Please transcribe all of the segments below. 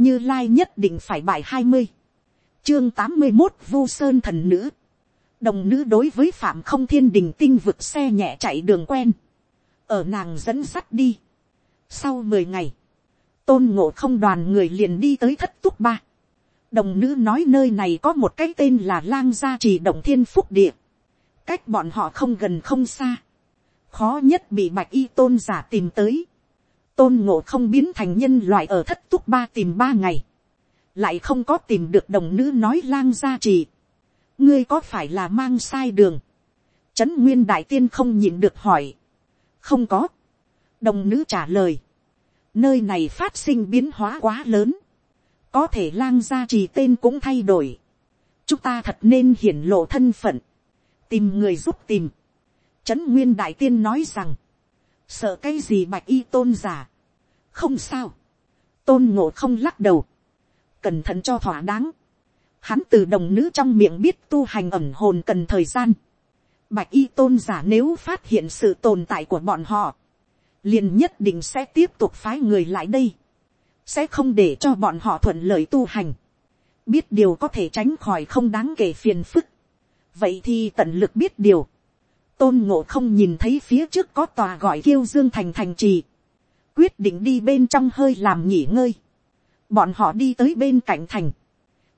như lai nhất định phải bài hai mươi, chương tám mươi một vu sơn thần nữ, đồng nữ đối với phạm không thiên đình tinh vực xe nhẹ chạy đường quen, ở nàng dẫn sắt đi. sau mười ngày, tôn ngộ không đoàn người liền đi tới thất túc ba. đồng nữ nói nơi này có một cái tên là lang gia trì động thiên phúc địa, cách bọn họ không gần không xa, khó nhất bị bạch y tôn giả tìm tới, tôn ngộ không biến thành nhân loại ở thất túc ba tìm ba ngày, lại không có tìm được đồng nữ nói lang gia trì, ngươi có phải là mang sai đường, trấn nguyên đại tiên không nhịn được hỏi, không có, đồng nữ trả lời, nơi này phát sinh biến hóa quá lớn, có thể lang gia trì tên cũng thay đổi, chúng ta thật nên hiển lộ thân phận, tìm người giúp tìm, trấn nguyên đại tiên nói rằng, sợ cái gì bạch y tôn giả, không sao, tôn ngộ không lắc đầu, cẩn thận cho thỏa đáng, hắn từ đồng nữ trong miệng biết tu hành ẩm hồn cần thời gian, bạch y tôn giả nếu phát hiện sự tồn tại của bọn họ, liền nhất định sẽ tiếp tục phái người lại đây, sẽ không để cho bọn họ thuận lợi tu hành, biết điều có thể tránh khỏi không đáng kể phiền phức, vậy thì tận lực biết điều, tôn ngộ không nhìn thấy phía trước có tòa gọi kiêu dương thành thành trì, quyết định đi bên trong hơi làm nghỉ ngơi, bọn họ đi tới bên cạnh thành,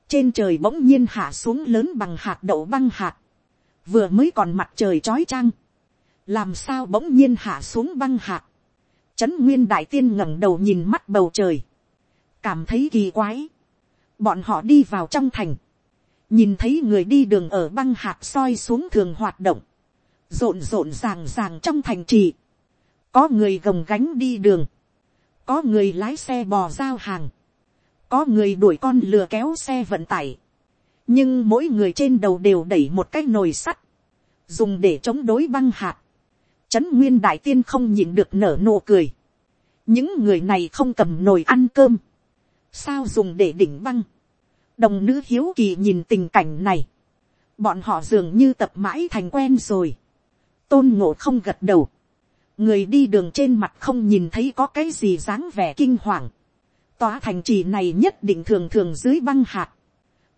trên trời bỗng nhiên hạ xuống lớn bằng hạt đậu băng hạt, vừa mới còn mặt trời trói trăng, làm sao bỗng nhiên hạ xuống băng hạt, trấn nguyên đại tiên ngẩng đầu nhìn mắt bầu trời, cảm thấy kỳ quái, bọn họ đi vào trong thành, nhìn thấy người đi đường ở băng hạt soi xuống thường hoạt động, rộn rộn ràng ràng trong thành trì, có người gồng gánh đi đường, có người lái xe bò giao hàng, có người đuổi con lừa kéo xe vận tải, nhưng mỗi người trên đầu đều đẩy một cái nồi sắt, dùng để chống đối băng hạt. Trấn nguyên đại tiên không nhịn được nở nụ cười. những người này không cầm nồi ăn cơm, sao dùng để đỉnh băng. đồng nữ hiếu kỳ nhìn tình cảnh này, bọn họ dường như tập mãi thành quen rồi. tôn ngộ không gật đầu, người đi đường trên mặt không nhìn thấy có cái gì dáng vẻ kinh hoàng. tòa thành trì này nhất định thường thường dưới băng hạt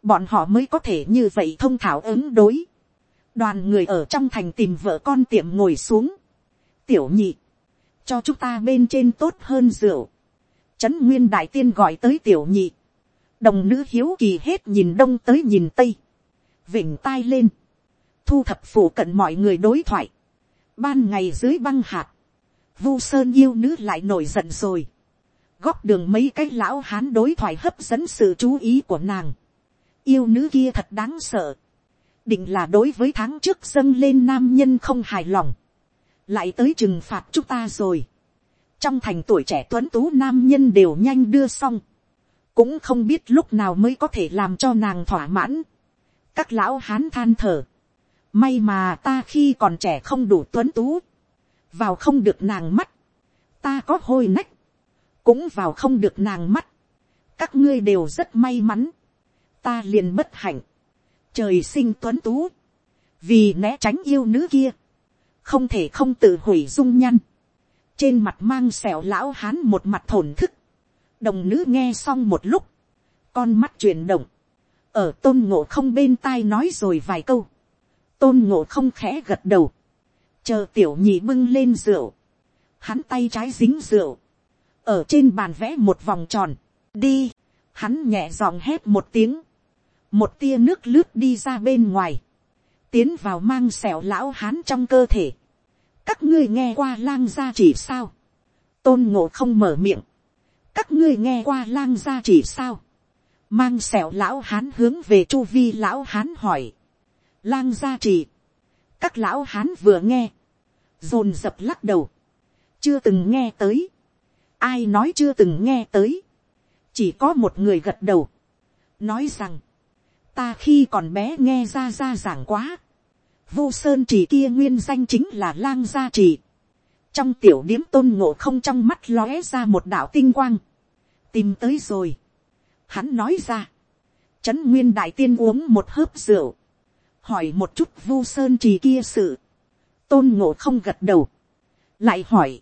bọn họ mới có thể như vậy thông thảo ứng đối. đoàn người ở trong thành tìm vợ con tiệm ngồi xuống. tiểu nhị, cho chúng ta bên trên tốt hơn rượu. trấn nguyên đại tiên gọi tới tiểu nhị. đồng nữ hiếu kỳ hết nhìn đông tới nhìn tây. vịnh tai lên. thu thập phủ cận mọi người đối thoại. ban ngày dưới băng hạt vu sơn yêu nữ lại nổi giận rồi. góc đường mấy cái lão hán đối thoại hấp dẫn sự chú ý của nàng yêu nữ kia thật đáng sợ. định là đối với tháng trước dâng lên nam nhân không hài lòng. lại tới trừng phạt chúng ta rồi. trong thành tuổi trẻ tuấn tú nam nhân đều nhanh đưa xong. cũng không biết lúc nào mới có thể làm cho nàng thỏa mãn. các lão hán than thở. may mà ta khi còn trẻ không đủ tuấn tú vào không được nàng mắt. ta có hôi nách. cũng vào không được nàng mắt. các ngươi đều rất may mắn. Ta liền bất hạnh, trời sinh tuấn tú, vì né tránh yêu nữ kia, không thể không tự hủy dung nhăn, trên mặt mang sẹo lão hán một mặt thổn thức, đồng nữ nghe xong một lúc, con mắt chuyển động, ở tôn ngộ không bên tai nói rồi vài câu, tôn ngộ không khẽ gật đầu, chờ tiểu nhị bưng lên rượu, hắn tay trái dính rượu, ở trên bàn vẽ một vòng tròn, đi, hắn nhẹ giọng hét một tiếng, một tia nước lướt đi ra bên ngoài, tiến vào mang sẹo lão hán trong cơ thể. các ngươi nghe qua lang gia chỉ sao, tôn ngộ không mở miệng, các ngươi nghe qua lang gia chỉ sao, mang sẹo lão hán hướng về chu vi lão hán hỏi, lang gia chỉ, các lão hán vừa nghe, dồn dập lắc đầu, chưa từng nghe tới, ai nói chưa từng nghe tới, chỉ có một người gật đầu, nói rằng, ta khi còn bé nghe ra ra giảng quá, vô sơn trì kia nguyên danh chính là lang gia trì, trong tiểu điếm tôn ngộ không trong mắt lóe ra một đạo tinh quang, tìm tới rồi, hắn nói ra, trấn nguyên đại tiên uống một hớp rượu, hỏi một chút Vu sơn trì kia sự, tôn ngộ không gật đầu, lại hỏi,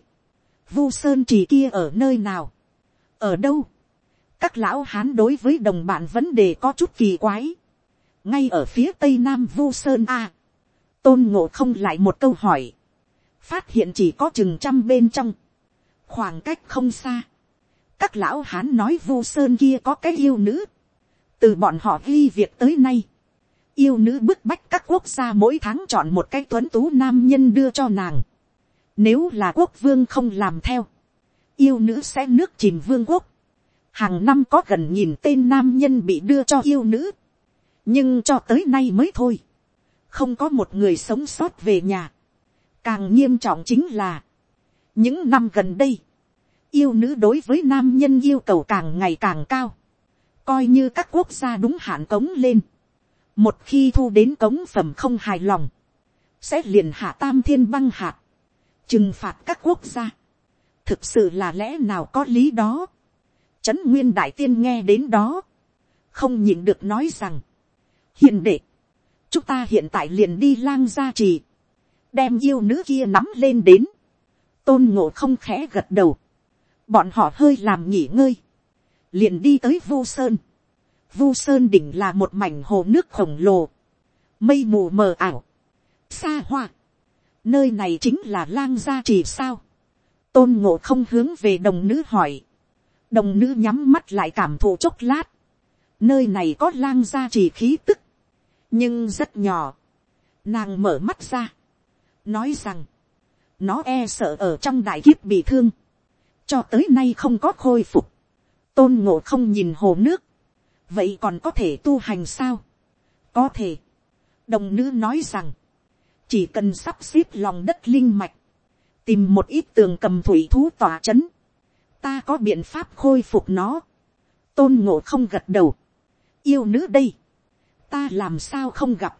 Vu sơn trì kia ở nơi nào, ở đâu, các lão hán đối với đồng bạn vấn đề có chút kỳ quái. ngay ở phía tây nam vu sơn a, tôn ngộ không lại một câu hỏi, phát hiện chỉ có chừng trăm bên trong, khoảng cách không xa. các lão hán nói vu sơn kia có cái yêu nữ, từ bọn họ ghi việc tới nay, yêu nữ bức bách các quốc gia mỗi tháng chọn một cái tuấn tú nam nhân đưa cho nàng. Nếu là quốc vương không làm theo, yêu nữ sẽ nước chìm vương quốc. Hàng năm có gần nghìn tên nam nhân bị đưa cho yêu nữ. Nhưng cho tới nay mới thôi. Không có một người sống sót về nhà. Càng nghiêm trọng chính là. Những năm gần đây. Yêu nữ đối với nam nhân yêu cầu càng ngày càng cao. Coi như các quốc gia đúng hạn cống lên. Một khi thu đến cống phẩm không hài lòng. Sẽ liền hạ tam thiên băng hạt. Trừng phạt các quốc gia thực sự là lẽ nào có lý đó. Trấn nguyên đại tiên nghe đến đó, không nhịn được nói rằng, hiền đệ, chúng ta hiện tại liền đi lang gia trì, đem yêu nữ kia nắm lên đến, tôn ngộ không khẽ gật đầu, bọn họ hơi làm nghỉ ngơi, liền đi tới vu sơn, vu sơn đỉnh là một mảnh hồ nước khổng lồ, mây mù mờ ảo, xa hoa, nơi này chính là lang gia trì sao, tôn ngộ không hướng về đồng nữ hỏi. đồng nữ nhắm mắt lại cảm thụ chốc lát. nơi này có lang gia trì khí tức, nhưng rất nhỏ. nàng mở mắt ra, nói rằng, nó e sợ ở trong đại kiếp bị thương, cho tới nay không có khôi phục. tôn ngộ không nhìn hồ nước, vậy còn có thể tu hành sao. có thể, đồng nữ nói rằng, chỉ cần sắp xếp lòng đất linh mạch, tìm một ít tường cầm thủy thú tỏa c h ấ n ta có biện pháp khôi phục nó, tôn ngộ không gật đầu, yêu nữ đây, ta làm sao không gặp,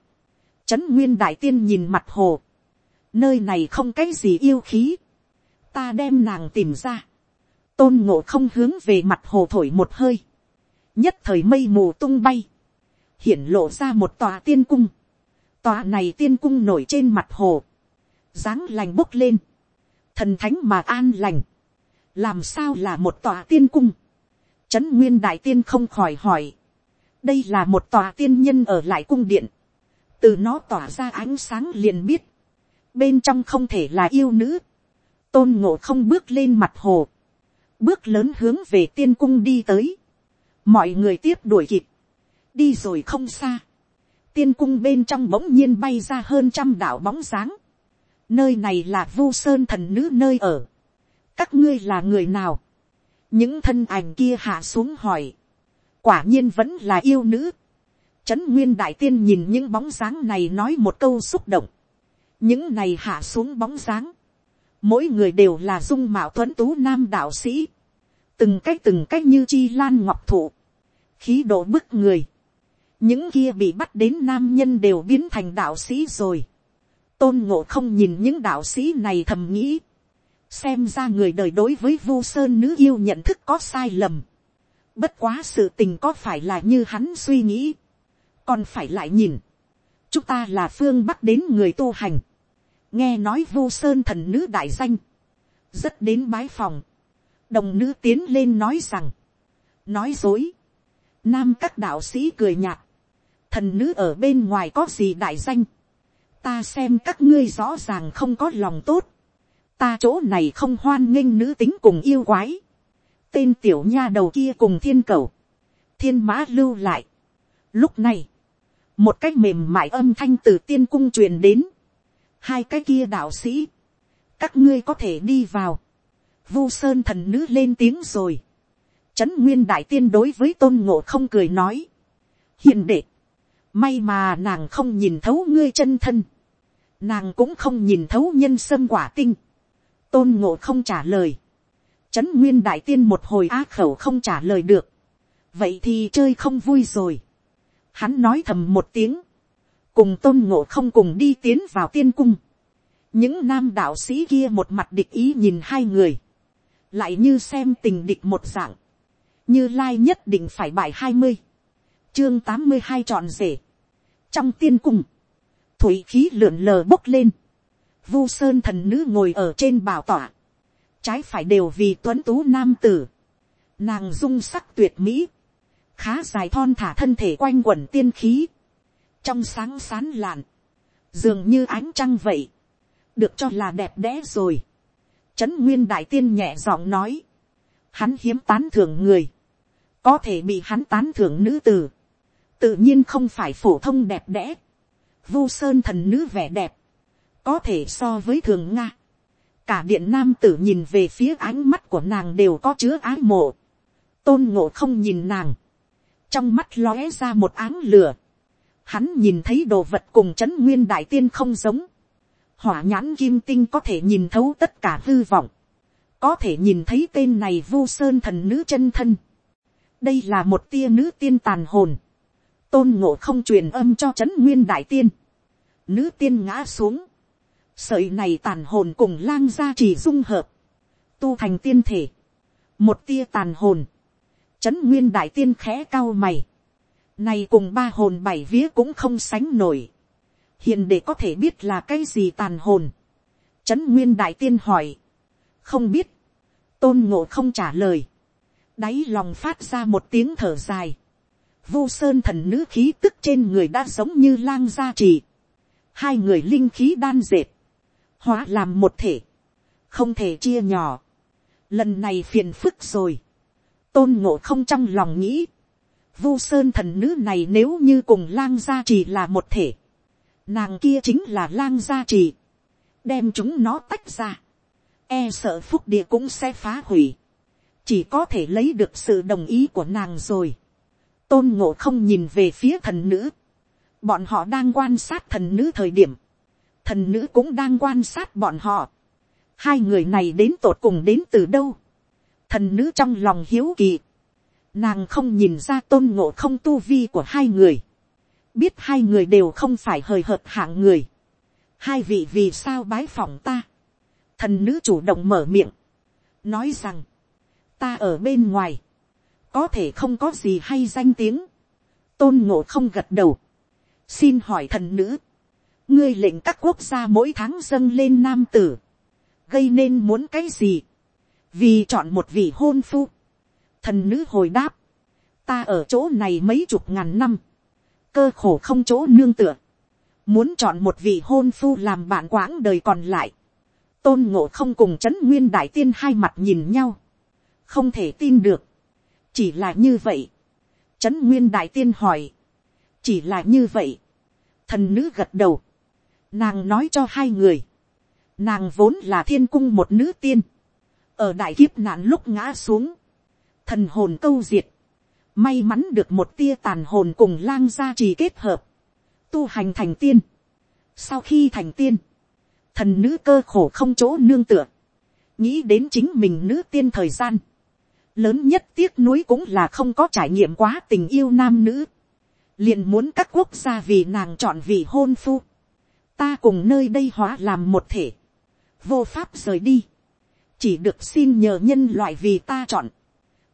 trấn nguyên đại tiên nhìn mặt hồ, nơi này không cái gì yêu khí, ta đem nàng tìm ra, tôn ngộ không hướng về mặt hồ thổi một hơi, nhất thời mây mù tung bay, hiển lộ ra một tòa tiên cung, tòa này tiên cung nổi trên mặt hồ, dáng lành bốc lên, thần thánh mà an lành, làm sao là một tòa tiên cung, trấn nguyên đại tiên không khỏi hỏi, đây là một tòa tiên nhân ở lại cung điện, từ nó tỏa ra ánh sáng liền biết, bên trong không thể là yêu nữ, tôn ngộ không bước lên mặt hồ, bước lớn hướng về tiên cung đi tới, mọi người tiếp đuổi kịp, đi rồi không xa, tiên cung bên trong bỗng nhiên bay ra hơn trăm đạo bóng dáng, nơi này là vu sơn thần nữ nơi ở, các ngươi là người nào, những thân ảnh kia hạ xuống hỏi, quả nhiên vẫn là yêu nữ, trấn nguyên đại tiên nhìn những bóng dáng này nói một câu xúc động, những này hạ xuống bóng dáng, mỗi người đều là dung mạo tuấn tú nam đạo sĩ, từng cách từng cách như chi lan ngọc thụ, khí độ bức người, những kia bị bắt đến nam nhân đều biến thành đạo sĩ rồi. Tôn ngộ không nhìn những đạo sĩ này thầm nghĩ, xem ra người đời đối với vu sơn nữ yêu nhận thức có sai lầm, bất quá sự tình có phải là như hắn suy nghĩ, còn phải lại nhìn, chúng ta là phương bắc đến người tu hành, nghe nói vu sơn thần nữ đại danh, rất đến bái phòng, đồng nữ tiến lên nói rằng, nói dối, nam các đạo sĩ cười nhạt, thần nữ ở bên ngoài có gì đại danh, ta xem các ngươi rõ ràng không có lòng tốt, ta chỗ này không hoan nghênh nữ tính cùng yêu quái, tên tiểu nha đầu kia cùng thiên cầu, thiên mã lưu lại. Lúc này, một cái mềm mại âm thanh từ tiên cung truyền đến, hai cái kia đạo sĩ, các ngươi có thể đi vào, vu sơn thần nữ lên tiếng rồi, trấn nguyên đại tiên đối với tôn ngộ không cười nói, hiền đệ, may mà nàng không nhìn thấu ngươi chân thân, nàng cũng không nhìn thấu nhân sâm quả tinh, tôn ngộ không trả lời, trấn nguyên đại tiên một hồi á khẩu không trả lời được, vậy thì chơi không vui rồi, hắn nói thầm một tiếng, cùng tôn ngộ không cùng đi tiến vào tiên cung, những nam đạo sĩ kia một mặt địch ý nhìn hai người, lại như xem tình địch một dạng, như lai nhất định phải bài hai mươi, chương tám mươi hai tròn rể, trong tiên cung, thủy khí lượn lờ bốc lên. Vu sơn thần nữ ngồi ở trên bảo tỏa. Trái phải đều vì tuấn tú nam tử. nàng dung sắc tuyệt mỹ, khá dài thon thả thân thể quanh quẩn tiên khí, trong sáng sán lạn, dường như ánh trăng vậy, được cho là đẹp đẽ rồi. Trấn nguyên đại tiên nhẹ giọng nói, hắn hiếm tán thưởng người, có thể bị hắn tán thưởng nữ tử, tự nhiên không phải phổ thông đẹp đẽ, vu sơn thần nữ vẻ đẹp, có thể so với thường nga. cả điện nam tử nhìn về phía ánh mắt của nàng đều có chứa ái mộ, tôn ngộ không nhìn nàng, trong mắt lóe ra một áng lửa, hắn nhìn thấy đồ vật cùng chấn nguyên đại tiên không giống, hỏa nhãn kim tinh có thể nhìn thấu tất cả hư vọng, có thể nhìn thấy tên này vu sơn thần nữ chân thân. đây là một tia nữ tiên tàn hồn, tôn ngộ không truyền âm cho trấn nguyên đại tiên, nữ tiên ngã xuống, sợi này tàn hồn cùng lang gia chỉ dung hợp, tu thành tiên thể, một tia tàn hồn, trấn nguyên đại tiên khẽ cao mày, này cùng ba hồn bảy vía cũng không sánh nổi, hiện để có thể biết là cái gì tàn hồn, trấn nguyên đại tiên hỏi, không biết, tôn ngộ không trả lời, đáy lòng phát ra một tiếng thở dài, vu sơn thần nữ khí tức trên người đã giống như lang gia trì, hai người linh khí đan dệt, hóa làm một thể, không thể chia nhỏ, lần này phiền phức rồi, tôn ngộ không trong lòng nghĩ, vu sơn thần nữ này nếu như cùng lang gia trì là một thể, nàng kia chính là lang gia trì, đem chúng nó tách ra, e sợ phúc địa cũng sẽ phá hủy, chỉ có thể lấy được sự đồng ý của nàng rồi. tôn ngộ không nhìn về phía thần nữ, bọn họ đang quan sát thần nữ thời điểm, thần nữ cũng đang quan sát bọn họ. hai người này đến tột cùng đến từ đâu. thần nữ trong lòng hiếu kỳ, nàng không nhìn ra tôn ngộ không tu vi của hai người, biết hai người đều không phải hời hợt hạng người. hai vị vì sao bái phỏng ta? Thần nữ chủ động mở miệng, nói rằng, ta ở bên ngoài, có thể không có gì hay danh tiếng, tôn ngộ không gật đầu, xin hỏi thần nữ, ngươi lệnh các quốc gia mỗi tháng dâng lên nam tử, gây nên muốn cái gì, vì chọn một vị hôn phu, thần nữ hồi đáp, ta ở chỗ này mấy chục ngàn năm, cơ khổ không chỗ nương tựa, muốn chọn một vị hôn phu làm bạn quãng đời còn lại, tôn ngộ không cùng chấn nguyên đại tiên hai mặt nhìn nhau, không thể tin được, chỉ là như vậy, chấn nguyên đại tiên hỏi, chỉ là như vậy, thần nữ gật đầu, nàng nói cho hai người, nàng vốn là thiên cung một nữ tiên, ở đại kiếp nạn lúc ngã xuống, thần hồn câu diệt, may mắn được một tia tàn hồn cùng lang gia trì kết hợp, tu hành thành tiên. Sau khi thành tiên, thần nữ cơ khổ không chỗ nương tựa, nghĩ đến chính mình nữ tiên thời gian, lớn nhất tiếc nuối cũng là không có trải nghiệm quá tình yêu nam nữ, liền muốn các quốc gia vì nàng chọn vị hôn phu, ta cùng nơi đây hóa làm một thể, vô pháp rời đi, chỉ được xin nhờ nhân loại vì ta chọn,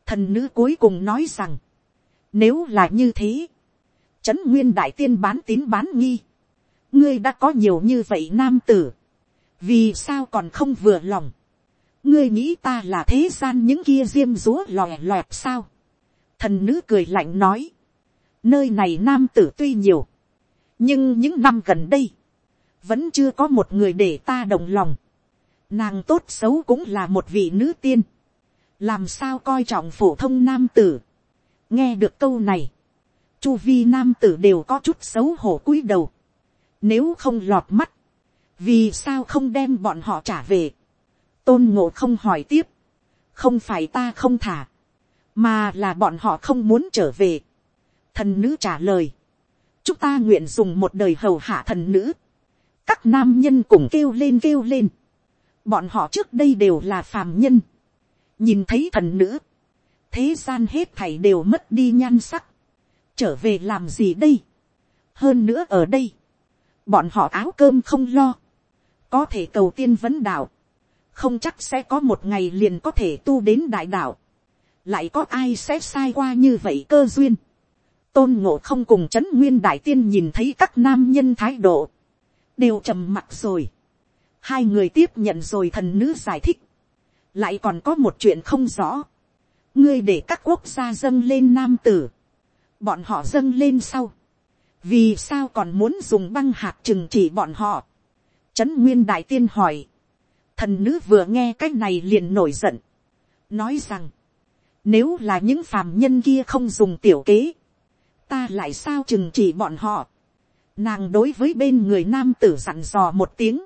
thần nữ cuối cùng nói rằng, nếu là như thế, trấn nguyên đại tiên bán tín bán nghi, ngươi đã có nhiều như vậy nam tử, vì sao còn không vừa lòng, ngươi nghĩ ta là thế gian những kia diêm rúa lòe loẹt sao, thần nữ cười lạnh nói, nơi này nam tử tuy nhiều, nhưng những năm gần đây, vẫn chưa có một người để ta đồng lòng, nàng tốt xấu cũng là một vị nữ tiên, làm sao coi trọng phổ thông nam tử, nghe được câu này, chu vi nam tử đều có chút xấu hổ cúi đầu, nếu không lọt mắt, vì sao không đem bọn họ trả về, tôn ngộ không hỏi tiếp, không phải ta không thả, mà là bọn họ không muốn trở về. thần nữ trả lời, chúng ta nguyện dùng một đời hầu hạ thần nữ, các nam nhân cùng kêu lên kêu lên, bọn họ trước đây đều là phàm nhân, nhìn thấy thần nữ, thế gian hết thảy đều mất đi nhan sắc, trở về làm gì đây, hơn nữa ở đây, bọn họ áo cơm không lo, có thể cầu tiên vấn đạo, không chắc sẽ có một ngày liền có thể tu đến đại đạo, lại có ai sẽ sai qua như vậy cơ duyên. tôn ngộ không cùng c h ấ n nguyên đại tiên nhìn thấy các nam nhân thái độ, đều trầm mặc rồi. hai người tiếp nhận rồi thần nữ giải thích, lại còn có một chuyện không rõ ngươi để các quốc gia dâng lên nam tử, bọn họ dâng lên sau, vì sao còn muốn dùng băng hạt trừng trị bọn họ. trấn nguyên đại tiên hỏi, thần nữ vừa nghe cái này liền nổi giận, nói rằng, nếu là những phàm nhân kia không dùng tiểu kế, ta lại sao chừng chỉ bọn họ. Nàng đối với bên người nam tử dặn dò một tiếng,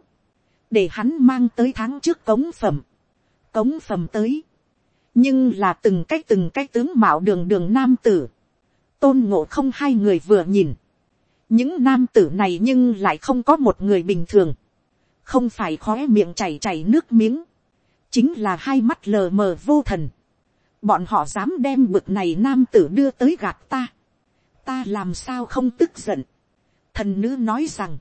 để hắn mang tới tháng trước cống phẩm. Cống phẩm tới, nhưng là từng cái từng cái tướng mạo đường đường nam tử. Tôn ngộ không hai người vừa nhìn, những nam tử này nhưng lại không có một người bình thường, không phải khóe miệng chảy chảy nước miếng, chính là hai mắt lờ mờ vô thần. Bọn họ dám đem bực này nam tử đưa tới gạt ta, ta làm sao không tức giận. thần nữ nói rằng,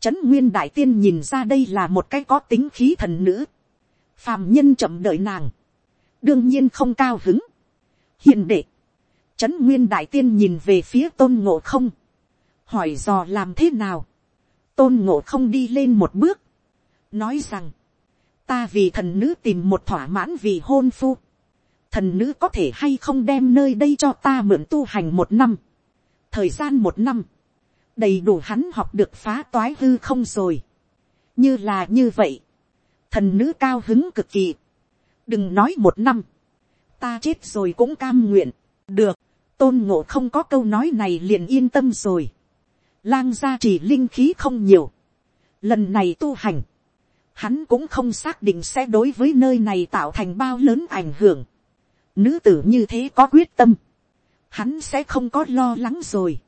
trấn nguyên đại tiên nhìn ra đây là một cái có tính khí thần nữ, phàm nhân chậm đợi nàng, đương nhiên không cao hứng. hiền đệ, trấn nguyên đại tiên nhìn về phía tôn ngộ không, hỏi dò làm thế nào, tôn ngộ không đi lên một bước, nói rằng, ta vì thần nữ tìm một thỏa mãn vì hôn phu, thần nữ có thể hay không đem nơi đây cho ta mượn tu hành một năm, thời gian một năm, đầy đủ hắn học được phá toái hư không rồi, như là như vậy, thần nữ cao hứng cực kỳ, đừng nói một năm, ta chết rồi cũng cam nguyện, được, tôn ngộ không có câu nói này liền yên tâm rồi, lang gia chỉ linh khí không nhiều, lần này tu hành, hắn cũng không xác định sẽ đối với nơi này tạo thành bao lớn ảnh hưởng, Nữ tử như thế có quyết tâm. Hắn sẽ không có lo lắng rồi.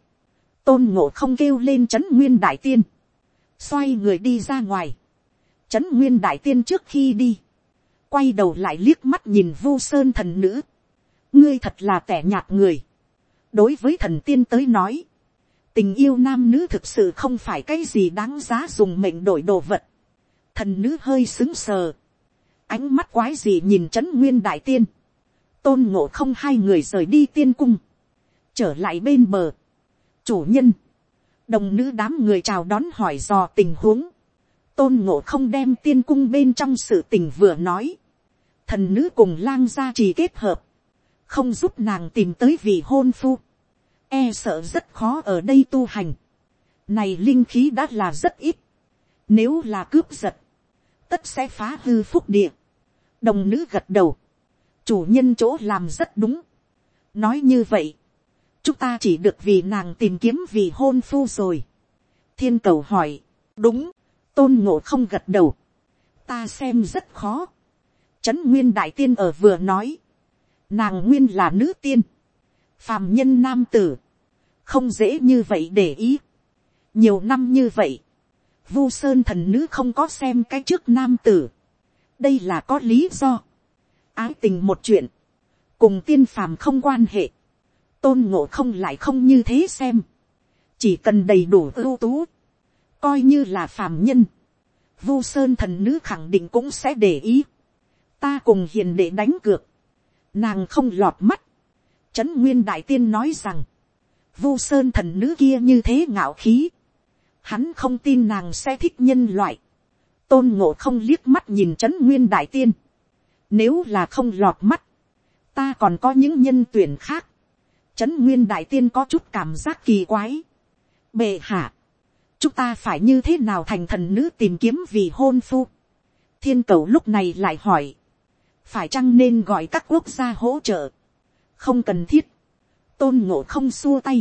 Tôn ngộ không kêu lên trấn nguyên đại tiên. Xoay người đi ra ngoài. Trấn nguyên đại tiên trước khi đi. Quay đầu lại liếc mắt nhìn vu sơn thần nữ. Ngươi thật là tẻ nhạt người. Đối với thần tiên tới nói. Tình yêu nam nữ thực sự không phải cái gì đáng giá dùng mệnh đổi đồ vật. Thần nữ hơi xứng sờ. Ánh mắt quái gì nhìn trấn nguyên đại tiên tôn ngộ không hai người rời đi tiên cung, trở lại bên bờ, chủ nhân, đồng nữ đám người chào đón hỏi dò tình huống, tôn ngộ không đem tiên cung bên trong sự tình vừa nói, thần nữ cùng lang gia trì kết hợp, không giúp nàng tìm tới vị hôn phu, e sợ rất khó ở đây tu hành, này linh khí đã là rất ít, nếu là cướp giật, tất sẽ phá hư phúc địa, đồng nữ gật đầu, chủ nhân chỗ làm rất đúng. nói như vậy, chúng ta chỉ được vì nàng tìm kiếm vì hôn phu rồi. thiên cầu hỏi, đúng, tôn ngộ không gật đầu, ta xem rất khó trấn nguyên đại tiên ở vừa nói, nàng nguyên là nữ tiên, phàm nhân nam tử, không dễ như vậy để ý. nhiều năm như vậy, vu sơn thần nữ không có xem cái trước nam tử, đây là có lý do. Ái tình một chuyện, cùng tiên phàm không quan hệ, tôn ngộ không lại không như thế xem, chỉ cần đầy đủ ưu tú, coi như là phàm nhân, vu sơn thần nữ khẳng định cũng sẽ để ý, ta cùng hiền để đánh cược, nàng không lọt mắt, trấn nguyên đại tiên nói rằng, vu sơn thần nữ kia như thế ngạo khí, hắn không tin nàng sẽ thích nhân loại, tôn ngộ không liếc mắt nhìn trấn nguyên đại tiên, nếu là không lọt mắt, ta còn có những nhân tuyển khác. Trấn Nguyên Đại Tiên có chút cảm giác kỳ quái. Bệ hạ, chúng ta phải như thế nào thành thần nữ tìm kiếm vì hôn phu. Thiên cầu lúc này lại hỏi, phải chăng nên gọi các quốc gia hỗ trợ. Không cần thiết, tôn ngộ không xua tay.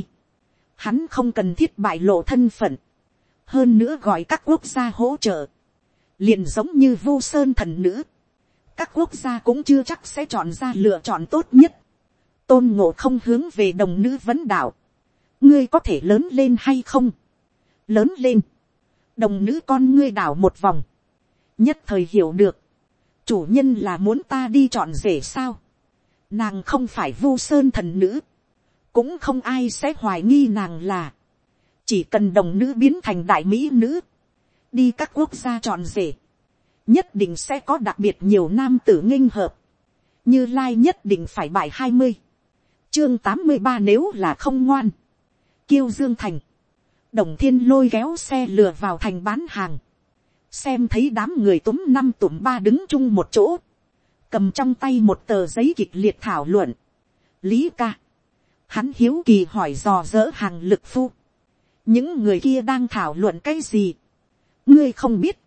Hắn không cần thiết bại lộ thân phận. Hơn nữa gọi các quốc gia hỗ trợ. Liền giống như vô sơn thần nữ các quốc gia cũng chưa chắc sẽ chọn ra lựa chọn tốt nhất. tôn ngộ không hướng về đồng nữ vấn đạo. ngươi có thể lớn lên hay không. lớn lên. đồng nữ con ngươi đảo một vòng. nhất thời hiểu được chủ nhân là muốn ta đi chọn rể sao. nàng không phải vu sơn thần nữ. cũng không ai sẽ hoài nghi nàng là. chỉ cần đồng nữ biến thành đại mỹ nữ. đi các quốc gia chọn rể nhất định sẽ có đặc biệt nhiều nam tử nghinh hợp, như lai nhất định phải bài hai mươi, chương tám mươi ba nếu là không ngoan, kiêu dương thành, đồng thiên lôi kéo xe lừa vào thành bán hàng, xem thấy đám người túm năm tụm ba đứng chung một chỗ, cầm trong tay một tờ giấy kịch liệt thảo luận, lý ca, hắn hiếu kỳ hỏi dò dỡ hàng lực phu, những người kia đang thảo luận cái gì, ngươi không biết,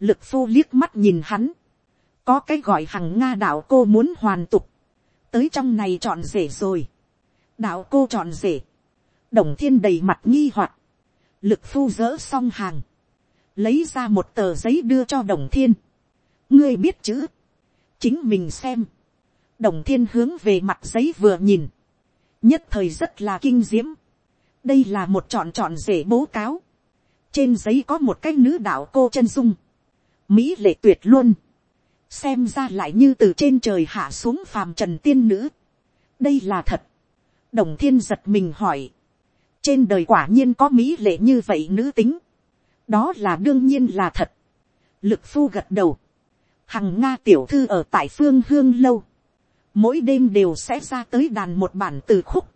lực phu liếc mắt nhìn hắn, có cái gọi hằng nga đạo cô muốn hoàn tục, tới trong này chọn rể rồi, đạo cô chọn rể, đồng thiên đầy mặt nghi hoặc, lực phu dỡ xong hàng, lấy ra một tờ giấy đưa cho đồng thiên, ngươi biết chữ, chính mình xem, đồng thiên hướng về mặt giấy vừa nhìn, nhất thời rất là kinh diễm, đây là một chọn chọn rể bố cáo, trên giấy có một cái nữ đạo cô chân dung, mỹ lệ tuyệt luôn, xem ra lại như từ trên trời hạ xuống phàm trần tiên nữ, đây là thật, đồng thiên giật mình hỏi, trên đời quả nhiên có mỹ lệ như vậy nữ tính, đó là đương nhiên là thật, lực phu gật đầu, hằng nga tiểu thư ở tại phương hương lâu, mỗi đêm đều sẽ ra tới đàn một bản từ khúc,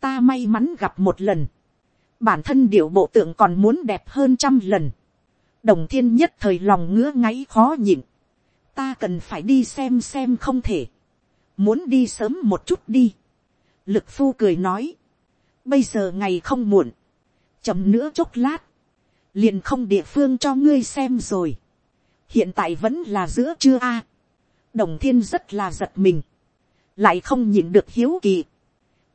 ta may mắn gặp một lần, bản thân điệu bộ tượng còn muốn đẹp hơn trăm lần, đồng thiên nhất thời lòng ngứa ngáy khó nhịn, ta cần phải đi xem xem không thể, muốn đi sớm một chút đi, lực phu cười nói, bây giờ ngày không muộn, chậm nữa chốc lát, liền không địa phương cho ngươi xem rồi, hiện tại vẫn là giữa trưa a, đồng thiên rất là giật mình, lại không nhìn được hiếu kỳ,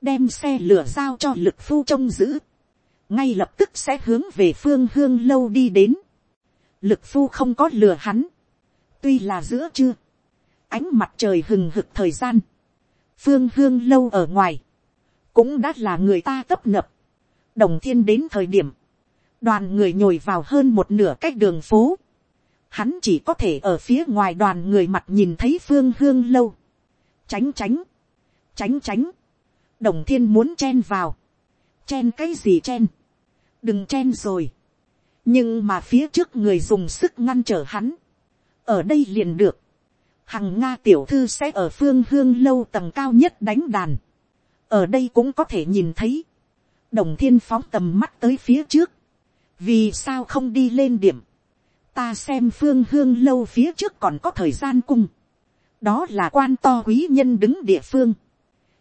đem xe lửa giao cho lực phu trông giữ, ngay lập tức sẽ hướng về phương hương lâu đi đến, lực phu không có lừa hắn, tuy là giữa trưa, ánh mặt trời hừng hực thời gian, phương hương lâu ở ngoài, cũng đã là người ta tấp nập, đồng thiên đến thời điểm, đoàn người nhồi vào hơn một nửa cách đường phố, hắn chỉ có thể ở phía ngoài đoàn người mặt nhìn thấy phương hương lâu, tránh tránh, tránh tránh, đồng thiên muốn chen vào, chen cái gì chen, đừng chen rồi, nhưng mà phía trước người dùng sức ngăn trở hắn, ở đây liền được, hằng nga tiểu thư sẽ ở phương hương lâu tầng cao nhất đánh đàn, ở đây cũng có thể nhìn thấy, đồng thiên phóng tầm mắt tới phía trước, vì sao không đi lên điểm, ta xem phương hương lâu phía trước còn có thời gian cung, đó là quan to quý nhân đứng địa phương,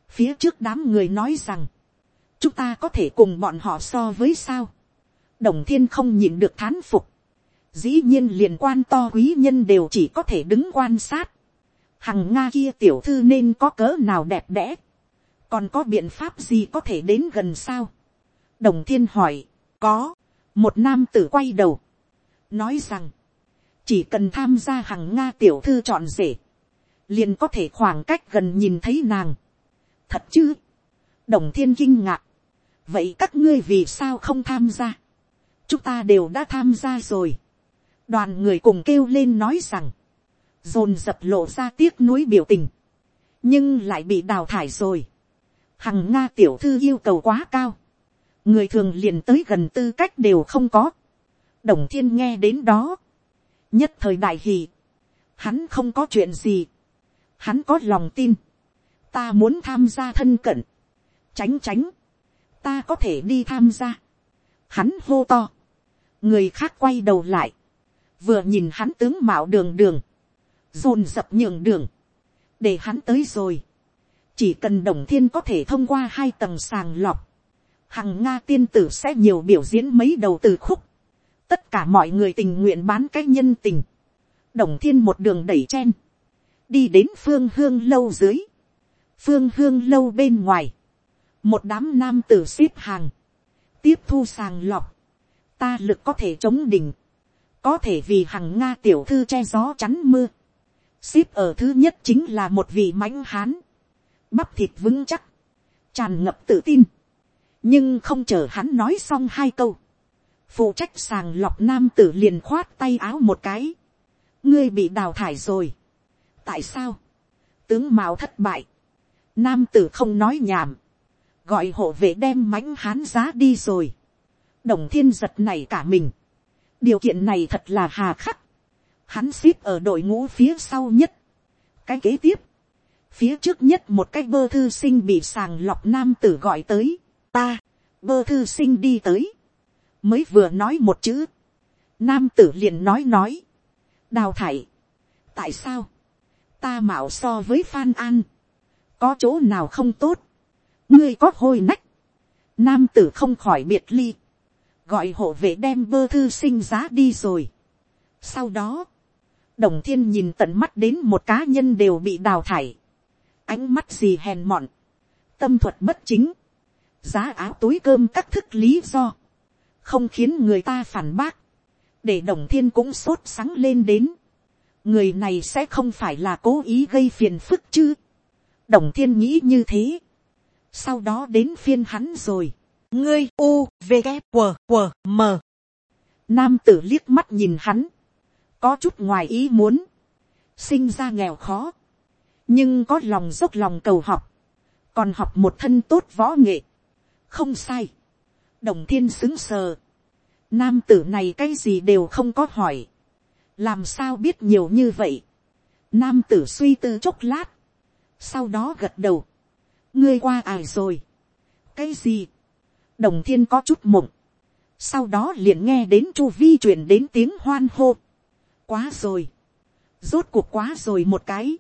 phía trước đám người nói rằng, chúng ta có thể cùng bọn họ so với sao, đồng thiên không nhìn được thán phục, dĩ nhiên liền quan to quý nhân đều chỉ có thể đứng quan sát, hằng nga kia tiểu thư nên có cỡ nào đẹp đẽ, còn có biện pháp gì có thể đến gần sao, đồng thiên hỏi, có, một nam tử quay đầu, nói rằng, chỉ cần tham gia hằng nga tiểu thư chọn rể, liền có thể khoảng cách gần nhìn thấy nàng. thật chứ, đồng thiên kinh ngạc, vậy các ngươi vì sao không tham gia, chúng ta đều đã tham gia rồi, đoàn người cùng kêu lên nói rằng, dồn dập lộ ra tiếc nuối biểu tình, nhưng lại bị đào thải rồi. hằng nga tiểu thư yêu cầu quá cao, người thường liền tới gần tư cách đều không có. đồng thiên nghe đến đó, nhất thời đại hì, hắn không có chuyện gì, hắn có lòng tin, ta muốn tham gia thân cận, tránh tránh, ta có thể đi tham gia, hắn hô to, người khác quay đầu lại, vừa nhìn hắn tướng mạo đường đường, dồn dập nhường đường, để hắn tới rồi, chỉ cần đồng thiên có thể thông qua hai tầng sàng lọc, hằng nga tiên tử sẽ nhiều biểu diễn mấy đầu từ khúc, tất cả mọi người tình nguyện bán cái nhân tình, đồng thiên một đường đẩy chen, đi đến phương hương lâu dưới, phương hương lâu bên ngoài, một đám nam tử xếp hàng, tiếp thu sàng lọc, ta lực có thể chống đỉnh, có thể vì hằng nga tiểu thư che gió chắn mưa, xếp ở thứ nhất chính là một vị mãnh hán, bắp thịt vững chắc, tràn ngập tự tin, nhưng không chờ hắn nói xong hai câu, phụ trách sàng lọc nam tử liền khoát tay áo một cái, ngươi bị đào thải rồi, tại sao, tướng mạo thất bại, nam tử không nói nhảm, gọi hộ vệ đem mãnh hán giá đi rồi, đồng thiên giật này cả mình, điều kiện này thật là hà khắc, hắn xếp ở đội ngũ phía sau nhất, cái kế tiếp, phía trước nhất một cái bơ thư sinh bị sàng lọc nam tử gọi tới, ta, bơ thư sinh đi tới, mới vừa nói một chữ, nam tử liền nói nói, đào thải, tại sao, ta mạo so với phan an, có chỗ nào không tốt, ngươi có hôi nách, nam tử không khỏi biệt ly, gọi hộ vệ đem bơ thư sinh giá đi rồi. sau đó, đồng thiên nhìn tận mắt đến một cá nhân đều bị đào thải, ánh mắt gì hèn mọn, tâm thuật bất chính, giá áo túi cơm các thức lý do, không khiến người ta phản bác, để đồng thiên cũng sốt sắng lên đến, người này sẽ không phải là cố ý gây phiền phức chứ, đồng thiên nghĩ như thế, sau đó đến phiên hắn rồi, ngươi u v g q q m. Nam tử liếc mắt nhìn hắn, có chút ngoài ý muốn, sinh ra nghèo khó, nhưng có lòng dốc lòng cầu học, còn học một thân tốt võ nghệ, không sai, đồng thiên xứng sờ, nam tử này cái gì đều không có hỏi, làm sao biết nhiều như vậy, nam tử suy tư chốc lát, sau đó gật đầu, ngươi qua ải rồi, cái gì, đồng thiên có chút mộng, sau đó liền nghe đến chu vi chuyển đến tiếng hoan hô, quá rồi, rốt cuộc quá rồi một cái,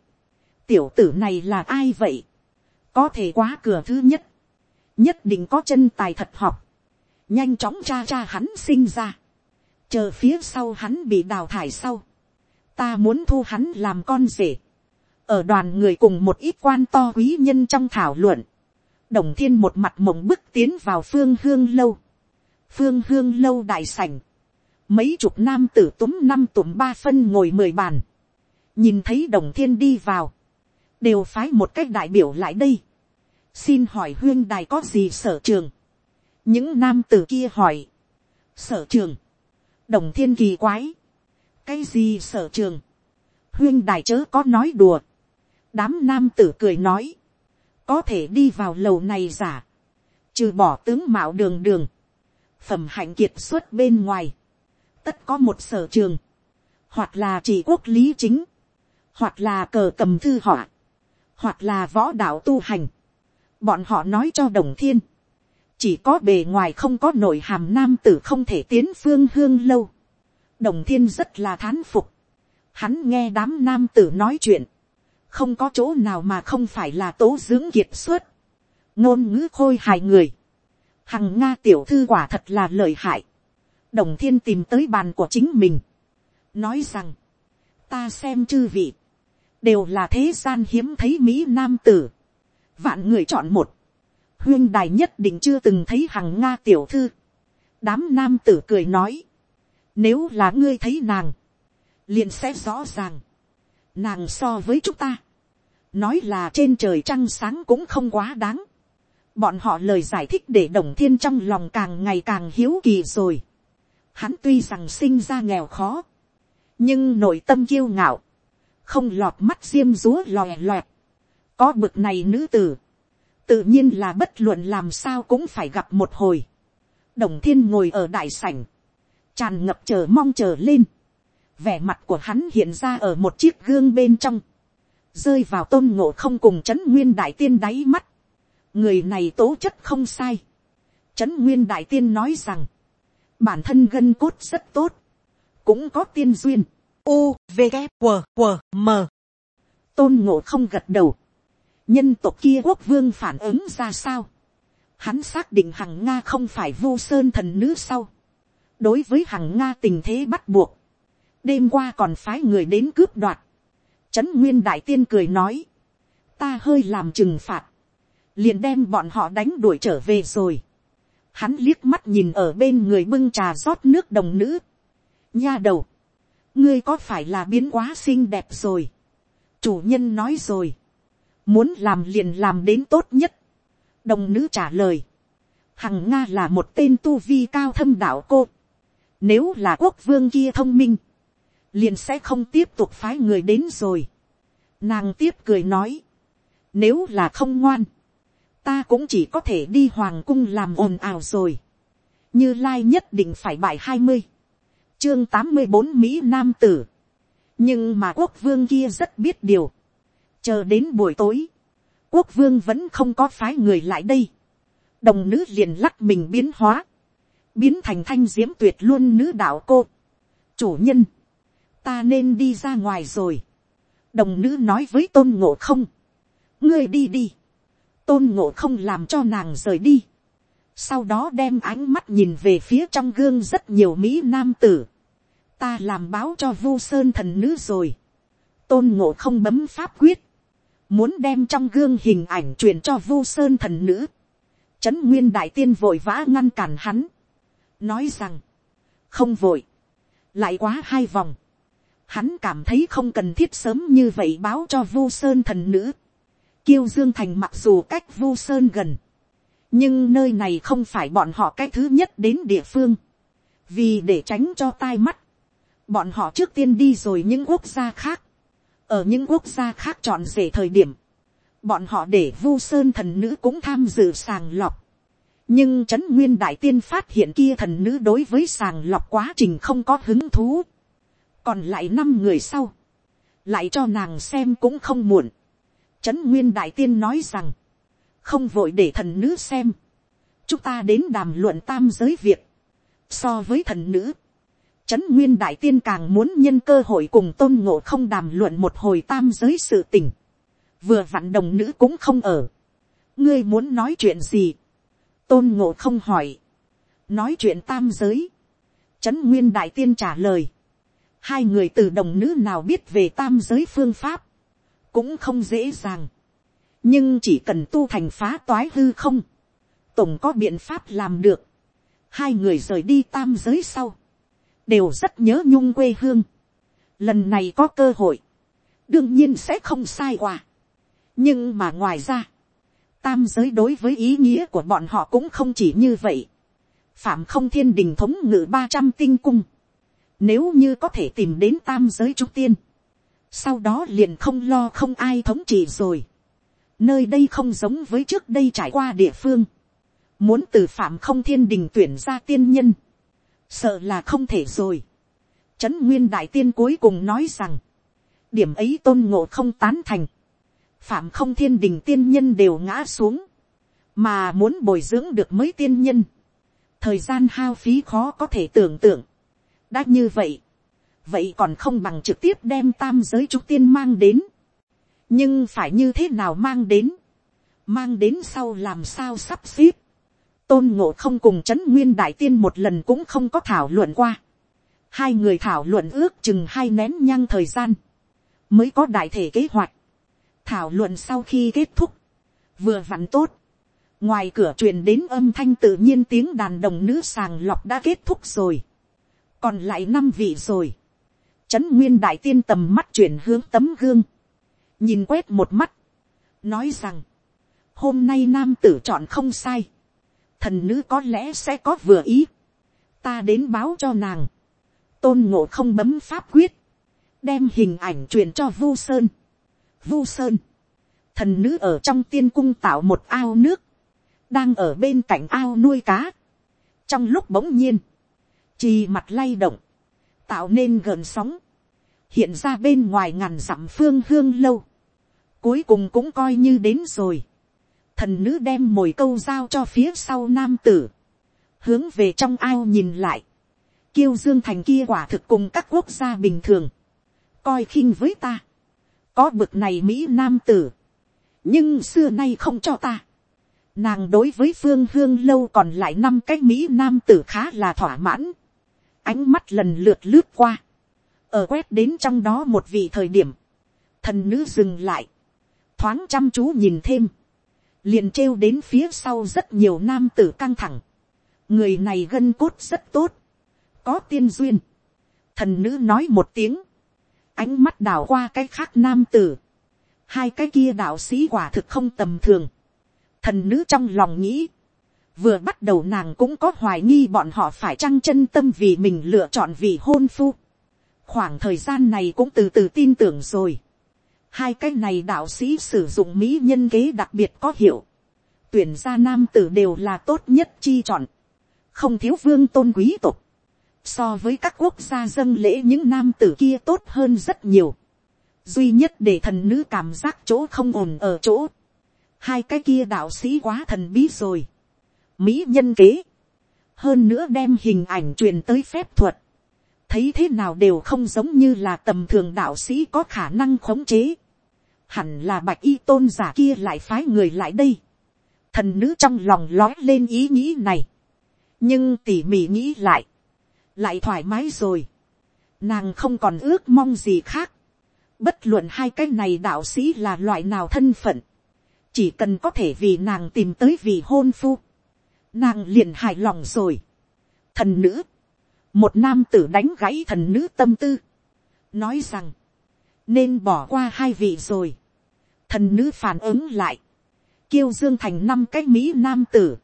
tiểu tử này là ai vậy, có thể quá cửa thứ nhất, nhất định có chân tài thật học, nhanh chóng cha cha hắn sinh ra, chờ phía sau hắn bị đào thải sau, ta muốn thu hắn làm con rể, ở đoàn người cùng một ít quan to quý nhân trong thảo luận, đồng thiên một mặt mộng bức tiến vào phương hương lâu, phương hương lâu đại sảnh, mấy chục nam tử túm năm tụm ba phân ngồi mười bàn, nhìn thấy đồng thiên đi vào, đều phái một cách đại biểu lại đây, xin hỏi huyên đài có gì sở trường, những nam tử kia hỏi, sở trường, đồng thiên kỳ quái, cái gì sở trường, huyên đài chớ có nói đùa, đám nam tử cười nói, có thể đi vào lầu này giả, trừ bỏ tướng mạo đường đường, phẩm hạnh kiệt xuất bên ngoài, tất có một sở trường, hoặc là chỉ quốc lý chính, hoặc là cờ cầm thư họa, hoặc là võ đạo tu hành. Bọn họ nói cho đồng thiên, chỉ có bề ngoài không có nội hàm nam tử không thể tiến phương hương lâu. đồng thiên rất là thán phục. Hắn nghe đám nam tử nói chuyện, không có chỗ nào mà không phải là tố dưỡng kiệt xuất. ngôn ngữ khôi hài người. hằng nga tiểu thư quả thật là lợi hại. đồng thiên tìm tới bàn của chính mình. nói rằng, ta xem chư vị, đều là thế gian hiếm thấy mỹ nam tử vạn người chọn một, huyên đài nhất định chưa từng thấy hằng nga tiểu thư. đám nam tử cười nói, nếu là ngươi thấy nàng, liền sẽ rõ ràng, nàng so với chúng ta, nói là trên trời trăng sáng cũng không quá đáng. bọn họ lời giải thích để đồng thiên trong lòng càng ngày càng hiếu kỳ rồi. hắn tuy rằng sinh ra nghèo khó, nhưng nội tâm kiêu ngạo, không lọt mắt diêm rúa lòe loẹt, có bực này nữ tử, tự nhiên là bất luận làm sao cũng phải gặp một hồi. đồng thiên ngồi ở đại sảnh, tràn ngập chờ mong chờ lên, vẻ mặt của hắn hiện ra ở một chiếc gương bên trong, rơi vào tôn ngộ không cùng trấn nguyên đại tiên đáy mắt, người này tố chất không sai, trấn nguyên đại tiên nói rằng, bản thân gân cốt rất tốt, cũng có tiên duyên, u v g q q m. Tôn ngộ không gật đầu, nhân tộc kia quốc vương phản ứng ra sao, hắn xác định hằng nga không phải vô sơn thần nữ sau, đối với hằng nga tình thế bắt buộc, đêm qua còn phái người đến cướp đoạt, trấn nguyên đại tiên cười nói, ta hơi làm trừng phạt, liền đem bọn họ đánh đuổi trở về rồi. Hắn liếc mắt nhìn ở bên người bưng trà rót nước đồng nữ. Nha đầu, ngươi có phải là biến quá xinh đẹp rồi. chủ nhân nói rồi, muốn làm liền làm đến tốt nhất. đồng nữ trả lời, hằng nga là một tên tu vi cao thâm đạo cô. nếu là quốc vương kia thông minh, liền sẽ không tiếp tục phái người đến rồi. Nàng tiếp cười nói, nếu là không ngoan, ta cũng chỉ có thể đi hoàng cung làm ồn ào rồi. như lai nhất định phải bại hai mươi, chương tám mươi bốn mỹ nam tử. nhưng mà quốc vương kia rất biết điều chờ đến buổi tối, quốc vương vẫn không có phái người lại đây. đồng nữ liền lắc mình biến hóa, biến thành thanh diễm tuyệt luôn nữ đạo cô. chủ nhân, ta nên đi ra ngoài rồi. đồng nữ nói với tôn ngộ không, ngươi đi đi, tôn ngộ không làm cho nàng rời đi, sau đó đem ánh mắt nhìn về phía trong gương rất nhiều mỹ nam tử, ta làm báo cho vu sơn thần nữ rồi, tôn ngộ không bấm pháp quyết, muốn đem trong gương hình ảnh truyền cho vu sơn thần nữ, trấn nguyên đại tiên vội vã ngăn cản hắn, nói rằng, không vội, lại quá hai vòng, hắn cảm thấy không cần thiết sớm như vậy báo cho vu sơn thần nữ, kiêu dương thành mặc dù cách vu sơn gần, nhưng nơi này không phải bọn họ cái thứ nhất đến địa phương, vì để tránh cho tai mắt, bọn họ trước tiên đi rồi những quốc gia khác, ở những quốc gia khác chọn rể thời điểm, bọn họ để vu sơn thần nữ cũng tham dự sàng lọc, nhưng trấn nguyên đại tiên phát hiện kia thần nữ đối với sàng lọc quá trình không có hứng thú, còn lại năm người sau, lại cho nàng xem cũng không muộn, trấn nguyên đại tiên nói rằng, không vội để thần nữ xem, chúng ta đến đàm luận tam giới việc, so với thần nữ, trấn nguyên đại tiên càng muốn nhân cơ hội cùng tôn ngộ không đàm luận một hồi tam giới sự tình, vừa vặn đồng nữ cũng không ở, ngươi muốn nói chuyện gì, tôn ngộ không hỏi, nói chuyện tam giới, trấn nguyên đại tiên trả lời, hai người từ đồng nữ nào biết về tam giới phương pháp, cũng không dễ dàng, nhưng chỉ cần tu thành phá toái hư không, tổng có biện pháp làm được, hai người rời đi tam giới sau, đều rất nhớ nhung quê hương, lần này có cơ hội, đương nhiên sẽ không sai quả. nhưng mà ngoài ra, tam giới đối với ý nghĩa của bọn họ cũng không chỉ như vậy, phạm không thiên đình thống ngự ba trăm tinh cung, nếu như có thể tìm đến tam giới trung tiên, sau đó liền không lo không ai thống trị rồi. Nơi đây không giống với trước đây trải qua địa phương. Muốn từ phạm không thiên đình tuyển ra tiên nhân. Sợ là không thể rồi. Trấn Nguyên Đại Tiên cuối cùng nói rằng. Điểm ấy tôn ngộ không tán thành. Phạm không thiên đình tiên nhân đều ngã xuống. Mà muốn bồi dưỡng được mới tiên nhân. Thời gian hao phí khó có thể tưởng tượng. Đã như vậy vậy còn không bằng trực tiếp đem tam giới trúc tiên mang đến. nhưng phải như thế nào mang đến. mang đến sau làm sao sắp xếp tôn ngộ không cùng c h ấ n nguyên đại tiên một lần cũng không có thảo luận qua. hai người thảo luận ước chừng hai nén nhang thời gian, mới có đại thể kế hoạch. thảo luận sau khi kết thúc, vừa vặn tốt. ngoài cửa truyền đến âm thanh tự nhiên tiếng đàn đồng nữ sàng lọc đã kết thúc rồi. còn lại năm vị rồi Trấn Nguyên Đại Tiên tầm mắt chuyển hướng tấm gương. Nhìn quét một mắt. Nói rằng. Hôm nay nam tử chọn không sai. Thần nữ có lẽ sẽ có vừa ý. Ta đến báo cho nàng. Tôn ngộ không bấm pháp quyết. Đem hình ảnh truyền cho Vu Sơn. Vu Sơn. Thần nữ ở trong tiên cung tạo một ao nước. Đang ở bên cạnh ao nuôi cá. Trong lúc bỗng nhiên. trì mặt lay động tạo nên gần sóng, hiện ra bên ngoài ngàn dặm phương hương lâu, cuối cùng cũng coi như đến rồi, thần nữ đem mồi câu giao cho phía sau nam tử, hướng về trong ao nhìn lại, kiêu dương thành kia quả thực cùng các quốc gia bình thường, coi khinh với ta, có bực này mỹ nam tử, nhưng xưa nay không cho ta, nàng đối với phương hương lâu còn lại năm cái mỹ nam tử khá là thỏa mãn, ánh mắt lần lượt lướt qua, ở quét đến trong đó một vị thời điểm, thần nữ dừng lại, thoáng chăm chú nhìn thêm, liền trêu đến phía sau rất nhiều nam tử căng thẳng, người này gân cốt rất tốt, có tiên duyên, thần nữ nói một tiếng, ánh mắt đảo qua cái khác nam tử, hai cái kia đạo sĩ quả thực không tầm thường, thần nữ trong lòng nghĩ, vừa bắt đầu nàng cũng có hoài nghi bọn họ phải trăng chân tâm vì mình lựa chọn vì hôn phu. khoảng thời gian này cũng từ từ tin tưởng rồi hai cái này đạo sĩ sử dụng mỹ nhân kế đặc biệt có hiệu. tuyển ra nam tử đều là tốt nhất chi chọn. không thiếu vương tôn quý tục. so với các quốc gia dâng lễ những nam tử kia tốt hơn rất nhiều. duy nhất để thần nữ cảm giác chỗ không ổn ở chỗ. hai cái kia đạo sĩ quá thần bí rồi mỹ nhân kế, hơn nữa đem hình ảnh truyền tới phép thuật, thấy thế nào đều không giống như là tầm thường đạo sĩ có khả năng khống chế hẳn là bạch y tôn giả kia lại phái người lại đây. thần nữ trong lòng lói lên ý nghĩ này. nhưng tỉ mỉ nghĩ lại, lại thoải mái rồi. nàng không còn ước mong gì khác. bất luận hai cái này đạo sĩ là loại nào thân phận. chỉ cần có thể vì nàng tìm tới vị hôn phu. nàng liền hài lòng rồi. thần nữ một nam tử đánh gãy thần nữ tâm tư, nói rằng, nên bỏ qua hai vị rồi thần nữ phản ứng lại, kiêu dương thành năm cái mỹ nam tử,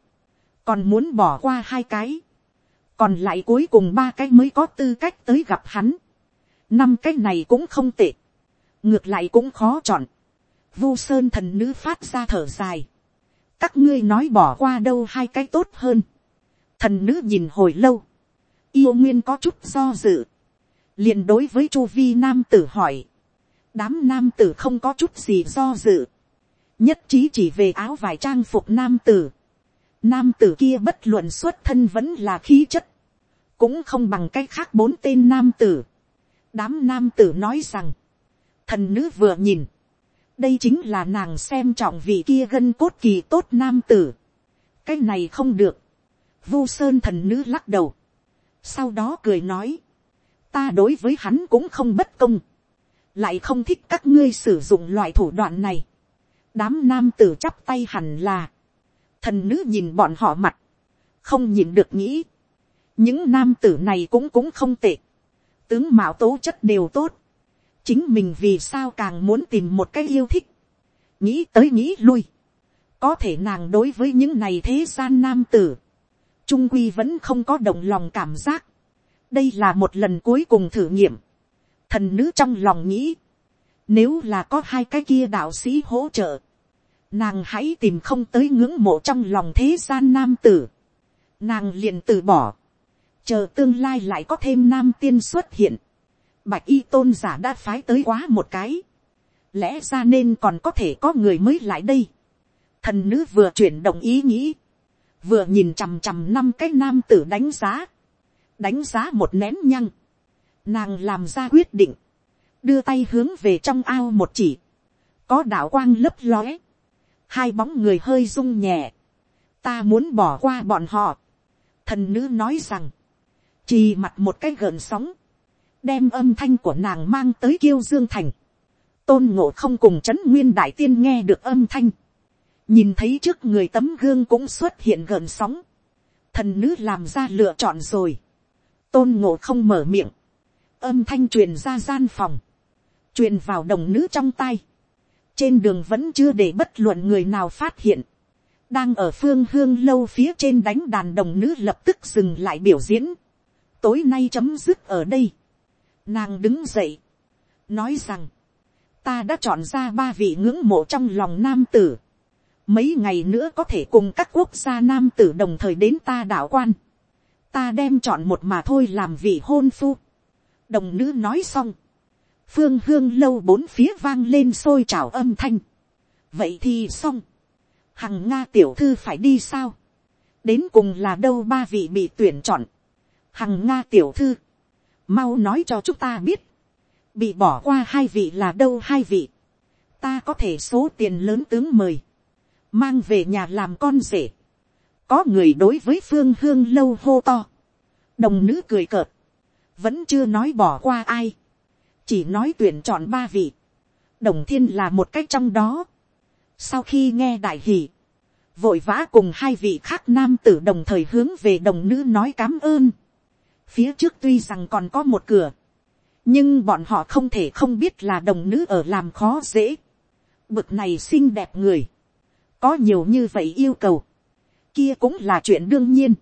còn muốn bỏ qua hai cái, còn lại cuối cùng ba cái mới có tư cách tới gặp hắn. năm cái này cũng không tệ, ngược lại cũng khó chọn. vu sơn thần nữ phát ra thở dài, các ngươi nói bỏ qua đâu hai cái tốt hơn. thần nữ nhìn hồi lâu, yêu nguyên có chút do dự, liền đối với chu vi nam tử hỏi, đám nam tử không có chút gì do dự, nhất trí chỉ về áo vải trang phục nam tử, nam tử kia bất luận xuất thân vẫn là khí chất, cũng không bằng cái khác bốn tên nam tử, đám nam tử nói rằng, thần nữ vừa nhìn, đây chính là nàng xem trọng vị kia gân cốt kỳ tốt nam tử, cái này không được, vu sơn thần nữ lắc đầu, sau đó cười nói, ta đối với hắn cũng không bất công, lại không thích các ngươi sử dụng loại thủ đoạn này. đám nam tử chắp tay hẳn là, thần nữ nhìn bọn họ mặt, không nhìn được nghĩ, những nam tử này cũng cũng không tệ, tướng mạo tố chất đều tốt, chính mình vì sao càng muốn tìm một cái yêu thích, nghĩ tới nghĩ lui, có thể nàng đối với những này thế gian nam tử, trung quy vẫn không có đồng lòng cảm giác. đây là một lần cuối cùng thử nghiệm thần nữ trong lòng nghĩ, nếu là có hai cái kia đạo sĩ hỗ trợ, nàng hãy tìm không tới ngưỡng mộ trong lòng thế gian nam tử. nàng liền từ bỏ, chờ tương lai lại có thêm nam tiên xuất hiện. bạch y tôn giả đã phái tới quá một cái, lẽ ra nên còn có thể có người mới lại đây. thần nữ vừa chuyển động ý nghĩ, vừa nhìn chằm chằm năm cái nam tử đánh giá, đánh giá một nén nhăng, nàng làm ra quyết định, đưa tay hướng về trong ao một chỉ, có đạo quang lấp lóe, hai bóng người hơi rung nhẹ, ta muốn bỏ qua bọn họ, thần nữ nói rằng, chỉ mặt một cái gợn sóng, đem âm thanh của nàng mang tới kiêu dương thành, tôn ngộ không cùng c h ấ n nguyên đại tiên nghe được âm thanh, nhìn thấy trước người tấm gương cũng xuất hiện gợn sóng, thần nữ làm ra lựa chọn rồi, tôn ngộ không mở miệng, âm thanh truyền ra gian phòng, truyền vào đồng nữ trong tay, trên đường vẫn chưa để bất luận người nào phát hiện, đang ở phương hương lâu phía trên đánh đàn đồng nữ lập tức dừng lại biểu diễn, tối nay chấm dứt ở đây, nàng đứng dậy, nói rằng, ta đã chọn ra ba vị ngưỡng mộ trong lòng nam tử, mấy ngày nữa có thể cùng các quốc gia nam tử đồng thời đến ta đạo quan, ta đem chọn một mà thôi làm vị hôn phu đồng nữ nói xong, phương hương lâu bốn phía vang lên xôi trào âm thanh. vậy thì xong, hằng nga tiểu thư phải đi sao, đến cùng là đâu ba vị bị tuyển chọn, hằng nga tiểu thư, mau nói cho chúng ta biết, bị bỏ qua hai vị là đâu hai vị, ta có thể số tiền lớn tướng mời, mang về nhà làm con rể. có người đối với phương hương lâu hô to. đồng nữ cười cợt, vẫn chưa nói bỏ qua ai, chỉ nói tuyển chọn ba vị. đồng thiên là một cách trong đó. sau khi nghe đại hỷ, vội vã cùng hai vị khác nam tử đồng thời hướng về đồng nữ nói cám ơn. phía trước tuy rằng còn có một cửa, nhưng bọn họ không thể không biết là đồng nữ ở làm khó dễ. bực này xinh đẹp người, có nhiều như vậy yêu cầu, kia cũng là chuyện đương nhiên.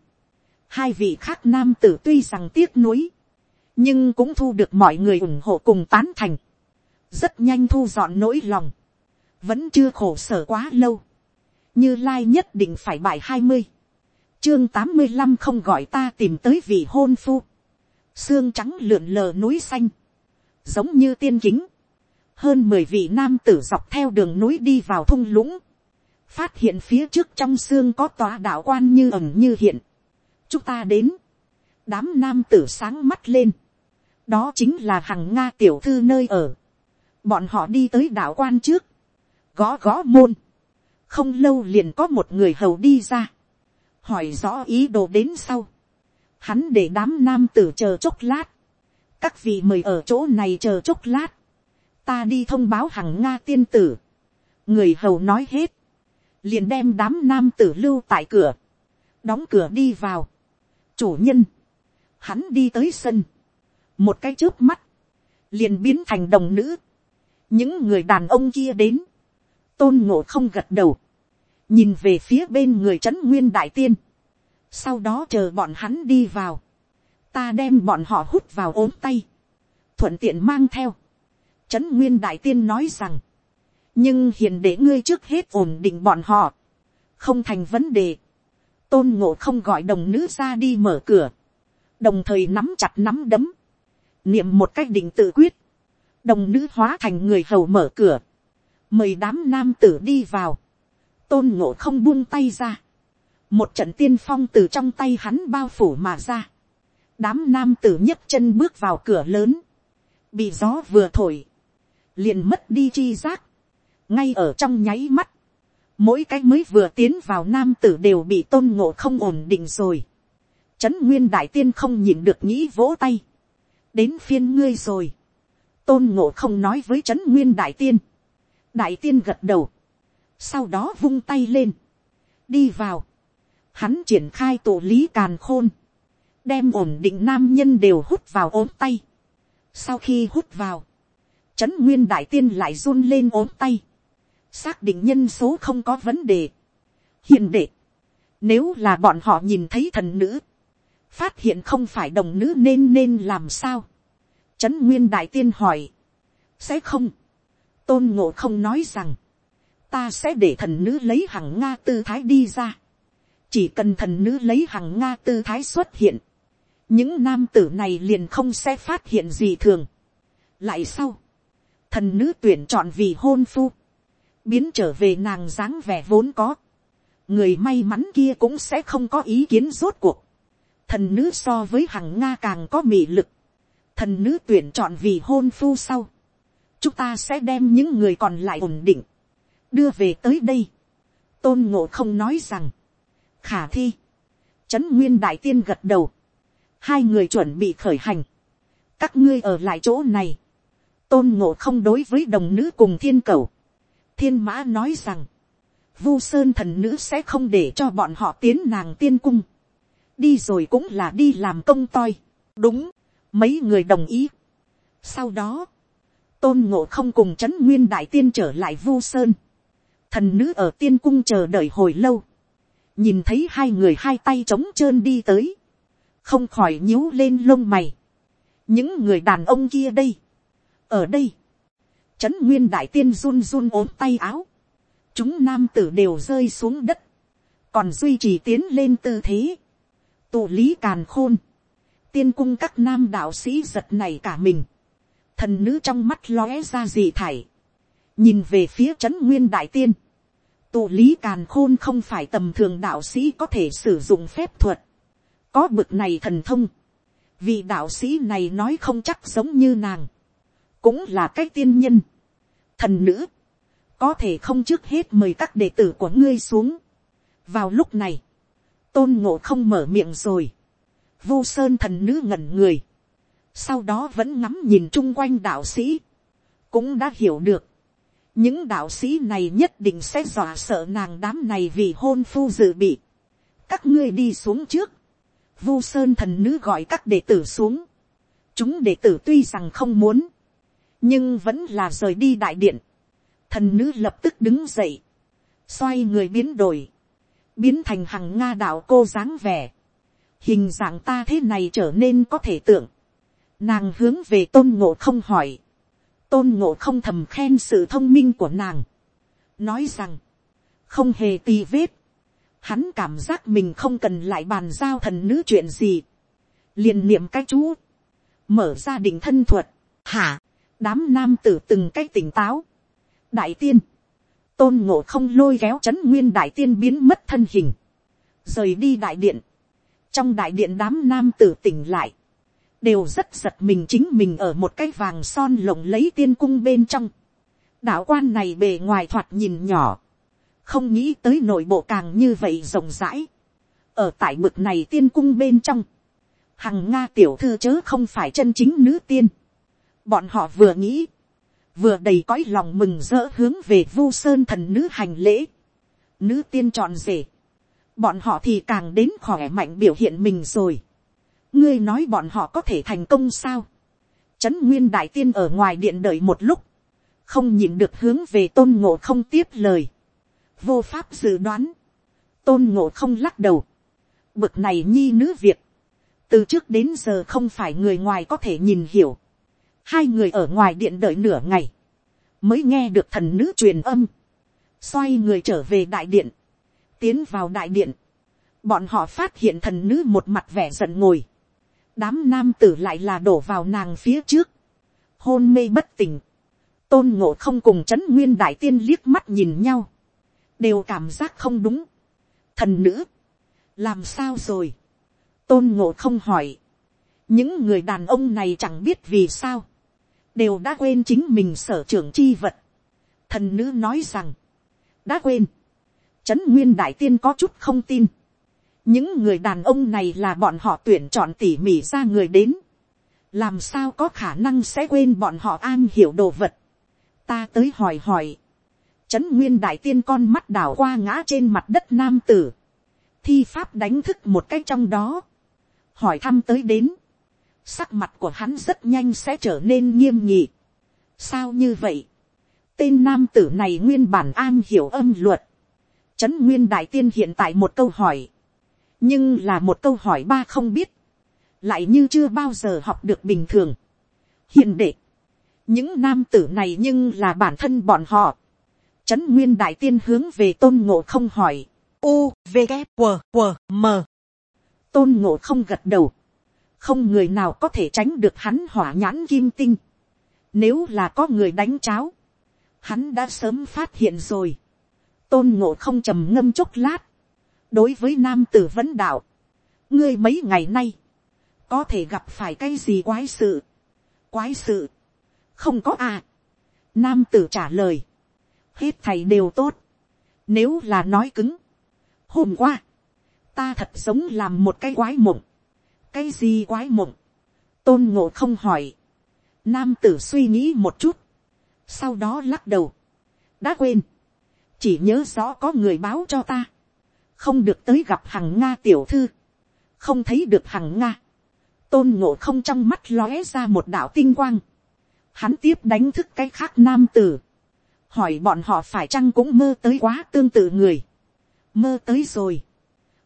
hai vị khác nam tử tuy rằng tiếc nuối, nhưng cũng thu được mọi người ủng hộ cùng tán thành, rất nhanh thu dọn nỗi lòng, vẫn chưa khổ sở quá lâu, như lai nhất định phải bài hai mươi, chương tám mươi năm không gọi ta tìm tới vị hôn phu, xương trắng lượn lờ núi xanh, giống như tiên kính, hơn mười vị nam tử dọc theo đường núi đi vào thung lũng, phát hiện phía trước trong xương có tòa đạo quan như ẩm như hiện. chúng ta đến, đám nam tử sáng mắt lên, đó chính là hằng nga tiểu thư nơi ở, bọn họ đi tới đạo quan trước, gõ gõ môn, không lâu liền có một người hầu đi ra, hỏi rõ ý đồ đến sau, hắn để đám nam tử chờ chốc lát, các vị mời ở chỗ này chờ chốc lát, ta đi thông báo hằng nga tiên tử, người hầu nói hết, liền đem đám nam tử lưu tại cửa, đóng cửa đi vào, chủ nhân, hắn đi tới sân, một cái trước mắt, liền biến thành đồng nữ, những người đàn ông kia đến, tôn ngộ không gật đầu, nhìn về phía bên người trấn nguyên đại tiên, sau đó chờ bọn hắn đi vào, ta đem bọn họ hút vào ốm tay, thuận tiện mang theo, trấn nguyên đại tiên nói rằng, nhưng hiền để ngươi trước hết ổn định bọn họ, không thành vấn đề, tôn ngộ không gọi đồng nữ ra đi mở cửa, đồng thời nắm chặt nắm đấm, niệm một cách định tự quyết, đồng nữ hóa thành người hầu mở cửa, mời đám nam tử đi vào, tôn ngộ không buông tay ra, một trận tiên phong từ trong tay hắn bao phủ mà ra, đám nam tử nhấc chân bước vào cửa lớn, bị gió vừa thổi, liền mất đi chi giác, ngay ở trong nháy mắt, mỗi cái mới vừa tiến vào nam tử đều bị tôn ngộ không ổn định rồi, trấn nguyên đại tiên không nhìn được nghĩ vỗ tay, đến phiên ngươi rồi, tôn ngộ không nói với trấn nguyên đại tiên, đại tiên gật đầu, sau đó vung tay lên, đi vào, hắn triển khai tổ lý càn khôn, đem ổn định nam nhân đều hút vào ốm tay, sau khi hút vào, trấn nguyên đại tiên lại run lên ốm tay, xác định nhân số không có vấn đề. hiền đệ, nếu là bọn họ nhìn thấy thần nữ, phát hiện không phải đồng nữ nên nên làm sao. trấn nguyên đại tiên hỏi, sẽ không, tôn ngộ không nói rằng, ta sẽ để thần nữ lấy hằng nga tư thái đi ra. chỉ cần thần nữ lấy hằng nga tư thái xuất hiện, những nam tử này liền không sẽ phát hiện gì thường. lại sau, thần nữ tuyển chọn vì hôn phu, biến trở về nàng dáng vẻ vốn có, người may mắn kia cũng sẽ không có ý kiến rốt cuộc thần nữ so với hằng nga càng có mị lực, thần nữ tuyển chọn vì hôn phu sau, chúng ta sẽ đem những người còn lại ổn định, đưa về tới đây. tôn ngộ không nói rằng, khả thi, trấn nguyên đại tiên gật đầu, hai người chuẩn bị khởi hành, các ngươi ở lại chỗ này, tôn ngộ không đối với đồng nữ cùng thiên cầu, thiên mã nói rằng, vu sơn thần nữ sẽ không để cho bọn họ tiến nàng tiên cung, đi rồi cũng là đi làm công toi, đúng, mấy người đồng ý. sau đó, tôn ngộ không cùng c h ấ n nguyên đại tiên trở lại vu sơn, thần nữ ở tiên cung chờ đợi hồi lâu, nhìn thấy hai người hai tay trống trơn đi tới, không khỏi nhíu lên lông mày, những người đàn ông kia đây, ở đây, Trấn nguyên đại tiên run run ốm tay áo. Chúng nam tử đều rơi xuống đất. Còn duy trì tiến lên tư thế. Tụ lý càn khôn. Tiên cung các nam đạo sĩ giật này cả mình. Thần nữ trong mắt lóe ra dị thải. Nhìn về phía trấn nguyên đại tiên. Tụ lý càn khôn không phải tầm thường đạo sĩ có thể sử dụng phép thuật. Có bực này thần thông. Vì đạo sĩ này nói không chắc giống như nàng cũng là cái tiên nhân, thần nữ, có thể không trước hết mời các đệ tử của ngươi xuống. vào lúc này, tôn ngộ không mở miệng rồi, vu sơn thần nữ ngẩn người, sau đó vẫn ngắm nhìn chung quanh đạo sĩ, cũng đã hiểu được, những đạo sĩ này nhất định sẽ dọa sợ nàng đám này vì hôn phu dự bị. các ngươi đi xuống trước, vu sơn thần nữ gọi các đệ tử xuống, chúng đệ tử tuy rằng không muốn, nhưng vẫn là rời đi đại điện. thần nữ lập tức đứng dậy, xoay người biến đổi, biến thành hằng nga đạo cô dáng vẻ. hình dạng ta thế này trở nên có thể tưởng. nàng hướng về tôn ngộ không hỏi, tôn ngộ không thầm khen sự thông minh của nàng, nói rằng, không hề tì vết, hắn cảm giác mình không cần lại bàn giao thần nữ chuyện gì, liền niệm cái chú, mở ra định thân thuật, hả, đám nam tử từng cái tỉnh táo. đại tiên, tôn ngộ không lôi kéo c h ấ n nguyên đại tiên biến mất thân hình, rời đi đại điện. trong đại điện đám nam tử tỉnh lại, đều rất giật mình chính mình ở một cái vàng son lộng lấy tiên cung bên trong. đạo quan này bề ngoài thoạt nhìn nhỏ, không nghĩ tới nội bộ càng như vậy rộng rãi. ở tại mực này tiên cung bên trong, hằng nga tiểu thư chớ không phải chân chính nữ tiên. bọn họ vừa nghĩ, vừa đầy cõi lòng mừng rỡ hướng về vu sơn thần nữ hành lễ. nữ tiên chọn rể, bọn họ thì càng đến khỏe mạnh biểu hiện mình rồi ngươi nói bọn họ có thể thành công sao. trấn nguyên đại tiên ở ngoài điện đợi một lúc, không nhìn được hướng về tôn ngộ không tiếp lời. vô pháp dự đoán, tôn ngộ không lắc đầu. bực này nhi nữ việc, từ trước đến giờ không phải người ngoài có thể nhìn hiểu hai người ở ngoài điện đợi nửa ngày, mới nghe được thần nữ truyền âm, xoay người trở về đại điện, tiến vào đại điện, bọn họ phát hiện thần nữ một mặt vẻ giận ngồi, đám nam tử lại là đổ vào nàng phía trước, hôn mê bất tỉnh, tôn ngộ không cùng c h ấ n nguyên đại tiên liếc mắt nhìn nhau, đều cảm giác không đúng. thần nữ, làm sao rồi, tôn ngộ không hỏi, những người đàn ông này chẳng biết vì sao, đều đã quên chính mình sở trưởng chi vật. thần nữ nói rằng, đã quên, Trấn nguyên đại tiên có chút không tin, những người đàn ông này là bọn họ tuyển chọn tỉ mỉ ra người đến, làm sao có khả năng sẽ quên bọn họ an hiểu đồ vật. ta tới hỏi hỏi, trấn nguyên đại tiên con mắt đảo qua ngã trên mặt đất nam tử, thi pháp đánh thức một cách trong đó, hỏi thăm tới đến, sắc mặt của hắn rất nhanh sẽ trở nên nghiêm nhị. sao như vậy, tên nam tử này nguyên bản an hiểu âm luật, trấn nguyên đại tiên hiện tại một câu hỏi, nhưng là một câu hỏi ba không biết, lại như chưa bao giờ học được bình thường. hiện đệ, những nam tử này nhưng là bản thân bọn họ. Trấn nguyên đại tiên hướng về tôn ngộ không hỏi. U, V, K, W, W, M. Tôn ngộ không gật đầu. Không người nào có thể tránh được hắn hỏa nhãn kim tinh. Nếu là có người đánh cháo. Hắn đã sớm phát hiện rồi. Tôn ngộ không trầm ngâm chốc lát đối với nam tử vấn đạo, ngươi mấy ngày nay, có thể gặp phải cái gì quái sự, quái sự, không có à. nam tử trả lời, hết thầy đều tốt, nếu là nói cứng, hôm qua, ta thật sống làm một cái quái mộng, cái gì quái mộng, tôn ngộ không hỏi, nam tử suy nghĩ một chút, sau đó lắc đầu, đã quên, chỉ nhớ rõ có người báo cho ta, không được tới gặp hằng nga tiểu thư, không thấy được hằng nga, tôn ngộ không trong mắt lóe ra một đạo tinh quang, hắn tiếp đánh thức cái khác nam tử, hỏi bọn họ phải chăng cũng mơ tới quá tương tự người, mơ tới rồi,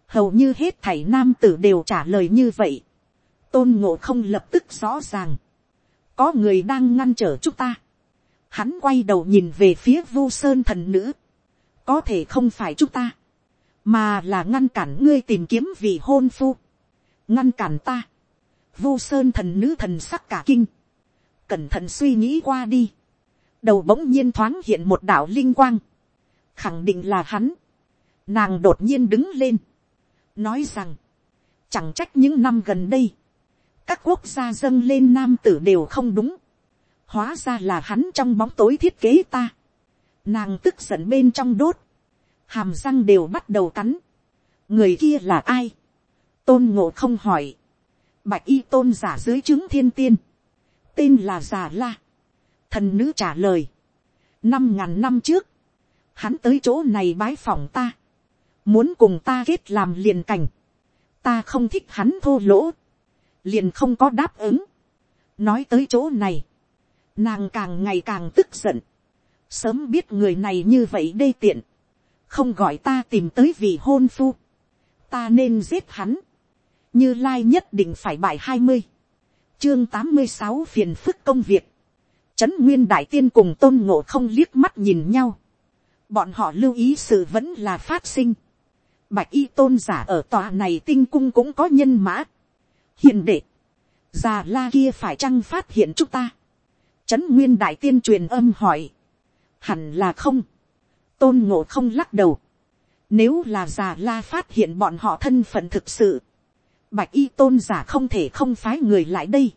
hầu như hết thảy nam tử đều trả lời như vậy, tôn ngộ không lập tức rõ ràng, có người đang ngăn trở chúng ta, hắn quay đầu nhìn về phía vu sơn thần nữ, có thể không phải chúng ta, mà là ngăn cản ngươi tìm kiếm vị hôn phu, ngăn cản ta, vu sơn thần nữ thần sắc cả kinh, cẩn thận suy nghĩ qua đi, đầu bỗng nhiên thoáng hiện một đạo linh quang, khẳng định là hắn, nàng đột nhiên đứng lên, nói rằng, chẳng trách những năm gần đây, các quốc gia dâng lên nam tử đều không đúng, hóa ra là hắn trong bóng tối thiết kế ta, nàng tức giận bên trong đốt, hàm răng đều bắt đầu cắn. người kia là ai. tôn ngộ không hỏi. bạch y tôn giả dưới trướng thiên tiên. tên là già la. thần nữ trả lời. năm ngàn năm trước, hắn tới chỗ này bái phòng ta muốn cùng ta kết làm liền cảnh. ta không thích hắn thô lỗ. liền không có đáp ứng. nói tới chỗ này, nàng càng ngày càng tức giận. sớm biết người này như vậy đê tiện không gọi ta tìm tới vị hôn phu, ta nên giết hắn, như lai nhất định phải bài hai mươi, chương tám mươi sáu phiền phức công việc, trấn nguyên đại tiên cùng tôn ngộ không liếc mắt nhìn nhau, bọn họ lưu ý sự vẫn là phát sinh, bạch y tôn giả ở tòa này tinh cung cũng có nhân mã, hiện đệ, già la kia phải chăng phát hiện chúng ta, trấn nguyên đại tiên truyền âm hỏi, hẳn là không, tôn ngộ không lắc đầu. Nếu là già la phát hiện bọn họ thân phận thực sự, bạch y tôn giả không thể không phái người lại đây.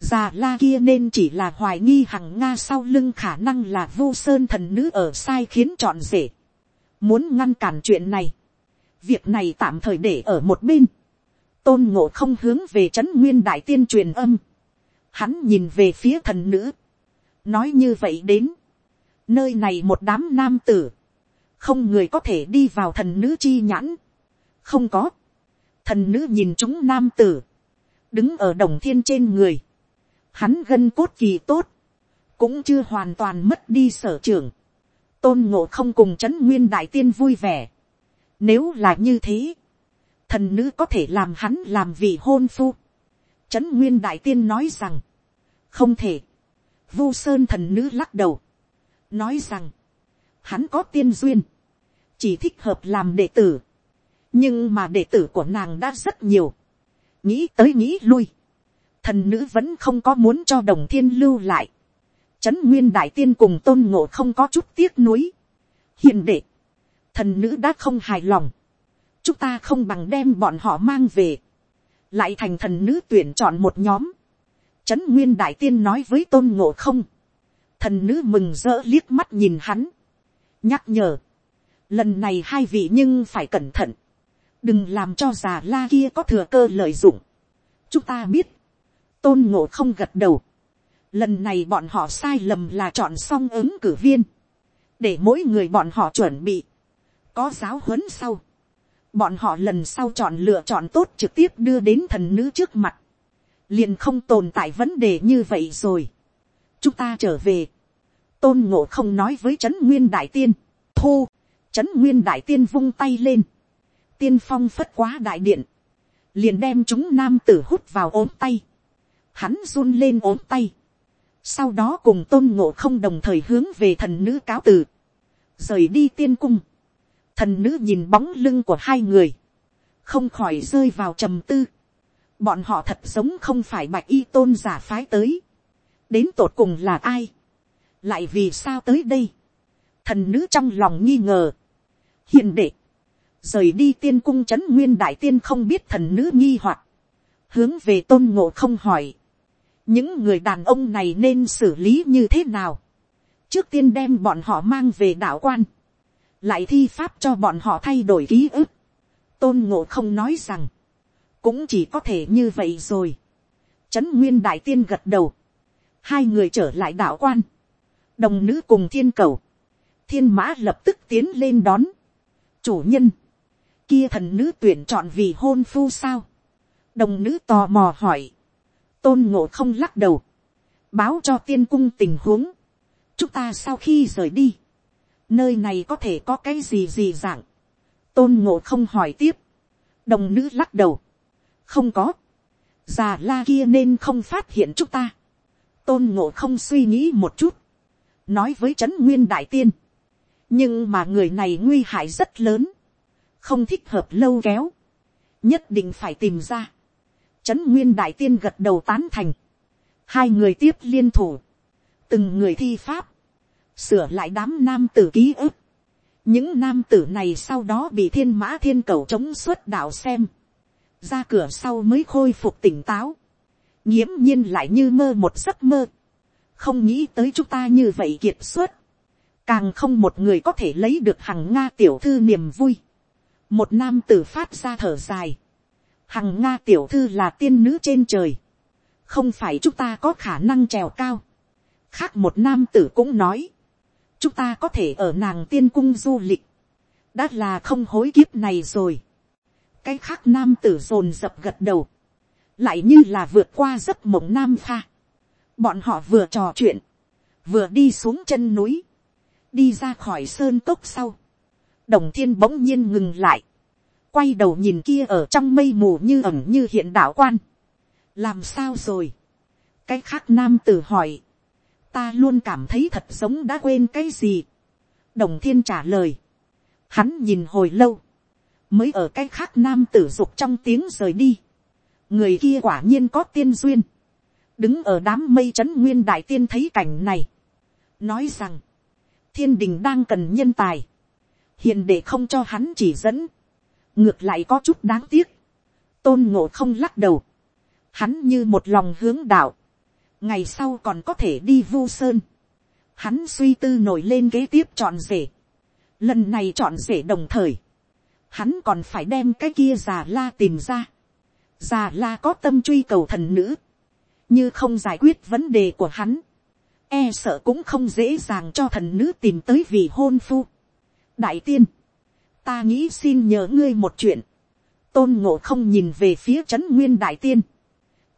già la kia nên chỉ là hoài nghi hằng nga sau lưng khả năng là vô sơn thần nữ ở sai khiến chọn rể. muốn ngăn cản chuyện này việc này tạm thời để ở một bên. tôn ngộ không hướng về c h ấ n nguyên đại tiên truyền âm. hắn nhìn về phía thần nữ. nói như vậy đến. nơi này một đám nam tử. không người có thể đi vào thần nữ chi nhãn. không có thần nữ nhìn chúng nam tử, đứng ở đồng thiên trên người, hắn gân cốt kỳ tốt, cũng chưa hoàn toàn mất đi sở trường, tôn ngộ không cùng c h ấ n nguyên đại tiên vui vẻ. Nếu là như thế, thần nữ có thể làm hắn làm vị hôn phu. Trấn nguyên đại tiên nói rằng, không thể, vu sơn thần nữ lắc đầu, nói rằng, hắn có tiên duyên, chỉ thích hợp làm đệ tử, nhưng mà đệ tử của nàng đã rất nhiều, nghĩ tới nghĩ lui, thần nữ vẫn không có muốn cho đồng thiên lưu lại, trấn nguyên đại tiên cùng tôn ngộ không có chút tiếc nuối, hiện đệ, thần nữ đã không hài lòng, chúng ta không bằng đem bọn họ mang về, lại thành thần nữ tuyển chọn một nhóm, trấn nguyên đại tiên nói với tôn ngộ không, thần nữ mừng rỡ liếc mắt nhìn hắn, nhắc nhở, lần này hai vị nhưng phải cẩn thận, đừng làm cho già la kia có thừa cơ lợi dụng. chúng ta biết, tôn ngộ không gật đầu. lần này bọn họ sai lầm là chọn xong ứng cử viên, để mỗi người bọn họ chuẩn bị, có giáo huấn sau. bọn họ lần sau chọn lựa chọn tốt trực tiếp đưa đến thần nữ trước mặt, liền không tồn tại vấn đề như vậy rồi. chúng ta trở về, tôn ngộ không nói với trấn nguyên đại tiên, thu, trấn nguyên đại tiên vung tay lên, tiên phong phất quá đại điện, liền đem chúng nam tử hút vào ốm tay, hắn run lên ốm tay, sau đó cùng tôn ngộ không đồng thời hướng về thần nữ cáo từ, rời đi tiên cung, thần nữ nhìn bóng lưng của hai người, không khỏi rơi vào trầm tư, bọn họ thật giống không phải bạch y tôn giả phái tới, đến tột cùng là ai, lại vì sao tới đây, thần nữ trong lòng nghi ngờ, hiện đệ, rời đi tiên cung c h ấ n nguyên đại tiên không biết thần nữ nghi hoặc, hướng về tôn ngộ không hỏi, những người đàn ông này nên xử lý như thế nào, trước tiên đem bọn họ mang về đạo quan, lại thi pháp cho bọn họ thay đổi ký ức, tôn ngộ không nói rằng, cũng chỉ có thể như vậy rồi, trấn nguyên đại tiên gật đầu, hai người trở lại đạo quan, đồng nữ cùng thiên cầu, thiên mã lập tức tiến lên đón, chủ nhân, kia thần nữ tuyển chọn vì hôn phu sao. đồng nữ tò mò hỏi. tôn ngộ không lắc đầu. báo cho tiên cung tình huống. chúng ta sau khi rời đi nơi này có thể có cái gì gì dạng. tôn ngộ không hỏi tiếp. đồng nữ lắc đầu. không có. già la kia nên không phát hiện chúng ta. tôn ngộ không suy nghĩ một chút. nói với trấn nguyên đại tiên. nhưng mà người này nguy hại rất lớn không thích hợp lâu kéo, nhất định phải tìm ra. Trấn nguyên đại tiên gật đầu tán thành, hai người tiếp liên thủ, từng người thi pháp, sửa lại đám nam tử ký ức. những nam tử này sau đó bị thiên mã thiên cầu chống suốt đạo xem, ra cửa sau mới khôi phục tỉnh táo, nghiễm nhiên lại như mơ một giấc mơ, không nghĩ tới chúng ta như vậy kiệt xuất, càng không một người có thể lấy được hằng nga tiểu thư niềm vui. Một nam tử phát ra thở dài, hằng nga tiểu thư là tiên nữ trên trời, không phải chúng ta có khả năng trèo cao. khác một nam tử cũng nói, chúng ta có thể ở nàng tiên cung du lịch, đã là không hối kiếp này rồi. cái khác nam tử dồn dập gật đầu, lại như là vượt qua giấc mộng nam pha. bọn họ vừa trò chuyện, vừa đi xuống chân núi, đi ra khỏi sơn cốc sau, đồng thiên bỗng nhiên ngừng lại, quay đầu nhìn kia ở trong mây mù như ẩm như hiện đạo quan, làm sao rồi, cái khác nam tử hỏi, ta luôn cảm thấy thật giống đã quên cái gì, đồng thiên trả lời, hắn nhìn hồi lâu, mới ở cái khác nam tử dục trong tiếng rời đi, người kia quả nhiên có tiên duyên, đứng ở đám mây trấn nguyên đại tiên thấy cảnh này, nói rằng, thiên đình đang cần nhân tài, Hiền để không cho hắn chỉ dẫn, ngược lại có chút đáng tiếc, tôn ngộ không lắc đầu, hắn như một lòng hướng đạo, ngày sau còn có thể đi vu sơn, hắn suy tư nổi lên kế tiếp chọn rể, lần này chọn rể đồng thời, hắn còn phải đem cái kia già la tìm ra, già la có tâm truy cầu thần nữ, như không giải quyết vấn đề của hắn, e sợ cũng không dễ dàng cho thần nữ tìm tới vì hôn phu. đại tiên, ta nghĩ xin nhớ ngươi một chuyện, tôn ngộ không nhìn về phía trấn nguyên đại tiên,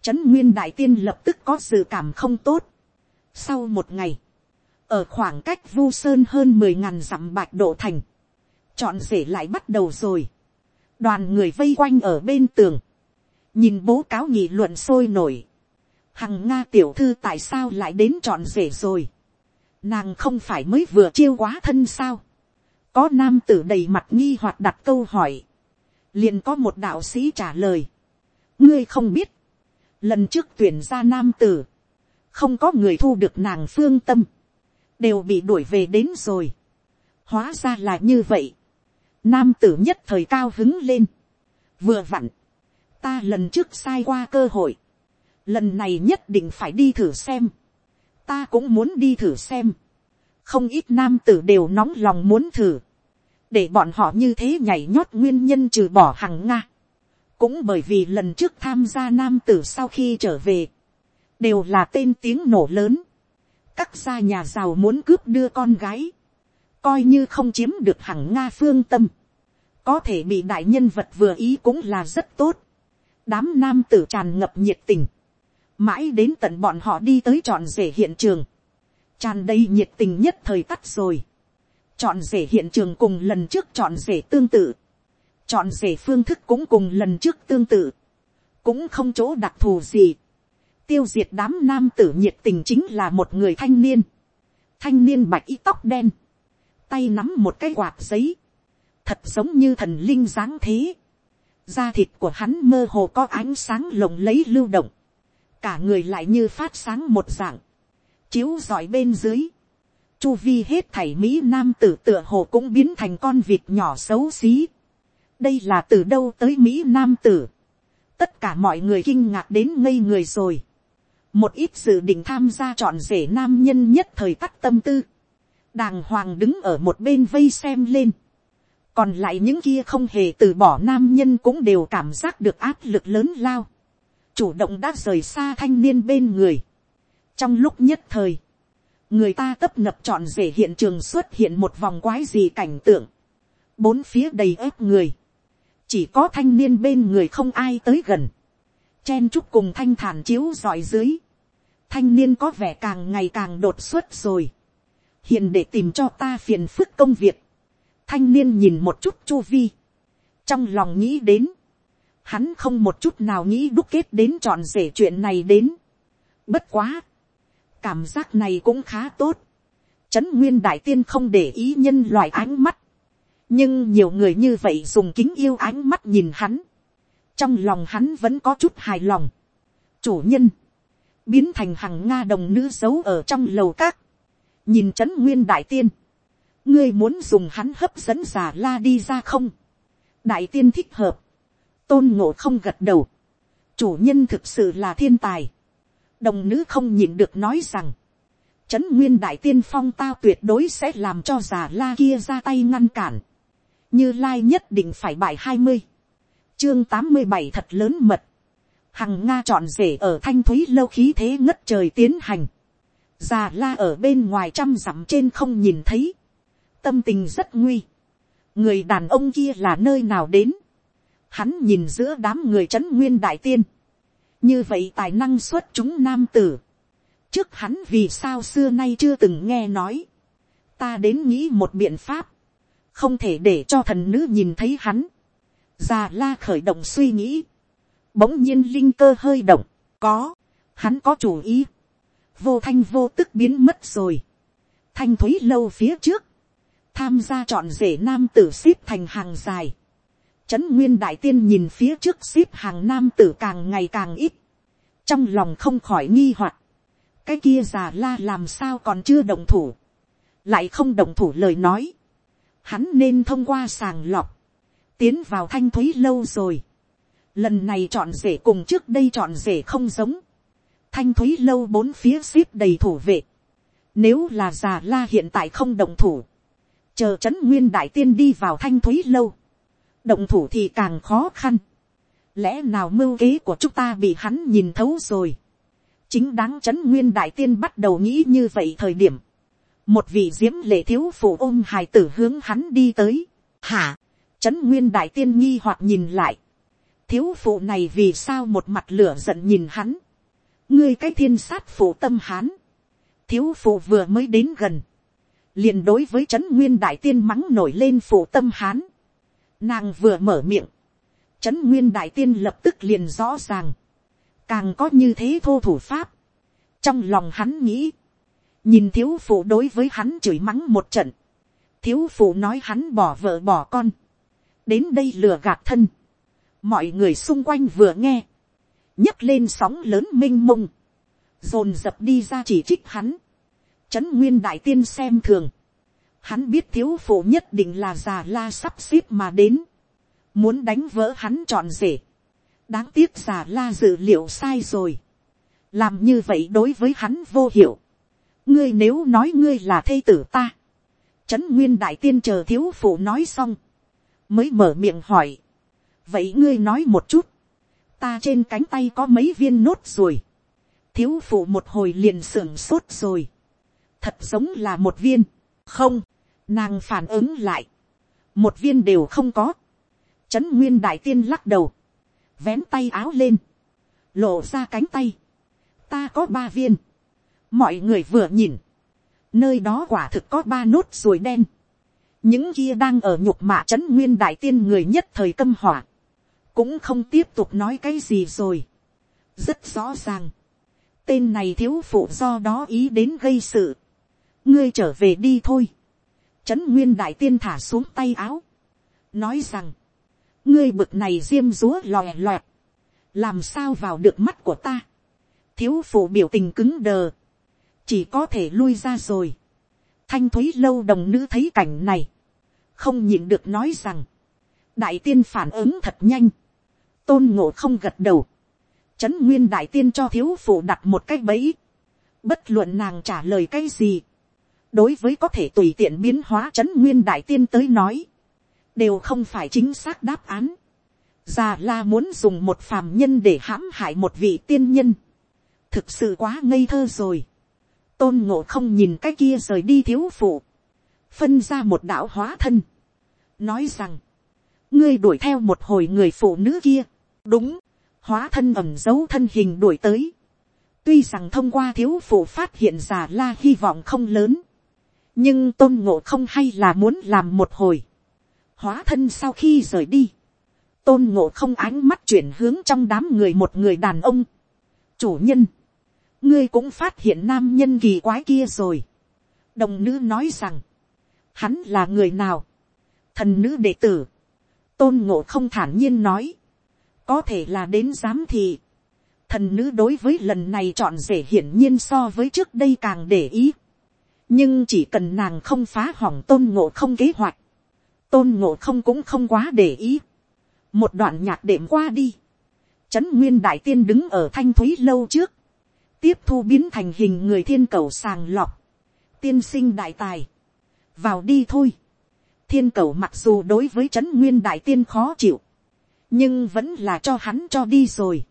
trấn nguyên đại tiên lập tức có dự cảm không tốt. sau một ngày, ở khoảng cách vu sơn hơn mười ngàn dặm bạch độ thành, chọn rể lại bắt đầu rồi, đoàn người vây quanh ở bên tường, nhìn bố cáo nghị luận sôi nổi, hằng nga tiểu thư tại sao lại đến chọn rể rồi, nàng không phải mới vừa chiêu quá thân sao, có nam tử đầy mặt nghi hoặc đặt câu hỏi, liền có một đạo sĩ trả lời, ngươi không biết, lần trước tuyển ra nam tử, không có người thu được nàng phương tâm, đều bị đuổi về đến rồi. hóa ra là như vậy. nam tử nhất thời cao hứng lên. vừa vặn, ta lần trước sai qua cơ hội, lần này nhất định phải đi thử xem. ta cũng muốn đi thử xem. không ít nam tử đều nóng lòng muốn thử. để bọn họ như thế nhảy nhót nguyên nhân trừ bỏ hằng nga cũng bởi vì lần trước tham gia nam tử sau khi trở về, đều là tên tiếng nổ lớn. Các gia nhà giàu muốn cướp đưa con gái, coi như không chiếm được hằng nga phương tâm, có thể bị đại nhân vật vừa ý cũng là rất tốt, đám nam tử tràn ngập nhiệt tình, mãi đến tận bọn họ đi tới trọn rể hiện trường, tràn đầy nhiệt tình nhất thời tắt rồi, chọn rể hiện trường cùng lần trước chọn rể tương tự, chọn rể phương thức cũng cùng lần trước tương tự, cũng không chỗ đặc thù gì, tiêu diệt đám nam tử nhiệt tình chính là một người thanh niên, thanh niên bạch y tóc đen, tay nắm một cái quạt giấy, thật giống như thần linh dáng thế, da thịt của hắn mơ hồ có ánh sáng lồng lấy lưu động, cả người lại như phát sáng một dạng, chiếu giỏi bên dưới, chu vi hết thảy mỹ nam tử tựa hồ cũng biến thành con vịt nhỏ xấu xí đây là từ đâu tới mỹ nam tử. tất cả mọi người kinh ngạc đến ngây người rồi. Một ít dự định tham gia chọn rể nam nhân nhất thời tắt tâm tư, đàng hoàng đứng ở một bên vây xem lên, còn lại những kia không hề từ bỏ nam nhân cũng đều cảm giác được áp lực lớn lao, chủ động đã rời xa thanh niên bên người. trong lúc nhất thời, người ta tấp nập chọn rể hiện trường xuất hiện một vòng quái gì cảnh tượng, bốn phía đầy ép người, chỉ có thanh niên bên người không ai tới gần, chen chúc cùng thanh thản chiếu dọi dưới, thanh niên có vẻ càng ngày càng đột xuất rồi. hiền để tìm cho ta phiền phức công việc. thanh niên nhìn một chút chu vi. trong lòng nghĩ đến. hắn không một chút nào nghĩ đúc kết đến trọn rể chuyện này đến. bất quá. cảm giác này cũng khá tốt. trấn nguyên đại tiên không để ý nhân loại ánh mắt nhưng nhiều người như vậy dùng kính yêu ánh mắt nhìn hắn. trong lòng hắn vẫn có chút hài lòng. chủ nhân. Biến thành hằng nga đồng nữ giấu ở trong lầu các, nhìn trấn nguyên đại tiên, ngươi muốn dùng hắn hấp dẫn giả la đi ra không, đại tiên thích hợp, tôn ngộ không gật đầu, chủ nhân thực sự là thiên tài, đồng nữ không nhìn được nói rằng, trấn nguyên đại tiên phong tao tuyệt đối sẽ làm cho giả la kia ra tay ngăn cản, như lai nhất định phải bài hai mươi, chương tám mươi bảy thật lớn mật, hằng nga chọn rể ở thanh thúy lâu khí thế ngất trời tiến hành, già la ở bên ngoài trăm dặm trên không nhìn thấy, tâm tình rất nguy, người đàn ông kia là nơi nào đến, hắn nhìn giữa đám người trấn nguyên đại tiên, như vậy tài năng xuất chúng nam tử, trước hắn vì sao xưa nay chưa từng nghe nói, ta đến nghĩ một biện pháp, không thể để cho thần nữ nhìn thấy hắn, già la khởi động suy nghĩ, Bỗng nhiên linh cơ hơi động, có, hắn có chủ ý. Vô thanh vô tức biến mất rồi. Thanh thúy lâu phía trước. Tham gia chọn rể nam tử xếp thành hàng dài. Trấn Nguyên Đại Tiên nhìn phía trước xếp hàng nam tử càng ngày càng ít. Trong lòng không khỏi nghi hoặc Cái kia già la làm sao còn chưa động thủ. Lại không động thủ lời nói. Hắn nên thông qua sàng lọc. Tiến vào thanh thúy lâu rồi. Lần này chọn rể cùng trước đây chọn rể không giống, thanh thúy lâu bốn phía ship đầy thủ vệ, nếu là già la hiện tại không động thủ, chờ trấn nguyên đại tiên đi vào thanh thúy lâu, động thủ thì càng khó khăn, lẽ nào mưu kế của chúng ta bị hắn nhìn thấu rồi, chính đáng trấn nguyên đại tiên bắt đầu nghĩ như vậy thời điểm, một vị diễm lệ thiếu phụ ôm hài tử hướng hắn đi tới, hả, trấn nguyên đại tiên nghi hoặc nhìn lại, thiếu phụ này vì sao một mặt lửa giận nhìn hắn, ngươi cái thiên sát phụ tâm hán, thiếu phụ vừa mới đến gần, liền đối với trấn nguyên đại tiên mắng nổi lên phụ tâm hán, nàng vừa mở miệng, trấn nguyên đại tiên lập tức liền rõ ràng, càng có như thế thô thủ pháp, trong lòng hắn nghĩ, nhìn thiếu phụ đối với hắn chửi mắng một trận, thiếu phụ nói hắn bỏ vợ bỏ con, đến đây lừa gạt thân, mọi người xung quanh vừa nghe, nhấc lên sóng lớn m i n h mông, dồn dập đi ra chỉ trích hắn, trấn nguyên đại tiên xem thường, hắn biết thiếu phụ nhất định là già la sắp xếp mà đến, muốn đánh vỡ hắn trọn rể, đáng tiếc già la dự liệu sai rồi, làm như vậy đối với hắn vô hiệu, ngươi nếu nói ngươi là thê tử ta, trấn nguyên đại tiên chờ thiếu phụ nói xong, mới mở miệng hỏi, vậy ngươi nói một chút, ta trên cánh tay có mấy viên nốt rồi, thiếu phụ một hồi liền sưởng sốt rồi, thật giống là một viên, không, nàng phản ứng lại, một viên đều không có, trấn nguyên đại tiên lắc đầu, vén tay áo lên, lộ ra cánh tay, ta có ba viên, mọi người vừa nhìn, nơi đó quả thực có ba nốt ruồi đen, những kia đang ở nhục mạ trấn nguyên đại tiên người nhất thời câm hỏa, cũng không tiếp tục nói cái gì rồi. rất rõ ràng, tên này thiếu phụ do đó ý đến gây sự. ngươi trở về đi thôi. trấn nguyên đại tiên thả xuống tay áo, nói rằng, ngươi bực này diêm rúa lòe loẹt, làm sao vào được mắt của ta. thiếu phụ biểu tình cứng đờ, chỉ có thể lui ra rồi. thanh thúy lâu đồng nữ thấy cảnh này, không nhịn được nói rằng, đại tiên phản ứng thật nhanh, tôn ngộ không gật đầu, trấn nguyên đại tiên cho thiếu phụ đặt một cái bẫy, bất luận nàng trả lời cái gì, đối với có thể tùy tiện biến hóa trấn nguyên đại tiên tới nói, đều không phải chính xác đáp án. Già la muốn dùng một phàm nhân để hãm hại một vị tiên nhân, thực sự quá ngây thơ rồi tôn ngộ không nhìn cái kia rời đi thiếu phụ, phân ra một đạo hóa thân, nói rằng, ngươi đuổi theo một hồi người phụ nữ kia, đúng, hóa thân ẩm dấu thân hình đuổi tới. tuy rằng thông qua thiếu phụ phát hiện già la hy vọng không lớn, nhưng tôn ngộ không hay là muốn làm một hồi. hóa thân sau khi rời đi, tôn ngộ không ánh mắt chuyển hướng trong đám người một người đàn ông. chủ nhân, ngươi cũng phát hiện nam nhân kỳ quái kia rồi. đồng nữ nói rằng, hắn là người nào, thần nữ đệ tử, tôn ngộ không thản nhiên nói, có thể là đến giám thị. Thần nữ đối với lần này chọn rể hiển nhiên so với trước đây càng để ý. Nhưng chỉ cần nàng không phá hỏng tôn ngộ không kế hoạch. Tôn ngộ không cũng không quá để ý. Một đoạn nhạc đệm qua đi. Trấn Nguyên Đại Tiên đứng ở thanh thúy lâu trước. Tiếp thu biến thành hình người thiên cầu sàng lọc. Tiên sinh đại tài. Vào đi thôi. Thiên cầu mặc dù đối với Trấn Nguyên Đại Tiên khó chịu, nhưng vẫn là cho hắn cho đi rồi.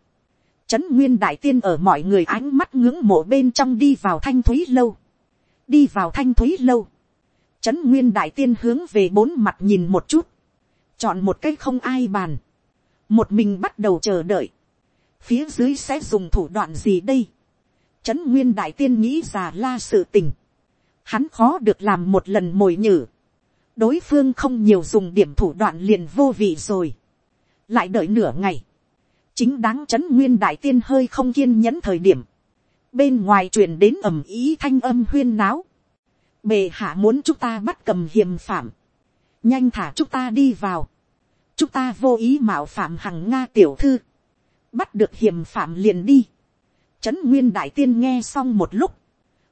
Trấn nguyên đại tiên ở mọi người ánh mắt ngưỡng mộ bên trong đi vào thanh thúy lâu. đi vào thanh thúy lâu. Trấn nguyên đại tiên hướng về bốn mặt nhìn một chút. chọn một cái không ai bàn. một mình bắt đầu chờ đợi. phía dưới sẽ dùng thủ đoạn gì đây. Trấn nguyên đại tiên nghĩ già la sự tình. hắn khó được làm một lần mồi nhử. đối phương không nhiều dùng điểm thủ đoạn liền vô vị rồi. Lại đợi nửa ngày, chính đáng chấn nguyên đại tiên hơi không kiên nhẫn thời điểm, bên ngoài truyền đến ầm ý thanh âm huyên náo, bề hạ muốn chúng ta bắt cầm hiềm phạm, nhanh thả chúng ta đi vào, chúng ta vô ý mạo phạm hằng nga tiểu thư, bắt được hiềm phạm liền đi, trấn nguyên đại tiên nghe xong một lúc,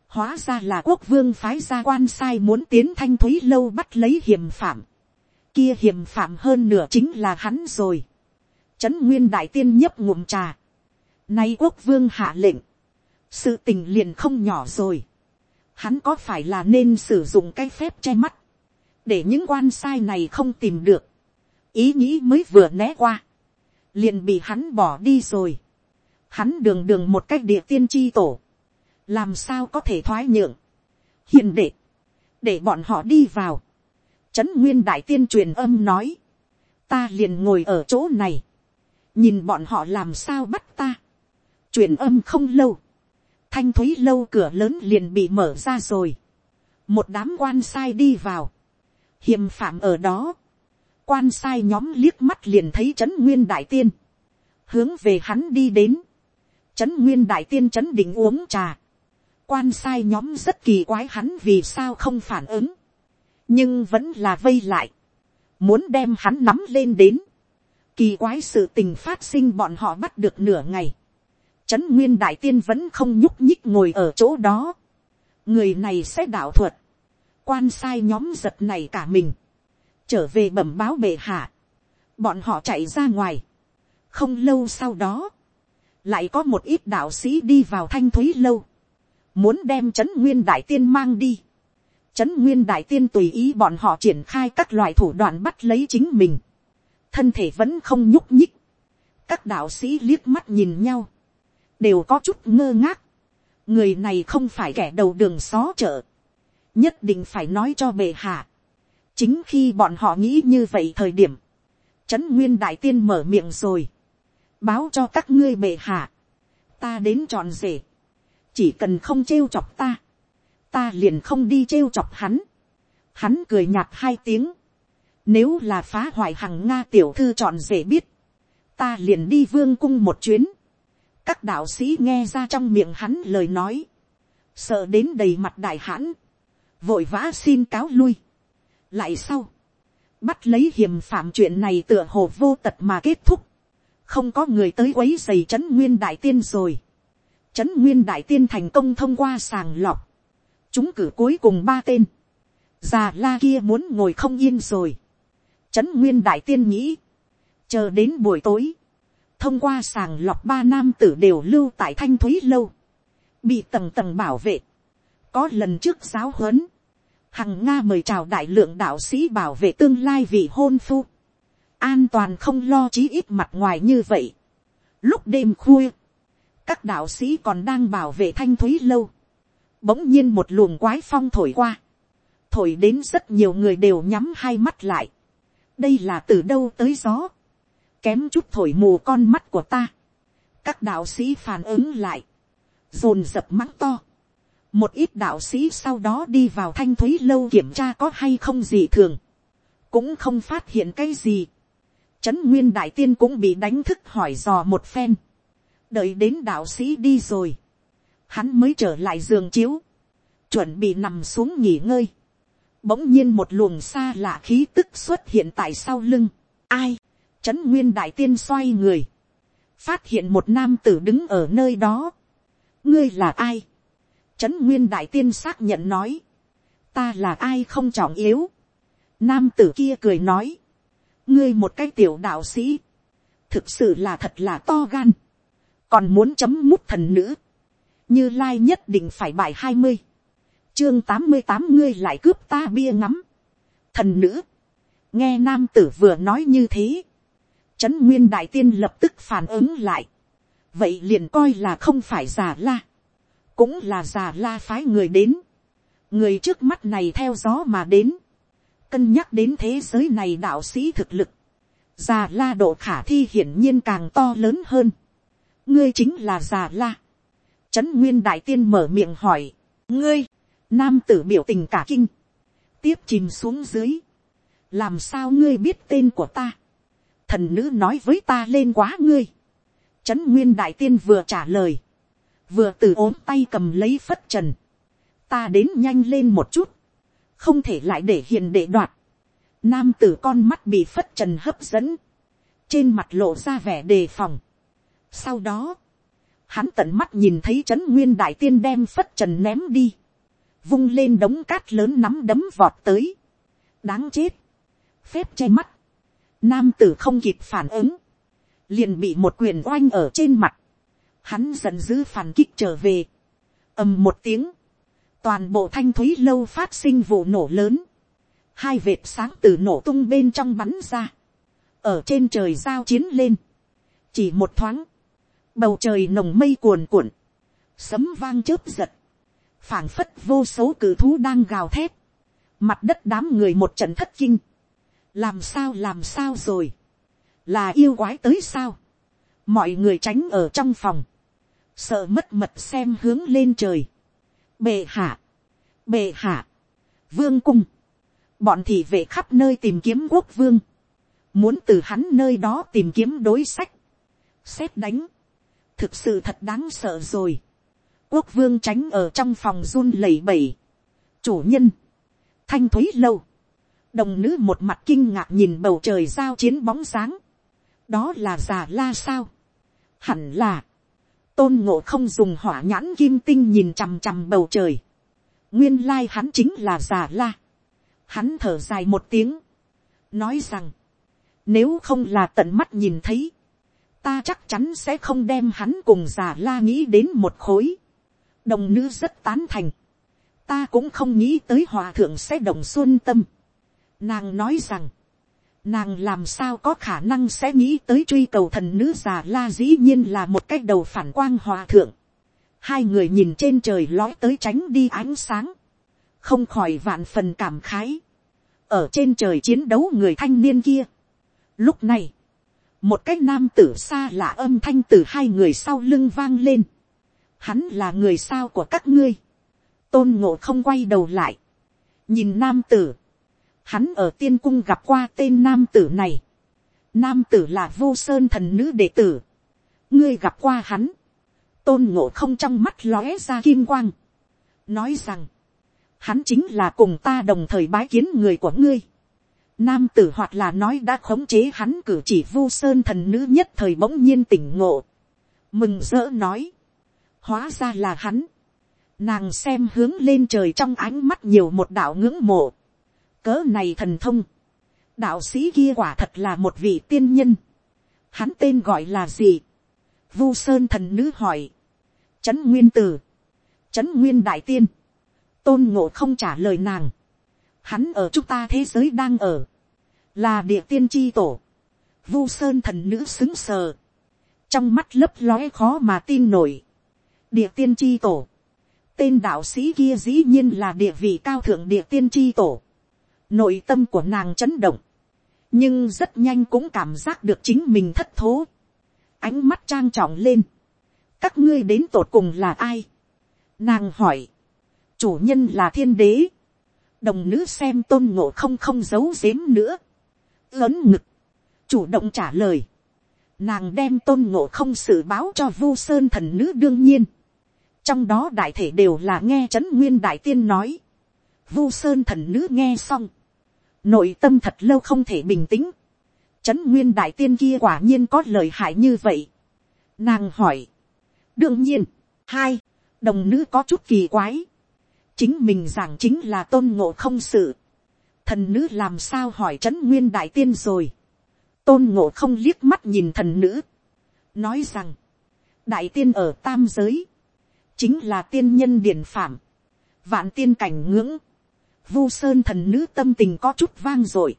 hóa ra là quốc vương phái ra quan sai muốn tiến thanh thúy lâu bắt lấy hiềm phạm, kia hiềm phạm hơn nửa chính là hắn rồi, trấn nguyên đại tiên nhấp ngụm trà, nay quốc vương hạ lệnh, sự tình liền không nhỏ rồi, hắn có phải là nên sử dụng cái phép che mắt, để những quan sai này không tìm được, ý nghĩ mới vừa né qua, liền bị hắn bỏ đi rồi, hắn đường đường một cách địa tiên tri tổ, làm sao có thể thoái nhượng, hiền đệ, để bọn họ đi vào, trấn nguyên đại tiên truyền âm nói, ta liền ngồi ở chỗ này, nhìn bọn họ làm sao bắt ta, truyền âm không lâu, thanh thúy lâu cửa lớn liền bị mở ra rồi, một đám quan sai đi vào, hiềm phạm ở đó, quan sai nhóm liếc mắt liền thấy trấn nguyên đại tiên, hướng về hắn đi đến, trấn nguyên đại tiên trấn định uống trà, quan sai nhóm rất kỳ quái hắn vì sao không phản ứng, nhưng vẫn là vây lại, muốn đem hắn nắm lên đến, kỳ quái sự tình phát sinh bọn họ bắt được nửa ngày, trấn nguyên đại tiên vẫn không nhúc nhích ngồi ở chỗ đó, người này sẽ đạo thuật, quan sai nhóm giật này cả mình, trở về bẩm báo bệ hạ, bọn họ chạy ra ngoài, không lâu sau đó, lại có một ít đạo sĩ đi vào thanh thúy lâu, muốn đem trấn nguyên đại tiên mang đi. Trấn nguyên đại tiên tùy ý bọn họ triển khai các loại thủ đoạn bắt lấy chính mình, thân thể vẫn không nhúc nhích, các đạo sĩ liếc mắt nhìn nhau, đều có chút ngơ ngác, người này không phải kẻ đầu đường xó chợ, nhất định phải nói cho bệ hạ. chính khi bọn họ nghĩ như vậy thời điểm, trấn nguyên đại tiên mở miệng rồi, báo cho các ngươi bệ hạ, ta đến trọn rể, chỉ cần không trêu chọc ta, ta liền không đi trêu chọc hắn, hắn cười nhạt hai tiếng, nếu là phá hoại hằng nga tiểu thư trọn rể biết, ta liền đi vương cung một chuyến, các đạo sĩ nghe ra trong miệng hắn lời nói, sợ đến đầy mặt đại hãn, vội vã xin cáo lui. lại sau, bắt lấy hiềm phạm chuyện này tựa hồ vô tật mà kết thúc, không có người tới quấy giày trấn nguyên đại tiên rồi. trấn nguyên đại tiên thành công thông qua sàng lọc, chúng cử cuối cùng ba tên, già la kia muốn ngồi không yên rồi. trấn nguyên đại tiên nghĩ, chờ đến buổi tối, thông qua sàng lọc ba nam tử đều lưu tại thanh thúy lâu, bị tầng tầng bảo vệ, có lần trước giáo huấn, hằng nga mời chào đại lượng đạo sĩ bảo vệ tương lai vị hôn phu, an toàn không lo chí ít mặt ngoài như vậy. Lúc đêm khuya, các đạo sĩ còn đang bảo vệ thanh thúy lâu, bỗng nhiên một luồng quái phong thổi qua, thổi đến rất nhiều người đều nhắm hai mắt lại. đây là từ đâu tới gió, kém chút thổi mù con mắt của ta. các đạo sĩ phản ứng lại, dồn dập mắng to. một ít đạo sĩ sau đó đi vào thanh thúy lâu kiểm tra có hay không gì thường, cũng không phát hiện cái gì trấn nguyên đại tiên cũng bị đánh thức hỏi dò một phen, đợi đến đạo sĩ đi rồi, hắn mới trở lại giường chiếu, chuẩn bị nằm xuống nghỉ ngơi. Bỗng nhiên một luồng xa lạ khí tức xuất hiện tại sau lưng. Ai? Trấn Nguyên Đại Tiên xoay người. Phát hiện một nam tử đứng ở nơi đó. Ngươi là ai? Trấn Nguyên Đại Tiên xác nhận nói. Ta là ai không trọng yếu. Nam tử kia cười nói. Ngươi một cái tiểu đạo sĩ. Thực sự là thật là to gan. Còn muốn chấm mút thần nữ. Như Lai nhất định phải bài hai mươi chương tám mươi tám ngươi lại cướp ta bia ngắm. Thần nữ. Nghe nam tử vừa nói như thế. Trấn Nguyên Đại Tiên lập tức phản ứng lại. Vậy liền coi là không phải già la. Cũng là già la phái người đến. Người trước mắt này theo gió mà đến. Cân nhắc đến thế giới này đạo sĩ thực lực. Già la độ khả thi hiển nhiên càng to lớn hơn. Ngươi chính là già la. Trấn Nguyên Đại Tiên mở miệng hỏi. Ngươi, nam tử biểu tình cả kinh. Tiếp chìm xuống dưới. Làm sao ngươi biết tên của ta? thần nữ nói với ta lên quá ngươi. Trấn nguyên đại tiên vừa trả lời. Vừa từ ốm tay cầm lấy phất trần. Ta đến nhanh lên một chút. Không thể lại để hiền để đoạt. Nam tử con mắt bị phất trần hấp dẫn. Trên mặt lộ ra vẻ đề phòng. Sau đó. Hắn tận mắt nhìn thấy trấn nguyên đại tiên đem phất trần ném đi. Vung lên đống cát lớn nắm đấm vọt tới. Đáng chết. Phép che mắt nam tử không kịp phản ứng, liền bị một quyền oanh ở trên mặt, hắn giận dữ phản kích trở về, ầm một tiếng, toàn bộ thanh thúy lâu phát sinh vụ nổ lớn, hai vệt sáng từ nổ tung bên trong bắn ra, ở trên trời giao chiến lên, chỉ một thoáng, bầu trời nồng mây cuồn cuộn, sấm vang chớp giật, phảng phất vô số cử thú đang gào thét, mặt đất đám người một trận thất kinh, làm sao làm sao rồi, là yêu quái tới sao, mọi người tránh ở trong phòng, sợ mất mật xem hướng lên trời, bệ hạ, bệ hạ, vương cung, bọn thị vệ khắp nơi tìm kiếm quốc vương, muốn từ hắn nơi đó tìm kiếm đối sách, xét đánh, thực sự thật đáng sợ rồi, quốc vương tránh ở trong phòng run lẩy bẩy, chủ nhân, thanh thúy lâu, đồng nữ một mặt kinh ngạc nhìn bầu trời giao chiến bóng sáng, đó là già la sao, hẳn là, tôn ngộ không dùng hỏa nhãn kim tinh nhìn chằm chằm bầu trời, nguyên lai hắn chính là già la, hắn thở dài một tiếng, nói rằng, nếu không là tận mắt nhìn thấy, ta chắc chắn sẽ không đem hắn cùng già la nghĩ đến một khối. đồng nữ rất tán thành, ta cũng không nghĩ tới hòa thượng sẽ đồng xuân tâm. Nàng nói rằng, nàng làm sao có khả năng sẽ nghĩ tới truy cầu thần nữ già la dĩ nhiên là một cách đầu phản quang hòa thượng. Hai người nhìn trên trời lói tới tránh đi ánh sáng, không khỏi vạn phần cảm khái. ở trên trời chiến đấu người thanh niên kia. lúc này, một cái nam tử xa lạ âm thanh từ hai người sau lưng vang lên. hắn là người sao của các ngươi. tôn ngộ không quay đầu lại. nhìn nam tử hắn ở tiên cung gặp qua tên nam tử này. nam tử là vô sơn thần nữ đệ tử. ngươi gặp qua hắn. tôn ngộ không trong mắt lóe ra kim quang. nói rằng, hắn chính là cùng ta đồng thời bái kiến người của ngươi Nam tử hoặc là nói đã khống chế hắn cử chỉ vu sơn thần nữ nhất thời bỗng nhiên tỉnh ngộ. Mừng rỡ nói. Hóa ra là hắn. Nàng xem hướng lên trời trong ánh mắt nhiều một đạo ngưỡng mộ. Cớ này thần thông. Đạo sĩ kia quả thật là một vị tiên nhân. Hắn tên gọi là gì? Vu sơn thần nữ hỏi. Trấn Nguyên Tử. Trấn Nguyên Đại Tiên. Tôn ngộ không trả lời nàng hắn ở chúng ta thế giới đang ở, là địa tiên tri tổ, vu sơn thần nữ xứng sờ, trong mắt lấp lóe khó mà tin nổi, địa tiên tri tổ, tên đạo sĩ kia dĩ nhiên là địa vị cao thượng địa tiên tri tổ, nội tâm của nàng chấn động, nhưng rất nhanh cũng cảm giác được chính mình thất thố, ánh mắt trang trọng lên, các ngươi đến tột cùng là ai, nàng hỏi, chủ nhân là thiên đế, đồng nữ xem tôn ngộ không không giấu giếm nữa, lớn ngực, chủ động trả lời, nàng đem tôn ngộ không sự báo cho vu sơn thần nữ đương nhiên, trong đó đại thể đều là nghe trấn nguyên đại tiên nói, vu sơn thần nữ nghe xong, nội tâm thật lâu không thể bình tĩnh, trấn nguyên đại tiên kia quả nhiên có lời hại như vậy, nàng hỏi, đương nhiên, hai, đồng nữ có chút kỳ quái, chính mình giảng chính là tôn ngộ không sự, thần nữ làm sao hỏi trấn nguyên đại tiên rồi, tôn ngộ không liếc mắt nhìn thần nữ, nói rằng, đại tiên ở tam giới, chính là tiên nhân điển phạm, vạn tiên cảnh ngưỡng, vu sơn thần nữ tâm tình có chút vang dội,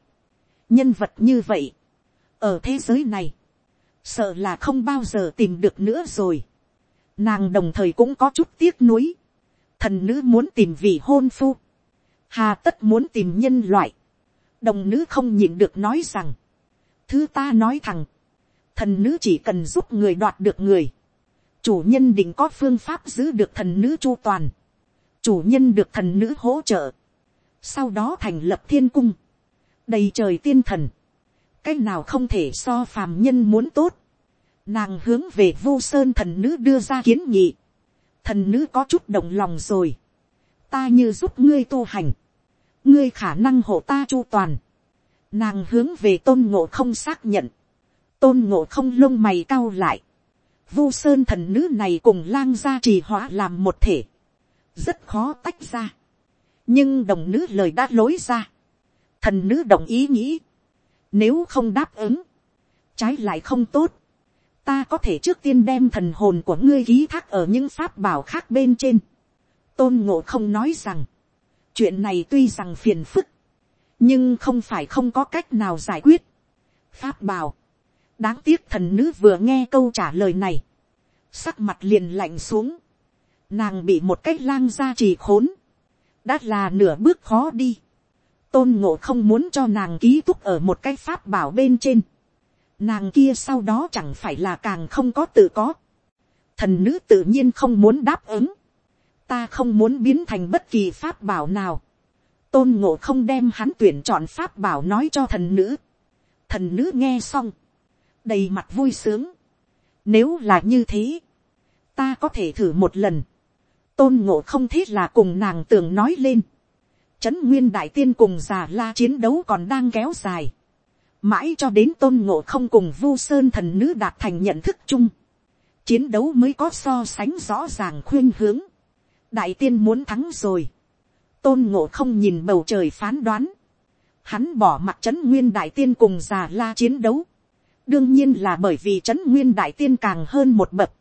nhân vật như vậy, ở thế giới này, sợ là không bao giờ tìm được nữa rồi, nàng đồng thời cũng có chút tiếc nuối, thần nữ muốn tìm vị hôn phu, hà tất muốn tìm nhân loại, đồng nữ không nhịn được nói rằng, thứ ta nói thẳng, thần nữ chỉ cần giúp người đoạt được người, chủ nhân định có phương pháp giữ được thần nữ chu toàn, chủ nhân được thần nữ hỗ trợ, sau đó thành lập thiên cung, đầy trời tiên thần, cái nào không thể so phàm nhân muốn tốt, nàng hướng về vô sơn thần nữ đưa ra kiến nghị, thần nữ có chút động lòng rồi, ta như giúp ngươi tu hành, ngươi khả năng hộ ta chu toàn, nàng hướng về tôn ngộ không xác nhận, tôn ngộ không lông mày cao lại, vu sơn thần nữ này cùng lang gia trì hóa làm một thể, rất khó tách ra, nhưng đồng nữ lời đã lối ra, thần nữ đồng ý nghĩ, nếu không đáp ứng, trái lại không tốt, ta có thể trước tiên đem thần hồn của ngươi ký thác ở những pháp bảo khác bên trên. tôn ngộ không nói rằng, chuyện này tuy rằng phiền phức, nhưng không phải không có cách nào giải quyết. pháp bảo, đáng tiếc thần nữ vừa nghe câu trả lời này, sắc mặt liền lạnh xuống, nàng bị một cách lang ra trì khốn, đã là nửa bước khó đi, tôn ngộ không muốn cho nàng ký túc ở một cái pháp bảo bên trên, nàng kia sau đó chẳng phải là càng không có tự có, thần nữ tự nhiên không muốn đáp ứng, ta không muốn biến thành bất kỳ pháp bảo nào, tôn ngộ không đem hắn tuyển chọn pháp bảo nói cho thần nữ, thần nữ nghe xong, đầy mặt vui sướng, nếu là như thế, ta có thể thử một lần, tôn ngộ không thiết là cùng nàng tưởng nói lên, trấn nguyên đại tiên cùng già la chiến đấu còn đang kéo dài, mãi cho đến tôn ngộ không cùng vu sơn thần nữ đạt thành nhận thức chung, chiến đấu mới có so sánh rõ ràng khuyên hướng, đại tiên muốn thắng rồi, tôn ngộ không nhìn bầu trời phán đoán, hắn bỏ mặt trấn nguyên đại tiên cùng già la chiến đấu, đương nhiên là bởi vì trấn nguyên đại tiên càng hơn một bậc,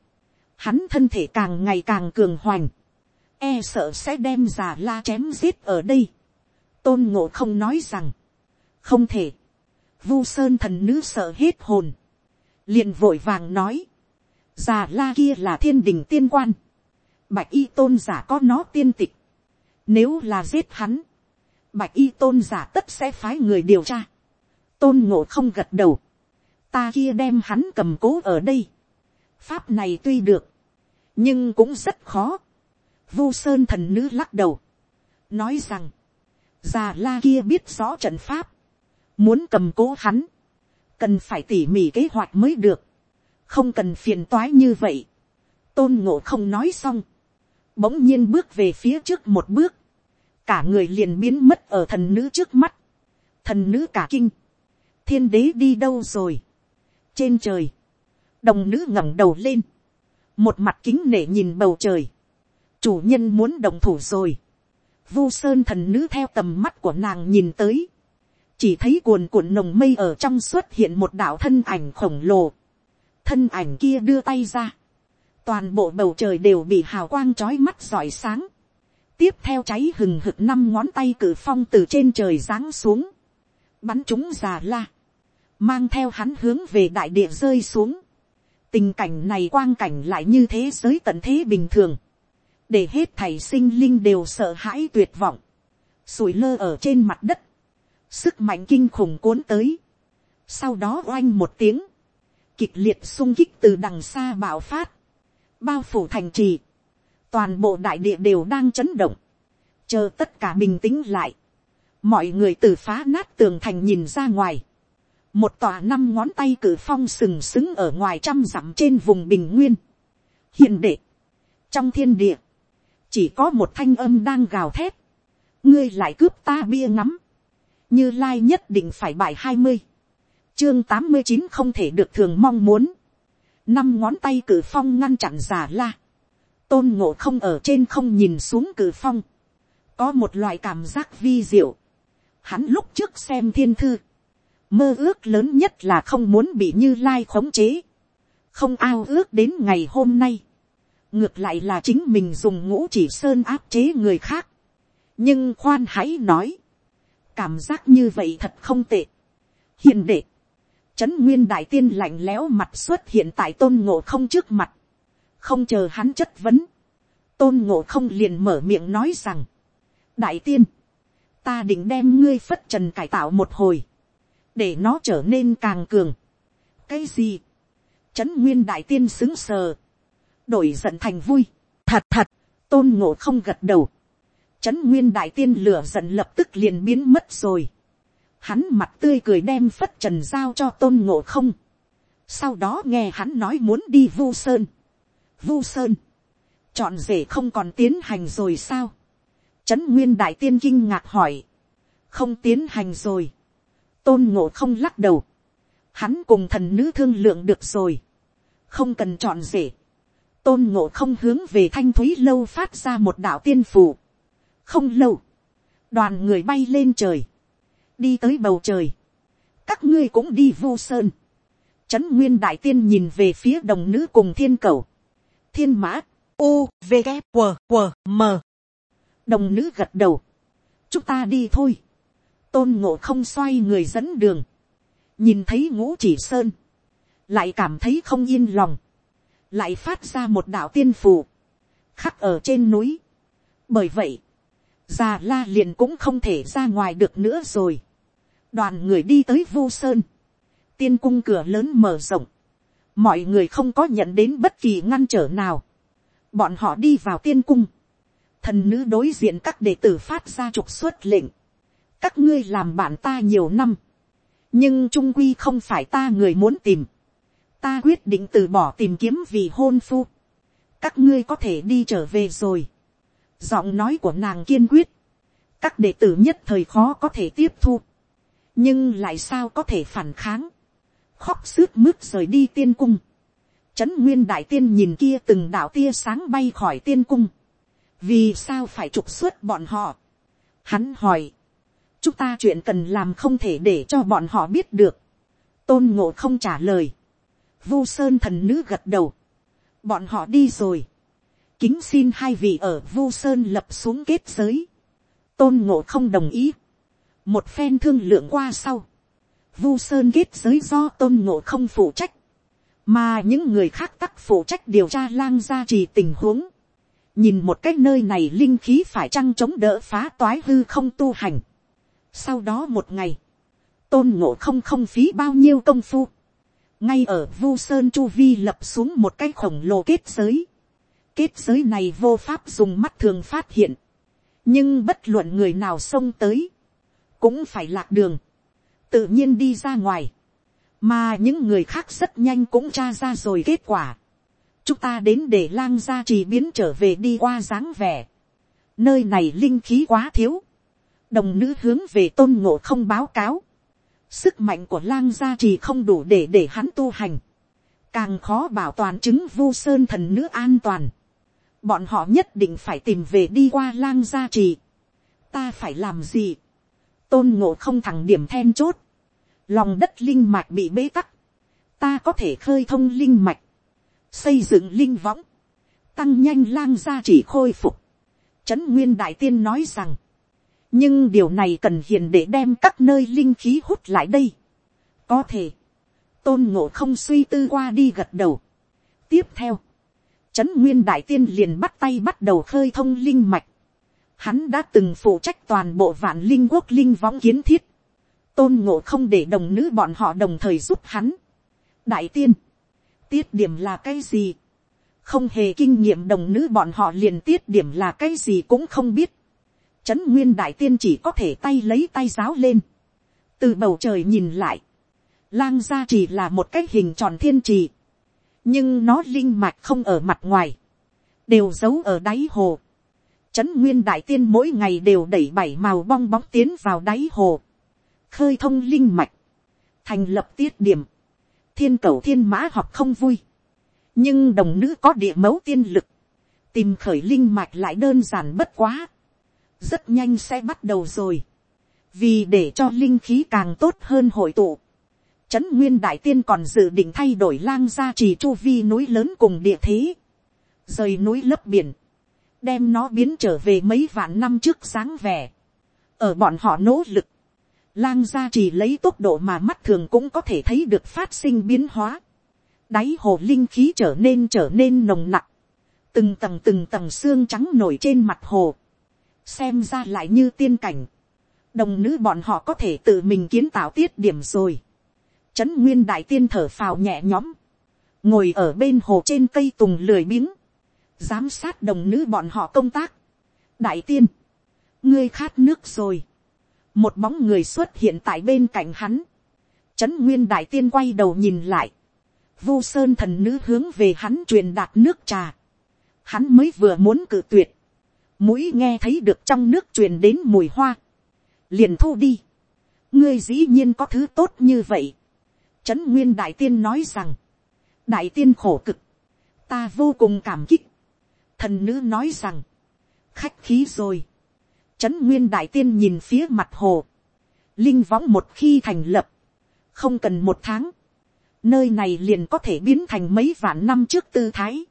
hắn thân thể càng ngày càng cường hoành, e sợ sẽ đem già la chém giết ở đây. tôn ngộ không nói rằng, không thể, vu sơn thần nữ sợ hết hồn, liền vội vàng nói, già la kia là thiên đình tiên quan, bạch y tôn giả có nó tiên tịch, nếu là giết hắn, bạch y tôn giả tất sẽ phái người điều tra, tôn ngộ không gật đầu, ta kia đem hắn cầm cố ở đây, pháp này tuy được, nhưng cũng rất khó, Vu Sơn thần nữ lắc đầu. Nói rằng. Già la kia biết rõ trận pháp. Muốn cầm cố hắn. Cần phải tỉ mỉ kế hoạch mới được. Không cần phiền toái như vậy. Tôn ngộ không nói xong. Bỗng nhiên bước về phía trước một bước. Cả người liền biến mất ở thần nữ trước mắt. Thần nữ cả kinh. Thiên đế đi đâu rồi? Trên trời. Đồng nữ ngẩng đầu lên. Một mặt kính nể nhìn bầu trời chủ nhân muốn đồng thủ rồi. Vu sơn thần nữ theo tầm mắt của nàng nhìn tới. Chỉ thấy cuồn cuộn nồng mây ở trong xuất hiện một đạo thân ảnh khổng lồ. Thân ảnh kia đưa tay ra. Toàn bộ bầu trời đều bị hào quang trói mắt rọi sáng. Tiếp theo cháy hừng hực năm ngón tay cử phong từ trên trời giáng xuống. Bắn chúng già la. Mang theo hắn hướng về đại địa rơi xuống. Tình cảnh này quang cảnh lại như thế giới tận thế bình thường để hết thầy sinh linh đều sợ hãi tuyệt vọng, sủi lơ ở trên mặt đất, sức mạnh kinh khủng cuốn tới, sau đó oanh một tiếng, kịch liệt sung kích từ đằng xa bạo phát, bao phủ thành trì, toàn bộ đại địa đều đang chấn động, chờ tất cả bình tĩnh lại, mọi người từ phá nát tường thành nhìn ra ngoài, một tòa năm ngón tay cử phong sừng sững ở ngoài trăm dặm trên vùng bình nguyên, hiện đệ, trong thiên địa, chỉ có một thanh âm đang gào thét, ngươi lại cướp ta bia ngắm, như lai nhất định phải bài hai mươi, chương tám mươi chín không thể được thường mong muốn, năm ngón tay cử phong ngăn chặn giả la, tôn ngộ không ở trên không nhìn xuống cử phong, có một loại cảm giác vi diệu, hắn lúc trước xem thiên thư, mơ ước lớn nhất là không muốn bị như lai khống chế, không ao ước đến ngày hôm nay, ngược lại là chính mình dùng ngũ chỉ sơn áp chế người khác. nhưng khoan hãy nói, cảm giác như vậy thật không tệ. hiền đệ, trấn nguyên đại tiên lạnh lẽo mặt xuất hiện tại tôn ngộ không trước mặt, không chờ hắn chất vấn, tôn ngộ không liền mở miệng nói rằng, đại tiên, ta định đem ngươi phất trần cải tạo một hồi, để nó trở nên càng cường. cái gì, trấn nguyên đại tiên xứng sờ, đổi giận thành vui. Thật thật, tôn ngộ không gật đầu. Trấn nguyên đại tiên lửa giận lập tức liền biến mất rồi. Hắn mặt tươi cười đem phất trần giao cho tôn ngộ không. Sau đó nghe hắn nói muốn đi vu sơn. Vu sơn. Chọn rể không còn tiến hành rồi sao? Trấn nguyên đại tiên kinh ngạc hỏi. Không tiến hành rồi. Tôn ngộ không lắc đầu. Hắn cùng thần nữ thương lượng được rồi. Không cần chọn rể tôn ngộ không hướng về thanh thúy lâu phát ra một đạo tiên phủ. không lâu, đoàn người bay lên trời, đi tới bầu trời, các ngươi cũng đi vô sơn, Trấn Nguyên Đại Tiên nhìn về phía đồng nữ cùng thiên cầu. Thiên mã, u, v, g, w, w, m. Đồng nữ gật đầu. Chúng ta đi thôi. Tôn ngộ không xoay người dẫn đường. Nhìn thấy ngũ chỉ sơn. Lại cảm thấy không yên lòng. Lại phát ra một đạo tiên phù. Khắc ở trên núi. Bởi vậy. Già la liền cũng không thể ra ngoài được nữa rồi. Đoàn người đi tới vô sơn tiên cung cửa lớn mở rộng, mọi người không có nhận đến bất kỳ ngăn trở nào, bọn họ đi vào tiên cung, thần nữ đối diện các đệ tử phát ra trục xuất lệnh, các ngươi làm bạn ta nhiều năm, nhưng trung quy không phải ta người muốn tìm, ta quyết định từ bỏ tìm kiếm vì hôn phu, các ngươi có thể đi trở về rồi, giọng nói của nàng kiên quyết, các đệ tử nhất thời khó có thể tiếp thu, nhưng lại sao có thể phản kháng, khóc sướt mướt rời đi tiên cung. Trấn nguyên đại tiên nhìn kia từng đạo tia sáng bay khỏi tiên cung. Vì sao phải trục xuất bọn họ? Hắn hỏi. Chúng ta chuyện cần làm không thể để cho bọn họ biết được. Tôn ngộ không trả lời. Vu sơn thần nữ gật đầu. Bọn họ đi rồi. Kính xin hai vị ở Vu sơn lập xuống kết giới. Tôn ngộ không đồng ý. Một phen thương lượng qua sau vu sơn kết giới do tôn ngộ không phụ trách, mà những người khác tắc phụ trách điều tra lang gia trì tình huống, nhìn một cái nơi này linh khí phải chăng chống đỡ phá toái hư không tu hành. sau đó một ngày, tôn ngộ không không phí bao nhiêu công phu, ngay ở vu sơn chu vi lập xuống một cái khổng lồ kết giới, kết giới này vô pháp dùng mắt thường phát hiện, nhưng bất luận người nào xông tới, cũng phải lạc đường, tự nhiên đi ra ngoài, mà những người khác rất nhanh cũng tra ra rồi kết quả. chúng ta đến để lang gia trì biến trở về đi qua dáng vẻ. nơi này linh khí quá thiếu. đồng nữ hướng về tôn ngộ không báo cáo sức mạnh của lang gia trì không đủ để để hắn tu hành. càng khó bảo toàn chứng vu sơn thần nữ an toàn. bọn họ nhất định phải tìm về đi qua lang gia trì. ta phải làm gì tôn ngộ không thẳng điểm then chốt, lòng đất linh mạch bị bế tắc, ta có thể khơi thông linh mạch, xây dựng linh võng, tăng nhanh lang gia chỉ khôi phục. Trấn nguyên đại tiên nói rằng, nhưng điều này cần hiền để đem các nơi linh khí hút lại đây. có thể, tôn ngộ không suy tư qua đi gật đầu. tiếp theo, Trấn nguyên đại tiên liền bắt tay bắt đầu khơi thông linh mạch. Hắn đã từng phụ trách toàn bộ vạn linh quốc linh võng kiến thiết. Tôn ngộ không để đồng nữ bọn họ đồng thời giúp hắn. Đại tiên. Tiết điểm là cái gì? Không hề kinh nghiệm đồng nữ bọn họ liền tiết điểm là cái gì cũng không biết. Trấn nguyên đại tiên chỉ có thể tay lấy tay giáo lên. Từ bầu trời nhìn lại. Lang gia chỉ là một cái hình tròn thiên trì. Nhưng nó linh mạch không ở mặt ngoài. Đều giấu ở đáy hồ Trấn Nguyên Đại Tiên mỗi ngày đều đẩy bảy màu bong bóng tiến vào đáy hồ. Khơi thông linh mạch. Thành lập tiết điểm. Thiên cầu thiên mã học không vui. Nhưng đồng nữ có địa mẫu tiên lực. Tìm khởi linh mạch lại đơn giản bất quá. Rất nhanh sẽ bắt đầu rồi. Vì để cho linh khí càng tốt hơn hội tụ. Trấn Nguyên Đại Tiên còn dự định thay đổi lang gia trì chu vi núi lớn cùng địa thế. Rời núi lấp biển đem nó biến trở về mấy vạn năm trước sáng vẻ. ở bọn họ nỗ lực, lang gia chỉ lấy tốc độ mà mắt thường cũng có thể thấy được phát sinh biến hóa. đáy hồ linh khí trở nên trở nên nồng nặc, từng tầng từng tầng xương trắng nổi trên mặt hồ, xem ra lại như tiên cảnh. đồng nữ bọn họ có thể tự mình kiến tạo tiết điểm rồi. trấn nguyên đại tiên thở phào nhẹ nhõm, ngồi ở bên hồ trên cây tùng lười biếng, giám sát đồng nữ bọn họ công tác. đại tiên, ngươi khát nước rồi. một bóng người xuất hiện tại bên cạnh hắn. trấn nguyên đại tiên quay đầu nhìn lại. vu sơn thần nữ hướng về hắn truyền đạt nước trà. hắn mới vừa muốn cự tuyệt mũi nghe thấy được trong nước truyền đến mùi hoa. liền thu đi. ngươi dĩ nhiên có thứ tốt như vậy. trấn nguyên đại tiên nói rằng, đại tiên khổ cực, ta vô cùng cảm kích, thần nữ nói rằng, khách khí rồi, trấn nguyên đại tiên nhìn phía mặt hồ, linh võng một khi thành lập, không cần một tháng, nơi này liền có thể biến thành mấy vạn năm trước tư thái.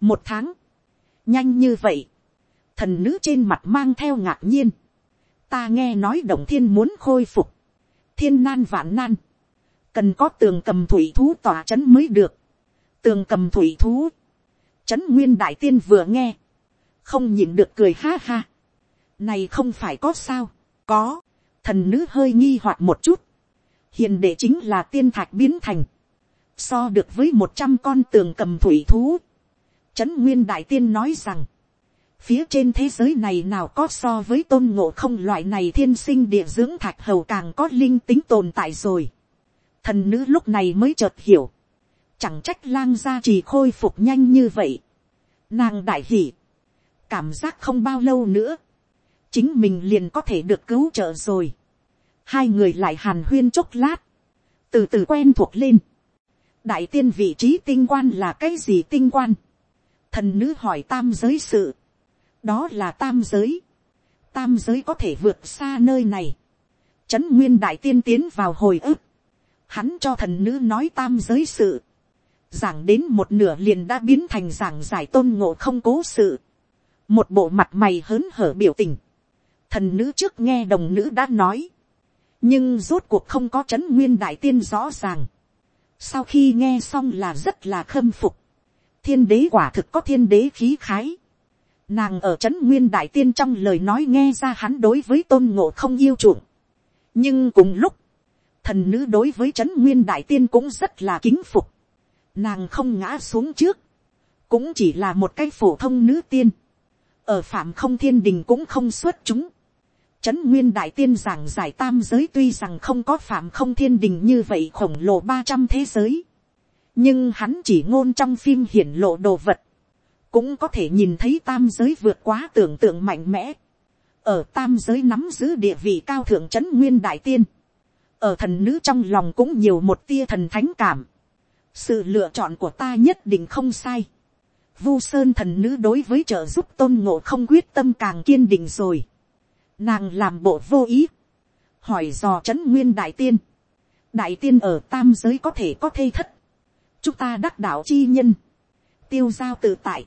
một tháng, nhanh như vậy, thần nữ trên mặt mang theo ngạc nhiên, ta nghe nói động thiên muốn khôi phục, thiên nan vạn nan, cần có tường cầm thủy thú tỏa c h ấ n mới được, tường cầm thủy thú, c h ấ n nguyên đại tiên vừa nghe, không nhìn được cười ha ha, này không phải có sao, có, thần nữ hơi nghi hoặc một chút, hiền đệ chính là tiên thạch biến thành, so được với một trăm con tường cầm thủy thú, trấn nguyên đại tiên nói rằng, phía trên thế giới này nào có so với tôn ngộ không loại này thiên sinh địa dưỡng thạch hầu càng có linh tính tồn tại rồi. Thần nữ lúc này mới chợt hiểu. Chẳng trách lang gia chỉ khôi phục nhanh như vậy. Nàng đại hỉ. Cảm giác không bao lâu nữa. Chính mình liền có thể được cứu trợ rồi. Hai người lại hàn huyên chốc lát. Từ từ quen thuộc lên. Đại tiên vị trí tinh quan là cái gì tinh quan? Thần nữ hỏi tam giới sự đó là tam giới. tam giới có thể vượt xa nơi này. trấn nguyên đại tiên tiến vào hồi ức. hắn cho thần nữ nói tam giới sự. giảng đến một nửa liền đã biến thành giảng giải tôn ngộ không cố sự. một bộ mặt mày hớn hở biểu tình. thần nữ trước nghe đồng nữ đã nói. nhưng rốt cuộc không có trấn nguyên đại tiên rõ ràng. sau khi nghe xong là rất là khâm phục. thiên đế quả thực có thiên đế khí khái Nàng ở trấn nguyên đại tiên trong lời nói nghe ra hắn đối với tôn ngộ không yêu chuộng. Nhưng cùng lúc, thần nữ đối với trấn nguyên đại tiên cũng rất là kính phục. Nàng không ngã xuống trước. Cũng chỉ là một cái phổ thông nữ tiên. Ở phạm không thiên đình cũng không xuất chúng. Trấn nguyên đại tiên giảng giải tam giới tuy rằng không có phạm không thiên đình như vậy khổng lồ ba trăm thế giới. Nhưng hắn chỉ ngôn trong phim hiển lộ đồ vật cũng có thể nhìn thấy tam giới vượt quá tưởng tượng mạnh mẽ. ở tam giới nắm giữ địa vị cao thượng trấn nguyên đại tiên. ở thần nữ trong lòng cũng nhiều một tia thần thánh cảm. sự lựa chọn của ta nhất định không sai. vu sơn thần nữ đối với trợ giúp tôn ngộ không quyết tâm càng kiên định rồi. nàng làm bộ vô ý. hỏi dò trấn nguyên đại tiên. đại tiên ở tam giới có thể có thê thất. chúng ta đắc đạo chi nhân tiêu giao tự tại,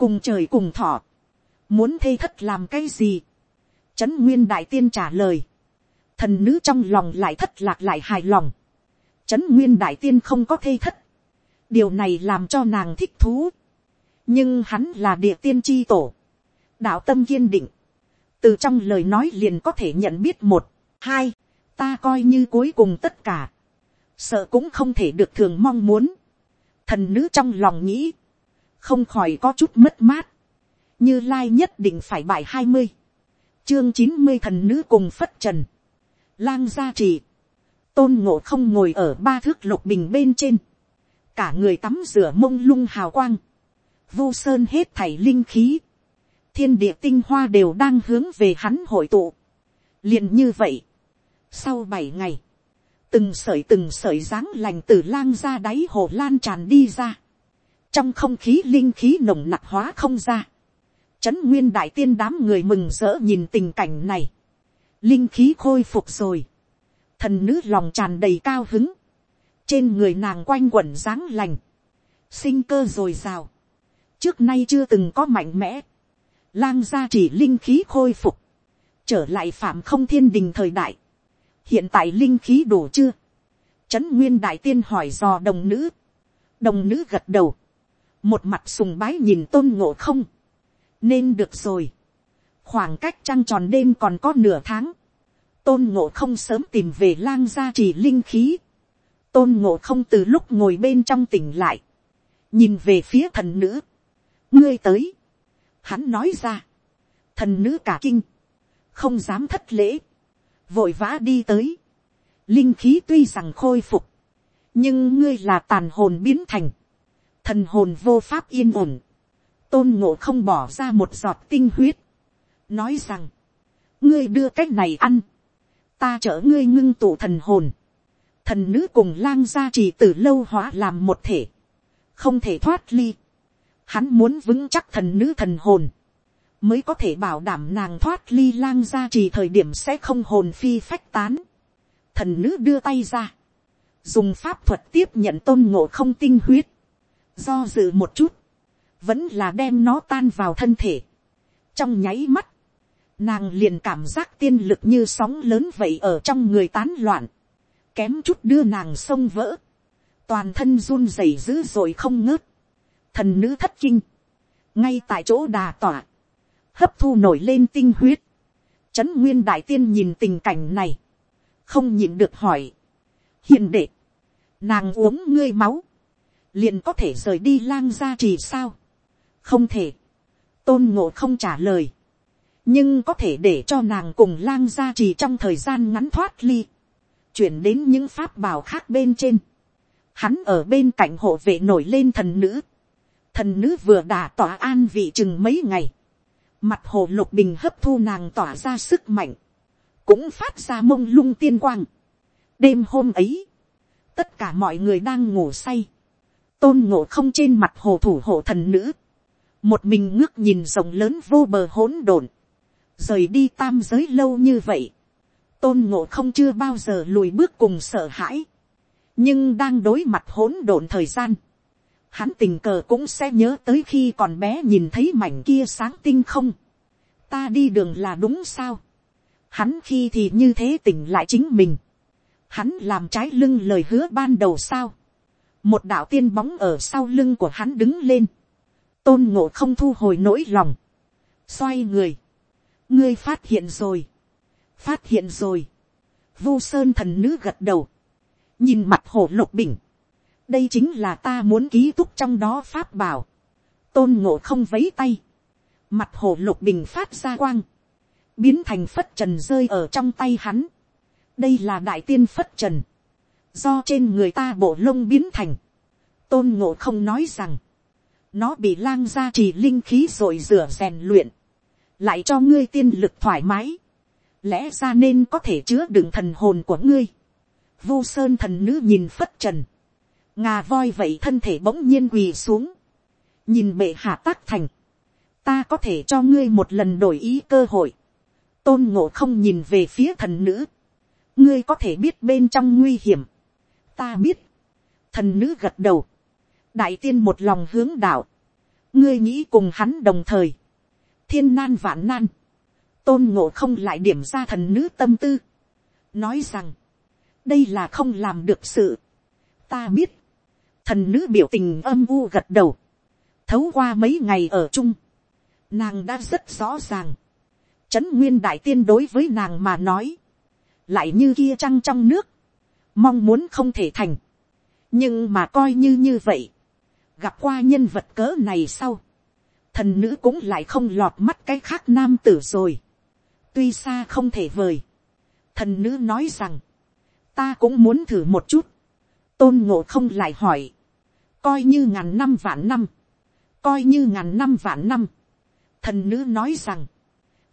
cùng trời cùng thọ, muốn thây thất làm cái gì, trấn nguyên đại tiên trả lời, thần nữ trong lòng lại thất lạc lại hài lòng, trấn nguyên đại tiên không có thây thất, điều này làm cho nàng thích thú, nhưng hắn là địa tiên tri tổ, đạo tâm kiên định, từ trong lời nói liền có thể nhận biết một, hai, ta coi như cuối cùng tất cả, sợ cũng không thể được thường mong muốn, thần nữ trong lòng nghĩ, không khỏi có chút mất mát, như lai nhất định phải bài hai mươi, chương chín mươi thần nữ cùng phất trần, lang gia trì, tôn ngộ không ngồi ở ba thước lục bình bên trên, cả người tắm rửa mông lung hào quang, vu sơn hết thảy linh khí, thiên địa tinh hoa đều đang hướng về hắn hội tụ, liền như vậy, sau bảy ngày, từng sởi từng sởi dáng lành từ lang ra đáy hồ lan tràn đi ra, trong không khí linh khí nồng nặc hóa không ra, trấn nguyên đại tiên đám người mừng rỡ nhìn tình cảnh này, linh khí khôi phục rồi, thần nữ lòng tràn đầy cao hứng, trên người nàng quanh quẩn dáng lành, sinh cơ rồi ồ trước nay chưa từng có mạnh mẽ, lang gia chỉ linh khí khôi phục, trở lại phạm không thiên đình thời đại, hiện tại linh khí đủ chưa, trấn nguyên đại tiên hỏi dò đồng nữ, đồng nữ gật đầu, một mặt sùng bái nhìn tôn ngộ không, nên được rồi, khoảng cách trăng tròn đêm còn có nửa tháng, tôn ngộ không sớm tìm về lang gia trì linh khí, tôn ngộ không từ lúc ngồi bên trong tỉnh lại, nhìn về phía thần nữ, ngươi tới, hắn nói ra, thần nữ cả kinh, không dám thất lễ, vội vã đi tới, linh khí tuy rằng khôi phục, nhưng ngươi là tàn hồn biến thành, thần hồn vô pháp yên ổn, tôn ngộ không bỏ ra một giọt tinh huyết, nói rằng, ngươi đưa cái này ăn, ta chở ngươi ngưng tụ thần hồn, thần nữ cùng lang gia trì từ lâu hóa làm một thể, không thể thoát ly, hắn muốn vững chắc thần nữ thần hồn, mới có thể bảo đảm nàng thoát ly lang gia trì thời điểm sẽ không hồn phi phách tán. Thần nữ đưa tay ra, dùng pháp thuật tiếp nhận tôn ngộ không tinh huyết, do dự một chút, vẫn là đem nó tan vào thân thể. trong nháy mắt, nàng liền cảm giác tiên lực như sóng lớn vậy ở trong người tán loạn, kém chút đưa nàng sông vỡ, toàn thân run rẩy dữ rồi không ngớt, thần nữ thất kinh, ngay tại chỗ đà tỏa, hấp thu nổi lên tinh huyết, trấn nguyên đại tiên nhìn tình cảnh này, không nhịn được hỏi, hiền đệ, nàng uống ngươi máu, liền có thể rời đi lang gia trì sao, không thể, tôn ngộ không trả lời, nhưng có thể để cho nàng cùng lang gia trì trong thời gian ngắn thoát ly, chuyển đến những pháp bảo khác bên trên, hắn ở bên cạnh hộ vệ nổi lên thần nữ, thần nữ vừa đả tỏa an vị chừng mấy ngày, mặt hồ lục bình hấp thu nàng tỏa ra sức mạnh, cũng phát ra mông lung tiên quang. đêm hôm ấy, tất cả mọi người đang ngủ say, tôn ngộ không trên mặt hồ thủ hộ thần nữ, một mình ngước nhìn rồng lớn vô bờ hỗn độn, rời đi tam giới lâu như vậy, tôn ngộ không chưa bao giờ lùi bước cùng sợ hãi, nhưng đang đối mặt hỗn độn thời gian, hắn tình cờ cũng sẽ nhớ tới khi còn bé nhìn thấy mảnh kia sáng tinh không, ta đi đường là đúng sao, hắn khi thì như thế tỉnh lại chính mình, hắn làm trái lưng lời hứa ban đầu sao, một đạo tiên bóng ở sau lưng của hắn đứng lên, tôn ngộ không thu hồi nỗi lòng, xoay người, ngươi phát hiện rồi, phát hiện rồi, vu sơn thần nữ gật đầu, nhìn mặt hồ lục bình, đây chính là ta muốn ký túc trong đó pháp bảo, tôn ngộ không vấy tay, mặt hồ lục bình phát ra quang, biến thành phất trần rơi ở trong tay hắn, đây là đại tiên phất trần, do trên người ta bộ lông biến thành, tôn ngộ không nói rằng, nó bị lang ra chỉ linh khí rồi rửa rèn luyện, lại cho ngươi tiên lực thoải mái, lẽ ra nên có thể chứa đựng thần hồn của ngươi. Vu sơn thần nữ nhìn phất trần, ngà voi vậy thân thể bỗng nhiên quỳ xuống, nhìn bệ hạ tác thành, ta có thể cho ngươi một lần đổi ý cơ hội, tôn ngộ không nhìn về phía thần nữ, ngươi có thể biết bên trong nguy hiểm, ta biết, thần nữ gật đầu, đại tiên một lòng hướng đạo, ngươi nghĩ cùng hắn đồng thời, thiên nan vạn nan, tôn ngộ không lại điểm ra thần nữ tâm tư, nói rằng, đây là không làm được sự, ta biết, thần nữ biểu tình âm u gật đầu, thấu qua mấy ngày ở chung, nàng đã rất rõ ràng, trấn nguyên đại tiên đối với nàng mà nói, lại như kia trăng trong nước, mong muốn không thể thành, nhưng mà coi như như vậy, gặp qua nhân vật cỡ này sau, thần nữ cũng lại không lọt mắt cái khác nam tử rồi, tuy xa không thể vời, thần nữ nói rằng, ta cũng muốn thử một chút, tôn ngộ không lại hỏi, coi như ngàn năm vạn năm, coi như ngàn năm vạn năm, thần nữ nói rằng,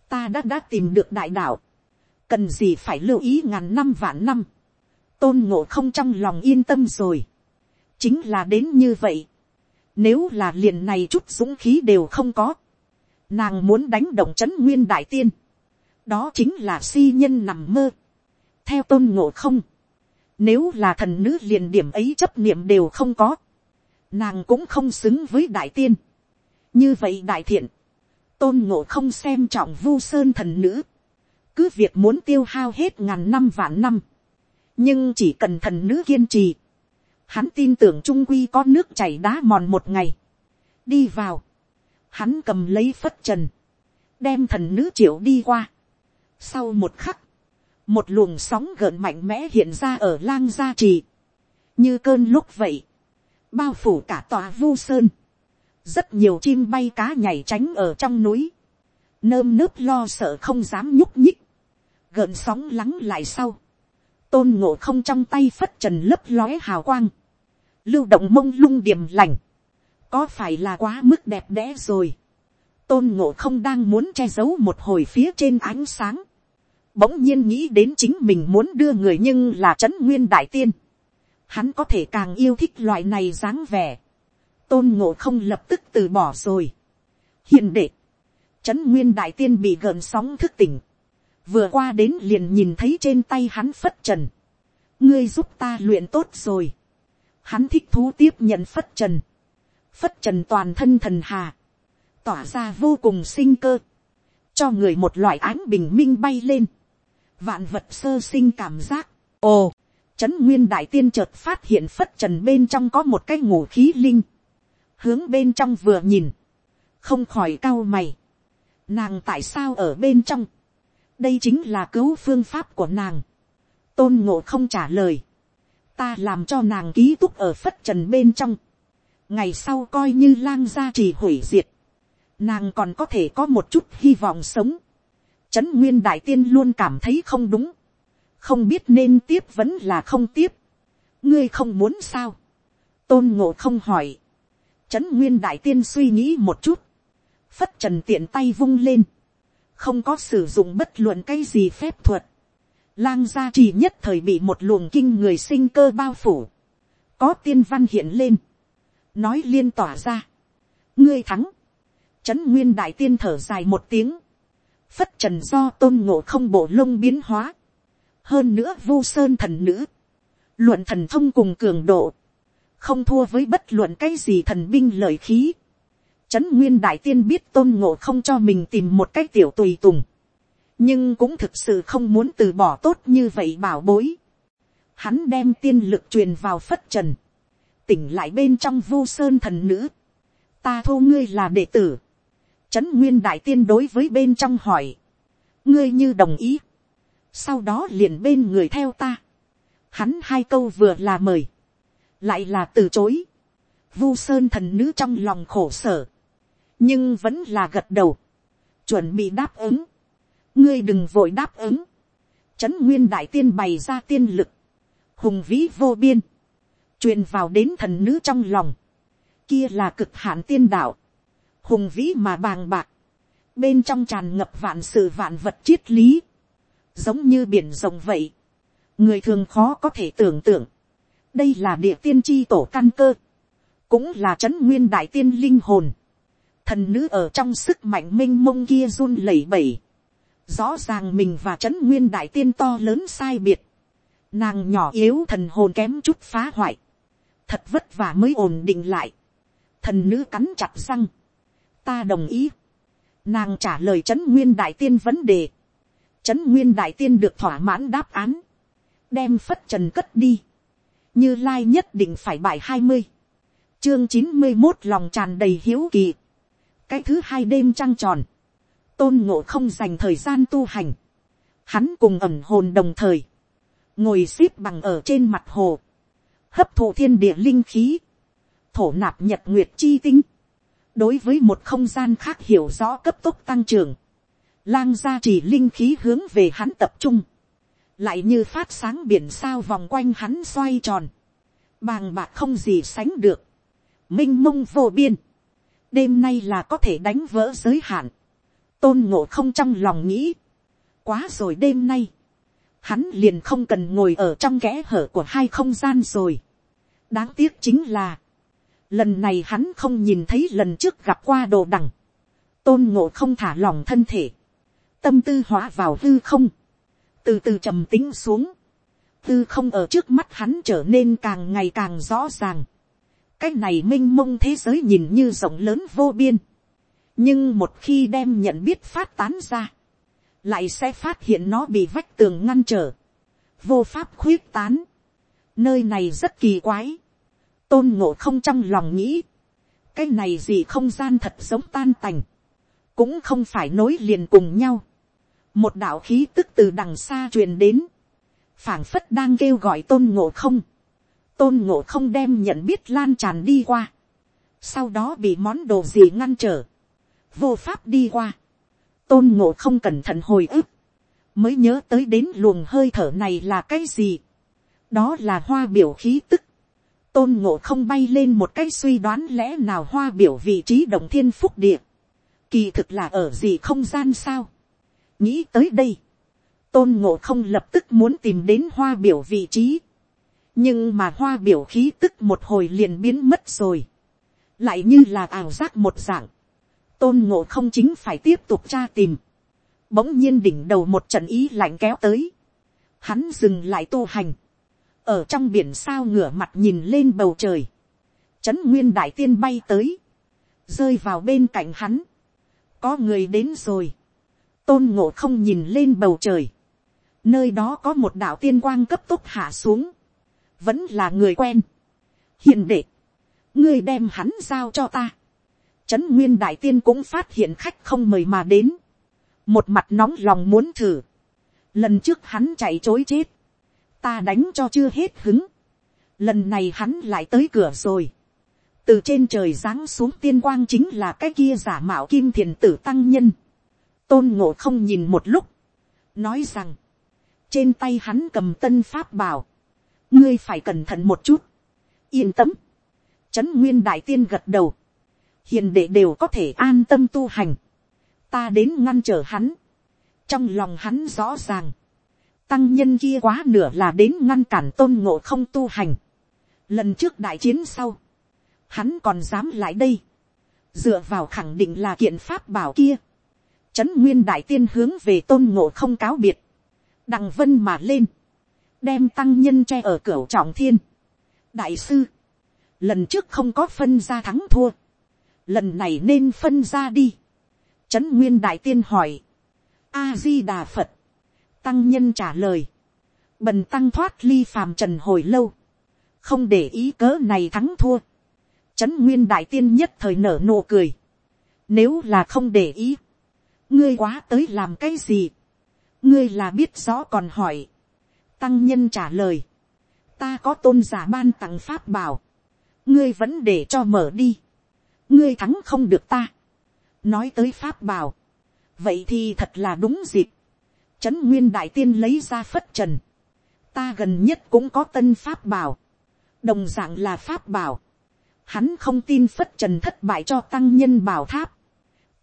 ta đã đã tìm được đại đạo, cần gì phải lưu ý ngàn năm vạn năm, tôn ngộ không trong lòng yên tâm rồi, chính là đến như vậy, nếu là liền này chút dũng khí đều không có, nàng muốn đánh động c h ấ n nguyên đại tiên, đó chính là si nhân nằm mơ, theo tôn ngộ không, nếu là thần nữ liền điểm ấy chấp niệm đều không có, nàng cũng không xứng với đại tiên, như vậy đại thiện, tôn ngộ không xem trọng vu sơn thần nữ, cứ việc muốn tiêu hao hết ngàn năm vạn năm, nhưng chỉ cần thần nữ kiên trì, hắn tin tưởng trung quy có nước chảy đá mòn một ngày, đi vào, hắn cầm lấy phất trần, đem thần nữ triệu đi qua. Sau một khắc, một luồng sóng gợn mạnh mẽ hiện ra ở lang gia trì, như cơn lúc vậy, bao phủ cả tòa vu sơn, rất nhiều chim bay cá nhảy tránh ở trong núi, nơm nớp lo sợ không dám nhúc nhích, gợn sóng lắng lại sau, tôn ngộ không trong tay phất trần lấp lóe hào quang, lưu động mông lung điểm lành, có phải là quá mức đẹp đẽ rồi, tôn ngộ không đang muốn che giấu một hồi phía trên ánh sáng, bỗng nhiên nghĩ đến chính mình muốn đưa người nhưng là trấn nguyên đại tiên, hắn có thể càng yêu thích loại này dáng vẻ, tôn ngộ không lập tức từ bỏ rồi. hiền đệ, trấn nguyên đại tiên bị gợn sóng thức tỉnh, vừa qua đến liền nhìn thấy trên tay hắn phất trần, ngươi giúp ta luyện tốt rồi, hắn thích thú tiếp nhận phất trần, phất trần toàn thân thần hà, tỏa ra vô cùng sinh cơ, cho người một loại ánh bình minh bay lên, vạn vật sơ sinh cảm giác, ồ, trấn nguyên đại tiên chợt phát hiện phất trần bên trong có một cái ngủ khí linh, hướng bên trong vừa nhìn, không khỏi cau mày, nàng tại sao ở bên trong, đây chính là cứu phương pháp của nàng, tôn ngộ không trả lời, ta làm cho nàng ký túc ở phất trần bên trong, ngày sau coi như lang gia trì hủy diệt, nàng còn có thể có một chút hy vọng sống. Trấn nguyên đại tiên luôn cảm thấy không đúng, không biết nên tiếp vẫn là không tiếp. ngươi không muốn sao. tôn ngộ không hỏi. Trấn nguyên đại tiên suy nghĩ một chút, phất trần tiện tay vung lên, không có sử dụng bất luận cái gì phép thuật. Lang gia trì nhất thời bị một luồng kinh người sinh cơ bao phủ, có tiên văn hiện lên, nói liên tỏa ra, ngươi thắng, Trấn nguyên đại tiên thở dài một tiếng. Phất trần do tôn ngộ không bộ lông biến hóa. Hơn nữa vu sơn thần nữ. Luận thần thông cùng cường độ. Không thua với bất luận cái gì thần binh lợi khí. Trấn nguyên đại tiên biết tôn ngộ không cho mình tìm một cái tiểu tùy tùng. Nhưng cũng thực sự không muốn từ bỏ tốt như vậy bảo bối. Hắn đem tiên lực truyền vào phất trần. Tỉnh lại bên trong vu sơn thần nữ. Ta thô ngươi là đệ tử Trấn nguyên đại tiên đối với bên trong hỏi. Ngươi như đồng ý. Sau đó liền bên người theo ta. Hắn hai câu vừa là mời. Lại là từ chối. Vu sơn thần nữ trong lòng khổ sở. Nhưng vẫn là gật đầu. Chuẩn bị đáp ứng. Ngươi đừng vội đáp ứng. Trấn nguyên đại tiên bày ra tiên lực. Hùng vĩ vô biên. truyền vào đến thần nữ trong lòng. Kia là cực hạn tiên đạo hùng vĩ mà bàng bạc, bên trong tràn ngập vạn sự vạn vật triết lý, giống như biển rộng vậy, người thường khó có thể tưởng tượng, đây là địa tiên tri tổ căn cơ, cũng là trấn nguyên đại tiên linh hồn, thần nữ ở trong sức mạnh m i n h mông kia run lẩy bẩy, rõ ràng mình và trấn nguyên đại tiên to lớn sai biệt, nàng nhỏ yếu thần hồn kém chút phá hoại, thật vất vả mới ổn định lại, thần nữ cắn chặt răng, ta đồng ý. Nàng trả lời trấn nguyên đại tiên vấn đề. Trấn nguyên đại tiên được thỏa mãn đáp án. Đem phất trần cất đi. Như lai nhất định phải bài hai mươi. Chương chín mươi một lòng tràn đầy hiếu kỳ. Cái thứ hai đêm trăng tròn. Tôn ngộ không dành thời gian tu hành. Hắn cùng ẩm hồn đồng thời. Ngồi xếp bằng ở trên mặt hồ. Hấp thụ thiên địa linh khí. Thổ nạp nhật nguyệt chi tinh đối với một không gian khác hiểu rõ cấp tốc tăng trưởng, lang gia chỉ linh khí hướng về hắn tập trung, lại như phát sáng biển sao vòng quanh hắn xoay tròn, bàng bạc không gì sánh được, m i n h mông vô biên, đêm nay là có thể đánh vỡ giới hạn, tôn ngộ không trong lòng nghĩ, quá rồi đêm nay, hắn liền không cần ngồi ở trong kẽ hở của hai không gian rồi, đáng tiếc chính là, Lần này hắn không nhìn thấy lần trước gặp qua đồ đằng. Tôn ngộ không thả lòng thân thể. Tâm tư hóa vào hư không. Từ từ trầm tính xuống. Hư không ở trước mắt hắn trở nên càng ngày càng rõ ràng. Cái này minh mông thế giới nhìn như rộng lớn vô biên. Nhưng một khi đem nhận biết phát tán ra. Lại sẽ phát hiện nó bị vách tường ngăn trở. Vô pháp khuyết tán. Nơi này rất kỳ quái tôn ngộ không trong lòng nghĩ, cái này gì không gian thật giống tan tành, cũng không phải nối liền cùng nhau. một đạo khí tức từ đằng xa truyền đến, phảng phất đang kêu gọi tôn ngộ không, tôn ngộ không đem nhận biết lan tràn đi qua, sau đó bị món đồ gì ngăn trở, vô pháp đi qua, tôn ngộ không cẩn thận hồi ức, mới nhớ tới đến luồng hơi thở này là cái gì, đó là hoa biểu khí tức, tôn ngộ không bay lên một cái suy đoán lẽ nào hoa biểu vị trí đồng thiên phúc địa. Kỳ thực là ở gì không gian sao. Nghĩ tới đây. Tôn ngộ không lập tức muốn tìm đến hoa biểu vị trí. Nhưng mà hoa biểu khí tức một hồi liền biến mất rồi. Lại như là ảo giác một dạng. Tôn ngộ không chính phải tiếp tục tra tìm. Bỗng nhiên đỉnh đầu một trận ý lạnh kéo tới. Hắn dừng lại tu hành ở trong biển sao ngửa mặt nhìn lên bầu trời, trấn nguyên đại tiên bay tới, rơi vào bên cạnh hắn, có người đến rồi, tôn ngộ không nhìn lên bầu trời, nơi đó có một đạo tiên quang cấp tốc hạ xuống, vẫn là người quen, hiền đệ, ngươi đem hắn giao cho ta, trấn nguyên đại tiên cũng phát hiện khách không mời mà đến, một mặt nóng lòng muốn thử, lần trước hắn chạy chối chết, ta đánh cho chưa hết hứng, lần này hắn lại tới cửa rồi, từ trên trời giáng xuống tiên quang chính là cái kia giả mạo kim thiền tử tăng nhân, tôn ngộ không nhìn một lúc, nói rằng, trên tay hắn cầm tân pháp bảo, ngươi phải cẩn thận một chút, yên tâm, trấn nguyên đại tiên gật đầu, hiền đệ đều có thể an tâm tu hành, ta đến ngăn trở hắn, trong lòng hắn rõ ràng, tăng nhân kia quá nửa là đến ngăn cản tôn ngộ không tu hành, lần trước đại chiến sau, hắn còn dám lại đây, dựa vào khẳng định là kiện pháp bảo kia, trấn nguyên đại tiên hướng về tôn ngộ không cáo biệt, đằng vân mà lên, đem tăng nhân tre ở cửa trọng thiên. đại sư, lần trước không có phân ra thắng thua, lần này nên phân ra đi. trấn nguyên đại tiên hỏi, a di đà phật, tăng nhân trả lời, bần tăng thoát ly phàm trần hồi lâu, không để ý cớ này thắng thua, trấn nguyên đại tiên nhất thời nở nụ cười, nếu là không để ý, ngươi quá tới làm cái gì, ngươi là biết rõ còn hỏi, tăng nhân trả lời, ta có tôn giả ban tặng pháp bảo, ngươi vẫn để cho mở đi, ngươi thắng không được ta, nói tới pháp bảo, vậy thì thật là đúng dịp, trấn nguyên đại tiên lấy ra phất trần, ta gần nhất cũng có tân pháp bảo, đồng d ạ n g là pháp bảo, hắn không tin phất trần thất bại cho tăng nhân bảo tháp,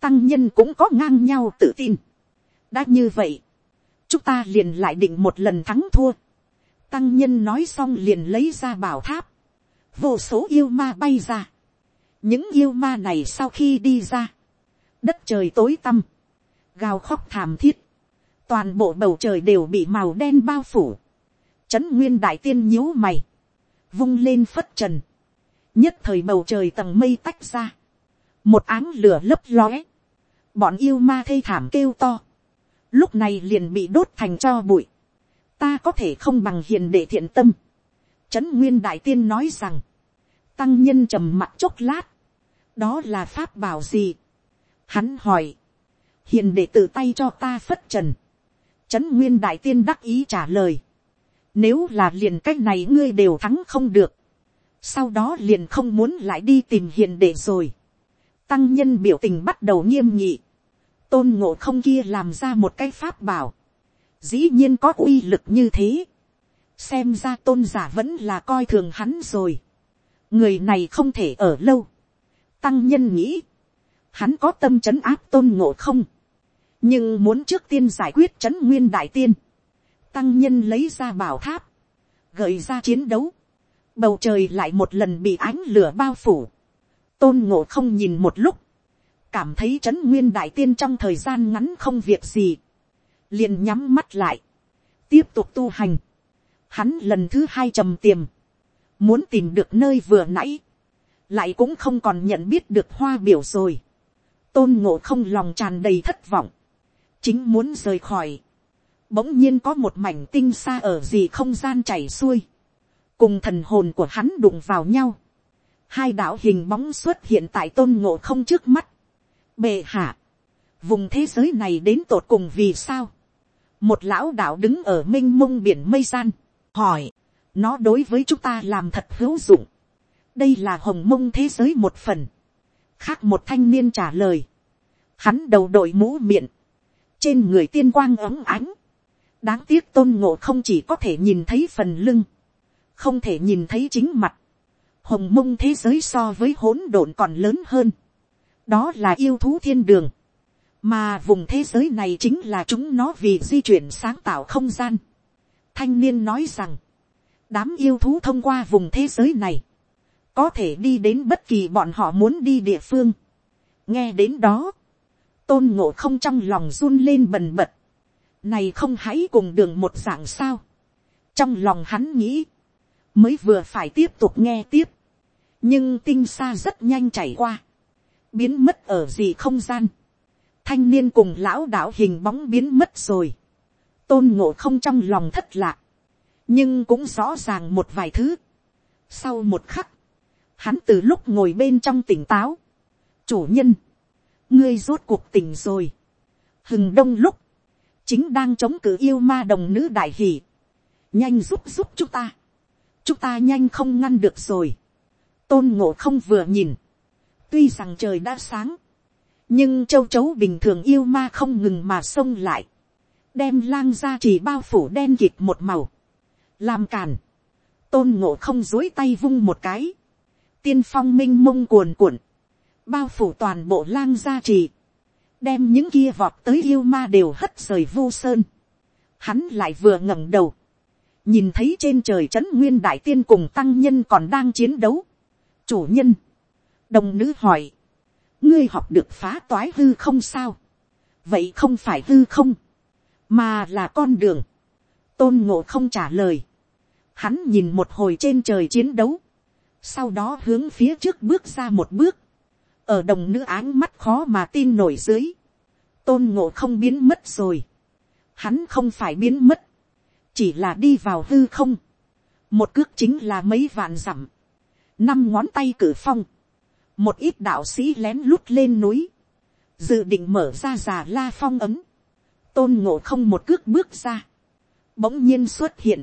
tăng nhân cũng có ngang nhau tự tin. đã như vậy, chúng ta liền lại định một lần thắng thua. tăng nhân nói xong liền lấy ra bảo tháp, vô số yêu ma bay ra. những yêu ma này sau khi đi ra, đất trời tối tăm, gào khóc thảm thiết, toàn bộ bầu trời đều bị màu đen bao phủ, trấn nguyên đại tiên nhíu mày, vung lên phất trần, nhất thời bầu trời tầng mây tách ra, một áng lửa lấp lóe, bọn yêu ma thê thảm kêu to, lúc này liền bị đốt thành cho bụi, ta có thể không bằng hiền để thiện tâm, trấn nguyên đại tiên nói rằng, tăng nhân trầm mặt chốc lát, đó là pháp bảo gì, hắn hỏi, hiền đệ tự tay cho ta phất trần, Trấn Nguyên Đại Tiên đắc ý trả lời. Nếu là liền cách này ngươi đều thắng không được. Sau đó liền không muốn lại đi tìm hiền đệ rồi. Tăng nhân biểu tình bắt đầu nghiêm nghị. Tôn ngộ không kia làm ra một cái pháp bảo. Dĩ nhiên có uy lực như thế. Xem ra tôn giả vẫn là coi thường hắn rồi. Người này không thể ở lâu. Tăng nhân nghĩ. Hắn có tâm trấn áp tôn ngộ không nhưng muốn trước tiên giải quyết trấn nguyên đại tiên, tăng nhân lấy ra bảo tháp, gợi ra chiến đấu, bầu trời lại một lần bị ánh lửa bao phủ, tôn ngộ không nhìn một lúc, cảm thấy trấn nguyên đại tiên trong thời gian ngắn không việc gì, liền nhắm mắt lại, tiếp tục tu hành, hắn lần thứ hai trầm tiềm, muốn tìm được nơi vừa nãy, lại cũng không còn nhận biết được hoa biểu rồi, tôn ngộ không lòng tràn đầy thất vọng, chính muốn rời khỏi, bỗng nhiên có một mảnh tinh xa ở gì không gian chảy xuôi, cùng thần hồn của hắn đụng vào nhau, hai đạo hình bóng xuất hiện tại tôn ngộ không trước mắt, bệ hạ, vùng thế giới này đến tột cùng vì sao, một lão đạo đứng ở m i n h mông biển mây gian, hỏi, nó đối với chúng ta làm thật hữu dụng, đây là hồng mông thế giới một phần, khác một thanh niên trả lời, hắn đầu đội mũ miệng, trên người tiên quang ấm ánh, đáng tiếc tôn ngộ không chỉ có thể nhìn thấy phần lưng, không thể nhìn thấy chính mặt, hồng mông thế giới so với hỗn độn còn lớn hơn, đó là yêu thú thiên đường, mà vùng thế giới này chính là chúng nó vì di chuyển sáng tạo không gian. Thanh niên nói rằng, đám yêu thú thông qua vùng thế giới này, có thể đi đến bất kỳ bọn họ muốn đi địa phương. nghe đến đó, tôn ngộ không trong lòng run lên bần bật, này không hãy cùng đường một dạng sao, trong lòng hắn nghĩ, mới vừa phải tiếp tục nghe tiếp, nhưng tinh xa rất nhanh chảy qua, biến mất ở gì không gian, thanh niên cùng lão đạo hình bóng biến mất rồi, tôn ngộ không trong lòng thất lạc, nhưng cũng rõ ràng một vài thứ. Sau một khắc, hắn từ lúc ngồi bên trong tỉnh táo, chủ nhân, ngươi rốt cuộc tỉnh rồi, hừng đông lúc, chính đang chống cự yêu ma đồng nữ đại hỷ, nhanh giúp giúp chúng ta, chúng ta nhanh không ngăn được rồi, tôn ngộ không vừa nhìn, tuy rằng trời đã sáng, nhưng châu chấu bình thường yêu ma không ngừng mà xông lại, đem lang ra chỉ bao phủ đen kịt một màu, làm càn, tôn ngộ không dối tay vung một cái, tiên phong m i n h mông cuồn cuộn, bao phủ toàn bộ lang gia trì, đem những kia vọt tới yêu ma đều hất rời vô sơn. Hắn lại vừa ngẩng đầu, nhìn thấy trên trời trấn nguyên đại tiên cùng tăng nhân còn đang chiến đấu. chủ nhân, đồng nữ hỏi, ngươi học được phá toái hư không sao, vậy không phải hư không, mà là con đường, tôn ngộ không trả lời, hắn nhìn một hồi trên trời chiến đấu, sau đó hướng phía trước bước ra một bước, ở đồng nữ áng mắt khó mà tin nổi dưới, tôn ngộ không biến mất rồi, hắn không phải biến mất, chỉ là đi vào hư không, một cước chính là mấy vạn dặm, năm ngón tay cử phong, một ít đạo sĩ lén lút lên núi, dự định mở ra già la phong ấm, tôn ngộ không một cước bước ra, bỗng nhiên xuất hiện,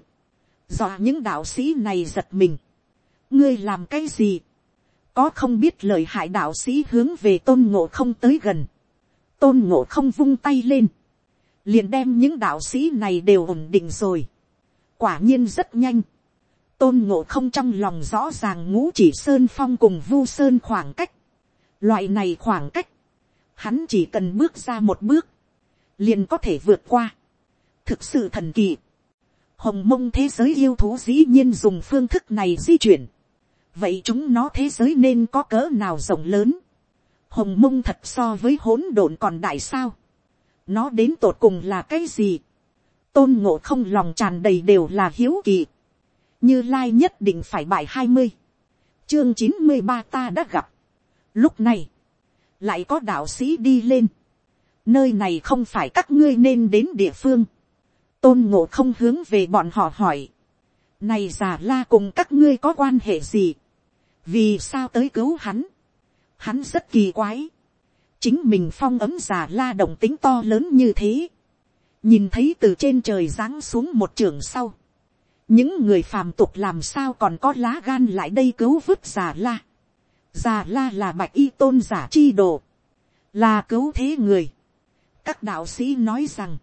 dọa những đạo sĩ này giật mình. ngươi làm cái gì, có không biết lời hại đạo sĩ hướng về tôn ngộ không tới gần, tôn ngộ không vung tay lên, liền đem những đạo sĩ này đều ổn định rồi, quả nhiên rất nhanh, tôn ngộ không trong lòng rõ ràng ngũ chỉ sơn phong cùng vu sơn khoảng cách, loại này khoảng cách, hắn chỉ cần bước ra một bước, liền có thể vượt qua, thực sự thần kỳ, hồng mông thế giới yêu thú dĩ nhiên dùng phương thức này di chuyển. vậy chúng nó thế giới nên có cỡ nào rộng lớn. hồng mông thật so với hỗn độn còn đại sao. nó đến tột cùng là cái gì. tôn ngộ không lòng tràn đầy đều là hiếu kỳ như lai nhất định phải bài hai mươi. chương chín mươi ba ta đã gặp. lúc này, lại có đạo sĩ đi lên. nơi này không phải các ngươi nên đến địa phương tôn ngộ không hướng về bọn họ hỏi. này già la cùng các ngươi có quan hệ gì. vì sao tới cứu hắn. hắn rất kỳ quái. chính mình phong ấm già la động tính to lớn như thế. nhìn thấy từ trên trời giáng xuống một trường sau những người phàm tục làm sao còn có lá gan lại đây cứu vứt già la. già la là bạch y tôn giả chi đồ. là cứu thế người. các đạo sĩ nói rằng,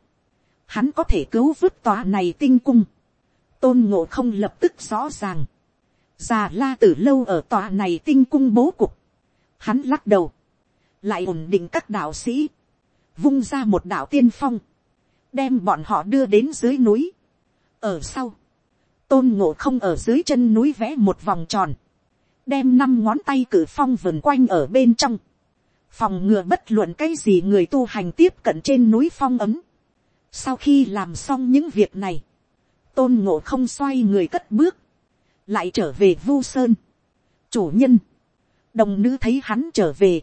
hắn có thể cứu vứt tòa này tinh cung. tôn ngộ không lập tức rõ ràng. già la từ lâu ở tòa này tinh cung bố cục. hắn lắc đầu, lại ổn định các đạo sĩ, vung ra một đạo tiên phong, đem bọn họ đưa đến dưới núi. ở sau, tôn ngộ không ở dưới chân núi vẽ một vòng tròn, đem năm ngón tay cử phong vườn quanh ở bên trong, phòng ngừa bất luận cái gì người tu hành tiếp cận trên núi phong ấm, sau khi làm xong những việc này, tôn ngộ không xoay người cất bước, lại trở về vu sơn. chủ nhân, đồng nữ thấy hắn trở về,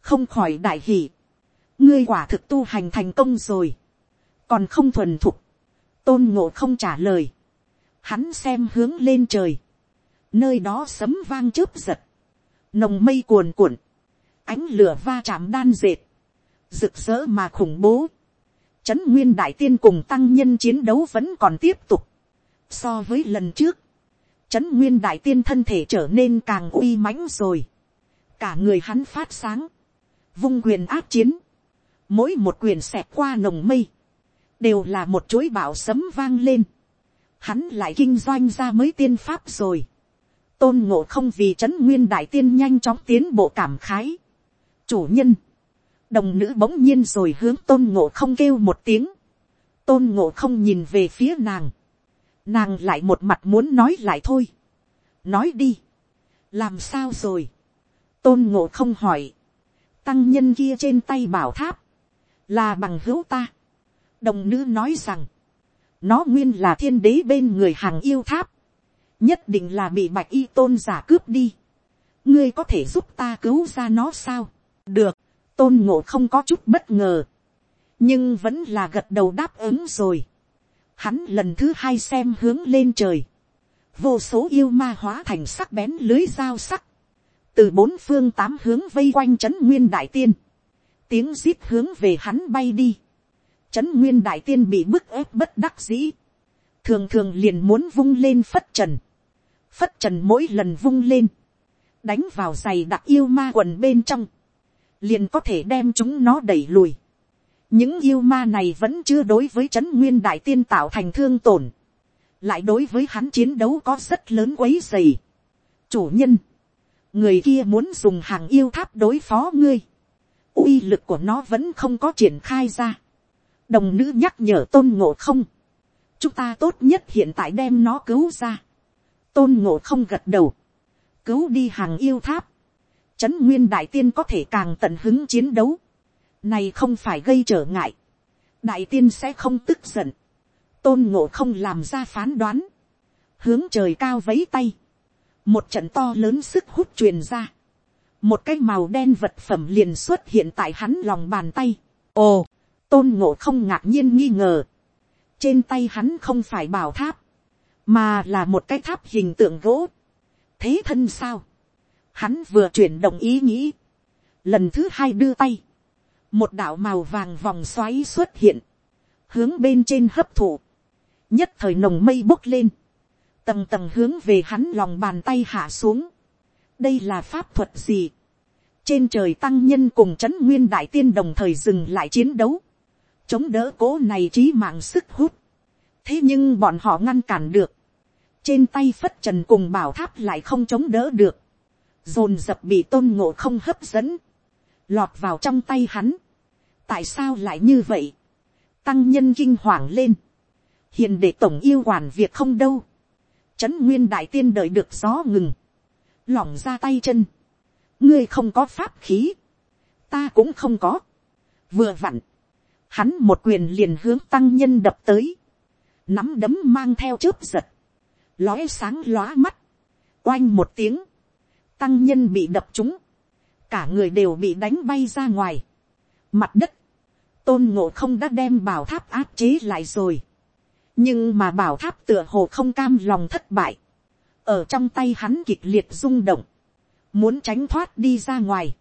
không khỏi đại hỷ. ngươi quả thực tu hành thành công rồi, còn không thuần thục. tôn ngộ không trả lời, hắn xem hướng lên trời, nơi đó sấm vang chớp giật, nồng mây cuồn cuộn, ánh lửa va chạm đan dệt, rực rỡ mà khủng bố, Trấn Nguyên Đại Tiên cùng tăng nhân chiến đấu vẫn còn tiếp tục. So với lần trước, Trấn Nguyên Đại Tiên thân thể trở nên càng uy mãnh rồi. Cả người hắn phát sáng. Vung quyền áp chiến. Mỗi một quyền xẹt qua nồng mây. Đều là một chuỗi bảo sấm vang lên. Hắn lại kinh doanh ra mới tiên pháp rồi. Tôn ngộ không vì Trấn Nguyên Đại Tiên nhanh chóng tiến bộ cảm khái. Chủ nhân. Đồng nữ bỗng nhiên rồi hướng tôn ngộ không kêu một tiếng, tôn ngộ không nhìn về phía nàng, nàng lại một mặt muốn nói lại thôi, nói đi, làm sao rồi, tôn ngộ không hỏi, tăng nhân kia trên tay bảo tháp, là bằng hữu ta, đồng nữ nói rằng, nó nguyên là thiên đế bên người hàng yêu tháp, nhất định là bị bạch y tôn giả cướp đi, ngươi có thể giúp ta cứu ra nó sao, được, tôn ngộ không có chút bất ngờ, nhưng vẫn là gật đầu đáp ứng rồi. Hắn lần thứ hai xem hướng lên trời, vô số yêu ma hóa thành sắc bén lưới dao sắc, từ bốn phương tám hướng vây quanh trấn nguyên đại tiên, tiếng zip hướng về hắn bay đi, trấn nguyên đại tiên bị bức ép bất đắc dĩ, thường thường liền muốn vung lên phất trần, phất trần mỗi lần vung lên, đánh vào giày đặc yêu ma quần bên trong, liền có thể đem chúng nó đẩy lùi. những yêu ma này vẫn chưa đối với trấn nguyên đại tiên tạo thành thương tổn, lại đối với hắn chiến đấu có rất lớn quấy dày. chủ nhân, người kia muốn dùng hàng yêu tháp đối phó ngươi, uy lực của nó vẫn không có triển khai ra đồng nữ nhắc nhở tôn ngộ không, chúng ta tốt nhất hiện tại đem nó cứu ra. tôn ngộ không gật đầu, cứu đi hàng yêu tháp, trấn nguyên đại tiên có thể càng tận hứng chiến đấu, này không phải gây trở ngại, đại tiên sẽ không tức giận, tôn ngộ không làm ra phán đoán, hướng trời cao vấy tay, một trận to lớn sức hút truyền ra, một cái màu đen vật phẩm liền xuất hiện tại hắn lòng bàn tay. ồ, tôn ngộ không ngạc nhiên nghi ngờ, trên tay hắn không phải bảo tháp, mà là một cái tháp hình tượng gỗ. thế thân sao, hắn vừa chuyển động ý nghĩ, lần thứ hai đưa tay, một đạo màu vàng vòng xoáy xuất hiện, hướng bên trên hấp thụ, nhất thời nồng mây bốc lên, tầng tầng hướng về hắn lòng bàn tay hạ xuống. đây là pháp thuật gì. trên trời tăng nhân cùng c h ấ n nguyên đại tiên đồng thời dừng lại chiến đấu, chống đỡ cố này trí mạng sức hút. thế nhưng bọn họ ngăn cản được, trên tay phất trần cùng bảo tháp lại không chống đỡ được, dồn dập bị tôn ngộ không hấp dẫn, lọt vào trong tay hắn. tại sao lại như vậy, tăng nhân kinh hoàng lên, hiền để tổng yêu quản việc không đâu, Trấn nguyên đại tiên đợi được gió ngừng. Lỏng ra tay chân. Ngươi không có pháp khí. Ta cũng không có. Vừa vặn. Hắn một quyền liền hướng tăng nhân đập tới. Nắm đấm mang theo chớp giật. Lóe sáng lóa mắt. Oanh một tiếng. Tăng nhân bị đập trúng. Cả người đều bị đánh bay ra ngoài. Mặt đất. Tôn ngộ không đã đem bảo tháp áp chế lại rồi nhưng mà bảo tháp tựa hồ không cam lòng thất bại, ở trong tay hắn kịch liệt rung động, muốn tránh thoát đi ra ngoài,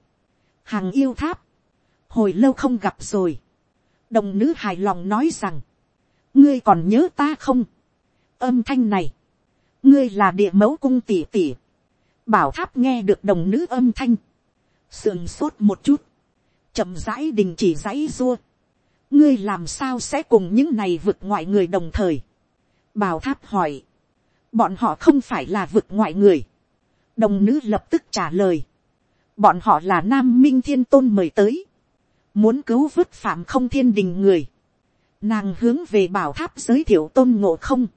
hàng yêu tháp, hồi lâu không gặp rồi, đồng nữ hài lòng nói rằng, ngươi còn nhớ ta không, âm thanh này, ngươi là địa mẫu cung tỉ tỉ, bảo tháp nghe được đồng nữ âm thanh, sườn sốt một chút, chậm rãi đình chỉ dãy dua, ngươi làm sao sẽ cùng những này vực ngoại người đồng thời. Bảo tháp hỏi, bọn họ không phải là vực ngoại người. đồng nữ lập tức trả lời, bọn họ là nam minh thiên tôn mời tới, muốn cứu vứt phạm không thiên đình người. nàng hướng về bảo tháp giới thiệu tôn ngộ không,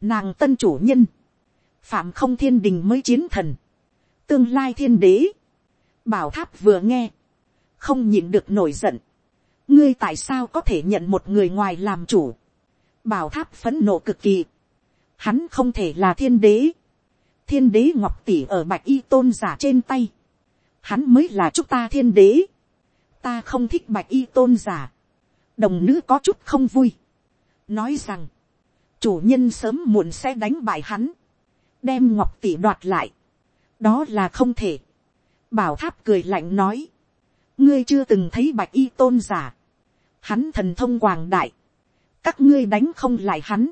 nàng tân chủ nhân, phạm không thiên đình mới chiến thần, tương lai thiên đế, bảo tháp vừa nghe, không nhịn được nổi giận, ngươi tại sao có thể nhận một người ngoài làm chủ, bảo tháp phấn nộ cực kỳ, hắn không thể là thiên đế, thiên đế ngọc tỷ ở bạch y tôn giả trên tay, hắn mới là chúng ta thiên đế, ta không thích bạch y tôn giả, đồng nữ có chút không vui, nói rằng, chủ nhân sớm muộn sẽ đánh bại hắn, đem ngọc tỷ đoạt lại, đó là không thể, bảo tháp cười lạnh nói, ngươi chưa từng thấy bạch y tôn giả, hắn thần thông quảng đại, các ngươi đánh không lại hắn,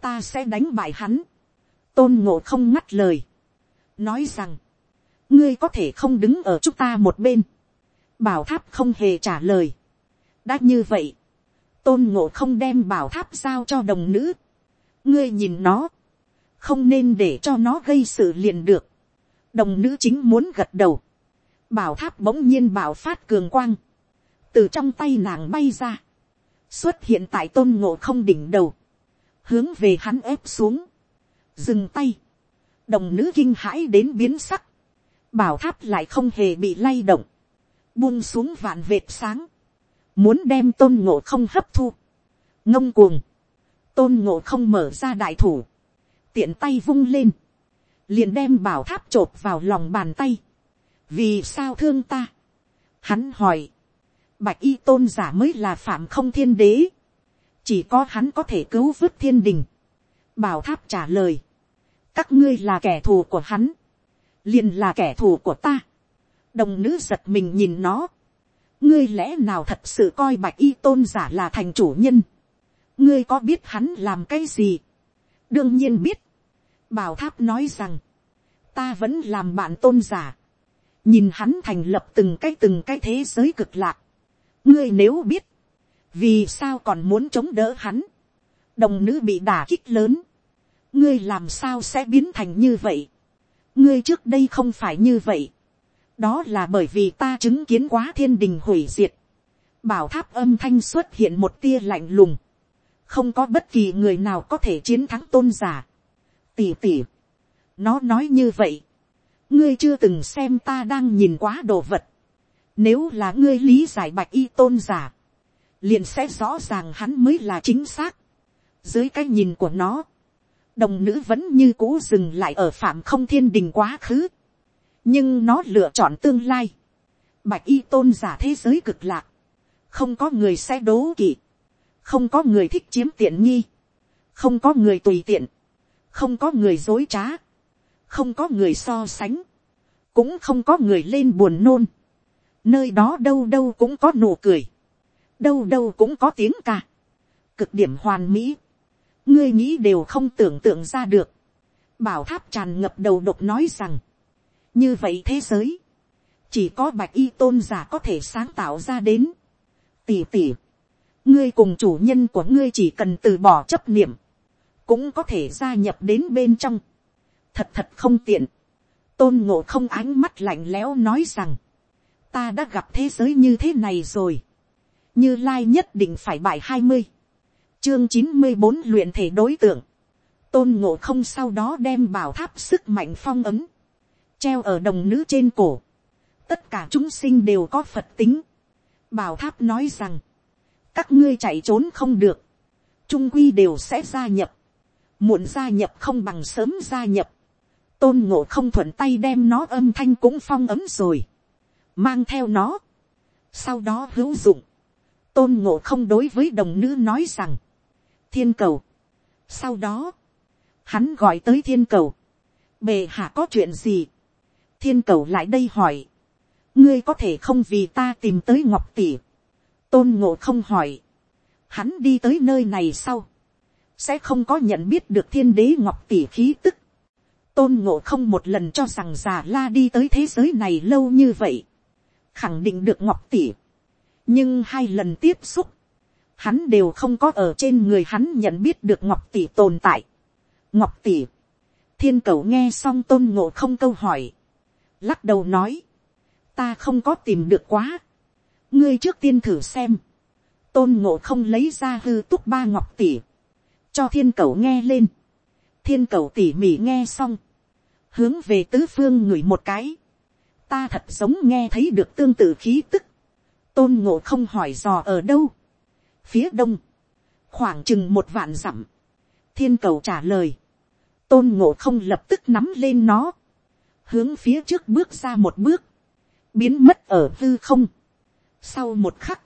ta sẽ đánh bại hắn, tôn ngộ không ngắt lời, nói rằng, ngươi có thể không đứng ở chúng ta một bên, bảo tháp không hề trả lời, đã như vậy, tôn ngộ không đem bảo tháp giao cho đồng nữ, ngươi nhìn nó, không nên để cho nó gây sự liền được, đồng nữ chính muốn gật đầu, bảo tháp bỗng nhiên bảo phát cường quang, từ trong tay nàng bay ra, xuất hiện tại tôn ngộ không đỉnh đầu, hướng về hắn ép xuống, dừng tay, đồng nữ kinh hãi đến biến sắc, bảo tháp lại không hề bị lay động, buông xuống vạn vệt sáng, muốn đem tôn ngộ không hấp thu, ngông cuồng, tôn ngộ không mở ra đại thủ, tiện tay vung lên, liền đem bảo tháp t r ộ p vào lòng bàn tay, vì sao thương ta, hắn hỏi, bạch y tôn giả mới là phạm không thiên đế, chỉ có hắn có thể cứu vớt thiên đình, bảo tháp trả lời, các ngươi là kẻ thù của hắn, liền là kẻ thù của ta, đồng nữ giật mình nhìn nó, ngươi lẽ nào thật sự coi bạch y tôn giả là thành chủ nhân, ngươi có biết hắn làm cái gì, đương nhiên biết, bảo tháp nói rằng, ta vẫn làm bạn tôn giả, nhìn hắn thành lập từng cái từng cái thế giới cực lạc, ngươi nếu biết, vì sao còn muốn chống đỡ hắn, đồng nữ bị đả kích lớn, ngươi làm sao sẽ biến thành như vậy, ngươi trước đây không phải như vậy, đó là bởi vì ta chứng kiến quá thiên đình hủy diệt, bảo tháp âm thanh xuất hiện một tia lạnh lùng, không có bất kỳ người nào có thể chiến thắng tôn giả. tỉ tỉ, nó nói như vậy, ngươi chưa từng xem ta đang nhìn quá đồ vật. Nếu là ngươi lý giải bạch y tôn giả, liền sẽ rõ ràng hắn mới là chính xác. Dưới cái nhìn của nó, đồng nữ vẫn như cũ dừng lại ở phạm không thiên đình quá khứ nhưng nó lựa chọn tương lai. bạch y tôn giả thế giới cực lạc, không có người sẽ đố kỵ. Không có người thích chiếm tiện nghi, không có người tùy tiện, không có người dối trá, không có người so sánh, cũng không có người lên buồn nôn, nơi đó đâu đâu cũng có nụ cười, đâu đâu cũng có tiếng ca, cực điểm hoàn mỹ, ngươi nghĩ đều không tưởng tượng ra được, bảo tháp tràn ngập đầu độc nói rằng, như vậy thế giới, chỉ có bạch y tôn giả có thể sáng tạo ra đến, tỉ tỉ, ngươi cùng chủ nhân của ngươi chỉ cần từ bỏ chấp niệm, cũng có thể gia nhập đến bên trong. thật thật không tiện. tôn ngộ không ánh mắt lạnh lẽo nói rằng, ta đã gặp thế giới như thế này rồi. như lai nhất định phải bài hai mươi, chương chín mươi bốn luyện thể đối tượng. tôn ngộ không sau đó đem bảo tháp sức mạnh phong ấm, treo ở đồng nữ trên cổ. tất cả chúng sinh đều có phật tính. bảo tháp nói rằng, các ngươi chạy trốn không được, trung quy đều sẽ gia nhập, muộn gia nhập không bằng sớm gia nhập, tôn ngộ không thuận tay đem nó âm thanh cũng phong ấm rồi, mang theo nó, sau đó hữu dụng, tôn ngộ không đối với đồng nữ nói rằng, thiên cầu, sau đó, hắn gọi tới thiên cầu, bề hạ có chuyện gì, thiên cầu lại đây hỏi, ngươi có thể không vì ta tìm tới ngọc tỷ, tôn ngộ không hỏi, hắn đi tới nơi này sau, sẽ không có nhận biết được thiên đế ngọc tỷ khí tức. tôn ngộ không một lần cho rằng già la đi tới thế giới này lâu như vậy, khẳng định được ngọc tỷ. nhưng hai lần tiếp xúc, hắn đều không có ở trên người hắn nhận biết được ngọc tỷ tồn tại. ngọc tỷ, thiên cầu nghe xong tôn ngộ không câu hỏi, lắc đầu nói, ta không có tìm được quá, ngươi trước tiên thử xem, tôn ngộ không lấy ra hư túc ba ngọc tỷ, cho thiên cầu nghe lên, thiên cầu tỉ mỉ nghe xong, hướng về tứ phương ngửi một cái, ta thật giống nghe thấy được tương tự khí tức, tôn ngộ không hỏi dò ở đâu, phía đông, khoảng chừng một vạn dặm, thiên cầu trả lời, tôn ngộ không lập tức nắm lên nó, hướng phía trước bước ra một bước, biến mất ở hư không, sau một khắc,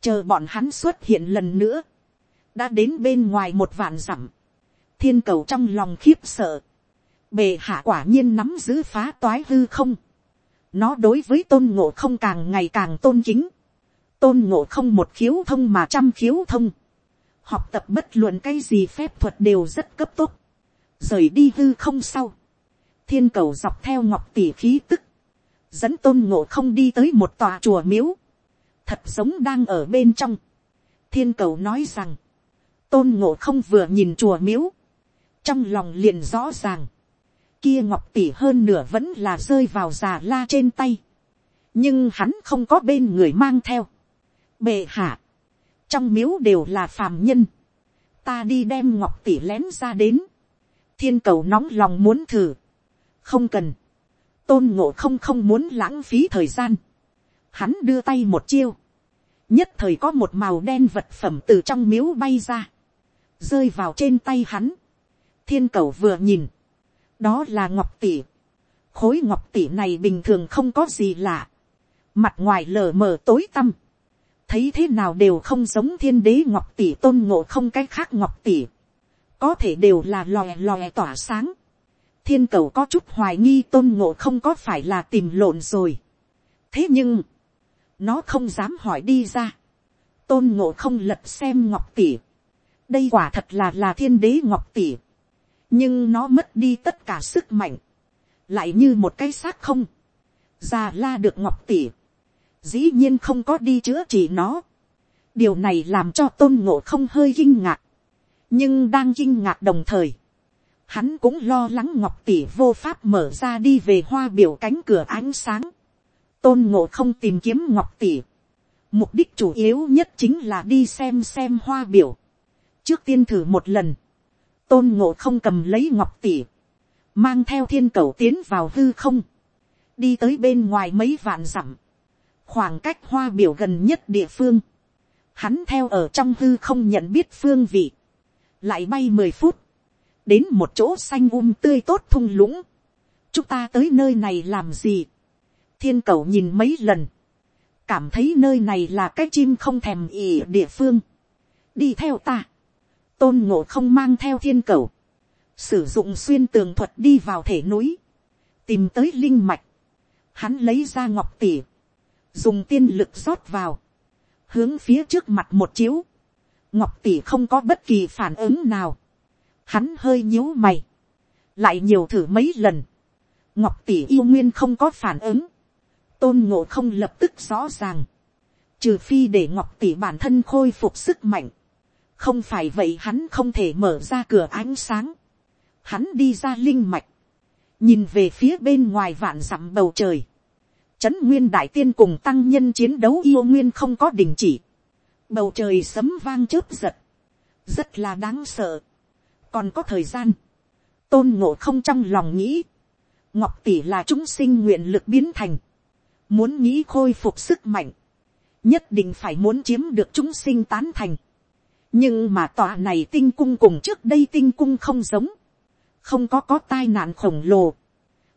chờ bọn hắn xuất hiện lần nữa, đã đến bên ngoài một vạn dặm, thiên cầu trong lòng khiếp sợ, bề hạ quả nhiên nắm giữ phá toái hư không, nó đối với tôn ngộ không càng ngày càng tôn kính, tôn ngộ không một khiếu thông mà trăm khiếu thông, học tập bất luận cái gì phép thuật đều rất cấp tốc, rời đi hư không sau, thiên cầu dọc theo ngọc tỷ khí tức, dẫn tôn ngộ không đi tới một tòa chùa miếu, thật giống đang ở bên trong. thiên cầu nói rằng, tôn ngộ không vừa nhìn chùa miếu, trong lòng liền rõ ràng, kia ngọc tỷ hơn nửa vẫn là rơi vào già la trên tay, nhưng hắn không có bên người mang theo. bệ hạ, trong miếu đều là phàm nhân, ta đi đem ngọc tỷ lén ra đến, thiên cầu nóng lòng muốn thử, không cần, tôn ngộ không không muốn lãng phí thời gian, hắn đưa tay một chiêu, nhất thời có một màu đen vật phẩm từ trong miếu bay ra, rơi vào trên tay hắn, thiên cầu vừa nhìn, đó là ngọc tỷ, khối ngọc tỷ này bình thường không có gì lạ, mặt ngoài lờ mờ tối tăm, thấy thế nào đều không giống thiên đế ngọc tỷ tôn ngộ không cái khác ngọc tỷ, có thể đều là lòe lòe tỏa sáng, thiên cầu có chút hoài nghi tôn ngộ không có phải là tìm lộn rồi. thế nhưng, nó không dám hỏi đi ra. tôn ngộ không lật xem ngọc tỷ. đây quả thật là là thiên đế ngọc tỷ. nhưng nó mất đi tất cả sức mạnh. lại như một cái xác không. già la được ngọc tỷ. dĩ nhiên không có đi chữa trị nó. điều này làm cho tôn ngộ không hơi kinh ngạc. nhưng đang kinh ngạc đồng thời hắn cũng lo lắng ngọc tỷ vô pháp mở ra đi về hoa biểu cánh cửa ánh sáng. tôn ngộ không tìm kiếm ngọc tỷ. mục đích chủ yếu nhất chính là đi xem xem hoa biểu. trước tiên thử một lần, tôn ngộ không cầm lấy ngọc tỷ, mang theo thiên cầu tiến vào hư không, đi tới bên ngoài mấy vạn dặm, khoảng cách hoa biểu gần nhất địa phương, hắn theo ở trong hư không nhận biết phương vị, lại bay mười phút, đến một chỗ xanh um tươi tốt thung lũng. chúng ta tới nơi này làm gì. thiên cầu nhìn mấy lần, cảm thấy nơi này là cái chim không thèm ỉ địa phương. đi theo ta. tôn ngộ không mang theo thiên cầu. sử dụng xuyên tường thuật đi vào thể núi. tìm tới linh mạch. hắn lấy ra ngọc tỉ. dùng tiên lực rót vào. hướng phía trước mặt một chiếu. ngọc tỷ không có bất kỳ phản ứng nào Hắn hơi nhíu mày. Lại nhiều thử mấy lần. Ngọc tỷ yêu nguyên không có phản ứng. Tôn ngộ không lập tức rõ ràng. Trừ phi để ngọc tỷ bản thân khôi phục sức mạnh. Không phải vậy hắn không thể mở ra cửa ánh sáng. Hắn đi ra linh mạch. Nhìn về phía bên ngoài vạn dặm bầu trời. Trấn nguyên đại tiên cùng tăng nhân chiến đấu yêu nguyên không có đình chỉ. Bầu trời sấm vang chớp giật. Rất là đáng sợ còn có thời gian, tôn ngộ không trong lòng nghĩ, ngọc tỷ là chúng sinh nguyện lực biến thành, muốn nghĩ khôi phục sức mạnh, nhất định phải muốn chiếm được chúng sinh tán thành. nhưng mà tòa này tinh cung cùng trước đây tinh cung không giống, không có có tai nạn khổng lồ,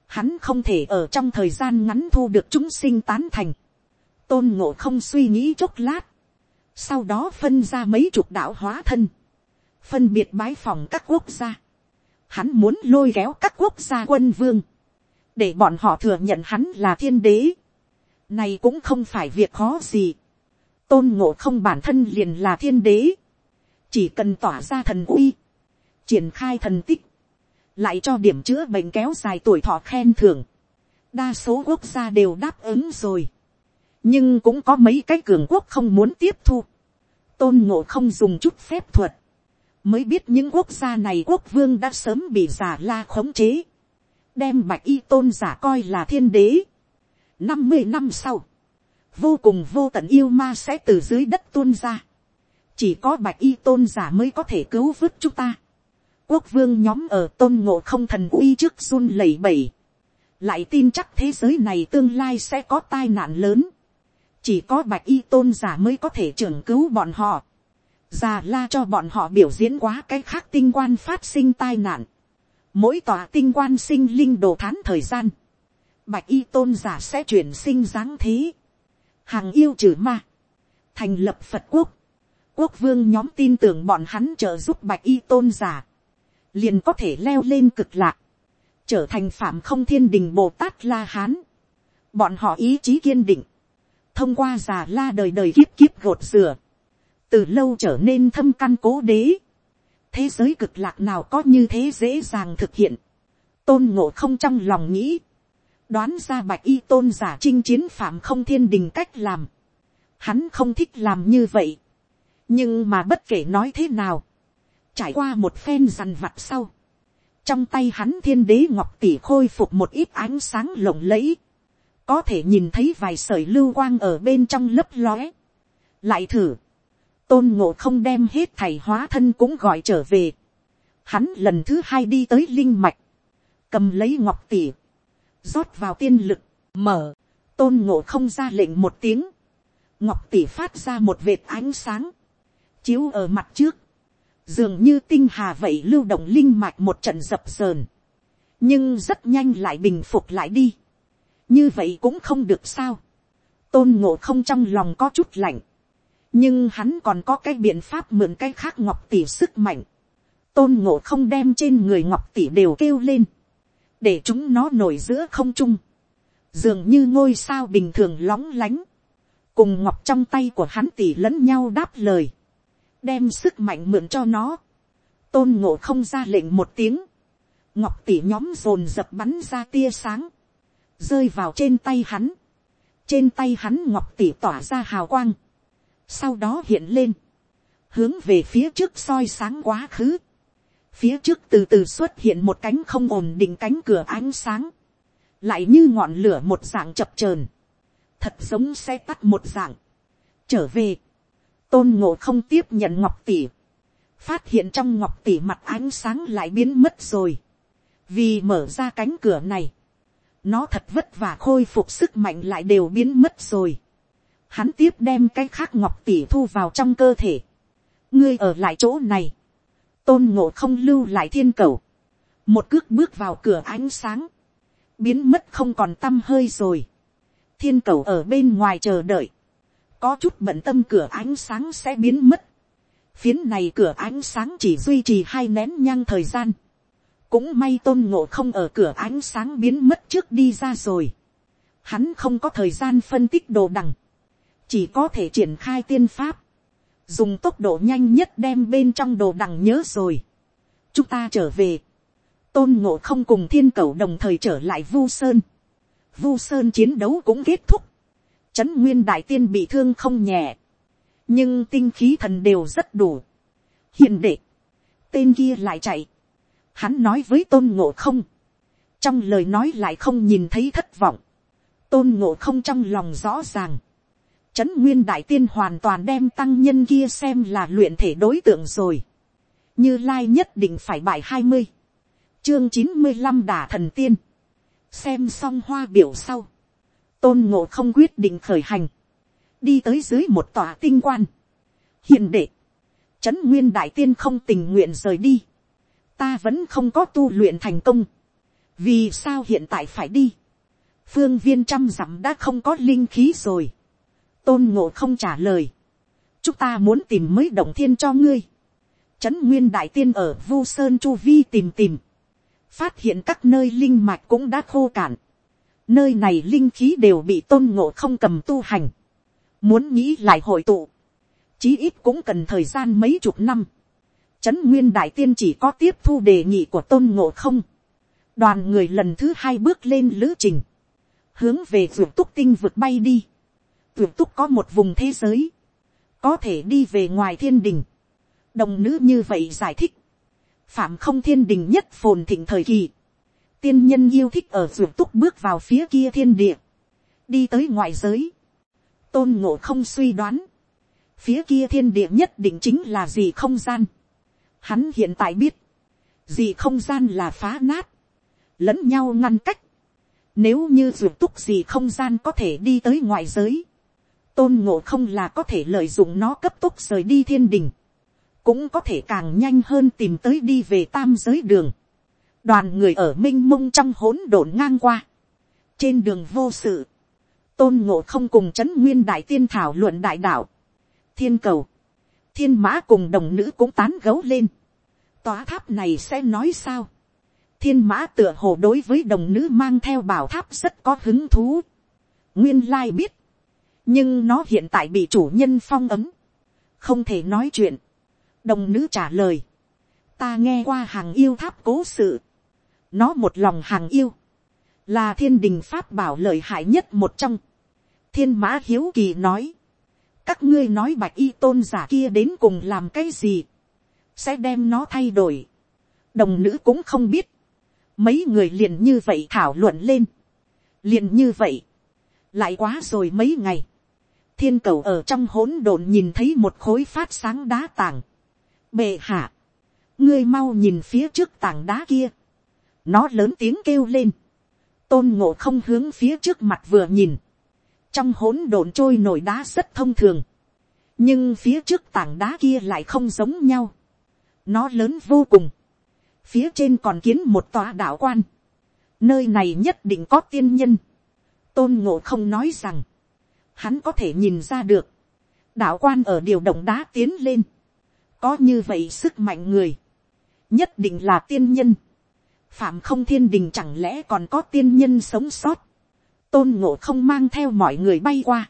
hắn không thể ở trong thời gian ngắn thu được chúng sinh tán thành, tôn ngộ không suy nghĩ chốc lát, sau đó phân ra mấy chục đạo hóa thân, phân biệt bái phòng các quốc gia. Hắn muốn lôi kéo các quốc gia quân vương, để bọn họ thừa nhận hắn là thiên đế. Này cũng không phải việc khó gì. Tôn ngộ không bản thân liền là thiên đế. Chỉ cần tỏa ra thần uy, triển khai thần tích, lại cho điểm chữa bệnh kéo dài tuổi thọ khen thưởng. Đa số quốc gia đều đáp ứng rồi. Nhưng cũng có mấy cái cường quốc không muốn tiếp thu. Tôn ngộ không dùng chút phép thuật mới biết những quốc gia này quốc vương đã sớm bị giả la khống chế, đem bạch y tôn giả coi là thiên đế. năm mươi năm sau, vô cùng vô tận yêu ma sẽ từ dưới đất tuôn ra. chỉ có bạch y tôn giả mới có thể cứu vớt chúng ta. quốc vương nhóm ở tôn ngộ không thần uy trước run lẩy bẩy. lại tin chắc thế giới này tương lai sẽ có tai nạn lớn. chỉ có bạch y tôn giả mới có thể trưởng cứu bọn họ già la cho bọn họ biểu diễn quá cái khác tinh quan phát sinh tai nạn. Mỗi tòa tinh quan sinh linh đồ thán thời gian. Bạch y tôn giả sẽ chuyển sinh dáng thế. Hàng yêu trừ ma. Thành lập Phật quốc. Quốc vương nhóm tin tưởng bọn hắn trợ giúp bạch y tôn giả. Liền có thể leo lên cực lạc. Trở thành phạm không thiên đình Bồ Tát La Hán. Bọn họ ý chí kiên định. Thông qua già la đời đời kiếp kiếp gột rửa từ lâu trở nên thâm căn cố đế. thế giới cực lạc nào có như thế dễ dàng thực hiện. tôn ngộ không trong lòng nghĩ. đoán ra bạch y tôn giả chinh chiến phạm không thiên đình cách làm. hắn không thích làm như vậy. nhưng mà bất kể nói thế nào. trải qua một phen dằn vặt sau. trong tay hắn thiên đế ngọc tỷ khôi phục một ít ánh sáng lộng lẫy. có thể nhìn thấy vài sợi lưu quang ở bên trong lấp lóe. lại thử tôn ngộ không đem hết thầy hóa thân cũng gọi trở về. Hắn lần thứ hai đi tới linh mạch, cầm lấy ngọc tỉ, rót vào tiên lực, mở, tôn ngộ không ra lệnh một tiếng, ngọc tỉ phát ra một vệt ánh sáng, chiếu ở mặt trước, dường như tinh hà vậy lưu động linh mạch một trận dập sờn, nhưng rất nhanh lại bình phục lại đi, như vậy cũng không được sao, tôn ngộ không trong lòng có chút lạnh, nhưng hắn còn có cái biện pháp mượn cái khác ngọc tỷ sức mạnh, tôn ngộ không đem trên người ngọc tỷ đều kêu lên, để chúng nó nổi giữa không trung, dường như ngôi sao bình thường lóng lánh, cùng ngọc trong tay của hắn tỷ lẫn nhau đáp lời, đem sức mạnh mượn cho nó, tôn ngộ không ra lệnh một tiếng, ngọc tỷ nhóm rồn dập bắn ra tia sáng, rơi vào trên tay hắn, trên tay hắn ngọc tỷ tỏa ra hào quang, sau đó hiện lên, hướng về phía trước soi sáng quá khứ, phía trước từ từ xuất hiện một cánh không ổn định cánh cửa ánh sáng, lại như ngọn lửa một dạng chập trờn, thật giống xe tắt một dạng. trở về, tôn ngộ không tiếp nhận ngọc tỷ, phát hiện trong ngọc tỷ mặt ánh sáng lại biến mất rồi, vì mở ra cánh cửa này, nó thật vất vả khôi phục sức mạnh lại đều biến mất rồi. Hắn tiếp đem cái khác ngọc tỷ thu vào trong cơ thể. ngươi ở lại chỗ này, tôn ngộ không lưu lại thiên cầu, một cước bước vào cửa ánh sáng, biến mất không còn t â m hơi rồi, thiên cầu ở bên ngoài chờ đợi, có chút bận tâm cửa ánh sáng sẽ biến mất, phiến này cửa ánh sáng chỉ duy trì hai nén nhang thời gian, cũng may tôn ngộ không ở cửa ánh sáng biến mất trước đi ra rồi, hắn không có thời gian phân tích đồ đằng, chỉ có thể triển khai tiên pháp, dùng tốc độ nhanh nhất đem bên trong đồ đằng nhớ rồi. chúng ta trở về, tôn ngộ không cùng thiên cầu đồng thời trở lại vu sơn. vu sơn chiến đấu cũng kết thúc. trấn nguyên đại tiên bị thương không nhẹ, nhưng tinh khí thần đều rất đủ. hiền đệ, tên kia lại chạy. hắn nói với tôn ngộ không, trong lời nói lại không nhìn thấy thất vọng. tôn ngộ không trong lòng rõ ràng Trấn Nguyên Đại Tiên hoàn toàn đem tăng nhân kia xem là luyện thể đối tượng rồi. Như Lai nhất định phải bài hai mươi Chương chín mươi 95 đả thần tiên. Xem xong hoa biểu sau. Tôn ngộ không quyết định khởi hành. Đi tới dưới một tòa tinh quan. Hiện đệ. Trấn Nguyên Đại Tiên không tình nguyện rời đi. Ta vẫn không có tu luyện thành công. Vì sao hiện tại phải đi? Phương viên trăm dặm đã không có linh khí rồi tôn ngộ không trả lời, chúng ta muốn tìm mới động thiên cho ngươi. Trấn nguyên đại tiên ở vu sơn chu vi tìm tìm, phát hiện các nơi linh mạch cũng đã khô cạn, nơi này linh khí đều bị tôn ngộ không cầm tu hành, muốn nghĩ lại hội tụ, chí ít cũng cần thời gian mấy chục năm. Trấn nguyên đại tiên chỉ có tiếp thu đề nghị của tôn ngộ không, đoàn người lần thứ hai bước lên lữ trình, hướng về ruột túc tinh vượt bay đi tuyệt túc có một vùng thế giới, có thể đi về ngoài thiên đình. đồng nữ như vậy giải thích, phạm không thiên đình nhất phồn thịnh thời kỳ, tiên nhân yêu thích ở tuyệt túc bước vào phía kia thiên địa, đi tới ngoại giới, tôn ngộ không suy đoán, phía kia thiên địa nhất định chính là gì không gian. Hắn hiện tại biết, gì không gian là phá nát, lẫn nhau ngăn cách. Nếu như dược túc gì không gian có thể đi tới ngoại giới, tôn ngộ không là có thể lợi dụng nó cấp tốc rời đi thiên đình, cũng có thể càng nhanh hơn tìm tới đi về tam giới đường. đoàn người ở m i n h mông trong hỗn độn ngang qua, trên đường vô sự, tôn ngộ không cùng c h ấ n nguyên đại tiên thảo luận đại đạo, thiên cầu, thiên mã cùng đồng nữ cũng tán gấu lên, tòa tháp này sẽ nói sao, thiên mã tựa hồ đối với đồng nữ mang theo bảo tháp rất có hứng thú, nguyên lai biết, nhưng nó hiện tại bị chủ nhân phong ấm, không thể nói chuyện. đồng nữ trả lời, ta nghe qua hàng yêu tháp cố sự, nó một lòng hàng yêu, là thiên đình pháp bảo lợi hại nhất một trong. thiên mã hiếu kỳ nói, các ngươi nói bạch y tôn giả kia đến cùng làm cái gì, sẽ đem nó thay đổi. đồng nữ cũng không biết, mấy người liền như vậy thảo luận lên, liền như vậy, lại quá rồi mấy ngày, thiên cầu ở trong hỗn độn nhìn thấy một khối phát sáng đá tảng. bệ hạ, ngươi mau nhìn phía trước tảng đá kia. nó lớn tiếng kêu lên. tôn ngộ không hướng phía trước mặt vừa nhìn. trong hỗn độn trôi nổi đá rất thông thường. nhưng phía trước tảng đá kia lại không giống nhau. nó lớn vô cùng, phía trên còn kiến một tòa đạo quan, nơi này nhất định có tiên nhân, tôn ngộ không nói rằng, hắn có thể nhìn ra được, đạo quan ở điều động đá tiến lên, có như vậy sức mạnh người, nhất định là tiên nhân, phạm không thiên đình chẳng lẽ còn có tiên nhân sống sót, tôn ngộ không mang theo mọi người bay qua,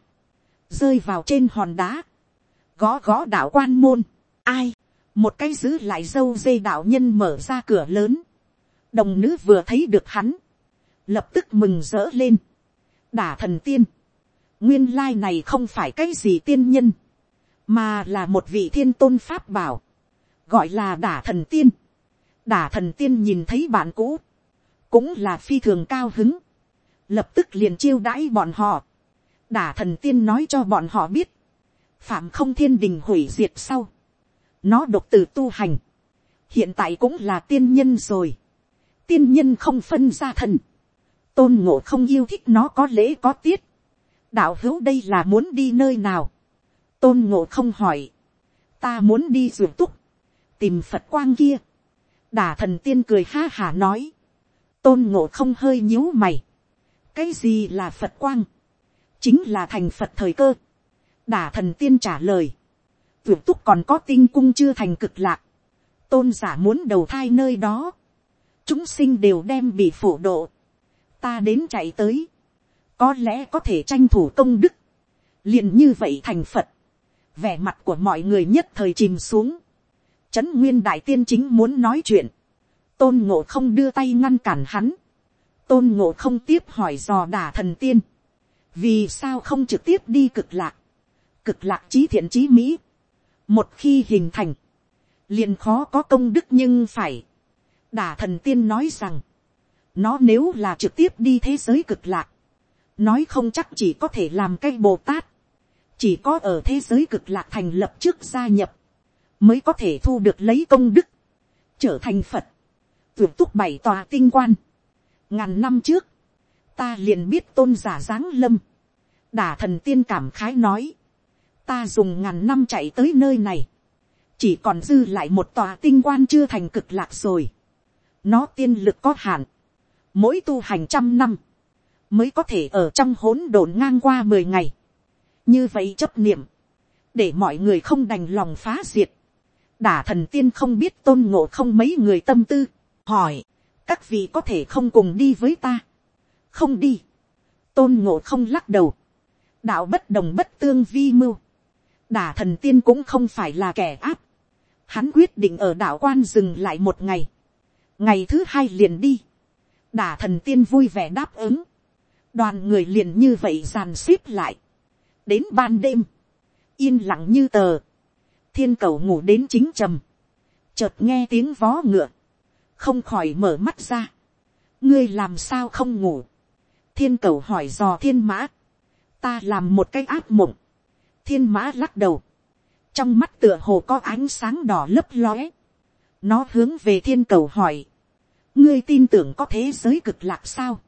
rơi vào trên hòn đá, gõ gõ đạo quan môn, ai, một cái giữ lại dâu dây đạo nhân mở ra cửa lớn, đồng nữ vừa thấy được hắn, lập tức mừng rỡ lên, đả thần tiên, nguyên lai này không phải cái gì tiên nhân, mà là một vị thiên tôn pháp bảo, gọi là đả thần tiên. đả thần tiên nhìn thấy bạn cũ, cũng là phi thường cao hứng, lập tức liền chiêu đãi bọn họ. đả thần tiên nói cho bọn họ biết, phạm không thiên đình hủy diệt sau, nó độc từ tu hành, hiện tại cũng là tiên nhân rồi, tiên nhân không phân ra thần, tôn ngộ không yêu thích nó có lễ có tiết, đạo hữu đây là muốn đi nơi nào, tôn ngộ không hỏi, ta muốn đi ruột túc, tìm phật quang kia, đả thần tiên cười ha hà nói, tôn ngộ không hơi nhíu mày, cái gì là phật quang, chính là thành phật thời cơ, đả thần tiên trả lời, ruột túc còn có tinh cung chưa thành cực lạc, tôn giả muốn đầu thai nơi đó, chúng sinh đều đem bị phổ độ, ta đến chạy tới, có lẽ có thể tranh thủ công đức, liền như vậy thành phật, vẻ mặt của mọi người nhất thời chìm xuống, trấn nguyên đại tiên chính muốn nói chuyện, tôn ngộ không đưa tay ngăn cản hắn, tôn ngộ không tiếp hỏi dò đả thần tiên, vì sao không trực tiếp đi cực lạc, cực lạc trí thiện trí mỹ, một khi hình thành, liền khó có công đức nhưng phải, đả thần tiên nói rằng, nó nếu là trực tiếp đi thế giới cực lạc, nói không chắc chỉ có thể làm cái bồ tát, chỉ có ở thế giới cực lạc thành lập trước gia nhập, mới có thể thu được lấy công đức, trở thành phật, tuyệt túc bảy tòa tinh quan. ngàn năm trước, ta liền biết tôn giả giáng lâm, đả thần tiên cảm khái nói, ta dùng ngàn năm chạy tới nơi này, chỉ còn dư lại một tòa tinh quan chưa thành cực lạc rồi, nó tiên lực có hạn, mỗi tu hành trăm năm, mới có thể ở trong hỗn độn ngang qua mười ngày, như vậy chấp niệm, để mọi người không đành lòng phá diệt, đả thần tiên không biết tôn ngộ không mấy người tâm tư, hỏi, các vị có thể không cùng đi với ta, không đi, tôn ngộ không lắc đầu, đạo bất đồng bất tương vi mưu, đả thần tiên cũng không phải là kẻ áp, hắn quyết định ở đạo quan dừng lại một ngày, ngày thứ hai liền đi, đả thần tiên vui vẻ đáp ứng, đoàn người liền như vậy dàn xếp lại, đến ban đêm, yên lặng như tờ, thiên cầu ngủ đến chính trầm, chợt nghe tiếng vó ngựa, không khỏi mở mắt ra, ngươi làm sao không ngủ, thiên cầu hỏi dò thiên mã, ta làm một cái áp mộng, thiên mã lắc đầu, trong mắt tựa hồ có ánh sáng đỏ lấp lóe, nó hướng về thiên cầu hỏi, ngươi tin tưởng có thế giới cực lạc sao,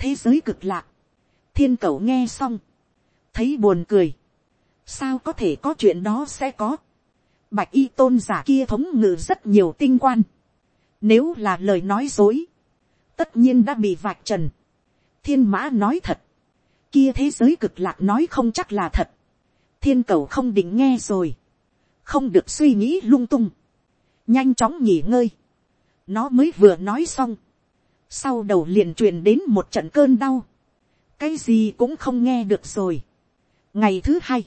thế giới cực lạc, thiên cầu nghe xong, thấy buồn cười, sao có thể có chuyện đó sẽ có, bạch y tôn giả kia thống ngự rất nhiều tinh quan, nếu là lời nói dối, tất nhiên đã bị vạch trần, thiên mã nói thật, kia thế giới cực lạc nói không chắc là thật, thiên cầu không định nghe rồi, không được suy nghĩ lung tung, nhanh chóng nghỉ ngơi, nó mới vừa nói xong, sau đầu liền truyền đến một trận cơn đau, cái gì cũng không nghe được rồi. ngày thứ hai,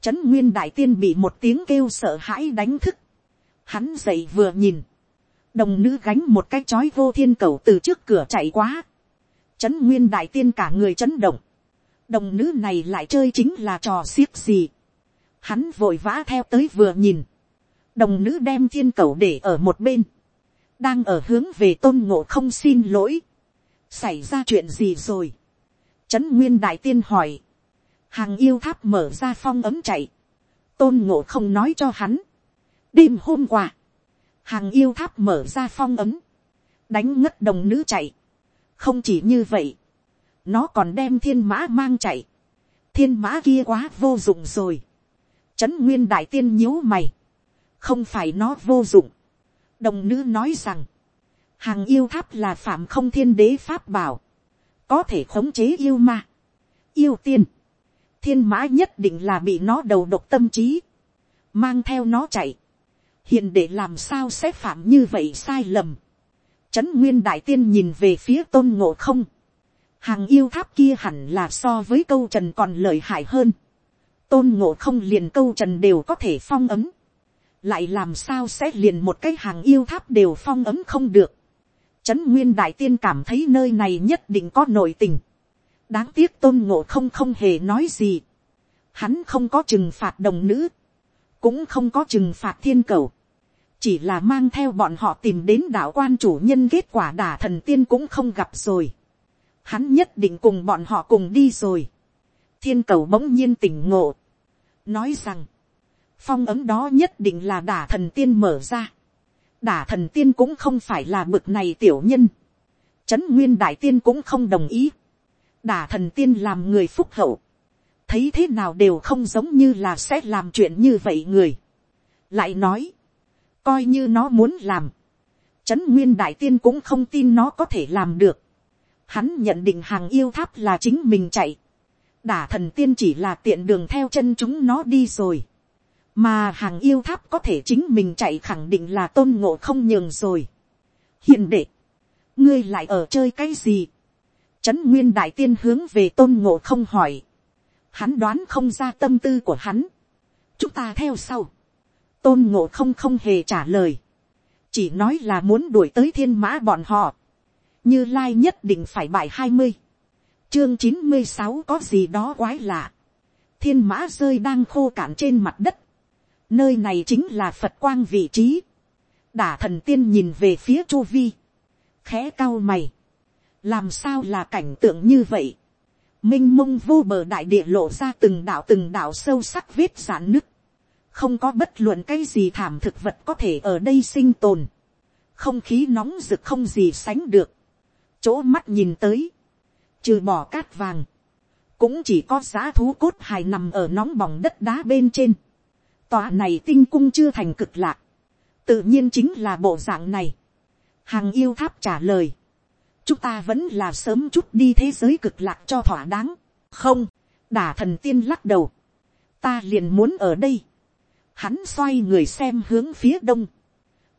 trấn nguyên đại tiên bị một tiếng kêu sợ hãi đánh thức, hắn dậy vừa nhìn, đồng nữ gánh một cái chói vô thiên cầu từ trước cửa chạy quá, trấn nguyên đại tiên cả người chấn động, đồng nữ này lại chơi chính là trò xiếc gì, hắn vội vã theo tới vừa nhìn, đồng nữ đem thiên cầu để ở một bên, đang ở hướng về tôn ngộ không xin lỗi, xảy ra chuyện gì rồi, trấn nguyên đại tiên hỏi, hàng yêu tháp mở ra phong ấm chạy, tôn ngộ không nói cho hắn, đêm hôm qua, hàng yêu tháp mở ra phong ấm, đánh ngất đồng nữ chạy, không chỉ như vậy, nó còn đem thiên mã mang chạy, thiên mã kia quá vô dụng rồi, trấn nguyên đại tiên nhíu mày, không phải nó vô dụng đồng nữ nói rằng, hàng yêu tháp là phạm không thiên đế pháp bảo, có thể khống chế yêu ma, yêu tiên, thiên mã nhất định là bị nó đầu độc tâm trí, mang theo nó chạy, hiện để làm sao sẽ phạm như vậy sai lầm. Trấn nguyên đại tiên nhìn về phía tôn ngộ không, hàng yêu tháp kia hẳn là so với câu trần còn lợi hại hơn, tôn ngộ không liền câu trần đều có thể phong ấm, lại làm sao sẽ liền một cái hàng yêu tháp đều phong ấm không được. Trấn nguyên đại tiên cảm thấy nơi này nhất định có nội tình. đáng tiếc tôn ngộ không không hề nói gì. hắn không có trừng phạt đồng nữ, cũng không có trừng phạt thiên cầu. chỉ là mang theo bọn họ tìm đến đạo quan chủ nhân kết quả đả thần tiên cũng không gặp rồi. hắn nhất định cùng bọn họ cùng đi rồi. thiên cầu bỗng nhiên tỉnh ngộ. nói rằng, phong ấm đó nhất định là đả thần tiên mở ra. đả thần tiên cũng không phải là bực này tiểu nhân. trấn nguyên đại tiên cũng không đồng ý. đả thần tiên làm người phúc hậu. thấy thế nào đều không giống như là sẽ làm chuyện như vậy người. lại nói, coi như nó muốn làm. trấn nguyên đại tiên cũng không tin nó có thể làm được. hắn nhận định hàng yêu tháp là chính mình chạy. đả thần tiên chỉ là tiện đường theo chân chúng nó đi rồi mà hàng yêu tháp có thể chính mình chạy khẳng định là tôn ngộ không nhường rồi. hiện đệ, ngươi lại ở chơi cái gì. trấn nguyên đại tiên hướng về tôn ngộ không hỏi. hắn đoán không ra tâm tư của hắn. chúng ta theo sau. tôn ngộ không không hề trả lời. chỉ nói là muốn đuổi tới thiên mã bọn họ. như lai nhất định phải bài hai mươi. chương chín mươi sáu có gì đó quái lạ. thiên mã rơi đang khô cạn trên mặt đất Nơi này chính là Phật quang vị trí. Đả thần tiên nhìn về phía chu vi. Khẽ cao mày. Làm sao là cảnh tượng như vậy? Minh mông vô bờ đại địa lộ ra từng đảo từng đảo sâu sắc vết giãn nứt. Không có bất luận cái gì thảm thực vật có thể ở đây sinh tồn. Không khí nóng rực không gì sánh được. Chỗ mắt nhìn tới. Trừ bỏ cát vàng. Cũng chỉ có giá thú cốt hài nằm ở nóng bỏng đất đá bên trên tòa này tinh cung chưa thành cực lạc, tự nhiên chính là bộ dạng này. hàng yêu tháp trả lời, chúng ta vẫn là sớm chút đi thế giới cực lạc cho thỏa đáng, không, đả thần tiên lắc đầu, ta liền muốn ở đây, hắn xoay người xem hướng phía đông,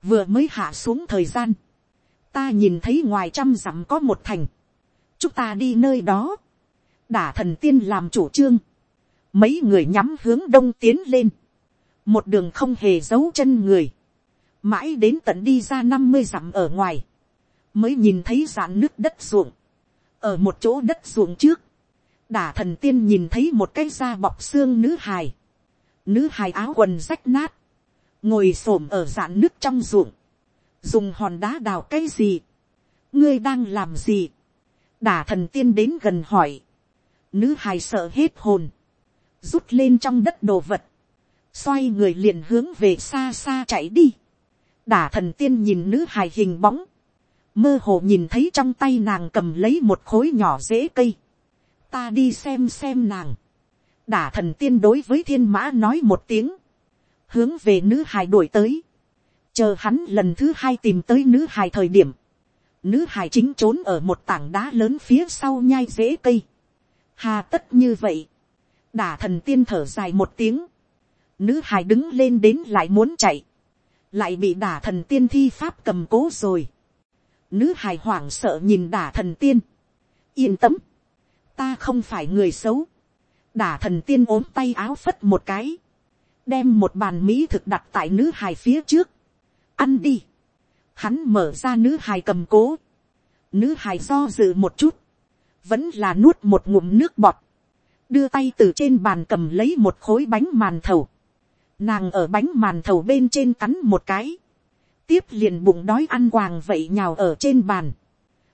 vừa mới hạ xuống thời gian, ta nhìn thấy ngoài trăm dặm có một thành, chúng ta đi nơi đó, đả thần tiên làm chủ trương, mấy người nhắm hướng đông tiến lên, một đường không hề giấu chân người, mãi đến tận đi ra năm mươi dặm ở ngoài, mới nhìn thấy dạn nước đất ruộng, ở một chỗ đất ruộng trước, đả thần tiên nhìn thấy một cái da bọc xương nữ hài, nữ hài áo quần rách nát, ngồi s ổ m ở dạn nước trong ruộng, dùng hòn đá đào cái gì, ngươi đang làm gì, đả thần tiên đến gần hỏi, nữ hài sợ hết hồn, rút lên trong đất đồ vật, xoay người liền hướng về xa xa chạy đi, đả thần tiên nhìn nữ hài hình bóng, mơ hồ nhìn thấy trong tay nàng cầm lấy một khối nhỏ dễ cây, ta đi xem xem nàng, đả thần tiên đối với thiên mã nói một tiếng, hướng về nữ hài đuổi tới, chờ hắn lần thứ hai tìm tới nữ hài thời điểm, nữ hài chính trốn ở một tảng đá lớn phía sau nhai rễ cây, hà tất như vậy, đả thần tiên thở dài một tiếng, Nữ hài đứng lên đến lại muốn chạy. Lại bị đả thần tiên thi pháp cầm cố rồi. Nữ hài hoảng sợ nhìn đả thần tiên. Yên tâm. Ta không phải người xấu. Đả thần tiên ốm tay áo phất một cái. Đem một bàn mỹ thực đặt tại nữ hài phía trước. Ăn đi. Hắn mở ra nữ hài cầm cố. Nữ hài do dự một chút. Vẫn là nuốt một ngụm nước bọt đưa tay từ trên bàn cầm lấy một khối bánh màn thầu, Nàng ở bánh màn thầu bên trên cắn một cái. Tiếp liền bụng đói ăn quàng vậy nhào ở trên bàn.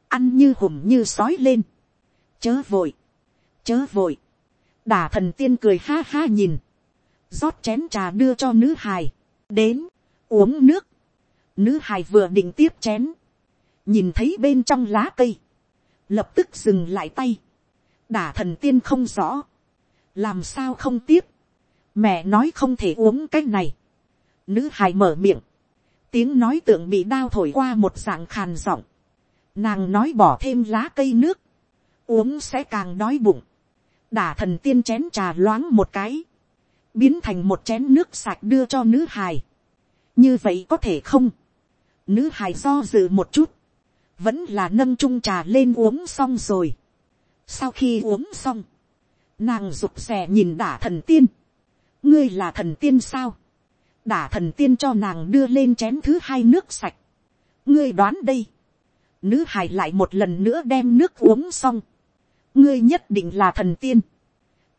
Ăn như hùm như sói lên. Chớ vội. Chớ vội. Đả thần tiên cười ha ha nhìn. rót chén trà đưa cho nữ hài. Đến. Uống nước. Nữ hài vừa định tiếp chén. Nhìn thấy bên trong lá cây. Lập tức dừng lại tay. Đả thần tiên không rõ. Làm sao không tiếp mẹ nói không thể uống cái này, Nữ hài mở miệng. Tiếng nói tượng bị đao thổi qua một dạng khàn giọng. Nàng nói bỏ thêm lá cây nước. Uống sẽ càng đói bụng. Đả thần tiên chén trà loáng một cái. Biến thành một chén nước sạch đưa cho nữ hài. Như vậy có thể không? Nữ hài do dự một chút. Vẫn là nâng chung trà lên uống xong rồi. Sau khi uống xong. Nàng rụt rè nhìn đả thần tiên. Ngươi là thần tiên sao? Đả thần tiên cho nàng đưa lên chén thứ hai nước sạch. Ngươi đoán đây. Nữ hài lại một lần nữa đem nước uống xong. Ngươi nhất định là thần tiên.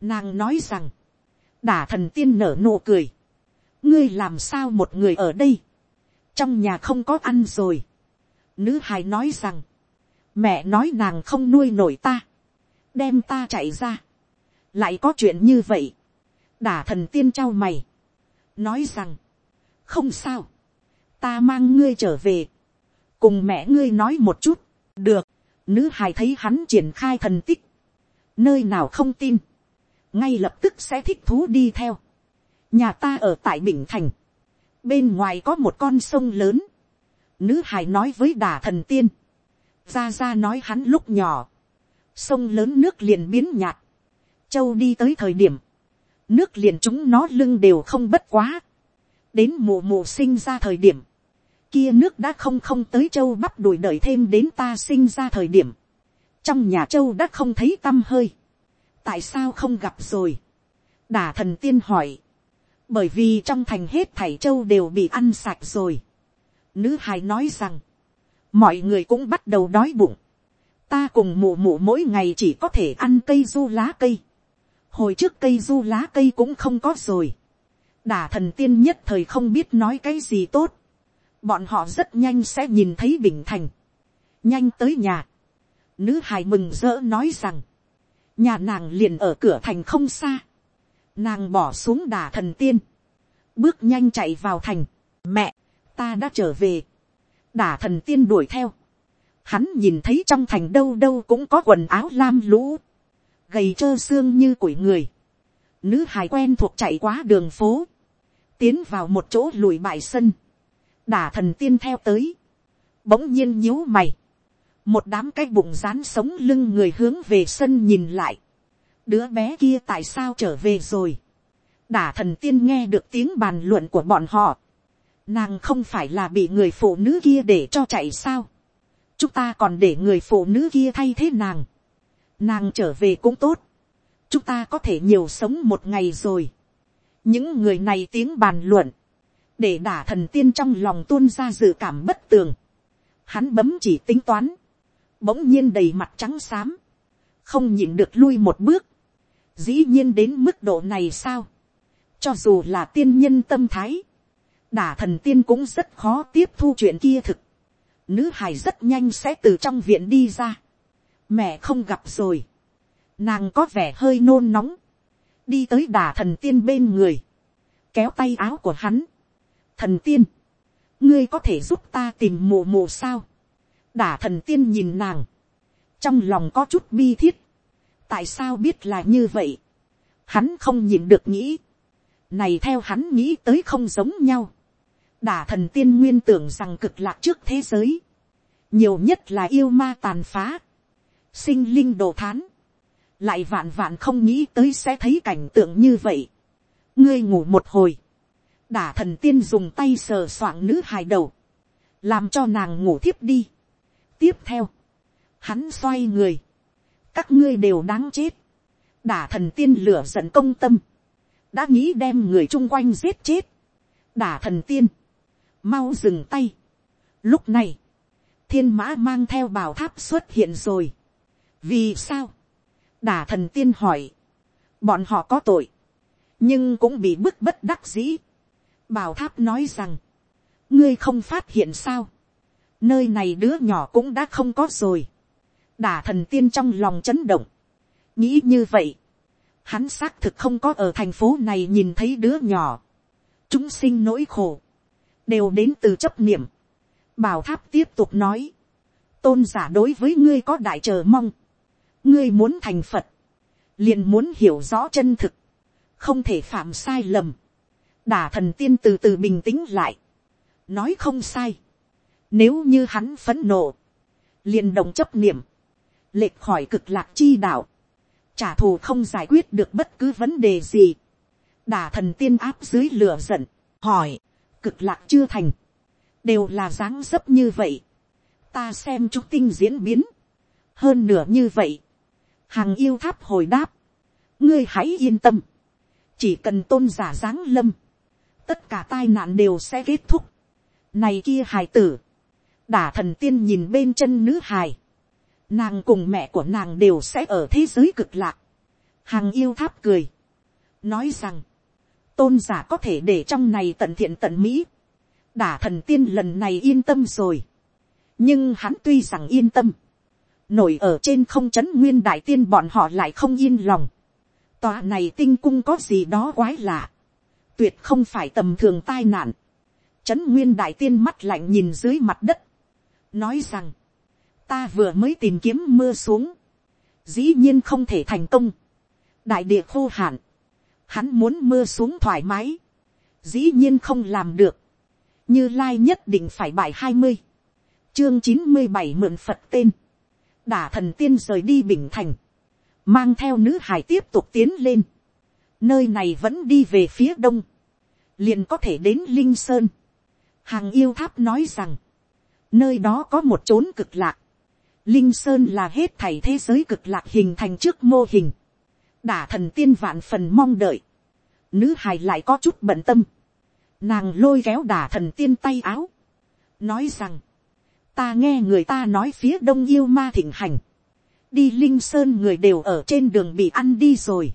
Nàng nói rằng. Đả thần tiên nở nụ cười. Ngươi làm sao một người ở đây. Trong nhà không có ăn rồi. Nữ hài nói rằng. Mẹ nói nàng không nuôi nổi ta. Đem ta chạy ra. Lại có chuyện như vậy. Đả thần tiên trao mày. Nói rằng. Không sao. Ta mang ngươi trở về. Cùng mẹ ngươi nói một chút. Được. Nữ hài thấy hắn triển khai thần tích. Nơi nào không tin. Ngay lập tức sẽ thích thú đi theo. Nhà ta ở tại Bình Thành. Bên ngoài có một con sông lớn. Nữ hài nói với đà thần tiên. Ra ra nói hắn lúc nhỏ. Sông lớn nước liền biến nhạt. Châu đi tới thời điểm. Nước liền chúng nó lưng đều không bất quá. Đến mù mù sinh ra thời điểm. Kia nước đã không không tới châu bắp đuổi đợi thêm đến ta sinh ra thời điểm. Trong nhà châu đã không thấy tâm hơi. Tại sao không gặp rồi? Đả thần tiên hỏi. Bởi vì trong thành hết thảy châu đều bị ăn sạch rồi. Nữ hài nói rằng. Mọi người cũng bắt đầu đói bụng. Ta cùng mụ mụ mỗi ngày chỉ có thể ăn cây du lá cây hồi trước cây du lá cây cũng không có rồi. đả thần tiên nhất thời không biết nói cái gì tốt. bọn họ rất nhanh sẽ nhìn thấy bình thành. nhanh tới nhà. nữ hài mừng rỡ nói rằng, nhà nàng liền ở cửa thành không xa. nàng bỏ xuống đả thần tiên. bước nhanh chạy vào thành. mẹ, ta đã trở về. đả thần tiên đuổi theo. hắn nhìn thấy trong thành đâu đâu cũng có quần áo lam lũ gầy trơ xương như củi người. Nữ hài quen thuộc chạy quá đường phố. Tiến vào một chỗ lùi bại sân. Đả thần tiên theo tới. Bỗng nhiên nhíu mày. Một đám cái bụng rán sống lưng người hướng về sân nhìn lại. Đứa bé kia tại sao trở về rồi. Đả thần tiên nghe được tiếng bàn luận của bọn họ. Nàng không phải là bị người phụ nữ kia để cho chạy sao. Chúng ta còn để người phụ nữ kia thay thế nàng nàng trở về cũng tốt, chúng ta có thể nhiều sống một ngày rồi. những người này tiếng bàn luận, để đả thần tiên trong lòng tuôn ra dự cảm bất tường. hắn bấm chỉ tính toán, bỗng nhiên đầy mặt trắng xám, không nhịn được lui một bước, dĩ nhiên đến mức độ này sao, cho dù là tiên nhân tâm thái, đả thần tiên cũng rất khó tiếp thu chuyện kia thực, nữ hải rất nhanh sẽ từ trong viện đi ra, mẹ không gặp rồi, nàng có vẻ hơi nôn nóng, đi tới đà thần tiên bên người, kéo tay áo của hắn, thần tiên, ngươi có thể giúp ta tìm mù mù sao, đả thần tiên nhìn nàng, trong lòng có chút bi thiết, tại sao biết là như vậy, hắn không nhìn được nghĩ, này theo hắn nghĩ tới không giống nhau, đả thần tiên nguyên tưởng rằng cực lạc trước thế giới, nhiều nhất là yêu ma tàn phá, sinh linh đồ thán, lại vạn vạn không nghĩ tới sẽ thấy cảnh tượng như vậy. ngươi ngủ một hồi, đả thần tiên dùng tay sờ soạng nữ hài đầu, làm cho nàng ngủ thiếp đi. tiếp theo, hắn xoay người, các ngươi đều đáng chết, đả thần tiên lửa giận công tâm, đã nghĩ đem người chung quanh giết chết, đả thần tiên, mau dừng tay. lúc này, thiên mã mang theo bào tháp xuất hiện rồi, vì sao, đả thần tiên hỏi, bọn họ có tội, nhưng cũng bị bức bất đắc dĩ. bảo tháp nói rằng, ngươi không phát hiện sao, nơi này đứa nhỏ cũng đã không có rồi. đả thần tiên trong lòng chấn động, nghĩ như vậy, hắn xác thực không có ở thành phố này nhìn thấy đứa nhỏ, chúng sinh nỗi khổ, đều đến từ chấp niệm. bảo tháp tiếp tục nói, tôn giả đối với ngươi có đại chờ mong, ngươi muốn thành phật, liền muốn hiểu rõ chân thực, không thể phạm sai lầm. đả thần tiên từ từ bình tĩnh lại, nói không sai, nếu như hắn phấn nộ, liền động chấp niệm, lệch khỏi cực lạc chi đạo, trả thù không giải quyết được bất cứ vấn đề gì, đả thần tiên áp dưới lửa giận, hỏi, cực lạc chưa thành, đều là dáng dấp như vậy, ta xem chúc tinh diễn biến, hơn nửa như vậy, hàng yêu tháp hồi đáp, ngươi hãy yên tâm, chỉ cần tôn giả giáng lâm, tất cả tai nạn đều sẽ kết thúc. Này kia hài tử, đả thần tiên nhìn bên chân nữ hài, nàng cùng mẹ của nàng đều sẽ ở thế giới cực lạc. Hàng yêu tháp cười, nói rằng, tôn giả có thể để trong này tận thiện tận mỹ. Đả thần tiên lần này yên tâm rồi. Nhưng hắn tuy rằng yên tâm, nổi ở trên không chấn nguyên đại tiên bọn họ lại không yên lòng. Tòa này tinh cung có gì đó quái lạ. Tuyệt không phải tầm thường tai nạn. Chấn nguyên đại tiên mắt lạnh nhìn dưới mặt đất. Nói rằng, ta vừa mới tìm kiếm mưa xuống. Dĩ nhiên không thể thành công. Đại địa khô hạn. Hắn muốn mưa xuống thoải mái. Dĩ nhiên không làm được. Như Lai nhất định phải bài hai mươi Chương chín mươi bảy mượn Phật tên. Đả thần tiên rời đi Bình Thành. Mang theo nữ hải tiếp tục tiến lên, nơi này vẫn đi về phía đông, liền có thể đến linh sơn. hàng yêu tháp nói rằng, nơi đó có một chốn cực lạc, linh sơn là hết thảy thế giới cực lạc hình thành trước mô hình, đả thần tiên vạn phần mong đợi, nữ hài lại có chút bận tâm, nàng lôi kéo đả thần tiên tay áo, nói rằng, ta nghe người ta nói phía đông yêu ma thịnh hành, đi linh sơn người đều ở trên đường bị ăn đi rồi.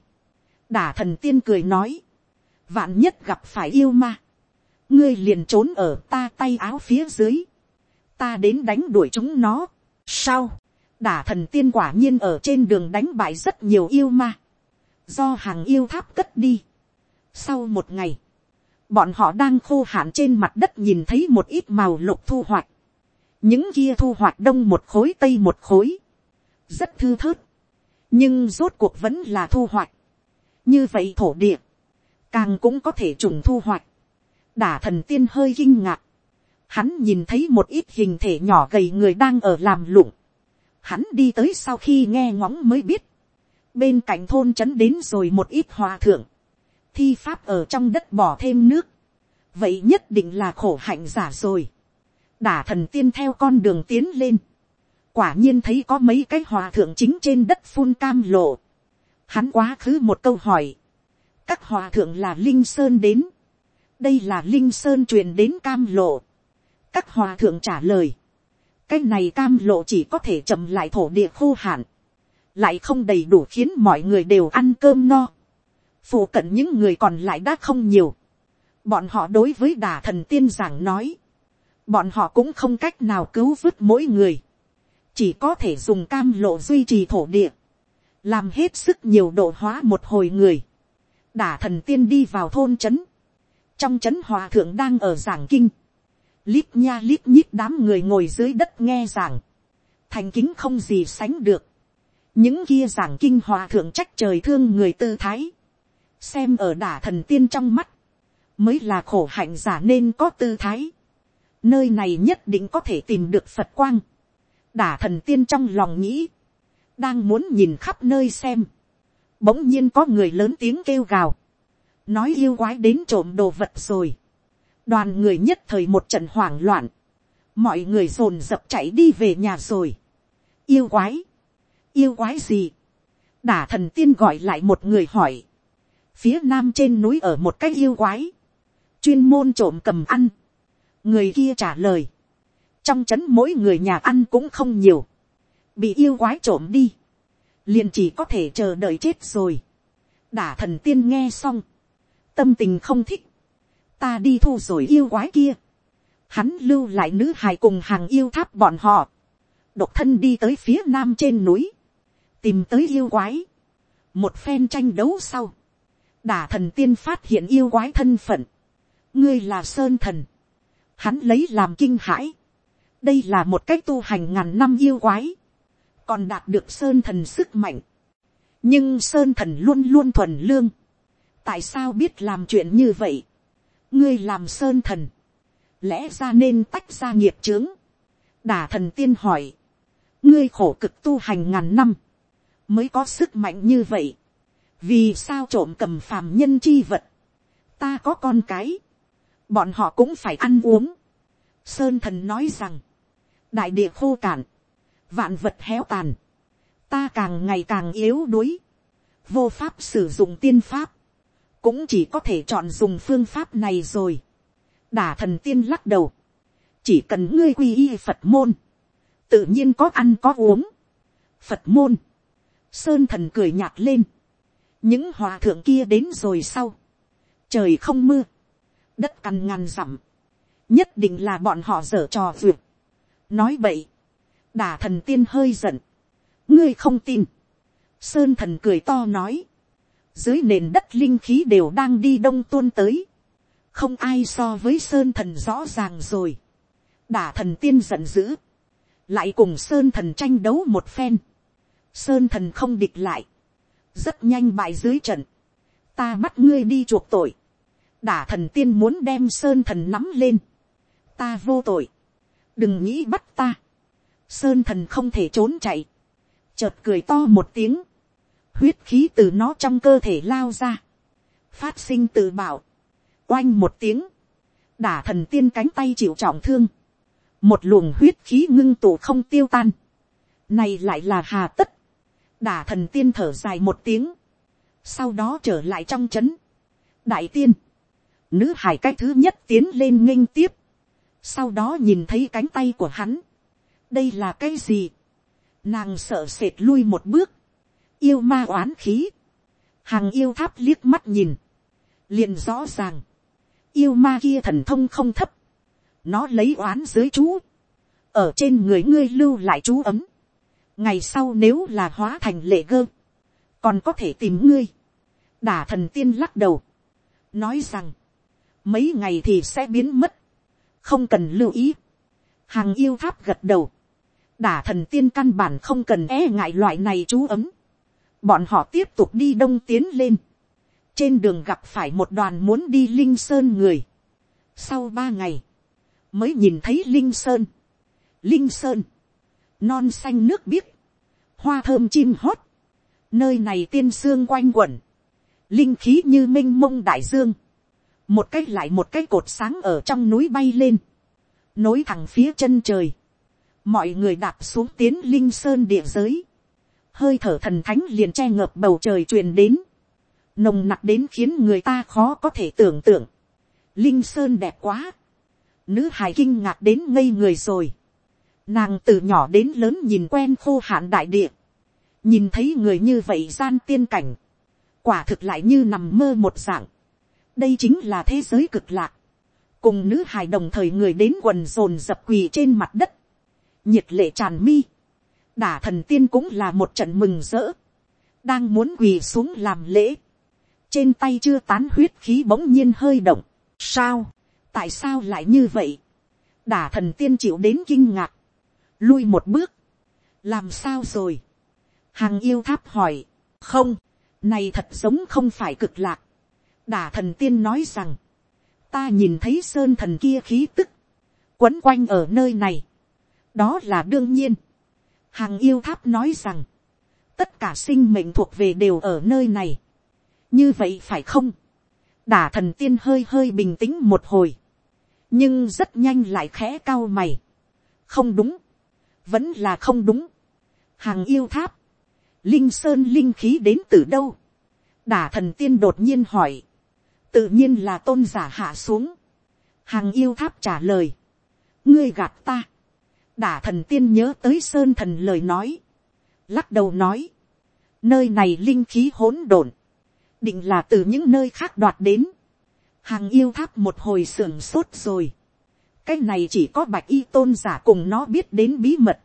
đả thần tiên cười nói, vạn nhất gặp phải yêu ma, ngươi liền trốn ở ta tay áo phía dưới, ta đến đánh đuổi chúng nó. sao, đả thần tiên quả nhiên ở trên đường đánh bại rất nhiều yêu ma, do hàng yêu tháp cất đi. sau một ngày, bọn họ đang khô hạn trên mặt đất nhìn thấy một ít màu lục thu hoạch, những kia thu hoạch đông một khối tây một khối, rất thư thớt, nhưng rốt cuộc vẫn là thu hoạch. như vậy thổ địa, càng cũng có thể trùng thu hoạch. đả thần tiên hơi kinh ngạc, hắn nhìn thấy một ít hình thể nhỏ gầy người đang ở làm lụng. hắn đi tới sau khi nghe ngóng mới biết, bên cạnh thôn trấn đến rồi một ít hòa thượng, thi pháp ở trong đất bỏ thêm nước, vậy nhất định là khổ hạnh giả rồi đả thần tiên theo con đường tiến lên, quả nhiên thấy có mấy cái hòa thượng chính trên đất phun cam lộ. Hắn quá khứ một câu hỏi. Các hòa thượng là Linh Sơn đến. Đây là Linh Sơn truyền đến cam lộ. Các hòa thượng trả lời. Cái này cam lộ chỉ có thể chậm lại thổ địa khô hạn. Lại không đầy đủ khiến mọi người đều ăn cơm no. Phụ cận những người còn lại đã không nhiều. Bọn họ đối với đà thần tiên giảng nói. Bọn họ cũng không cách nào cứu vớt mỗi người. Chỉ có thể dùng cam lộ duy trì thổ địa, làm hết sức nhiều độ hóa một hồi người, đả thần tiên đi vào thôn trấn, trong trấn hòa thượng đang ở giảng kinh, lít nha lít nhít đám người ngồi dưới đất nghe giảng, thành kính không gì sánh được, những kia giảng kinh hòa thượng trách trời thương người tư thái, xem ở đả thần tiên trong mắt, mới là khổ hạnh giả nên có tư thái, nơi này nhất định có thể tìm được phật quang, đả thần tiên trong lòng nghĩ, đang muốn nhìn khắp nơi xem, bỗng nhiên có người lớn tiếng kêu gào, nói yêu quái đến trộm đồ vật rồi, đoàn người nhất thời một trận hoảng loạn, mọi người dồn dập chạy đi về nhà rồi, yêu quái, yêu quái gì, đả thần tiên gọi lại một người hỏi, phía nam trên núi ở một cái yêu quái, chuyên môn trộm cầm ăn, người kia trả lời, trong trấn mỗi người nhà ăn cũng không nhiều, bị yêu quái trộm đi, liền chỉ có thể chờ đợi chết rồi. đả thần tiên nghe xong, tâm tình không thích, ta đi thu rồi yêu quái kia, hắn lưu lại nữ hài cùng hàng yêu tháp bọn họ, độc thân đi tới phía nam trên núi, tìm tới yêu quái, một phen tranh đấu sau, đả thần tiên phát hiện yêu quái thân phận, ngươi là sơn thần, hắn lấy làm kinh hãi, đây là một cách tu hành ngàn năm yêu quái, còn đạt được sơn thần sức mạnh. nhưng sơn thần luôn luôn thuần lương. tại sao biết làm chuyện như vậy. ngươi làm sơn thần, lẽ ra nên tách ra nghiệp trướng. đả thần tiên hỏi, ngươi khổ cực tu hành ngàn năm, mới có sức mạnh như vậy. vì sao trộm cầm phàm nhân chi vật, ta có con cái, bọn họ cũng phải ăn uống. sơn thần nói rằng, đại địa khô cạn, vạn vật héo tàn, ta càng ngày càng yếu đuối, vô pháp sử dụng tiên pháp, cũng chỉ có thể chọn dùng phương pháp này rồi. đả thần tiên lắc đầu, chỉ cần ngươi quy y phật môn, tự nhiên có ăn có uống. phật môn, sơn thần cười nhạt lên, những hòa thượng kia đến rồi sau, trời không mưa, đất cằn ngàn dặm, nhất định là bọn họ dở trò duyệt. nói vậy, đả thần tiên hơi giận, ngươi không tin, sơn thần cười to nói, dưới nền đất linh khí đều đang đi đông tuôn tới, không ai so với sơn thần rõ ràng rồi, đả thần tiên giận dữ, lại cùng sơn thần tranh đấu một phen, sơn thần không địch lại, rất nhanh bại dưới trận, ta bắt ngươi đi chuộc tội, đả thần tiên muốn đem sơn thần nắm lên, ta vô tội, đừng nghĩ bắt ta, sơn thần không thể trốn chạy, chợt cười to một tiếng, huyết khí từ nó trong cơ thể lao ra, phát sinh tự bảo, oanh một tiếng, đả thần tiên cánh tay chịu trọng thương, một luồng huyết khí ngưng tụ không tiêu tan, này lại là hà tất, đả thần tiên thở dài một tiếng, sau đó trở lại trong c h ấ n đại tiên, nữ hải cái thứ nhất tiến lên nghênh tiếp, sau đó nhìn thấy cánh tay của hắn, đây là cái gì, nàng sợ sệt lui một bước, yêu ma oán khí, hàng yêu tháp liếc mắt nhìn, liền rõ ràng, yêu ma kia thần thông không thấp, nó lấy oán dưới chú, ở trên người ngươi lưu lại chú ấm, ngày sau nếu là hóa thành lệ gơ, còn có thể tìm ngươi, đả thần tiên lắc đầu, nói rằng, mấy ngày thì sẽ biến mất, không cần lưu ý, hàng yêu tháp gật đầu, đả thần tiên căn bản không cần e ngại loại này chú ấm, bọn họ tiếp tục đi đông tiến lên, trên đường gặp phải một đoàn muốn đi linh sơn người, sau ba ngày, mới nhìn thấy linh sơn, linh sơn, non xanh nước biếc, hoa thơm chim hót, nơi này tiên sương quanh quẩn, linh khí như m i n h mông đại dương, một cái lại một cái cột sáng ở trong núi bay lên, nối thẳng phía chân trời, mọi người đạp xuống tiến linh sơn địa giới, hơi thở thần thánh liền che ngợp bầu trời truyền đến, nồng nặc đến khiến người ta khó có thể tưởng tượng, linh sơn đẹp quá, Nữ hài kinh ngạc đến ngây người rồi. Nàng từ nhỏ đến lớn nhìn quen khô hạn đại địa. Nhìn thấy người như vậy gian tiên cảnh. Quả thực lại như nằm mơ một dạng. Đây chính là thế giới cực lạc. Cùng nữ hài đồng thời người đến quần rồn dập quỳ trên mặt đất. Nhiệt lệ tràn mi. Đả thần tiên cũng là một trận mừng rỡ. Đang muốn quỳ xuống làm lễ. Trên tay chưa tán huyết khí bỗng nhiên hơi động. Sao? tại sao lại như vậy, đả thần tiên chịu đến kinh ngạc, lui một bước, làm sao rồi, hàng yêu tháp hỏi, không, này thật giống không phải cực lạc, đả thần tiên nói rằng, ta nhìn thấy sơn thần kia khí tức, quấn quanh ở nơi này, đó là đương nhiên, hàng yêu tháp nói rằng, tất cả sinh mệnh thuộc về đều ở nơi này, như vậy phải không, đả thần tiên hơi hơi bình tĩnh một hồi, nhưng rất nhanh lại khẽ cao mày. không đúng, vẫn là không đúng. hàng yêu tháp, linh sơn linh khí đến từ đâu. đả thần tiên đột nhiên hỏi, tự nhiên là tôn giả hạ xuống. hàng yêu tháp trả lời, ngươi gạt ta. đả thần tiên nhớ tới sơn thần lời nói, lắc đầu nói, nơi này linh khí hỗn độn, định là từ những nơi khác đoạt đến hàng yêu tháp một hồi sưởng sốt rồi. cái này chỉ có bạch y tôn giả cùng nó biết đến bí mật.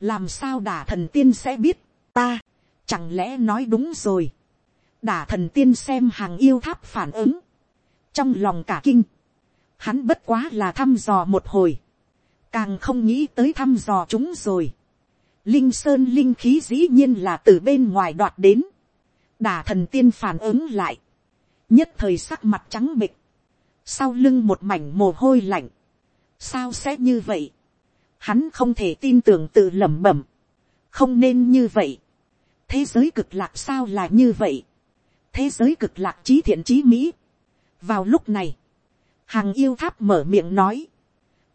làm sao đả thần tiên sẽ biết, ta, chẳng lẽ nói đúng rồi đả thần tiên xem hàng yêu tháp phản ứng. trong lòng cả kinh, hắn bất quá là thăm dò một hồi. càng không nghĩ tới thăm dò chúng rồi. linh sơn linh khí dĩ nhiên là từ bên ngoài đoạt đến. đả thần tiên phản ứng lại nhất thời sắc mặt trắng bịch, sau lưng một mảnh mồ hôi lạnh, sao sẽ như vậy, hắn không thể tin tưởng tự lẩm bẩm, không nên như vậy, thế giới cực lạc sao là như vậy, thế giới cực lạc trí thiện trí mỹ. vào lúc này, hàng yêu tháp mở miệng nói,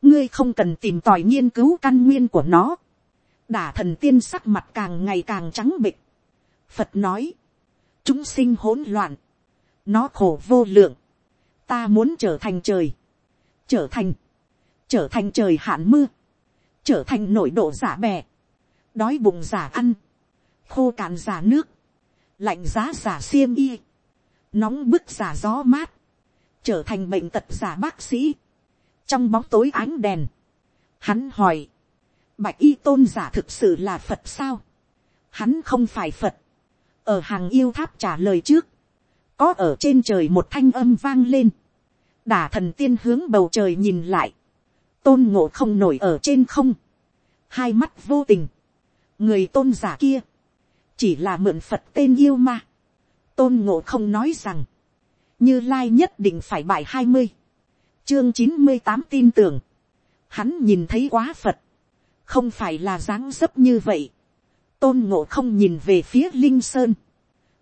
ngươi không cần tìm tòi nghiên cứu căn nguyên của nó, đả thần tiên sắc mặt càng ngày càng trắng bịch, phật nói, chúng sinh hỗn loạn, nó khổ vô lượng, ta muốn trở thành trời, trở thành, trở thành trời hạn mưa, trở thành nội độ giả bè, đói bụng giả ăn, khô cạn giả nước, lạnh giá giả xiêm y, nóng bức giả gió mát, trở thành bệnh tật giả bác sĩ, trong bóng tối ánh đèn, hắn hỏi, bạch y tôn giả thực sự là phật sao, hắn không phải phật, ở hàng yêu tháp trả lời trước, có ở trên trời một thanh âm vang lên, đả thần tiên hướng bầu trời nhìn lại, tôn ngộ không nổi ở trên không, hai mắt vô tình, người tôn giả kia, chỉ là mượn phật tên yêu ma, tôn ngộ không nói rằng, như lai nhất định phải bài hai mươi, chương chín mươi tám tin tưởng, hắn nhìn thấy quá phật, không phải là dáng dấp như vậy, tôn ngộ không nhìn về phía linh sơn,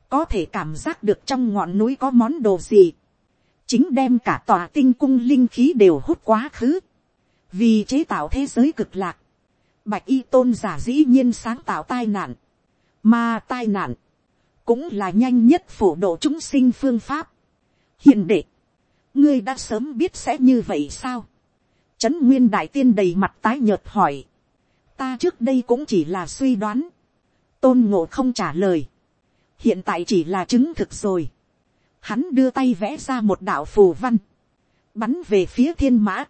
có thể cảm giác được trong ngọn núi có món đồ gì, chính đem cả tòa tinh cung linh khí đều hút quá khứ, vì chế tạo thế giới cực lạc, bạch y tôn giả dĩ nhiên sáng tạo tai nạn, mà tai nạn, cũng là nhanh nhất phổ độ chúng sinh phương pháp. hiền đệ, ngươi đã sớm biết sẽ như vậy sao. trấn nguyên đại tiên đầy mặt tái nhợt hỏi. ta trước đây cũng chỉ là suy đoán. tôn ngộ không trả lời. hiện tại chỉ là chứng thực rồi. hắn đưa tay vẽ ra một đạo phù văn. bắn về phía thiên mã.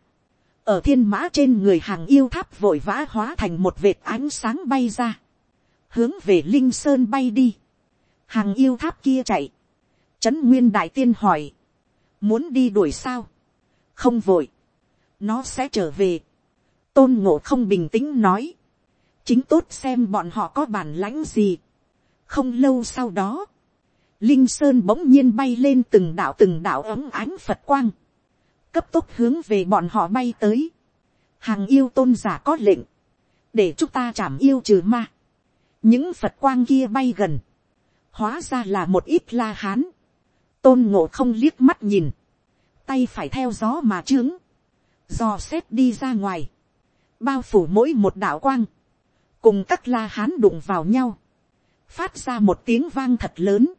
ở thiên mã trên người hàng yêu tháp vội vã hóa thành một vệt ánh sáng bay ra hướng về linh sơn bay đi. Hàng yêu tháp kia chạy, trấn nguyên đại tiên hỏi, muốn đi đuổi sao, không vội, nó sẽ trở về, tôn ngộ không bình tĩnh nói, chính tốt xem bọn họ có bản lãnh gì. không lâu sau đó, linh sơn bỗng nhiên bay lên từng đạo từng đạo ấm ánh phật quang, cấp tốc hướng về bọn họ bay tới, hàng yêu tôn giả có lệnh, để chúng ta chảm yêu trừ ma, những phật quang kia bay gần, hóa ra là một ít la hán, tôn ngộ không liếc mắt nhìn, tay phải theo gió mà trướng, dò xét đi ra ngoài, bao phủ mỗi một đạo quang, cùng các la hán đụng vào nhau, phát ra một tiếng vang thật lớn,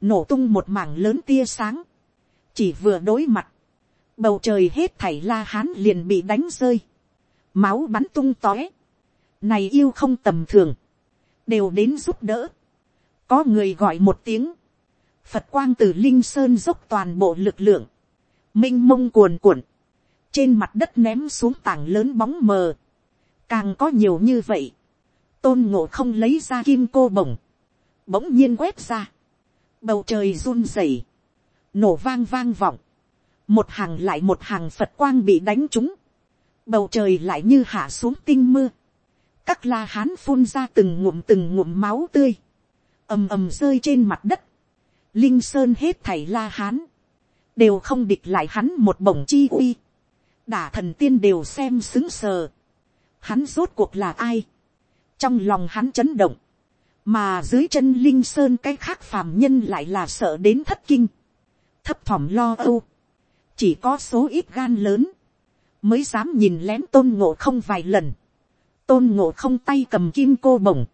nổ tung một mảng lớn tia sáng, chỉ vừa đối mặt, bầu trời hết thảy la hán liền bị đánh rơi, máu bắn tung tóe, này yêu không tầm thường, đều đến giúp đỡ, có người gọi một tiếng, phật quang từ linh sơn dốc toàn bộ lực lượng, minh mông cuồn cuộn, trên mặt đất ném xuống tảng lớn bóng mờ, càng có nhiều như vậy, tôn ngộ không lấy ra kim cô bổng, bỗng nhiên quét ra, bầu trời run rẩy, nổ vang vang vọng, một hàng lại một hàng phật quang bị đánh trúng, bầu trời lại như hạ xuống tinh mưa, các la hán phun ra từng ngụm từng ngụm máu tươi, ầm ầm rơi trên mặt đất, linh sơn hết thảy la hán, đều không địch lại hắn một bổng chi uy, đả thần tiên đều xem xứng sờ, hắn rốt cuộc là ai, trong lòng hắn chấn động, mà dưới chân linh sơn cái khác phàm nhân lại là sợ đến thất kinh, thấp thỏm lo âu, chỉ có số ít gan lớn, mới dám nhìn lén tôn ngộ không vài lần, tôn ngộ không tay cầm kim cô bổng,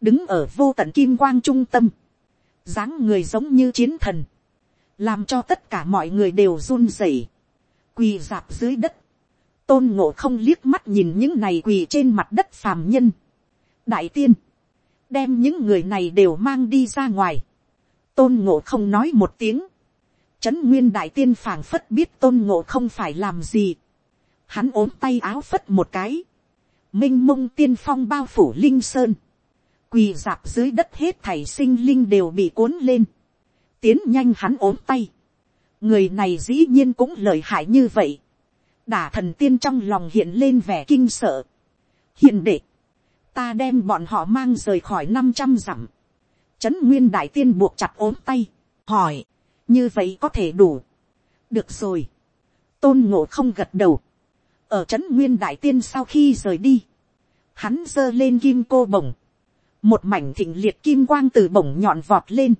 đứng ở vô tận kim quang trung tâm, dáng người giống như chiến thần, làm cho tất cả mọi người đều run rẩy, quỳ dạp dưới đất, tôn ngộ không liếc mắt nhìn những này quỳ trên mặt đất phàm nhân. đại tiên, đem những người này đều mang đi ra ngoài, tôn ngộ không nói một tiếng, trấn nguyên đại tiên phảng phất biết tôn ngộ không phải làm gì, hắn ốm tay áo phất một cái, m i n h mông tiên phong bao phủ linh sơn, quỳ dạp dưới đất hết thảy sinh linh đều bị cuốn lên, tiến nhanh hắn ốm tay, người này dĩ nhiên cũng lợi hại như vậy, đả thần tiên trong lòng hiện lên vẻ kinh sợ, hiện đệ, ta đem bọn họ mang rời khỏi năm trăm dặm, trấn nguyên đại tiên buộc chặt ốm tay, hỏi, như vậy có thể đủ, được rồi, tôn ngộ không gật đầu, ở trấn nguyên đại tiên sau khi rời đi, hắn giơ lên kim cô bổng, một mảnh thịnh liệt kim quang từ bổng nhọn vọt lên,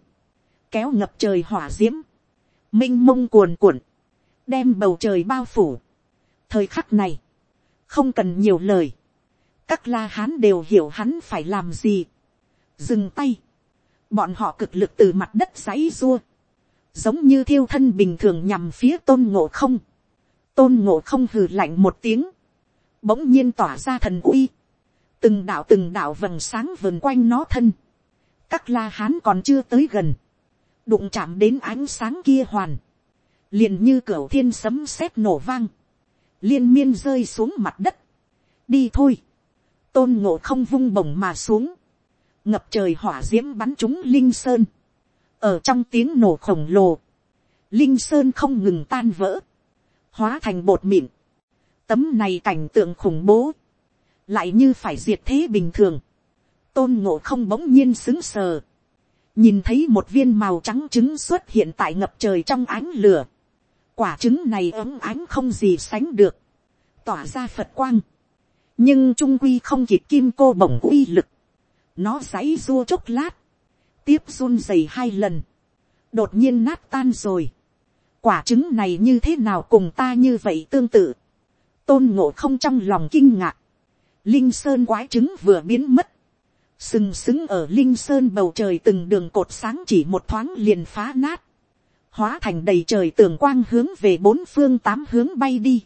kéo ngập trời hỏa d i ễ m m i n h mông cuồn cuộn, đem bầu trời bao phủ. thời khắc này, không cần nhiều lời, các la hán đều hiểu hắn phải làm gì. dừng tay, bọn họ cực lực từ mặt đất giấy dua, giống như thiêu thân bình thường nhằm phía tôn ngộ không, tôn ngộ không hừ lạnh một tiếng, bỗng nhiên tỏa ra thần uy, từng đạo từng đạo vầng sáng vườn quanh nó thân, các la hán còn chưa tới gần, đụng chạm đến ánh sáng kia hoàn, liền như cửa thiên sấm sét nổ vang, liên miên rơi xuống mặt đất, đi thôi, tôn ngộ không vung bổng mà xuống, ngập trời hỏa d i ễ m bắn chúng linh sơn, ở trong tiếng nổ khổng lồ, linh sơn không ngừng tan vỡ, hóa thành bột mịn, tấm này cảnh tượng khủng bố, lại như phải diệt thế bình thường, tôn ngộ không bỗng nhiên xứng sờ, nhìn thấy một viên màu trắng trứng xuất hiện tại ngập trời trong ánh lửa, quả trứng này ấm ánh không gì sánh được, tỏa ra phật quang, nhưng trung quy không kịp kim cô bổng uy lực, nó giấy rua chốc lát, tiếp run dày hai lần, đột nhiên nát tan rồi, quả trứng này như thế nào cùng ta như vậy tương tự, tôn ngộ không trong lòng kinh ngạc, linh sơn quái trứng vừa biến mất, sừng sững ở linh sơn bầu trời từng đường cột sáng chỉ một thoáng liền phá nát, hóa thành đầy trời tường quang hướng về bốn phương tám hướng bay đi.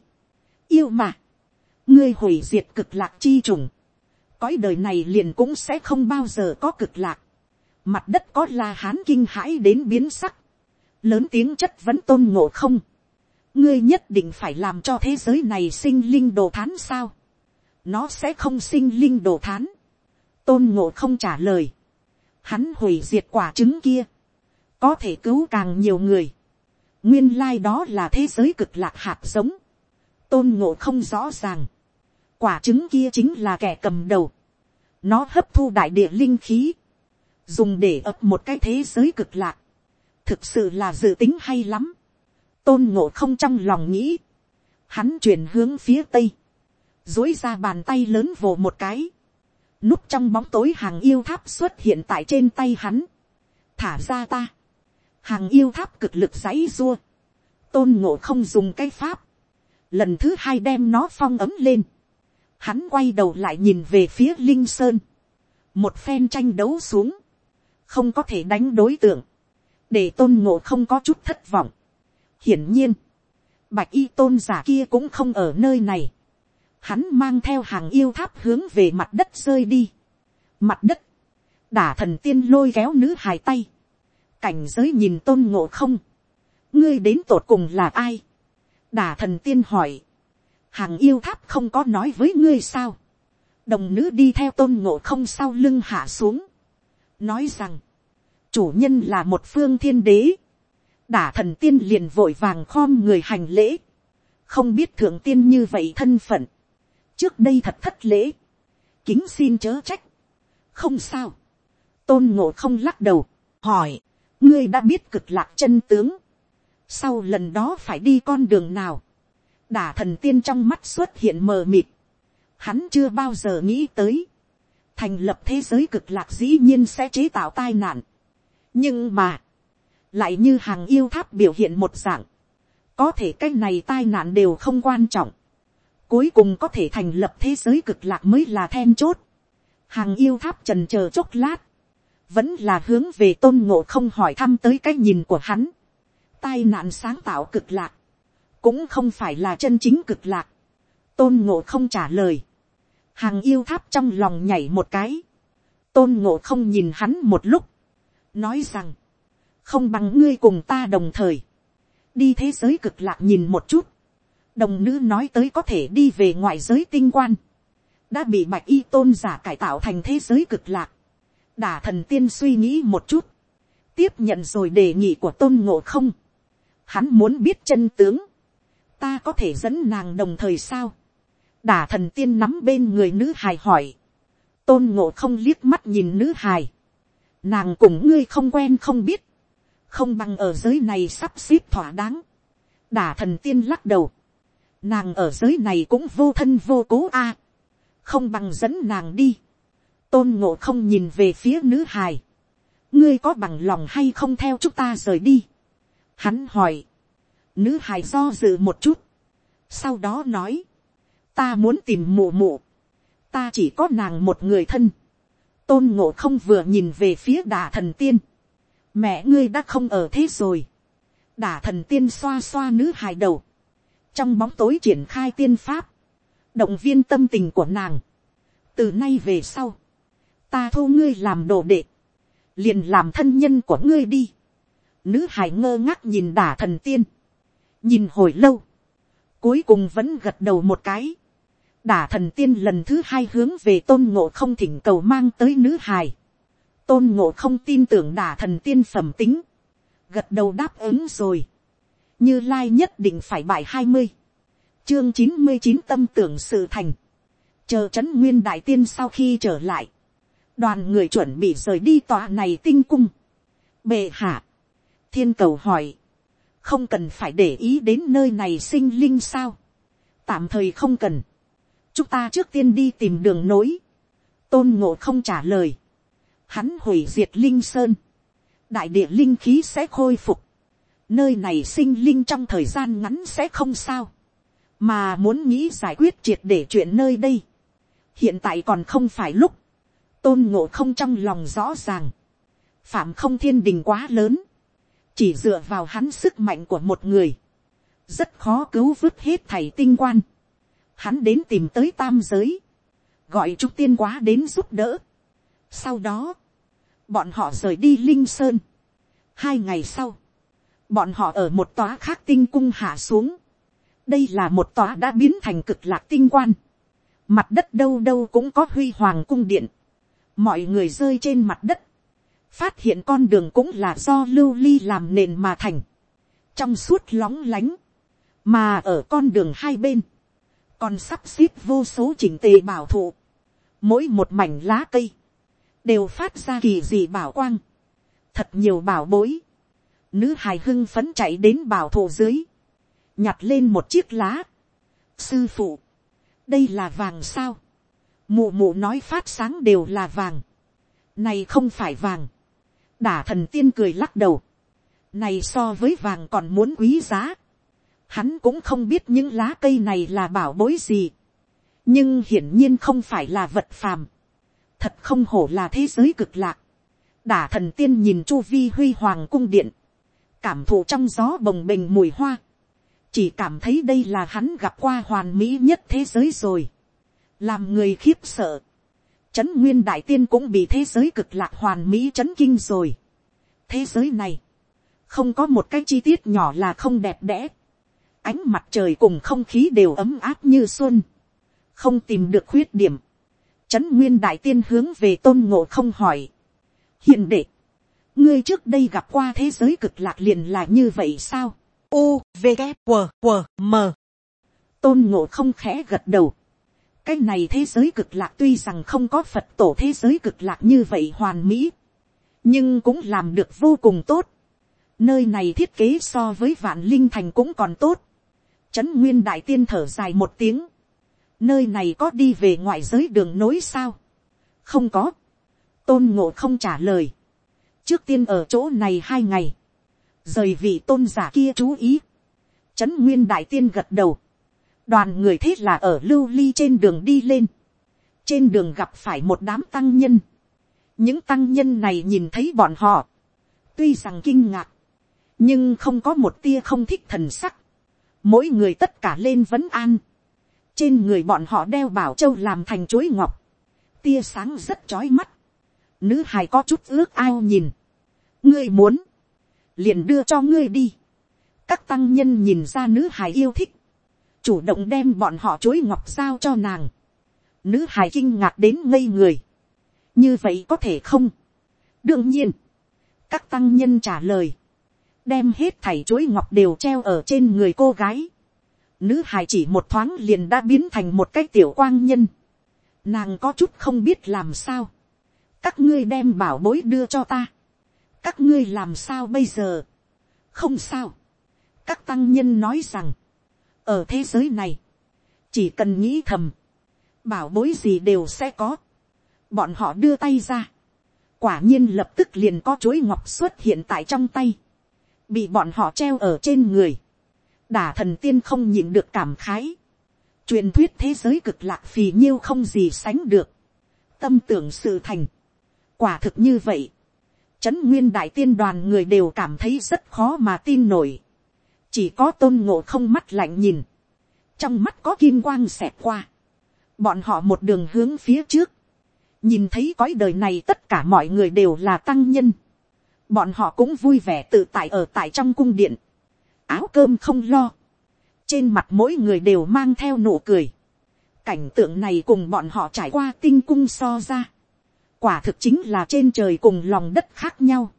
yêu mà, ngươi hủy diệt cực lạc chi trùng, cõi đời này liền cũng sẽ không bao giờ có cực lạc, mặt đất có la hán kinh hãi đến biến sắc, lớn tiếng chất vẫn tôn ngộ không, ngươi nhất định phải làm cho thế giới này sinh linh đồ thán sao, nó sẽ không sinh linh đồ thán, tôn ngộ không trả lời, hắn hủy diệt quả trứng kia, có thể cứu càng nhiều người, nguyên lai、like、đó là thế giới cực lạc hạt giống, tôn ngộ không rõ ràng, quả trứng kia chính là kẻ cầm đầu, nó hấp thu đại địa linh khí, dùng để ập một cái thế giới cực lạc, thực sự là dự tính hay lắm, tôn ngộ không trong lòng nghĩ, hắn chuyển hướng phía tây, dối ra bàn tay lớn vồ một cái, núp trong bóng tối hàng yêu tháp xuất hiện tại trên tay hắn, thả ra ta, hàng yêu tháp cực lực giấy dua, tôn ngộ không dùng cái pháp, lần thứ hai đem nó phong ấm lên, hắn quay đầu lại nhìn về phía linh sơn, một phen tranh đấu xuống, không có thể đánh đối tượng, để tôn ngộ không có chút thất vọng. hiển nhiên, bạch y tôn giả kia cũng không ở nơi này, hắn mang theo hàng yêu tháp hướng về mặt đất rơi đi. Mặt đất, đả thần tiên lôi kéo nữ hài tay. Cảnh giới nhìn tôn ngộ không. Ngươi đến tột cùng là ai? Đả thần tiên hỏi. Hàng yêu tháp không có nói với ngươi sao. Đồng nữ đi theo tôn ngộ không sau lưng hạ xuống. Nói rằng, chủ nhân là một phương thiên đế. Đả thần tiên liền vội vàng khom người hành lễ. Không biết thượng tiên như vậy thân phận. Trước đây thật thất lễ, kính xin chớ trách, không sao, tôn ngộ không lắc đầu, hỏi, ngươi đã biết cực lạc chân tướng, sau lần đó phải đi con đường nào, đả thần tiên trong mắt xuất hiện mờ mịt, hắn chưa bao giờ nghĩ tới, thành lập thế giới cực lạc dĩ nhiên sẽ chế tạo tai nạn, nhưng mà, lại như hàng yêu tháp biểu hiện một dạng, có thể cái này tai nạn đều không quan trọng, cuối cùng có thể thành lập thế giới cực lạc mới là then chốt. hàng yêu tháp trần chờ chốc lát, vẫn là hướng về tôn ngộ không hỏi thăm tới cái nhìn của hắn. tai nạn sáng tạo cực lạc, cũng không phải là chân chính cực lạc. tôn ngộ không trả lời. hàng yêu tháp trong lòng nhảy một cái. tôn ngộ không nhìn hắn một lúc, nói rằng, không bằng ngươi cùng ta đồng thời, đi thế giới cực lạc nhìn một chút, đồng nữ nói tới có thể đi về ngoại giới tinh quan, đã bị bạch y tôn giả cải tạo thành thế giới cực lạc. đả thần tiên suy nghĩ một chút, tiếp nhận rồi đề nghị của tôn ngộ không. hắn muốn biết chân tướng, ta có thể dẫn nàng đồng thời sao. đả thần tiên nắm bên người nữ hài hỏi, tôn ngộ không liếc mắt nhìn nữ hài, nàng cùng ngươi không quen không biết, không bằng ở giới này sắp xếp thỏa đáng. đả thần tiên lắc đầu, nàng ở giới này cũng vô thân vô cố a, à. không bằng dẫn nàng đi, tôn ngộ không nhìn về phía nữ hài, ngươi có bằng lòng hay không theo chúng ta rời đi, hắn hỏi, nữ hài do dự một chút, sau đó nói, ta muốn tìm mù mụ, ta chỉ có nàng một người thân, tôn ngộ không vừa nhìn về phía đà thần tiên, mẹ ngươi đã không ở thế rồi, đà thần tiên xoa xoa nữ hài đầu, trong bóng tối triển khai tiên pháp, động viên tâm tình của nàng, từ nay về sau, ta thu ngươi làm đồ đệ, liền làm thân nhân của ngươi đi, nữ hài ngơ ngác nhìn đà thần tiên, nhìn hồi lâu, cuối cùng vẫn gật đầu một cái, đả thần tiên lần thứ hai hướng về tôn ngộ không thỉnh cầu mang tới nữ hài, tôn ngộ không tin tưởng đả thần tiên phẩm tính, gật đầu đáp ứng rồi, như lai nhất định phải bài hai mươi, chương chín mươi chín tâm tưởng sự thành, chờ trấn nguyên đại tiên sau khi trở lại, đoàn người chuẩn bị rời đi tòa này tinh cung, bệ hạ, thiên cầu hỏi, không cần phải để ý đến nơi này sinh linh sao, tạm thời không cần, chúng ta trước tiên đi tìm đường nối, tôn ngộ không trả lời, hắn hủy diệt linh sơn, đại địa linh khí sẽ khôi phục, nơi này sinh linh trong thời gian ngắn sẽ không sao, mà muốn nghĩ giải quyết triệt để chuyện nơi đây, hiện tại còn không phải lúc, tôn ngộ không trong lòng rõ ràng, phạm không thiên đình quá lớn, chỉ dựa vào hắn sức mạnh của một người, rất khó cứu vớt hết thầy tinh quan, hắn đến tìm tới tam giới, gọi trúc tiên quá đến giúp đỡ. Sau đó, bọn họ rời đi linh sơn. hai ngày sau, bọn họ ở một tòa khác tinh cung hạ xuống, đây là một tòa đã biến thành cực lạc tinh quan. mặt đất đâu đâu cũng có huy hoàng cung điện. mọi người rơi trên mặt đất. phát hiện con đường cũng là do lưu ly làm nền mà thành. trong suốt lóng lánh. mà ở con đường hai bên, còn sắp xếp vô số chỉnh tề bảo thụ. mỗi một mảnh lá cây, đều phát ra kỳ dị bảo quang. thật nhiều bảo bối. nữ hài hưng phấn chạy đến bảo thụ dưới nhặt lên một chiếc lá. sư phụ, đây là vàng sao. mụ mụ nói phát sáng đều là vàng. này không phải vàng. đả thần tiên cười lắc đầu. này so với vàng còn muốn quý giá hắn cũng không biết những lá cây này là bảo bối gì. nhưng hiển nhiên không phải là vật phàm. thật không hổ là thế giới cực lạc. đả thần tiên nhìn chu vi huy hoàng cung điện cảm thụ trong gió bồng bềnh mùi hoa, chỉ cảm thấy đây là hắn gặp qua hoàn mỹ nhất thế giới rồi, làm người khiếp sợ, trấn nguyên đại tiên cũng bị thế giới cực lạc hoàn mỹ trấn kinh rồi. thế giới này, không có một cái chi tiết nhỏ là không đẹp đẽ, ánh mặt trời cùng không khí đều ấm áp như xuân, không tìm được khuyết điểm, trấn nguyên đại tiên hướng về tôn ngộ không hỏi, hiền đệ, ngươi trước đây gặp qua thế giới cực lạc liền là như vậy sao, u v g q q m. Tôn ngộ không khẽ gật đầu. Cái này thế giới cực lạc tuy rằng không có phật tổ thế giới cực lạc như vậy hoàn mỹ nhưng cũng làm được vô cùng tốt. Nơi này thiết kế so với vạn linh thành cũng còn tốt trấn nguyên đại tiên thở dài một tiếng. Nơi này có đi về ngoại giới đường nối sao? Không có. Tôn ngộ không trả lời. Trước tiên ở chỗ này hai ngày. Rời vị tôn giả kia chú ý, trấn nguyên đại tiên gật đầu, đoàn người thế là ở lưu ly trên đường đi lên, trên đường gặp phải một đám tăng nhân, những tăng nhân này nhìn thấy bọn họ, tuy rằng kinh ngạc, nhưng không có một tia không thích thần sắc, mỗi người tất cả lên vấn an, trên người bọn họ đeo bảo châu làm thành chuối ngọc, tia sáng rất chói mắt, nữ hài có chút ước ao nhìn, ngươi muốn, liền đưa cho ngươi đi. các tăng nhân nhìn ra nữ hài yêu thích, chủ động đem bọn họ chối ngọc giao cho nàng. nữ hài kinh ngạc đến ngây người. như vậy có thể không. đương nhiên, các tăng nhân trả lời, đem hết thảy chuối ngọc đều treo ở trên người cô gái. nữ hài chỉ một thoáng liền đã biến thành một cái tiểu quang nhân. nàng có chút không biết làm sao. các ngươi đem bảo bối đưa cho ta. Các ngươi làm sao bây giờ, không sao, các tăng nhân nói rằng, ở thế giới này, chỉ cần nghĩ thầm, bảo bối gì đều sẽ có, bọn họ đưa tay ra, quả nhiên lập tức liền có chuối ngọc xuất hiện tại trong tay, bị bọn họ treo ở trên người, đả thần tiên không nhịn được cảm khái, truyền thuyết thế giới cực lạc phì nhiêu không gì sánh được, tâm tưởng sự thành, quả thực như vậy, trấn nguyên đại tiên đoàn người đều cảm thấy rất khó mà tin nổi, chỉ có tôn ngộ không mắt lạnh nhìn, trong mắt có kim quang xẹt qua, bọn họ một đường hướng phía trước, nhìn thấy cõi đời này tất cả mọi người đều là tăng nhân, bọn họ cũng vui vẻ tự tại ở tại trong cung điện, áo cơm không lo, trên mặt mỗi người đều mang theo nụ cười, cảnh tượng này cùng bọn họ trải qua tinh cung so ra, quả thực chính là trên trời cùng lòng đất khác nhau,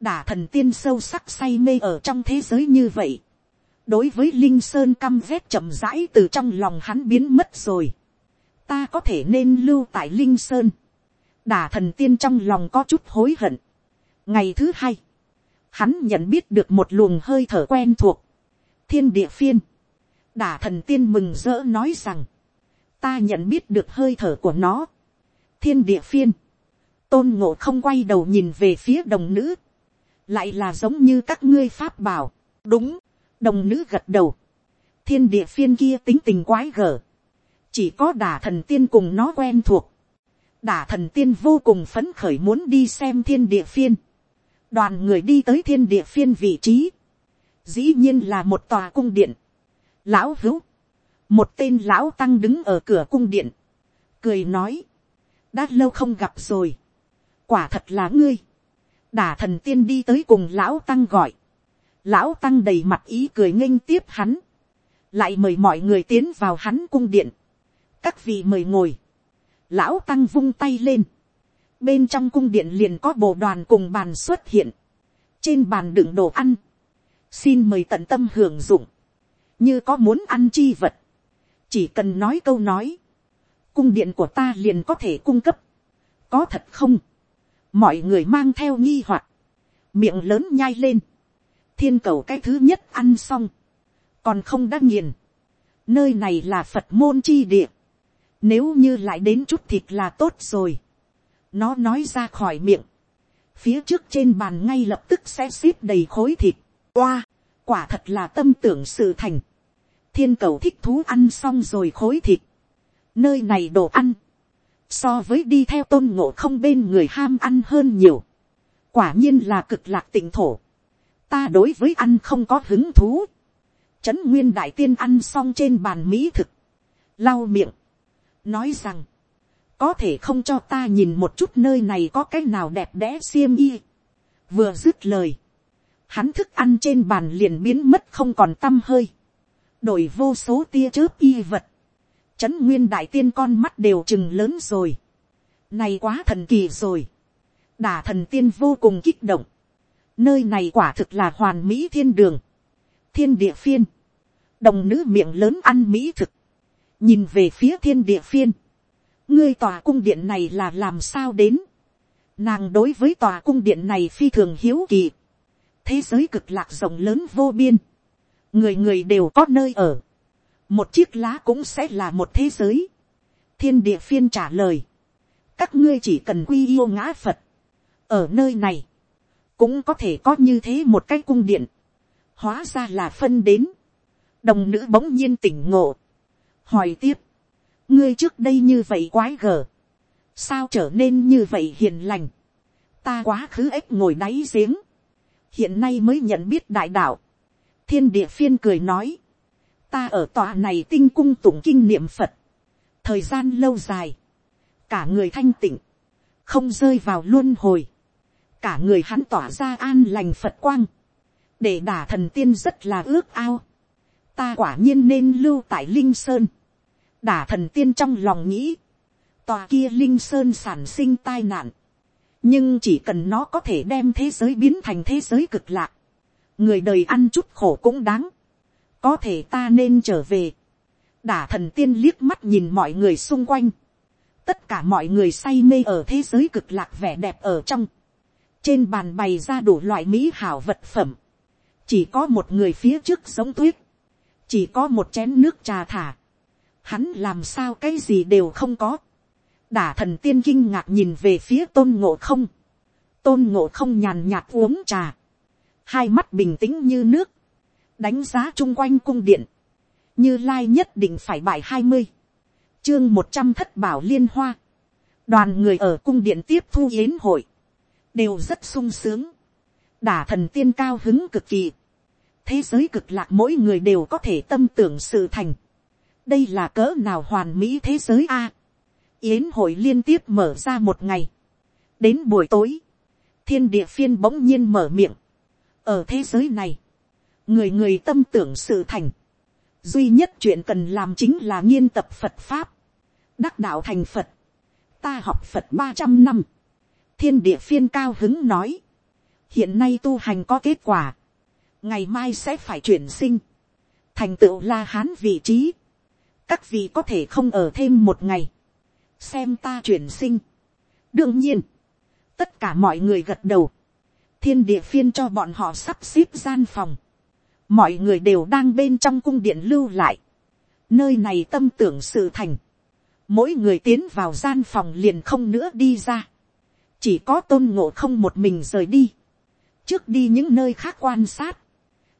đả thần tiên sâu sắc say mê ở trong thế giới như vậy, đối với linh sơn căm vét chậm rãi từ trong lòng hắn biến mất rồi, ta có thể nên lưu tại linh sơn, đả thần tiên trong lòng có chút hối hận ngày thứ hai, hắn nhận biết được một luồng hơi thở quen thuộc, thiên địa phiên, đả thần tiên mừng rỡ nói rằng, ta nhận biết được hơi thở của nó, thiên địa phiên, tôn ngộ không quay đầu nhìn về phía đồng nữ, lại là giống như các ngươi pháp bảo, đúng, đồng nữ gật đầu, thiên địa phiên kia tính tình quái gở, chỉ có đả thần tiên cùng nó quen thuộc, đả thần tiên vô cùng phấn khởi muốn đi xem thiên địa phiên, đoàn người đi tới thiên địa phiên vị trí, dĩ nhiên là một tòa cung điện, lão hữu, một tên lão tăng đứng ở cửa cung điện, cười nói, đã lâu không gặp rồi, quả thật là ngươi, đả thần tiên đi tới cùng lão tăng gọi, lão tăng đầy mặt ý cười nghênh tiếp hắn, lại mời mọi người tiến vào hắn cung điện, các vị mời ngồi, lão tăng vung tay lên, bên trong cung điện liền có bộ đoàn cùng bàn xuất hiện, trên bàn đựng đồ ăn, xin mời tận tâm hưởng dụng, như có muốn ăn chi vật, chỉ cần nói câu nói, cung điện của ta liền có thể cung cấp, có thật không, mọi người mang theo nghi hoặc, miệng lớn nhai lên, thiên cầu cái thứ nhất ăn xong, còn không đã nghiền, nơi này là phật môn chi địa, nếu như lại đến chút thịt là tốt rồi, nó nói ra khỏi miệng, phía trước trên bàn ngay lập tức sẽ xếp đầy khối thịt, oa, quả thật là tâm tưởng sự thành, thiên cầu thích thú ăn xong rồi khối thịt, nơi này đồ ăn, so với đi theo tôn ngộ không bên người ham ăn hơn nhiều, quả nhiên là cực lạc tỉnh thổ, ta đối với ăn không có hứng thú, trấn nguyên đại tiên ăn xong trên bàn mỹ thực, lau miệng, nói rằng, có thể không cho ta nhìn một chút nơi này có cái nào đẹp đẽ xiêm y. vừa dứt lời, hắn thức ăn trên bàn liền biến mất không còn t â m hơi, đổi vô số tia chớp y vật, trấn nguyên đại tiên con mắt đều chừng lớn rồi, này quá thần kỳ rồi, đả thần tiên vô cùng kích động, nơi này quả thực là hoàn mỹ thiên đường, thiên địa phiên, đồng nữ miệng lớn ăn mỹ thực, nhìn về phía thiên địa phiên, ngươi tòa cung điện này là làm sao đến, nàng đối với tòa cung điện này phi thường hiếu kỳ, thế giới cực lạc rộng lớn vô biên, người người đều có nơi ở, một chiếc lá cũng sẽ là một thế giới, thiên địa phiên trả lời, các ngươi chỉ cần quy yêu ngã phật, ở nơi này, cũng có thể có như thế một cái cung điện, hóa ra là phân đến, đồng nữ bỗng nhiên tỉnh ngộ, hỏi tiếp, ngươi trước đây như vậy quái gở, sao trở nên như vậy hiền lành, ta quá khứ ếch ngồi đáy giếng, hiện nay mới nhận biết đại đạo, thiên địa phiên cười nói, ta ở tòa này tinh cung tụng kinh niệm phật, thời gian lâu dài, cả người thanh tịnh, không rơi vào luân hồi, cả người hắn tỏa ra an lành phật quang, để đả thần tiên rất là ước ao, ta quả nhiên nên lưu tại linh sơn, đả thần tiên trong lòng nghĩ, tòa kia linh sơn sản sinh tai nạn, nhưng chỉ cần nó có thể đem thế giới biến thành thế giới cực lạc, người đời ăn chút khổ cũng đáng, có thể ta nên trở về, đả thần tiên liếc mắt nhìn mọi người xung quanh, tất cả mọi người say mê ở thế giới cực lạc vẻ đẹp ở trong, trên bàn bày ra đủ loại mỹ hảo vật phẩm, chỉ có một người phía trước giống tuyết, chỉ có một chén nước trà thả, hắn làm sao cái gì đều không có, đả thần tiên kinh ngạc nhìn về phía tôn ngộ không, tôn ngộ không nhàn nhạt uống trà, hai mắt bình tĩnh như nước, đánh giá chung quanh cung điện, như lai nhất định phải bài hai mươi, chương một trăm thất bảo liên hoa, đoàn người ở cung điện tiếp thu yến hội, đều rất sung sướng, đả thần tiên cao hứng cực kỳ, thế giới cực lạc mỗi người đều có thể tâm tưởng sự thành, đây là cỡ nào hoàn mỹ thế giới a, yến hội liên tiếp mở ra một ngày, đến buổi tối, thiên địa phiên bỗng nhiên mở miệng, ở thế giới này, người người tâm tưởng sự thành, duy nhất chuyện cần làm chính là nghiên tập phật pháp, đắc đạo thành phật, ta học phật ba trăm năm, thiên địa phiên cao hứng nói, hiện nay tu hành có kết quả, ngày mai sẽ phải chuyển sinh, thành tựu la hán vị trí, các vị có thể không ở thêm một ngày, xem ta chuyển sinh. đương nhiên, tất cả mọi người gật đầu, thiên địa phiên cho bọn họ sắp xếp gian phòng, mọi người đều đang bên trong cung điện lưu lại, nơi này tâm tưởng sự thành, mỗi người tiến vào gian phòng liền không nữa đi ra, chỉ có tôn ngộ không một mình rời đi, trước đi những nơi khác quan sát,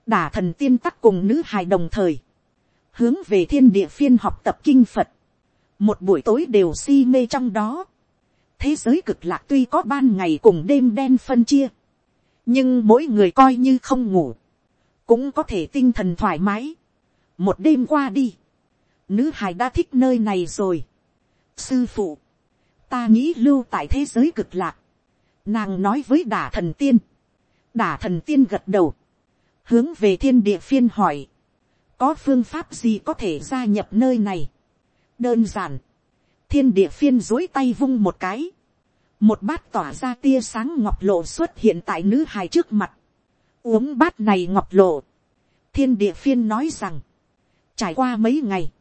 đả thần tiên tắc cùng nữ hài đồng thời, hướng về thiên địa phiên học tập kinh phật, một buổi tối đều si mê trong đó, thế giới cực lạc tuy có ban ngày cùng đêm đen phân chia, nhưng mỗi người coi như không ngủ, cũng có thể tinh thần thoải mái. một đêm qua đi, nữ hài đã thích nơi này rồi. sư phụ, ta nghĩ lưu tại thế giới cực lạc, nàng nói với đả thần tiên, đả thần tiên gật đầu, hướng về thiên địa phiên hỏi, có phương pháp gì có thể gia nhập nơi này. đơn giản, thiên địa phiên dối tay vung một cái, một bát tỏa ra tia sáng ngọc lộ xuất hiện tại nữ hài trước mặt, uống bát này ngọc lộ, thiên địa phiên nói rằng, trải qua mấy ngày,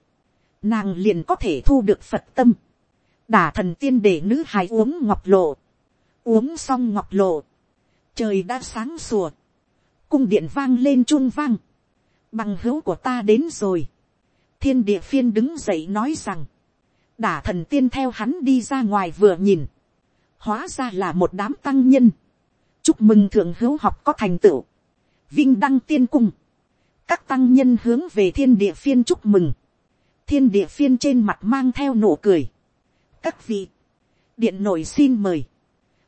nàng liền có thể thu được phật tâm, đả thần tiên để nữ hài uống ngọc lộ, uống xong ngọc lộ, trời đã sáng sủa, cung điện vang lên chun vang, bằng hữu của ta đến rồi, thiên địa phiên đứng dậy nói rằng, đả thần tiên theo hắn đi ra ngoài vừa nhìn, hóa ra là một đám tăng nhân, chúc mừng thượng hữu học có thành tựu, vinh đăng tiên cung, các tăng nhân hướng về thiên địa phiên chúc mừng, thiên địa phiên trên mặt mang theo nụ cười, các vị, điện nội xin mời,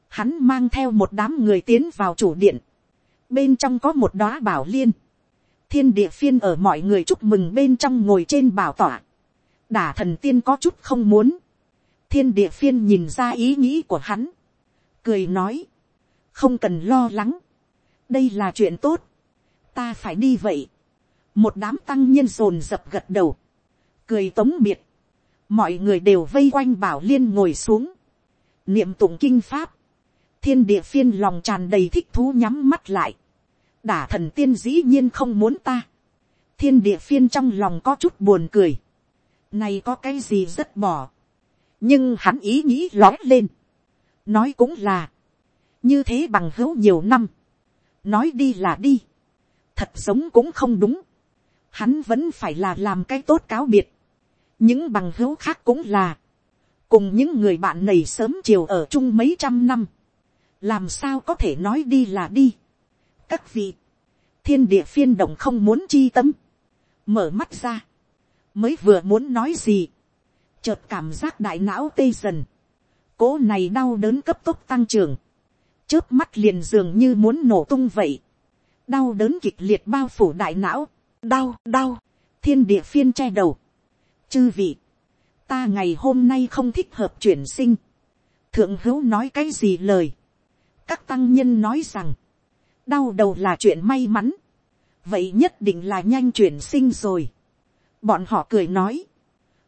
hắn mang theo một đám người tiến vào chủ điện, bên trong có một đóa bảo liên, thiên địa phiên ở mọi người chúc mừng bên trong ngồi trên bảo tỏa, đả thần tiên có chút không muốn, thiên địa phiên nhìn ra ý nghĩ của hắn, cười nói, không cần lo lắng, đây là chuyện tốt, ta phải đi vậy, một đám tăng nhân rồn dập gật đầu, cười tống biệt, mọi người đều vây quanh bảo liên ngồi xuống, niệm tụng kinh pháp, thiên địa phiên lòng tràn đầy thích thú nhắm mắt lại, đả thần tiên dĩ nhiên không muốn ta, thiên địa phiên trong lòng có chút buồn cười, này có cái gì rất bỏ, nhưng hắn ý nghĩ lói lên, nói cũng là, như thế bằng hữu nhiều năm, nói đi là đi, thật giống cũng không đúng, hắn vẫn phải là làm cái tốt cáo biệt, những bằng hữu khác cũng là, cùng những người bạn này sớm chiều ở chung mấy trăm năm, làm sao có thể nói đi là đi các vị, thiên địa phiên động không muốn chi tâm, mở mắt ra, mới vừa muốn nói gì, chợt cảm giác đại não tê dần, cố này đau đớn cấp tốc tăng trưởng, chớp mắt liền dường như muốn nổ tung vậy, đau đớn kịch liệt bao phủ đại não, đau đau, thiên địa phiên che đầu, chư vị, ta ngày hôm nay không thích hợp chuyển sinh, thượng hữu nói cái gì lời, các tăng nhân nói rằng, đau đầu là chuyện may mắn, vậy nhất định là nhanh chuyển sinh rồi. bọn họ cười nói,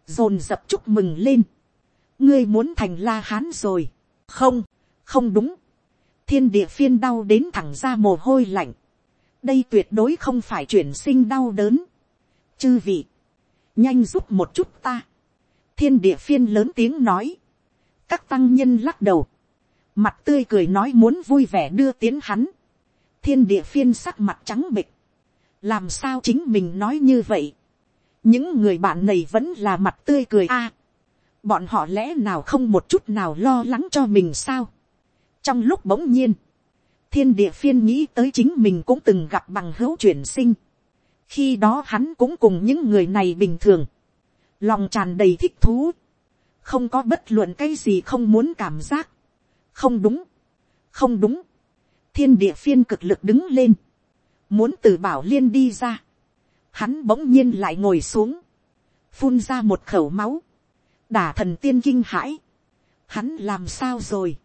dồn dập chúc mừng lên, ngươi muốn thành la hán rồi, không, không đúng, thiên địa phiên đau đến thẳng ra mồ hôi lạnh, đây tuyệt đối không phải chuyển sinh đau đớn, chư vị, nhanh giúp một chút ta, thiên địa phiên lớn tiếng nói, các tăng nhân lắc đầu, mặt tươi cười nói muốn vui vẻ đưa tiến hắn, thiên địa phiên sắc mặt trắng bịch, làm sao chính mình nói như vậy, những người bạn này vẫn là mặt tươi cười a. bọn họ lẽ nào không một chút nào lo lắng cho mình sao. trong lúc bỗng nhiên, thiên địa phiên nghĩ tới chính mình cũng từng gặp bằng hữu chuyển sinh. khi đó hắn cũng cùng những người này bình thường, lòng tràn đầy thích thú, không có bất luận cái gì không muốn cảm giác, không đúng, không đúng, thiên địa phiên cực lực đứng lên, muốn từ bảo liên đi ra, hắn bỗng nhiên lại ngồi xuống, phun ra một khẩu máu, đả thần tiên kinh hãi, hắn làm sao rồi,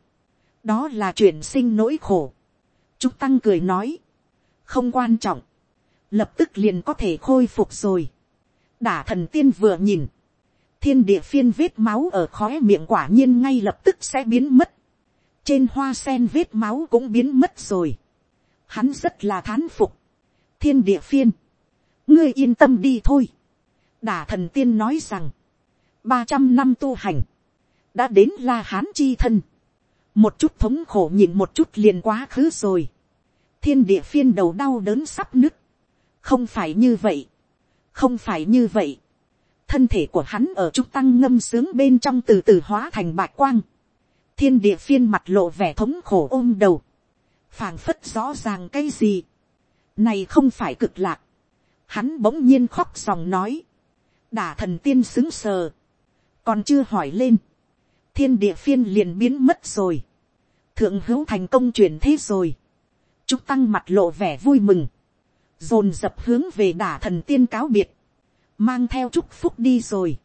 đó là chuyển sinh nỗi khổ, Trúc Tăng cười nói. Không quan trọng. Lập tức liền có thể khôi phục rồi. Đả thần tiên vừa nhìn. Thiên địa phiên vết máu ở khóe miệng quả nhiên ngay lập tức sẽ biến mất. Trên hoa sen vết máu cũng biến mất rồi. Hắn rất là thán phục. Thiên địa phiên. Ngươi yên tâm đi thôi. Đả thần tiên nói rằng. ba trăm năm tu hành. Đã đến la hán chi thân một chút thống khổ nhìn một chút liền quá khứ rồi. thiên địa phiên đầu đau đớn sắp nứt. không phải như vậy. không phải như vậy. thân thể của hắn ở trúc tăng ngâm sướng bên trong từ từ hóa thành bạch quang thiên địa phiên mặt lộ vẻ thống khổ ôm đầu. phảng phất rõ ràng cái gì. này không phải cực lạc. hắn bỗng nhiên khóc dòng nói. đả thần tiên xứng sờ. còn chưa hỏi lên thiên địa phiên liền biến mất rồi thượng hữu thành công chuyển thế rồi. Trúc Tăng mặt lộ vẻ vui mừng. Dồn dập hướng về đả thần tiên cáo biệt. Mang theo chúc phúc đi rồi.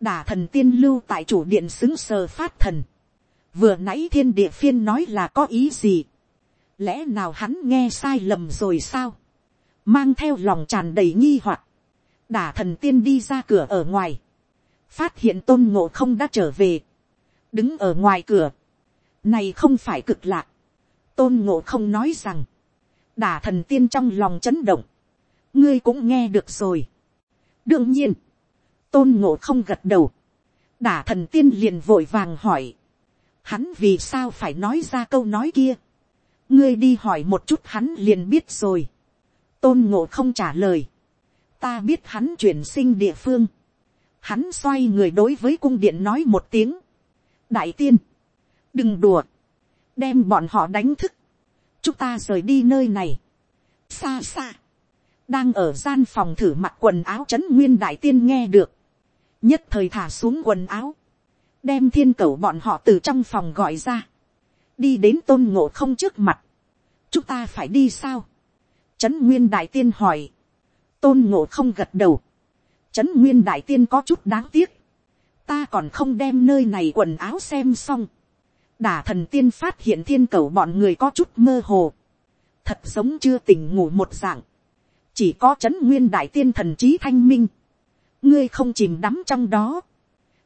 Đả thần tiên lưu tại chủ điện xứng sờ phát thần. Vừa nãy thiên địa phiên nói là có ý gì. Lẽ nào hắn nghe sai lầm rồi sao. Mang theo lòng tràn đầy nghi hoặc Đả thần tiên đi ra cửa ở ngoài. Phát hiện tôn ngộ không đã trở về. Đứng ở ngoài cửa này không phải cực lạc. Tôn ngộ không nói rằng. Đả thần tiên trong lòng chấn động. Ngươi cũng nghe được rồi. Đương nhiên. Tôn ngộ không gật đầu. Đả thần tiên liền vội vàng hỏi. Hắn vì sao phải nói ra câu nói kia. Ngươi đi hỏi một chút hắn liền biết rồi. Tôn ngộ không trả lời. Ta biết hắn chuyển sinh địa phương. Hắn xoay người đối với cung điện nói một tiếng. Đại tiên đừng đùa, đem bọn họ đánh thức, chúng ta rời đi nơi này, xa xa, đang ở gian phòng thử mặc quần áo c h ấ n nguyên đại tiên nghe được, nhất thời thả xuống quần áo, đem thiên cầu bọn họ từ trong phòng gọi ra, đi đến tôn ngộ không trước mặt, chúng ta phải đi sao, trấn nguyên đại tiên hỏi, tôn ngộ không gật đầu, trấn nguyên đại tiên có chút đáng tiếc, ta còn không đem nơi này quần áo xem xong, đả thần tiên phát hiện thiên cầu bọn người có chút mơ hồ, thật giống chưa tỉnh ngủ một dạng, chỉ có trấn nguyên đại tiên thần trí thanh minh, ngươi không chìm đắm trong đó,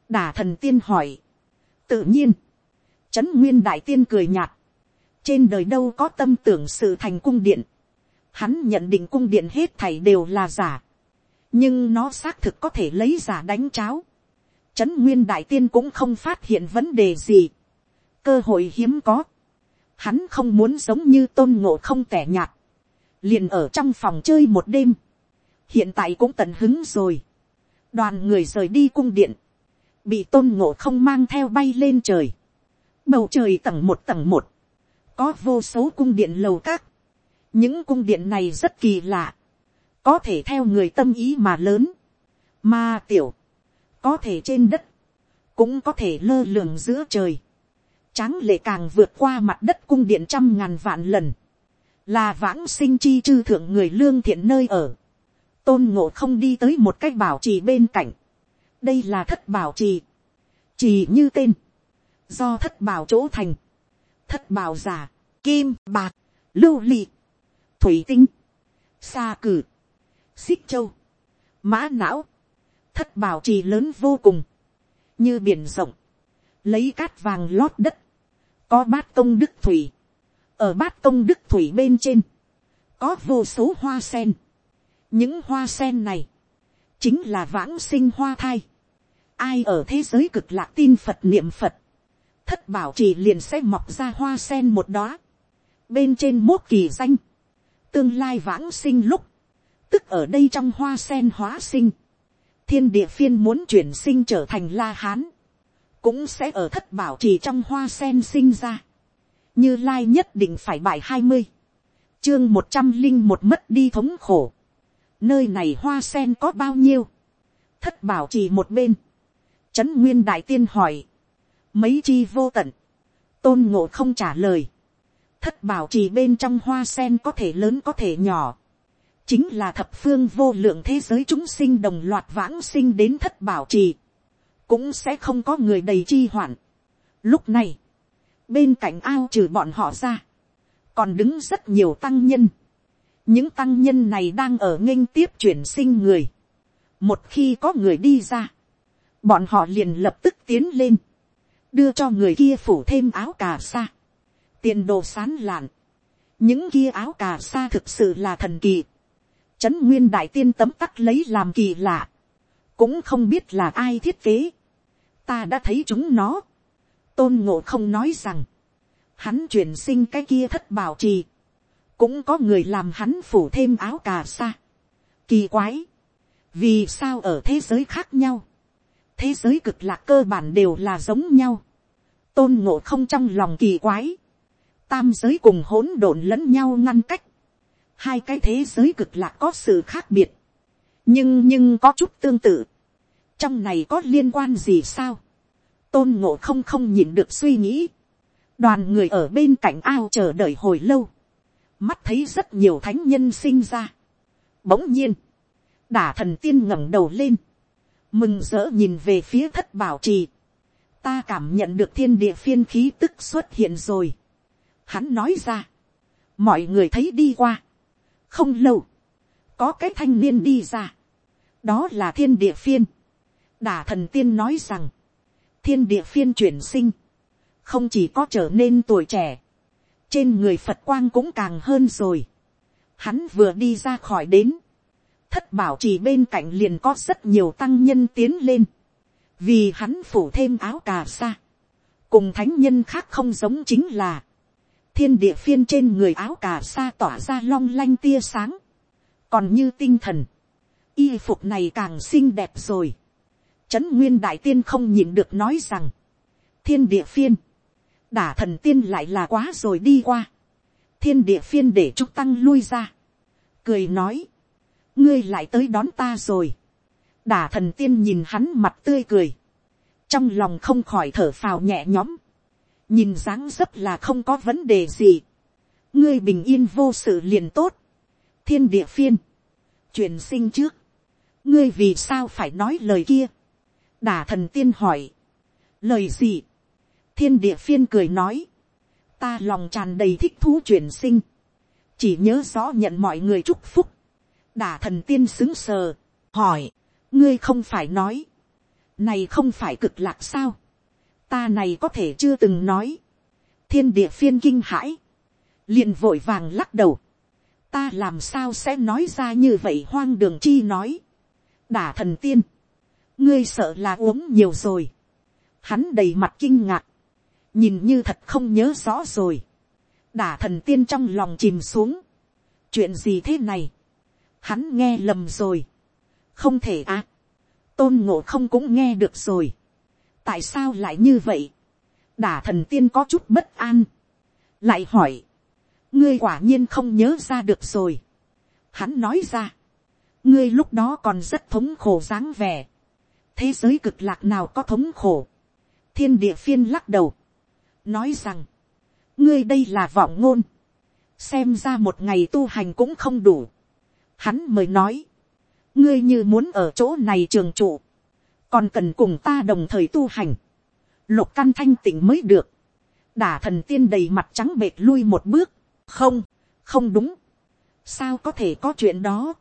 đả thần tiên hỏi, tự nhiên, trấn nguyên đại tiên cười nhạt, trên đời đâu có tâm tưởng sự thành cung điện, hắn nhận định cung điện hết thảy đều là giả, nhưng nó xác thực có thể lấy giả đánh cháo, trấn nguyên đại tiên cũng không phát hiện vấn đề gì, cơ hội hiếm có. Hắn không muốn giống như tôn ngộ không tẻ nhạt. Liền ở trong phòng chơi một đêm. Hiện tại cũng tận hứng rồi. Đoàn người rời đi cung điện. Bị tôn ngộ không mang theo bay lên trời. Bầu trời tầng một tầng một. Có vô số cung điện lầu các. Những cung điện này rất kỳ lạ. Có thể theo người tâm ý mà lớn. Mà tiểu. Có thể trên đất. Cũng có thể lơ lường giữa trời tráng lệ càng vượt qua mặt đất cung điện trăm ngàn vạn lần, là vãng sinh chi chư thượng người lương thiện nơi ở, tôn ngộ không đi tới một cái bảo trì bên cạnh, đây là thất bảo trì, trì như tên, do thất bảo chỗ thành, thất bảo giả, kim, bạc, lưu ly, thủy tinh, xa cử, xích châu, mã não, thất bảo trì lớn vô cùng, như biển rộng, lấy cát vàng lót đất, có bát công đức thủy, ở bát công đức thủy bên trên, có vô số hoa sen. những hoa sen này, chính là vãng sinh hoa thai ai ở thế giới cực lạc tin phật niệm phật, thất bảo trì liền sẽ mọc ra hoa sen một đó, bên trên mốt kỳ danh, tương lai vãng sinh lúc, tức ở đây trong hoa sen hóa sinh, thiên địa phiên muốn chuyển sinh trở thành la hán, cũng sẽ ở thất bảo trì trong hoa sen sinh ra, như lai nhất định phải bài hai mươi, chương một trăm linh một mất đi thống khổ, nơi này hoa sen có bao nhiêu, thất bảo trì một bên, trấn nguyên đại tiên hỏi, mấy chi vô tận, tôn ngộ không trả lời, thất bảo chỉ bên trong hoa sen có thể lớn có thể nhỏ, chính là thập phương vô lượng thế giới chúng sinh đồng loạt vãng sinh đến thất bảo trì, cũng sẽ không có người đầy chi hoạn. Lúc này, bên cạnh ao trừ bọn họ ra, còn đứng rất nhiều tăng nhân. những tăng nhân này đang ở nghênh tiếp chuyển sinh người. một khi có người đi ra, bọn họ liền lập tức tiến lên, đưa cho người kia phủ thêm áo cà sa, tiền đồ sán lạn. những kia áo cà sa thực sự là thần kỳ Trấn nguyên đại tiên tấm tắc lấy làm kỳ lạ. Cũng không biết là ai thiết kế. Ta đã thấy chúng nó. Tôn ngộ không nói rằng. Hắn chuyển sinh cái kia thất bảo trì. Cũng có người làm hắn phủ thêm áo cà sa. Kỳ quái. Vì sao ở thế giới khác nhau. Thế giới cực lạc cơ bản đều là giống nhau. Tôn ngộ không trong lòng kỳ quái. Tam giới cùng hỗn độn lẫn nhau ngăn cách. Hai cái thế giới cực lạc có sự khác biệt, nhưng nhưng có chút tương tự, trong này có liên quan gì sao, tôn ngộ không không nhìn được suy nghĩ, đoàn người ở bên cạnh ao chờ đợi hồi lâu, mắt thấy rất nhiều thánh nhân sinh ra. Bỗng nhiên, đả thần tiên ngẩng đầu lên, mừng rỡ nhìn về phía thất bảo trì, ta cảm nhận được thiên địa phiên khí tức xuất hiện rồi. Hắn nói ra, mọi người thấy đi qua, không lâu, có cái thanh niên đi ra, đó là thiên địa phiên. đả thần tiên nói rằng, thiên địa phiên chuyển sinh, không chỉ có trở nên tuổi trẻ, trên người phật quang cũng càng hơn rồi. Hắn vừa đi ra khỏi đến, thất bảo chỉ bên cạnh liền có rất nhiều tăng nhân tiến lên, vì hắn phủ thêm áo cà sa, cùng thánh nhân khác không giống chính là, thiên địa phiên trên người áo cà sa tỏa ra long lanh tia sáng, còn như tinh thần, y phục này càng xinh đẹp rồi. Trấn nguyên đại tiên không nhìn được nói rằng, thiên địa phiên, đả thần tiên lại là quá rồi đi qua, thiên địa phiên để trúc tăng lui ra, cười nói, ngươi lại tới đón ta rồi, đả thần tiên nhìn hắn mặt tươi cười, trong lòng không khỏi thở phào nhẹ nhõm, nhìn dáng dấp là không có vấn đề gì, ngươi bình yên vô sự liền tốt, thiên địa phiên, truyền sinh trước, ngươi vì sao phải nói lời kia, đả thần tiên hỏi, lời gì, thiên địa phiên cười nói, ta lòng tràn đầy thích thú truyền sinh, chỉ nhớ rõ nhận mọi người chúc phúc, đả thần tiên xứng sờ, hỏi, ngươi không phải nói, này không phải cực lạc sao, ta này có thể chưa từng nói, thiên địa phiên kinh hãi, liền vội vàng lắc đầu, ta làm sao sẽ nói ra như vậy hoang đường chi nói, đả thần tiên, ngươi sợ là uống nhiều rồi, hắn đầy mặt kinh ngạc, nhìn như thật không nhớ rõ rồi, đả thần tiên trong lòng chìm xuống, chuyện gì thế này, hắn nghe lầm rồi, không thể à, tôn ngộ không cũng nghe được rồi, tại sao lại như vậy, đả thần tiên có chút bất an, lại hỏi, ngươi quả nhiên không nhớ ra được rồi. Hắn nói ra, ngươi lúc đó còn rất thống khổ dáng vẻ, thế giới cực lạc nào có thống khổ, thiên địa phiên lắc đầu, nói rằng, ngươi đây là vọng ngôn, xem ra một ngày tu hành cũng không đủ. Hắn mới nói, ngươi như muốn ở chỗ này trường trụ, còn cần cùng ta đồng thời tu hành, lục căn thanh tịnh mới được, đả thần tiên đầy mặt trắng bệt lui một bước, không, không đúng, sao có thể có chuyện đó,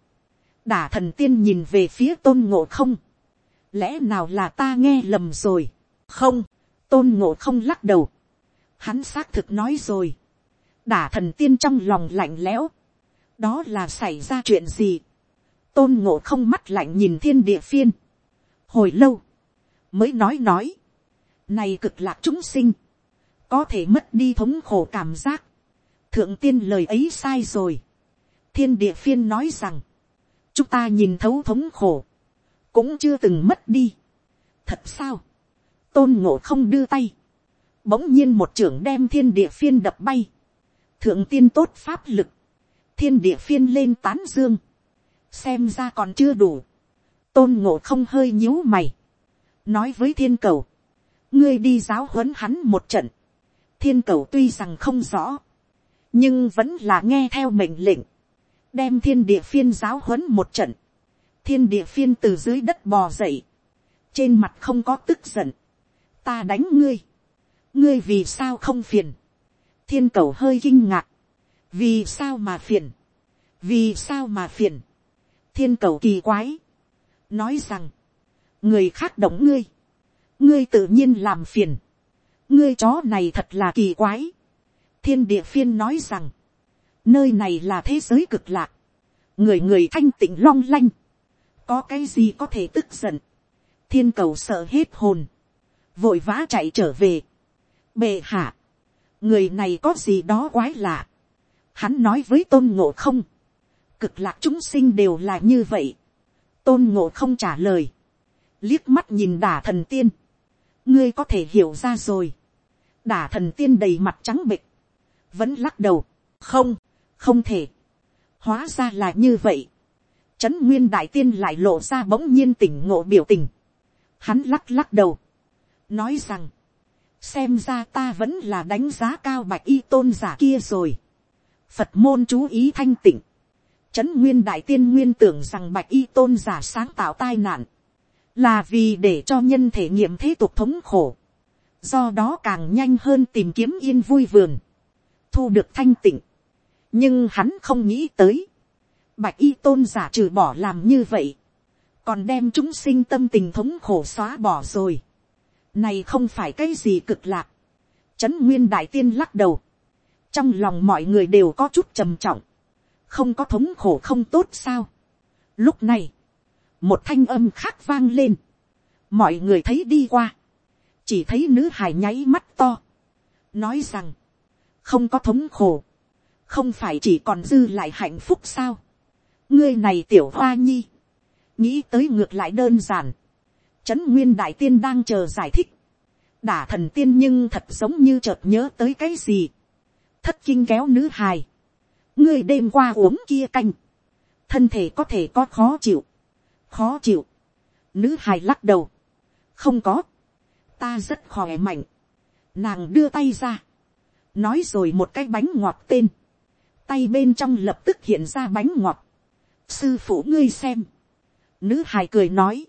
đả thần tiên nhìn về phía tôn ngộ không, lẽ nào là ta nghe lầm rồi, không, tôn ngộ không lắc đầu, hắn xác thực nói rồi, đả thần tiên trong lòng lạnh lẽo, đó là xảy ra chuyện gì, tôn ngộ không mắt lạnh nhìn thiên địa phiên, hồi lâu, mới nói nói, này cực lạc chúng sinh, có thể mất đi thống khổ cảm giác, thượng tiên lời ấy sai rồi, thiên địa phiên nói rằng, chúng ta nhìn thấu thống khổ, cũng chưa từng mất đi. thật sao, tôn ngộ không đưa tay, bỗng nhiên một trưởng đem thiên địa phiên đập bay, thượng tiên tốt pháp lực, thiên địa phiên lên tán dương, xem ra còn chưa đủ, tôn ngộ không hơi nhíu mày, nói với thiên cầu, ngươi đi giáo huấn hắn một trận, thiên cầu tuy rằng không rõ, nhưng vẫn là nghe theo mệnh lệnh, đem thiên địa phiên giáo huấn một trận, thiên địa phiên từ dưới đất bò dậy, trên mặt không có tức giận, ta đánh ngươi, ngươi vì sao không phiền, thiên cầu hơi kinh ngạc, vì sao mà phiền, vì sao mà phiền, thiên cầu kỳ quái, nói rằng, người khác động ngươi, ngươi tự nhiên làm phiền, ngươi chó này thật là kỳ quái, thiên địa phiên nói rằng, nơi này là thế giới cực lạc, người người thanh tịnh long lanh, có cái gì có thể tức giận, thiên cầu sợ hết hồn, vội vã chạy trở về, bệ hạ, người này có gì đó quái lạ, hắn nói với tôn ngộ không, cực lạc chúng sinh đều là như vậy, tôn ngộ không trả lời, liếc mắt nhìn đả thần tiên, ngươi có thể hiểu ra rồi, đả thần tiên đầy mặt trắng bịch, vẫn lắc đầu, không, không thể, hóa ra là như vậy, trấn nguyên đại tiên lại lộ ra bỗng nhiên tỉnh ngộ biểu tình, hắn lắc lắc đầu, nói rằng, xem ra ta vẫn là đánh giá cao bạch y tôn giả kia rồi, phật môn chú ý thanh tịnh, trấn nguyên đại tiên nguyên tưởng rằng bạch y tôn giả sáng tạo tai nạn, là vì để cho nhân thể nghiệm thế tục thống khổ, do đó càng nhanh hơn tìm kiếm yên vui vườn, thu được thanh tịnh. nhưng hắn không nghĩ tới, bạch y tôn giả trừ bỏ làm như vậy, còn đem chúng sinh tâm tình thống khổ xóa bỏ rồi. này không phải cái gì cực lạc. trấn nguyên đại tiên lắc đầu trong lòng mọi người đều có chút trầm trọng. không có thống khổ không tốt sao. lúc này, một thanh âm khác vang lên. mọi người thấy đi qua. chỉ thấy nữ hài nháy mắt to. nói rằng, không có thống khổ. không phải chỉ còn dư lại hạnh phúc sao. ngươi này tiểu hoa nhi. nghĩ tới ngược lại đơn giản. trấn nguyên đại tiên đang chờ giải thích. đả thần tiên nhưng thật giống như chợt nhớ tới cái gì thất kinh kéo nữ hài. ngươi đêm qua uống kia canh. thân thể có thể có khó chịu khó chịu. Nữ hài lắc đầu. Không có. Ta rất khỏe mạnh. Nàng đưa tay ra. Nói rồi một cái bánh ngọt tên. Tay bên trong lập tức hiện ra bánh ngọt. Sư phụ ngươi xem. Nữ hài cười nói.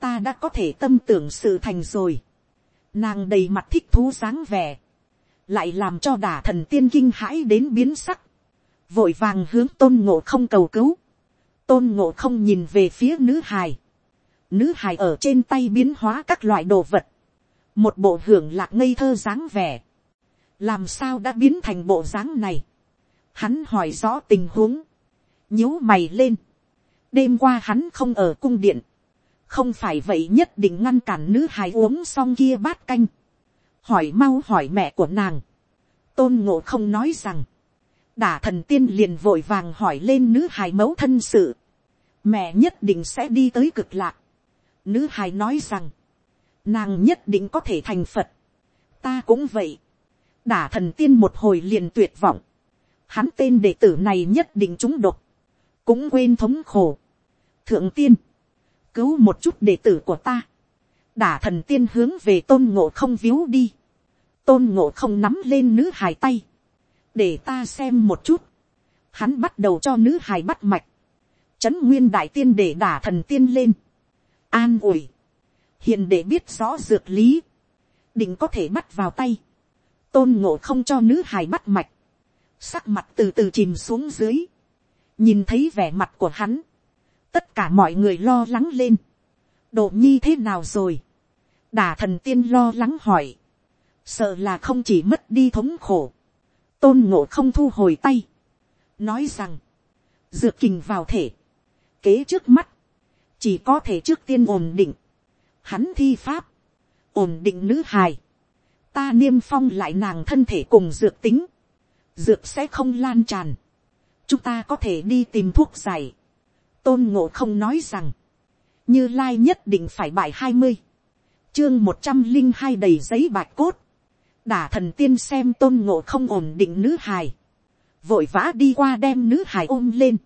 Ta đã có thể tâm tưởng sự thành rồi. Nàng đầy mặt thích thú dáng vẻ. Lại làm cho đả thần tiên kinh hãi đến biến sắc. Vội vàng hướng tôn ngộ không cầu cứu tôn ngộ không nhìn về phía nữ hài. Nữ hài ở trên tay biến hóa các loại đồ vật. Một bộ hưởng lạc ngây thơ dáng vẻ. Làm sao đã biến thành bộ dáng này. Hắn hỏi rõ tình huống. nhíu mày lên. Đêm qua hắn không ở cung điện. Không phải vậy nhất định ngăn cản nữ hài uống xong kia bát canh. Hỏi mau hỏi mẹ của nàng. Tôn ngộ không nói rằng đả thần tiên liền vội vàng hỏi lên nữ hài mẫu thân sự. mẹ nhất định sẽ đi tới cực lạc. nữ hài nói rằng, nàng nhất định có thể thành phật. ta cũng vậy. đả thần tiên một hồi liền tuyệt vọng. hắn tên đệ tử này nhất định trúng độc. cũng quên thống khổ. thượng tiên, cứu một chút đệ tử của ta đả thần tiên hướng về tôn ngộ không víu đi. tôn ngộ không nắm lên nữ hài tay. để ta xem một chút, hắn bắt đầu cho nữ hài bắt mạch, trấn nguyên đại tiên để đả thần tiên lên, an ủi, hiện để biết rõ dược lý, định có thể bắt vào tay, tôn ngộ không cho nữ hài bắt mạch, sắc mặt từ từ chìm xuống dưới, nhìn thấy vẻ mặt của hắn, tất cả mọi người lo lắng lên, độ nhi thế nào rồi, đả thần tiên lo lắng hỏi, sợ là không chỉ mất đi thống khổ, tôn ngộ không thu hồi tay, nói rằng, dược kình vào thể, kế trước mắt, chỉ có thể trước tiên ổn định, hắn thi pháp, ổn định nữ hài, ta niêm phong lại nàng thân thể cùng dược tính, dược sẽ không lan tràn, chúng ta có thể đi tìm thuốc giải, tôn ngộ không nói rằng, như lai nhất định phải bài hai mươi, chương một trăm linh hai đầy giấy bạch cốt, đả thần tiên xem tôn ngộ không ổn định nữ hài, vội vã đi qua đem nữ hài ôm lên,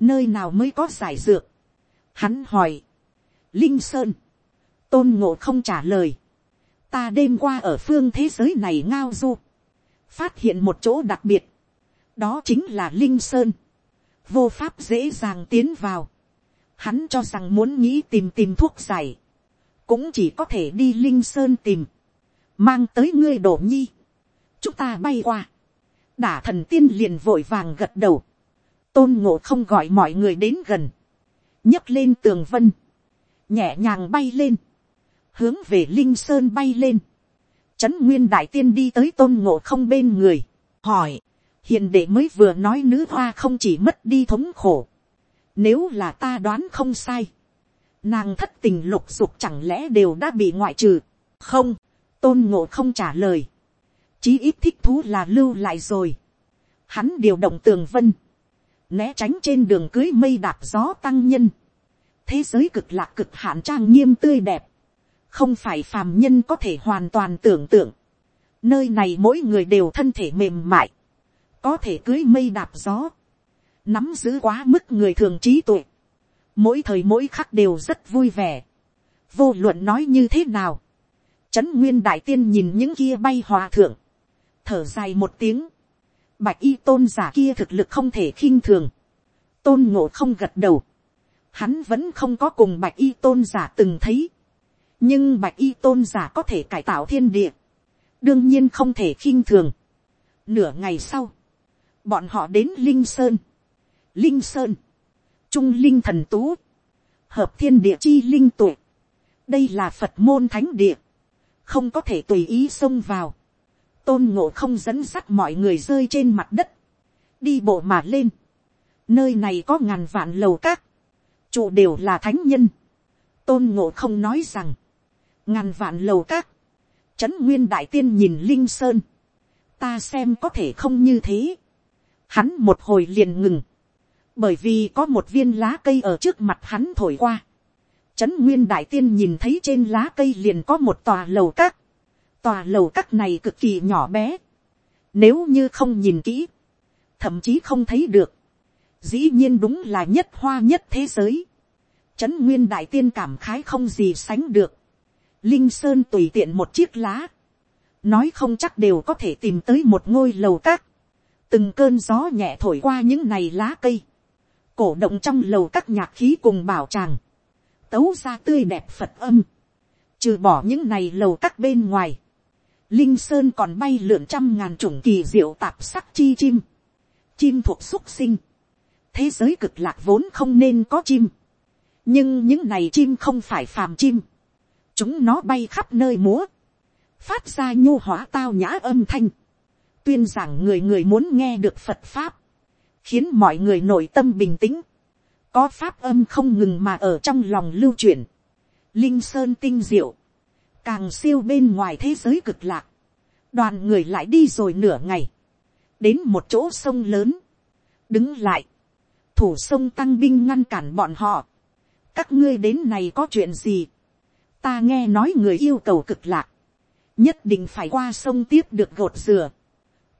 nơi nào mới có giải dược, hắn hỏi, linh sơn, tôn ngộ không trả lời, ta đêm qua ở phương thế giới này ngao du, phát hiện một chỗ đặc biệt, đó chính là linh sơn, vô pháp dễ dàng tiến vào, hắn cho rằng muốn nghĩ tìm tìm thuốc giải, cũng chỉ có thể đi linh sơn tìm, mang tới ngươi đổ nhi, chúng ta bay qua, đả thần tiên liền vội vàng gật đầu, tôn ngộ không gọi mọi người đến gần, nhấc lên tường vân, nhẹ nhàng bay lên, hướng về linh sơn bay lên, trấn nguyên đại tiên đi tới tôn ngộ không bên người, hỏi, hiền đệ mới vừa nói nữ hoa không chỉ mất đi thống khổ, nếu là ta đoán không sai, nàng thất tình lục dục chẳng lẽ đều đã bị ngoại trừ, không, tôn ngộ không trả lời, chí ít thích thú là lưu lại rồi, hắn điều động tường vân, né tránh trên đường cưới mây đạp gió tăng nhân, thế giới cực lạc cực hạn trang nghiêm tươi đẹp, không phải phàm nhân có thể hoàn toàn tưởng tượng, nơi này mỗi người đều thân thể mềm mại, có thể cưới mây đạp gió, nắm giữ quá mức người thường trí tuệ, mỗi thời mỗi khắc đều rất vui vẻ, vô luận nói như thế nào, trấn nguyên đại tiên nhìn những kia bay hòa thượng, thở dài một tiếng, bạch y tôn giả kia thực lực không thể khinh thường, tôn ngộ không gật đầu, hắn vẫn không có cùng bạch y tôn giả từng thấy, nhưng bạch y tôn giả có thể cải tạo thiên địa, đương nhiên không thể khinh thường. Nửa ngày sau, bọn họ đến linh sơn, linh sơn, trung linh thần tú, hợp thiên địa chi linh tuệ, đây là phật môn thánh địa, không có thể tùy ý xông vào, tôn ngộ không dẫn dắt mọi người rơi trên mặt đất, đi bộ mà lên, nơi này có ngàn vạn lầu các, trụ đều là thánh nhân, tôn ngộ không nói rằng, ngàn vạn lầu các, trấn nguyên đại tiên nhìn linh sơn, ta xem có thể không như thế, hắn một hồi liền ngừng, bởi vì có một viên lá cây ở trước mặt hắn thổi qua, trấn nguyên đại tiên nhìn thấy trên lá cây liền có một tòa lầu các, tòa lầu các này cực kỳ nhỏ bé, nếu như không nhìn kỹ, thậm chí không thấy được, dĩ nhiên đúng là nhất hoa nhất thế giới, trấn nguyên đại tiên cảm khái không gì sánh được, linh sơn tùy tiện một chiếc lá, nói không chắc đều có thể tìm tới một ngôi lầu các, từng cơn gió nhẹ thổi qua những này lá cây, cổ động trong lầu các nhạc khí cùng bảo tràng, tấu ra tươi đẹp phật âm, trừ bỏ những này lầu các bên ngoài, linh sơn còn bay lượn trăm ngàn chủng kỳ diệu tạp sắc chi chim, chim thuộc xúc sinh, thế giới cực lạc vốn không nên có chim, nhưng những này chim không phải phàm chim, chúng nó bay khắp nơi múa, phát ra nhu hóa tao nhã âm thanh, tuyên giảng người người muốn nghe được phật pháp, khiến mọi người nội tâm bình tĩnh, có pháp âm không ngừng mà ở trong lòng lưu truyền, linh sơn tinh diệu, càng siêu bên ngoài thế giới cực lạc, đoàn người lại đi rồi nửa ngày, đến một chỗ sông lớn, đứng lại, thủ sông tăng binh ngăn cản bọn họ, các ngươi đến này có chuyện gì, ta nghe nói người yêu cầu cực lạc, nhất định phải qua sông tiếp được gột dừa.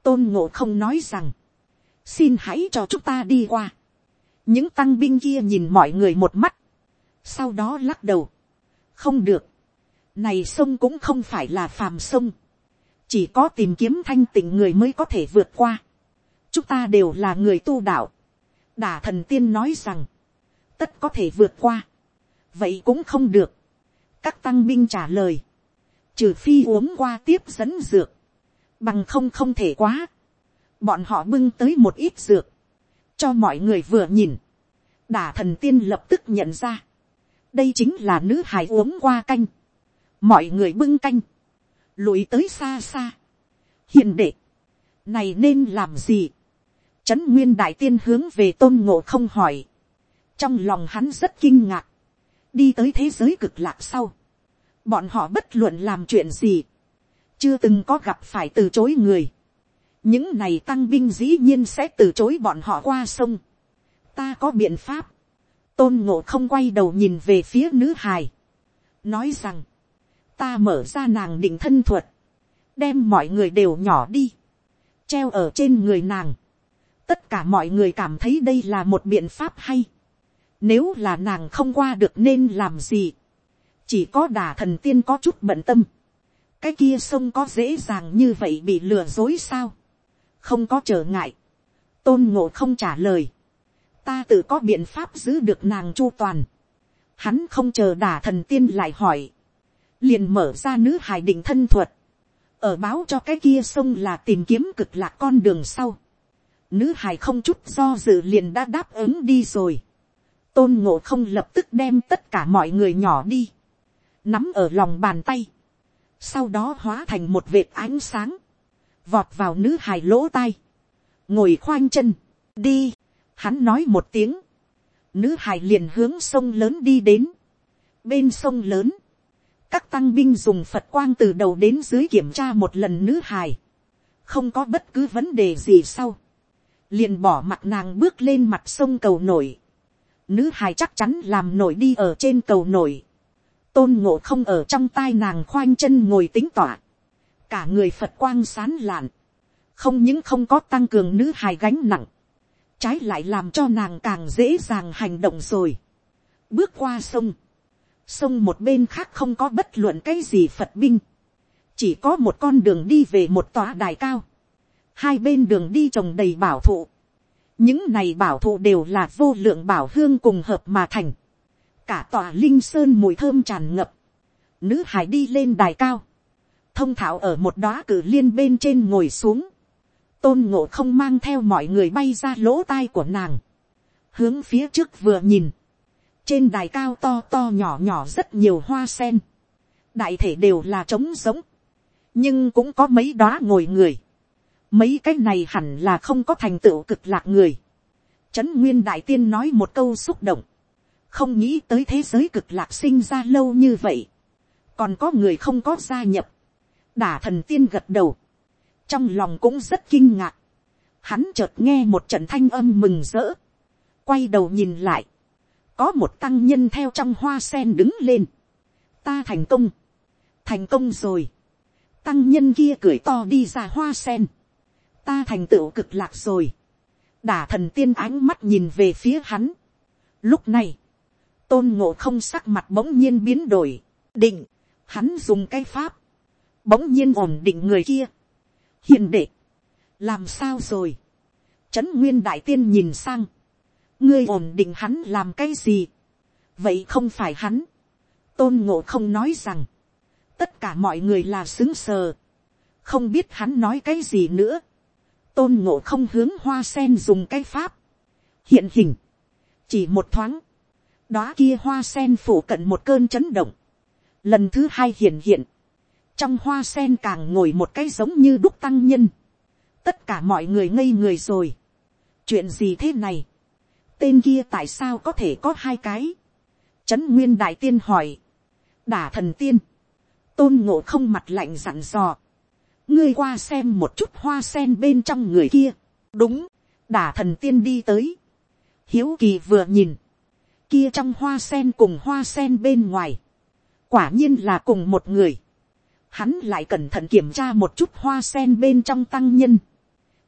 tôn ngộ không nói rằng, xin hãy cho chúng ta đi qua. những tăng binh kia nhìn mọi người một mắt, sau đó lắc đầu, không được, này sông cũng không phải là phàm sông, chỉ có tìm kiếm thanh tịnh người mới có thể vượt qua. chúng ta đều là người tu đạo. đả thần tiên nói rằng, tất có thể vượt qua, vậy cũng không được. Các tăng binh trả lời, trừ phi uống qua tiếp dẫn dược, bằng không không thể quá, bọn họ bưng tới một ít dược, cho mọi người vừa nhìn, đả thần tiên lập tức nhận ra, đây chính là nữ hải uống qua canh, mọi người bưng canh, lùi tới xa xa, hiền đệ, này nên làm gì, trấn nguyên đại tiên hướng về tôn ngộ không hỏi, trong lòng hắn rất kinh ngạc, đi tới thế giới cực lạc sau, bọn họ bất luận làm chuyện gì, chưa từng có gặp phải từ chối người, những này tăng binh dĩ nhiên sẽ từ chối bọn họ qua sông, ta có biện pháp, tôn ngộ không quay đầu nhìn về phía nữ hài, nói rằng, ta mở ra nàng định thân thuật, đem mọi người đều nhỏ đi, treo ở trên người nàng. tất cả mọi người cảm thấy đây là một biện pháp hay. nếu là nàng không qua được nên làm gì. chỉ có đà thần tiên có chút bận tâm. cái kia sông có dễ dàng như vậy bị lừa dối sao không có trở ngại. tôn ngộ không trả lời. ta tự có biện pháp giữ được nàng chu toàn. hắn không chờ đà thần tiên lại hỏi. liền mở ra nữ hải định thân thuật ở báo cho cái kia sông là tìm kiếm cực lạc con đường sau. Nữ hải không chút do dự liền đã đáp ứng đi rồi. Tôn ngộ không lập tức đem tất cả mọi người nhỏ đi. Nắm ở lòng bàn tay. Sau đó hóa thành một vệt ánh sáng. Vọt vào nữ hài lỗ tai. Ngồi khoanh chân. Đi. Hắn nói một tiếng. Nữ hài liền hướng sông lớn đi đến. Bên sông lớn các tăng binh dùng phật quang từ đầu đến dưới kiểm tra một lần nữ hài, không có bất cứ vấn đề gì sau, liền bỏ mặt nàng bước lên mặt sông cầu nổi, nữ hài chắc chắn làm nổi đi ở trên cầu nổi, tôn ngộ không ở trong tai nàng khoanh chân ngồi tính tỏa, cả người phật quang sán lạn, không những không có tăng cường nữ hài gánh nặng, trái lại làm cho nàng càng dễ dàng hành động rồi, bước qua sông, sông một bên khác không có bất luận cái gì phật binh, chỉ có một con đường đi về một tòa đài cao, hai bên đường đi trồng đầy bảo thụ, những này bảo thụ đều là vô lượng bảo hương cùng hợp mà thành, cả tòa linh sơn mùi thơm tràn ngập, nữ hải đi lên đài cao, thông thạo ở một đóa cử liên bên trên ngồi xuống, tôn ngộ không mang theo mọi người bay ra lỗ tai của nàng, hướng phía trước vừa nhìn, trên đài cao to to nhỏ nhỏ rất nhiều hoa sen, đại thể đều là trống giống, nhưng cũng có mấy đóa ngồi người, mấy cái này hẳn là không có thành tựu cực lạc người. Trấn nguyên đại tiên nói một câu xúc động, không nghĩ tới thế giới cực lạc sinh ra lâu như vậy, còn có người không có gia nhập, đả thần tiên gật đầu, trong lòng cũng rất kinh ngạc, hắn chợt nghe một trận thanh âm mừng rỡ, quay đầu nhìn lại, có một tăng nhân theo trong hoa sen đứng lên. ta thành công, thành công rồi. tăng nhân kia cười to đi ra hoa sen. ta thành tựu cực lạc rồi. đả thần tiên ánh mắt nhìn về phía hắn. lúc này, tôn ngộ không sắc mặt bỗng nhiên biến đổi, định, hắn dùng cái pháp, bỗng nhiên ổn định người kia. hiền đệ, làm sao rồi. trấn nguyên đại tiên nhìn sang, ngươi ổn định hắn làm cái gì. vậy không phải hắn. tôn ngộ không nói rằng, tất cả mọi người là xứng sờ, không biết hắn nói cái gì nữa. tôn ngộ không hướng hoa sen dùng cái pháp, hiện hình, chỉ một thoáng, đó kia hoa sen phủ cận một cơn chấn động, lần thứ hai hiện hiện, trong hoa sen càng ngồi một cái giống như đúc tăng nhân, tất cả mọi người ngây người rồi, chuyện gì thế này, tên kia tại sao có thể có hai cái. trấn nguyên đại tiên hỏi. đả thần tiên. tôn ngộ không mặt lạnh dặn dò. ngươi qua xem một chút hoa sen bên trong người kia. đúng, đả thần tiên đi tới. hiếu kỳ vừa nhìn. kia trong hoa sen cùng hoa sen bên ngoài. quả nhiên là cùng một người hắn lại cẩn thận kiểm tra một chút hoa sen bên trong tăng nhân.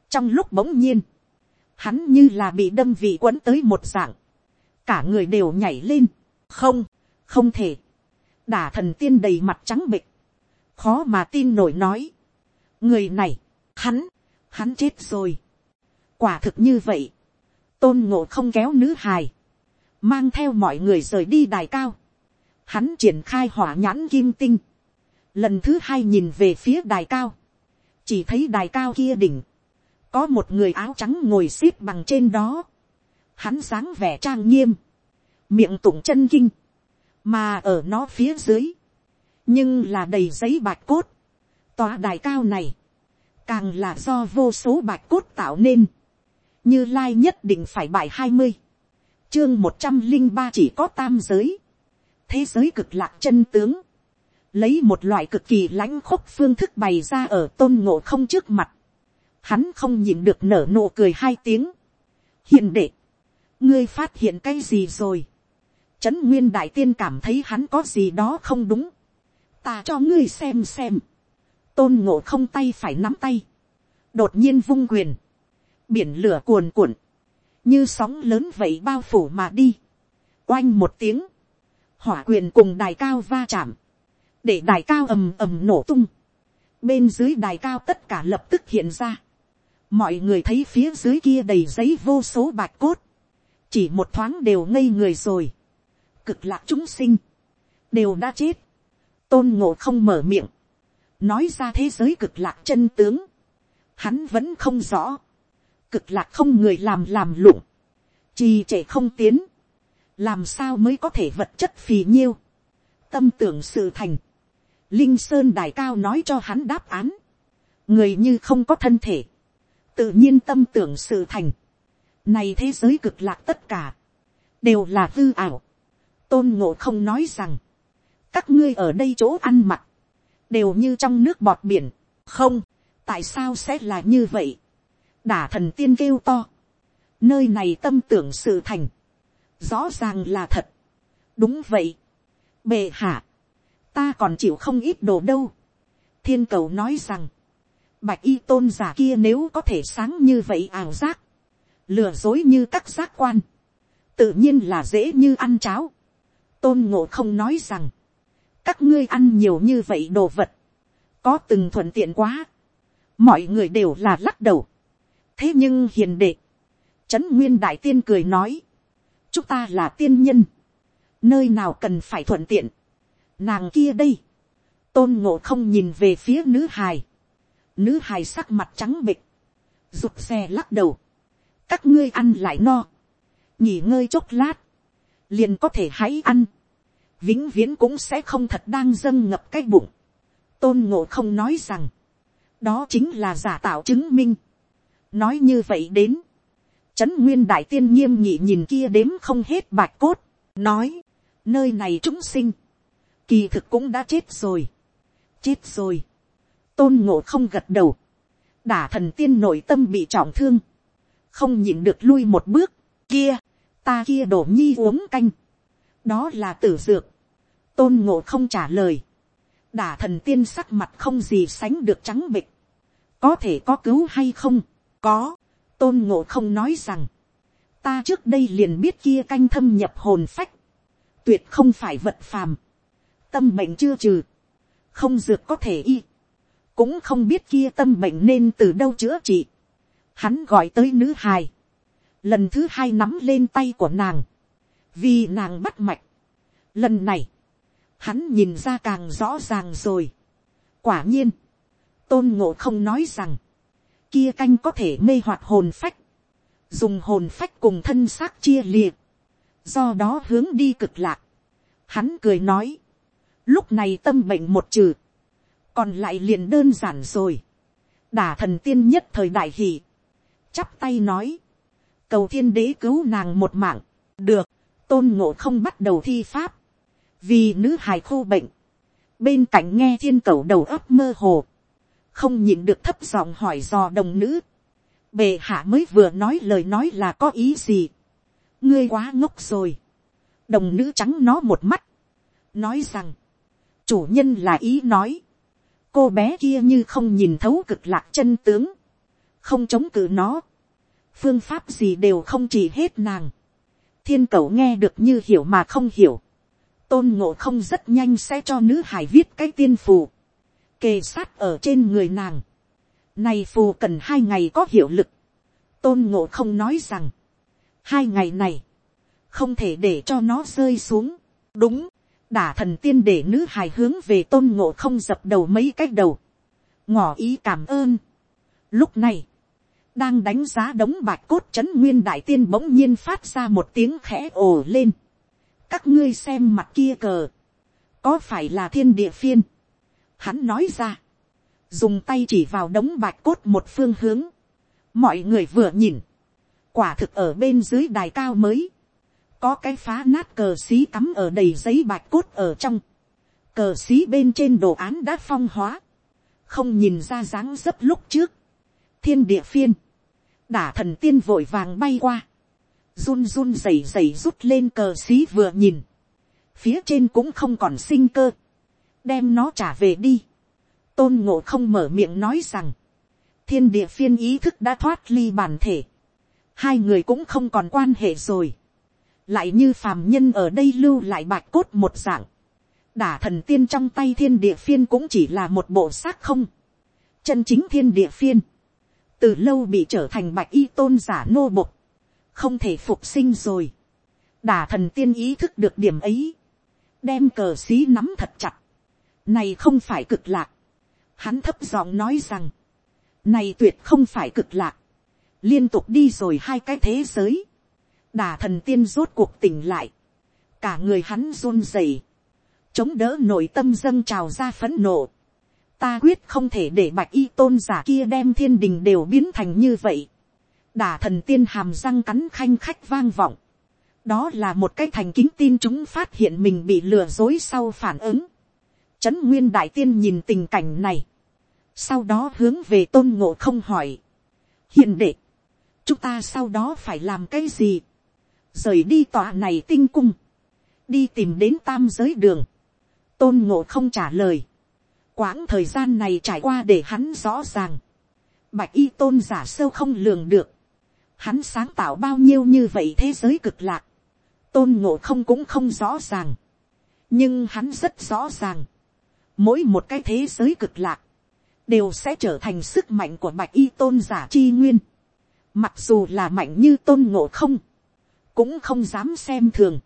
trong lúc bỗng nhiên, hắn như là bị đâm vị quấn tới một dạng, cả người đều nhảy lên, không, không thể, đả thần tiên đầy mặt trắng bịch, khó mà tin nổi nói, người này, hắn, hắn chết rồi, quả thực như vậy, tôn ngộ không kéo nữ hài, mang theo mọi người rời đi đài cao, hắn triển khai hỏa nhãn kim tinh, lần thứ hai nhìn về phía đài cao, chỉ thấy đài cao kia đỉnh, có một người áo trắng ngồi x ế p bằng trên đó, hắn sáng vẻ trang nghiêm, miệng tụng chân kinh, mà ở nó phía dưới, nhưng là đầy giấy bạch cốt, tòa đài cao này, càng là do vô số bạch cốt tạo nên, như lai nhất định phải bài hai mươi, chương một trăm linh ba chỉ có tam giới, thế giới cực lạc chân tướng, lấy một loại cực kỳ lãnh khúc phương thức bày ra ở tôn ngộ không trước mặt, hắn không nhìn được nở nụ cười hai tiếng. hiền đệ, ngươi phát hiện cái gì rồi. Trấn Nguyên Đại Tiên cảm thấy hắn có gì đó không đúng. Ta cho ngươi xem xem. Tôn ngộ không tay phải nắm tay. Đột nhiên vung quyền. Biển lửa cuồn cuộn. Như sóng lớn vậy bao phủ mà đi. Oanh một tiếng. Hỏa quyền cùng đài cao va chạm. Để đài cao ầm ầm nổ tung. Bên dưới đài cao tất cả lập tức hiện ra. Mọi người thấy phía dưới kia đầy giấy vô số bạch cốt. Chỉ một thoáng đều ngây người rồi. Cực lạc chúng sinh, đều đã chết, tôn ngộ không mở miệng, nói ra thế giới cực lạc chân tướng, hắn vẫn không rõ, cực lạc không người làm làm lụng, trì trệ không tiến, làm sao mới có thể vật chất phì nhiêu, tâm tưởng sự thành, linh sơn đài cao nói cho hắn đáp án, người như không có thân thể, tự nhiên tâm tưởng sự thành, này thế giới cực lạc tất cả, đều là hư ảo, tôn ngộ không nói rằng, các ngươi ở đây chỗ ăn mặc, đều như trong nước bọt biển, không, tại sao sẽ là như vậy, đả thần tiên kêu to, nơi này tâm tưởng sự thành, rõ ràng là thật, đúng vậy, bệ hạ, ta còn chịu không ít đồ đâu, thiên cầu nói rằng, bạch y tôn giả kia nếu có thể sáng như vậy ảo giác, lừa dối như các giác quan, tự nhiên là dễ như ăn cháo, tôn ngộ không nói rằng, các ngươi ăn nhiều như vậy đồ vật, có từng thuận tiện quá, mọi người đều là lắc đầu. thế nhưng hiền đệ, trấn nguyên đại tiên cười nói, chúng ta là tiên nhân, nơi nào cần phải thuận tiện, nàng kia đây, tôn ngộ không nhìn về phía nữ hài, nữ hài sắc mặt trắng bịch, rụt xe lắc đầu, các ngươi ăn lại no, nghỉ ngơi chốc lát, liền có thể hãy ăn, vĩnh viễn cũng sẽ không thật đang dâng ngập cái bụng. tôn ngộ không nói rằng, đó chính là giả tạo chứng minh. nói như vậy đến, trấn nguyên đại tiên nghiêm nhị nhìn kia đếm không hết bạch cốt, nói, nơi này chúng sinh, kỳ thực cũng đã chết rồi, chết rồi, tôn ngộ không gật đầu, đả thần tiên nội tâm bị trọng thương, không nhịn được lui một bước, kia, ta kia đổ nhi uống canh, đó là tử dược, tôn ngộ không trả lời, đả thần tiên sắc mặt không gì sánh được trắng bịch, có thể có cứu hay không, có, tôn ngộ không nói rằng, ta trước đây liền biết kia canh thâm nhập hồn phách, tuyệt không phải vật phàm, tâm bệnh chưa trừ, không dược có thể y, cũng không biết kia tâm bệnh nên từ đâu chữa trị, hắn gọi tới nữ hài, lần thứ hai nắm lên tay của nàng, vì nàng bắt mạch, lần này, hắn nhìn ra càng rõ ràng rồi. quả nhiên, tôn ngộ không nói rằng, kia canh có thể mê hoạt hồn phách, dùng hồn phách cùng thân xác chia liệt, do đó hướng đi cực lạc. Hắn cười nói, lúc này tâm bệnh một trừ, còn lại liền đơn giản rồi. đả thần tiên nhất thời đại hỷ, chắp tay nói, cầu thiên đế cứu nàng một mạng, được, tôn ngộ không bắt đầu thi pháp, vì nữ hài khô bệnh, bên cạnh nghe thiên cầu đầu óc mơ hồ, không nhịn được thấp giọng hỏi dò đồng nữ, bề hạ mới vừa nói lời nói là có ý gì, ngươi quá ngốc rồi, đồng nữ trắng nó một mắt, nói rằng, chủ nhân là ý nói, cô bé kia như không nhìn thấu cực lạc chân tướng, không chống cự nó, phương pháp gì đều không chỉ hết nàng, thiên cầu nghe được như hiểu mà không hiểu, tôn ngộ không rất nhanh sẽ cho nữ hải viết cái tiên phù, kề sát ở trên người nàng. Này phù cần hai ngày có hiệu lực. Tôn ngộ không nói rằng, hai ngày này, không thể để cho nó rơi xuống. đúng, đả thần tiên để nữ hài hướng về tôn ngộ không dập đầu mấy cách đầu. ngỏ ý cảm ơn. lúc này, đang đánh giá đống bạch cốt c h ấ n nguyên đại tiên bỗng nhiên phát ra một tiếng khẽ ồ lên các ngươi xem mặt kia cờ, có phải là thiên địa phiên. Hắn nói ra, dùng tay chỉ vào đống bạch cốt một phương hướng, mọi người vừa nhìn, quả thực ở bên dưới đài cao mới, có cái phá nát cờ xí cắm ở đầy giấy bạch cốt ở trong, cờ xí bên trên đồ án đã phong hóa, không nhìn ra dáng dấp lúc trước, thiên địa phiên, đả thần tiên vội vàng bay qua, run run rẩy rẩy rút lên cờ xí vừa nhìn, phía trên cũng không còn sinh cơ, đem nó trả về đi, tôn ngộ không mở miệng nói rằng, thiên địa phiên ý thức đã thoát ly bản thể, hai người cũng không còn quan hệ rồi, lại như phàm nhân ở đây lưu lại bạch cốt một dạng, đả thần tiên trong tay thiên địa phiên cũng chỉ là một bộ xác không, chân chính thiên địa phiên, từ lâu bị trở thành bạch y tôn giả nô bộc, không thể phục sinh rồi, đả thần tiên ý thức được điểm ấy, đem cờ xí nắm thật chặt, này không phải cực lạc, hắn thấp giọng nói rằng, này tuyệt không phải cực lạc, liên tục đi rồi hai cái thế giới, đà thần tiên rốt cuộc tỉnh lại, cả người hắn run rẩy, chống đỡ nội tâm dâng trào ra phấn nộ, ta quyết không thể để bạch y tôn giả kia đem thiên đình đều biến thành như vậy, đà thần tiên hàm răng cắn khanh khách vang vọng, đó là một cái thành kính tin chúng phát hiện mình bị lừa dối sau phản ứng, trấn nguyên đại tiên nhìn tình cảnh này, sau đó hướng về tôn ngộ không hỏi, hiền đệ, chúng ta sau đó phải làm cái gì, rời đi tòa này tinh cung, đi tìm đến tam giới đường, tôn ngộ không trả lời, quãng thời gian này trải qua để hắn rõ ràng, bạch y tôn giả sâu không lường được, hắn sáng tạo bao nhiêu như vậy thế giới cực lạc, tôn ngộ không cũng không rõ ràng, nhưng hắn rất rõ ràng, mỗi một cái thế giới cực lạc, đều sẽ trở thành sức mạnh của bạch y tôn giả chi nguyên. Mặc dù là mạnh như tôn ngộ không, cũng không dám xem thường.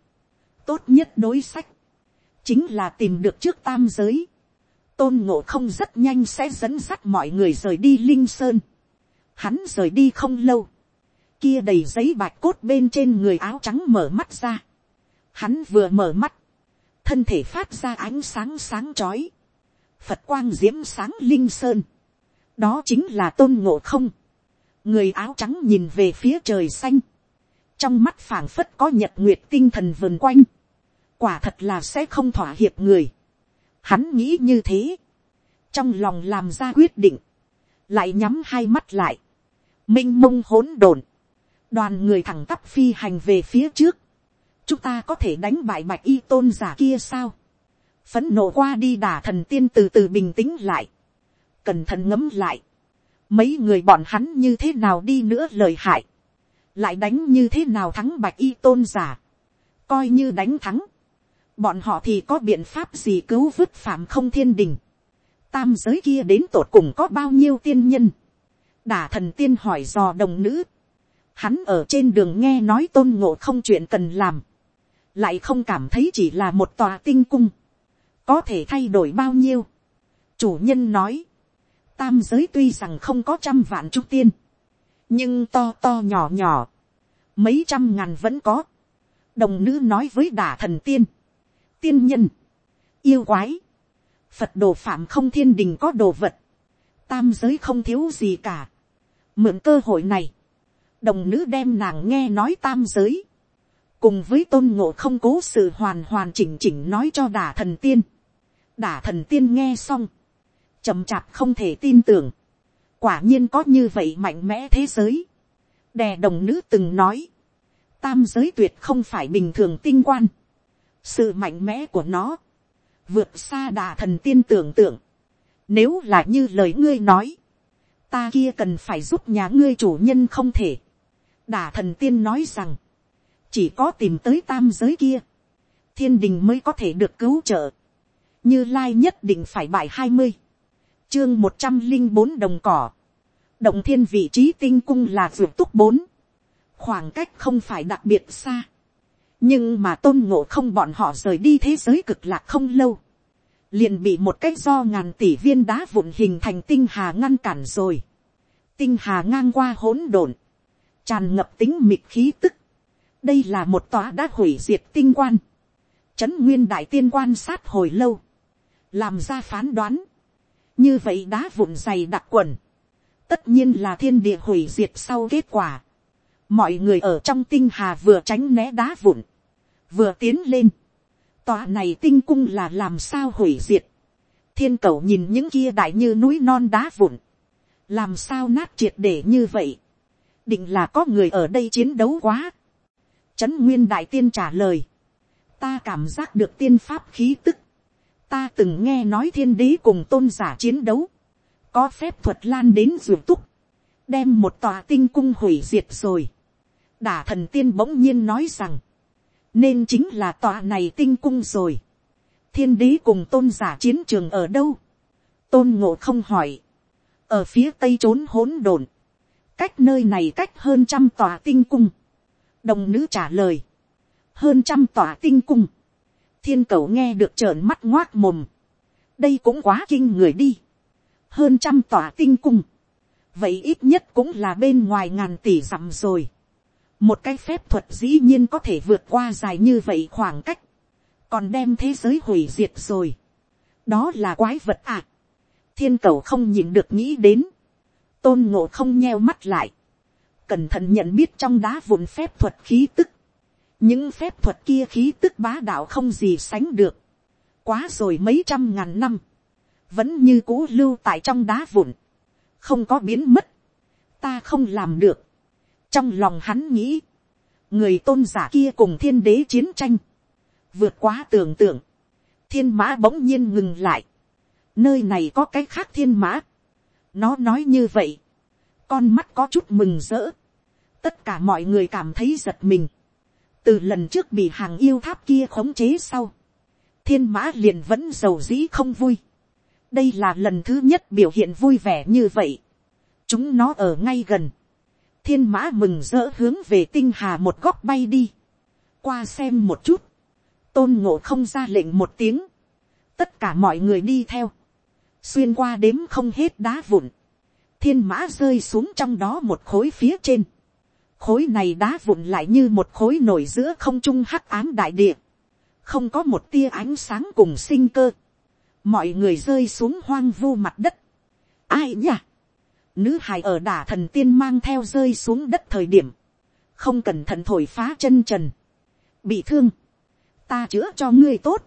Tốt nhất đối sách, chính là tìm được trước tam giới. Tôn ngộ không rất nhanh sẽ dẫn dắt mọi người rời đi linh sơn. Hắn rời đi không lâu. Kia đầy giấy bạch cốt bên trên người áo trắng mở mắt ra. Hắn vừa mở mắt. Thân thể phát ra ánh sáng sáng chói Phật quang diễm sáng linh sơn. Đó chính là tôn ngộ không. Người áo trắng nhìn về phía trời xanh. Trong mắt phảng phất có nhật nguyệt tinh thần vần quanh. Quả thật là sẽ không thỏa hiệp người. Hắn nghĩ như thế. Trong lòng làm ra quyết định. Lại nhắm hai mắt lại. Minh mông hỗn độn. Đoàn người thẳng tắp phi hành về phía trước. Chúng ta có thể đánh bại bạch y tôn giả kia sao? phấn nộ qua đi đà thần tiên từ từ bình tĩnh lại, cẩn thận ngấm lại, mấy người bọn hắn như thế nào đi nữa lời hại, lại đánh như thế nào thắng bạch y tôn giả, coi như đánh thắng, bọn họ thì có biện pháp gì cứu vứt phạm không thiên đình, tam giới kia đến tột cùng có bao nhiêu tiên nhân, đả thần tiên hỏi dò đồng nữ, hắn ở trên đường nghe nói tôn ngộ không chuyện cần làm, lại không cảm thấy chỉ là một tòa tinh cung, có thể thay đổi bao nhiêu. chủ nhân nói, tam giới tuy rằng không có trăm vạn trung tiên, nhưng to to nhỏ nhỏ, mấy trăm ngàn vẫn có. đồng nữ nói với đả thần tiên, tiên nhân, yêu quái, phật đồ phạm không thiên đình có đồ vật, tam giới không thiếu gì cả. mượn cơ hội này, đồng nữ đem nàng nghe nói tam giới, cùng với tôn ngộ không cố sự hoàn hoàn chỉnh chỉnh nói cho đả thần tiên đả thần tiên nghe xong, chậm chạp không thể tin tưởng, quả nhiên có như vậy mạnh mẽ thế giới. đè đồng nữ từng nói, tam giới tuyệt không phải bình thường tinh quan, sự mạnh mẽ của nó, vượt xa đà thần tiên tưởng tượng, nếu là như lời ngươi nói, ta kia cần phải giúp nhà ngươi chủ nhân không thể. đà thần tiên nói rằng, chỉ có tìm tới tam giới kia, thiên đình mới có thể được cứu trợ. Như lai nhất định phải bài hai mươi, chương một trăm linh bốn đồng cỏ, động thiên vị trí tinh cung là vượt túc bốn, khoảng cách không phải đặc biệt xa, nhưng mà tôn ngộ không bọn họ rời đi thế giới cực lạc không lâu, liền bị một cái do ngàn tỷ viên đá vụn hình thành tinh hà ngăn cản rồi, tinh hà ngang qua hỗn độn, tràn ngập tính mịt khí tức, đây là một tòa đã hủy diệt tinh quan, trấn nguyên đại tiên quan sát hồi lâu, làm ra phán đoán, như vậy đá vụn dày đặc quần, tất nhiên là thiên địa hủy diệt sau kết quả. mọi người ở trong tinh hà vừa tránh né đá vụn, vừa tiến lên. tòa này tinh cung là làm sao hủy diệt. thiên cầu nhìn những kia đại như núi non đá vụn, làm sao nát triệt để như vậy. định là có người ở đây chiến đấu quá. trấn nguyên đại tiên trả lời, ta cảm giác được tiên pháp khí tức, ta từng nghe nói thiên đế cùng tôn giả chiến đấu, có phép thuật lan đến ruột túc, đem một tòa tinh cung hủy diệt rồi. đả thần tiên bỗng nhiên nói rằng, nên chính là tòa này tinh cung rồi. thiên đế cùng tôn giả chiến trường ở đâu, tôn ngộ không hỏi, ở phía tây trốn hỗn độn, cách nơi này cách hơn trăm tòa tinh cung, đồng nữ trả lời, hơn trăm tòa tinh cung, thiên cầu nghe được trợn mắt ngoác mồm, đây cũng quá kinh người đi, hơn trăm tòa tinh cung, vậy ít nhất cũng là bên ngoài ngàn tỷ dặm rồi, một cái phép thuật dĩ nhiên có thể vượt qua dài như vậy khoảng cách, còn đem thế giới hủy diệt rồi, đó là quái vật à, thiên cầu không nhìn được nghĩ đến, tôn ngộ không nheo mắt lại, cẩn thận nhận biết trong đá vụn phép thuật khí tức, những phép thuật kia khí tức bá đạo không gì sánh được, quá rồi mấy trăm ngàn năm, vẫn như cũ lưu tại trong đá vụn, không có biến mất, ta không làm được, trong lòng hắn nghĩ, người tôn giả kia cùng thiên đế chiến tranh, vượt quá tưởng tượng, thiên mã bỗng nhiên ngừng lại, nơi này có cái khác thiên mã, nó nói như vậy, con mắt có chút mừng rỡ, tất cả mọi người cảm thấy giật mình, từ lần trước bị hàng yêu tháp kia khống chế sau, thiên mã liền vẫn giàu dĩ không vui. đây là lần thứ nhất biểu hiện vui vẻ như vậy. chúng nó ở ngay gần. thiên mã mừng rỡ hướng về tinh hà một góc bay đi. qua xem một chút. tôn ngộ không ra lệnh một tiếng. tất cả mọi người đi theo. xuyên qua đếm không hết đá vụn. thiên mã rơi xuống trong đó một khối phía trên khối này đá vụn lại như một khối nổi giữa không trung hắc ám đại địa, không có một tia ánh sáng cùng sinh cơ, mọi người rơi xuống hoang vu mặt đất. ai nhỉ? nữ hài ở đả thần tiên mang theo rơi xuống đất thời điểm, không cẩn thận thổi phá chân trần, bị thương, ta chữa cho ngươi tốt,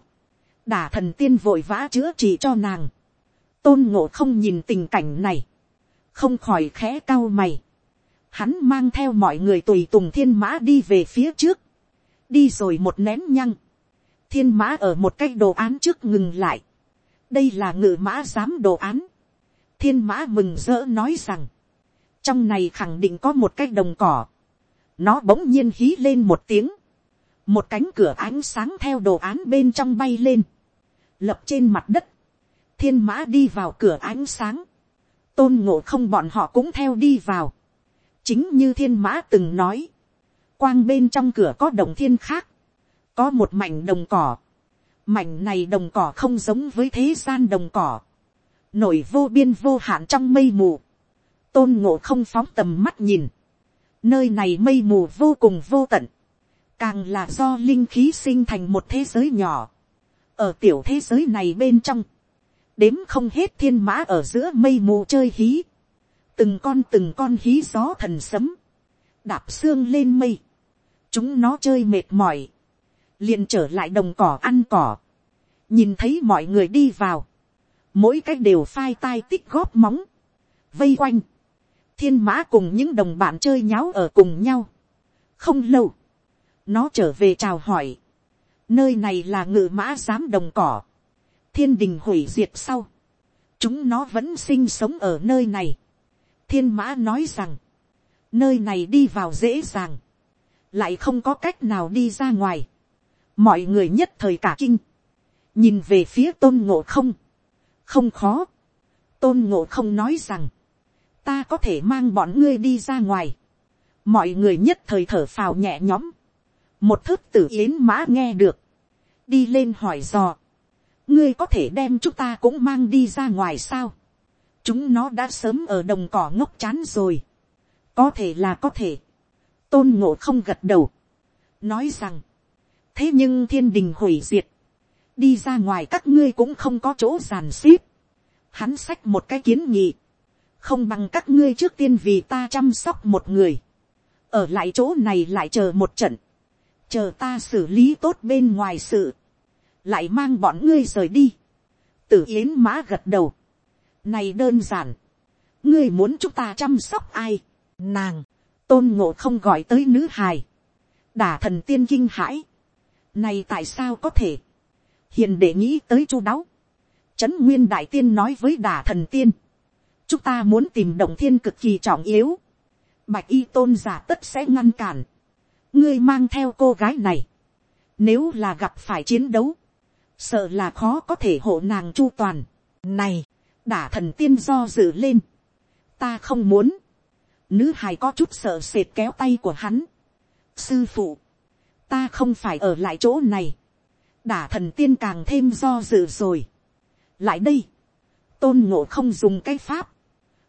đả thần tiên vội vã chữa trị cho nàng, tôn ngộ không nhìn tình cảnh này, không khỏi khẽ cao mày, hắn mang theo mọi người tùy tùng thiên mã đi về phía trước, đi rồi một nén nhăng, thiên mã ở một cái đồ án trước ngừng lại, đây là ngự mã giám đồ án, thiên mã mừng rỡ nói rằng, trong này khẳng định có một cái đồng cỏ, nó bỗng nhiên hí lên một tiếng, một cánh cửa ánh sáng theo đồ án bên trong bay lên, lập trên mặt đất, thiên mã đi vào cửa ánh sáng, tôn ngộ không bọn họ cũng theo đi vào, chính như thiên mã từng nói, quang bên trong cửa có đồng thiên khác, có một mảnh đồng cỏ, mảnh này đồng cỏ không giống với thế gian đồng cỏ, nổi vô biên vô hạn trong mây mù, tôn ngộ không phóng tầm mắt nhìn, nơi này mây mù vô cùng vô tận, càng là do linh khí sinh thành một thế giới nhỏ, ở tiểu thế giới này bên trong, đếm không hết thiên mã ở giữa mây mù chơi hí, từng con từng con hí gió thần sấm, đạp xương lên mây, chúng nó chơi mệt mỏi, liền trở lại đồng cỏ ăn cỏ, nhìn thấy mọi người đi vào, mỗi cách đều phai tai tích góp móng, vây quanh, thiên mã cùng những đồng bạn chơi nháo ở cùng nhau. không lâu, nó trở về chào hỏi, nơi này là ngự mã giám đồng cỏ, thiên đình hủy diệt sau, chúng nó vẫn sinh sống ở nơi này, thiên mã nói rằng, nơi này đi vào dễ dàng, lại không có cách nào đi ra ngoài, mọi người nhất thời cả kinh, nhìn về phía tôn ngộ không, không khó, tôn ngộ không nói rằng, ta có thể mang bọn ngươi đi ra ngoài, mọi người nhất thời thở phào nhẹ nhõm, một thức tử yến mã nghe được, đi lên hỏi dò, ngươi có thể đem chúng ta cũng mang đi ra ngoài sao, chúng nó đã sớm ở đồng cỏ ngốc chán rồi, có thể là có thể, tôn ngộ không gật đầu, nói rằng, thế nhưng thiên đình hủy diệt, đi ra ngoài các ngươi cũng không có chỗ giàn xếp, hắn xách một cái kiến nghị, không bằng các ngươi trước tiên vì ta chăm sóc một người, ở lại chỗ này lại chờ một trận, chờ ta xử lý tốt bên ngoài sự, lại mang bọn ngươi rời đi, tử yến mã gật đầu, này đơn giản. Ngươi muốn chúng ta chăm sóc ai? Nàng. Tôn ngộ không gọi tới nữ hài. Đả thần tiên kinh hãi. Này tại sao có thể? Hiền để nghĩ tới chu đáo. Trấn Nguyên Đại Tiên nói với đả thần tiên. Chúng ta muốn tìm động thiên cực kỳ trọng yếu. Bạch y tôn giả tất sẽ ngăn cản. Ngươi mang theo cô gái này. Nếu là gặp phải chiến đấu. Sợ là khó có thể hộ nàng chu toàn. Này, đả thần tiên do dự lên. Ta không muốn. Nữ hài có chút sợ sệt kéo tay của hắn. Sư phụ. Ta không phải ở lại chỗ này. Đả thần tiên càng thêm do dự rồi. Lại đây. Tôn ngộ không dùng cái pháp.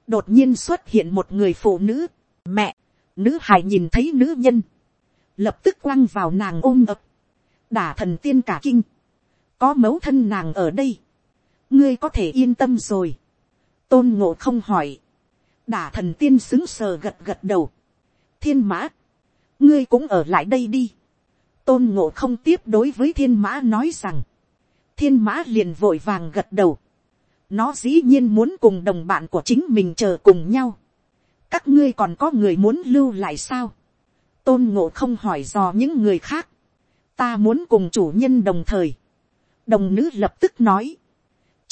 Đột nhiên xuất hiện một người phụ nữ. Mẹ. Nữ hài nhìn thấy nữ nhân. Lập tức quăng vào nàng ôm ập. Đả thần tiên cả kinh. Có mấu thân nàng ở đây. Ngươi có thể yên tâm rồi. Tôn ngộ không hỏi. Đả thần tiên xứng sờ gật gật đầu. Thiên mã. Ngươi cũng ở lại đây đi tôn ngộ không tiếp đối với thiên mã nói rằng, thiên mã liền vội vàng gật đầu, nó dĩ nhiên muốn cùng đồng bạn của chính mình chờ cùng nhau, các ngươi còn có người muốn lưu lại sao, tôn ngộ không hỏi dò những người khác, ta muốn cùng chủ nhân đồng thời, đồng nữ lập tức nói,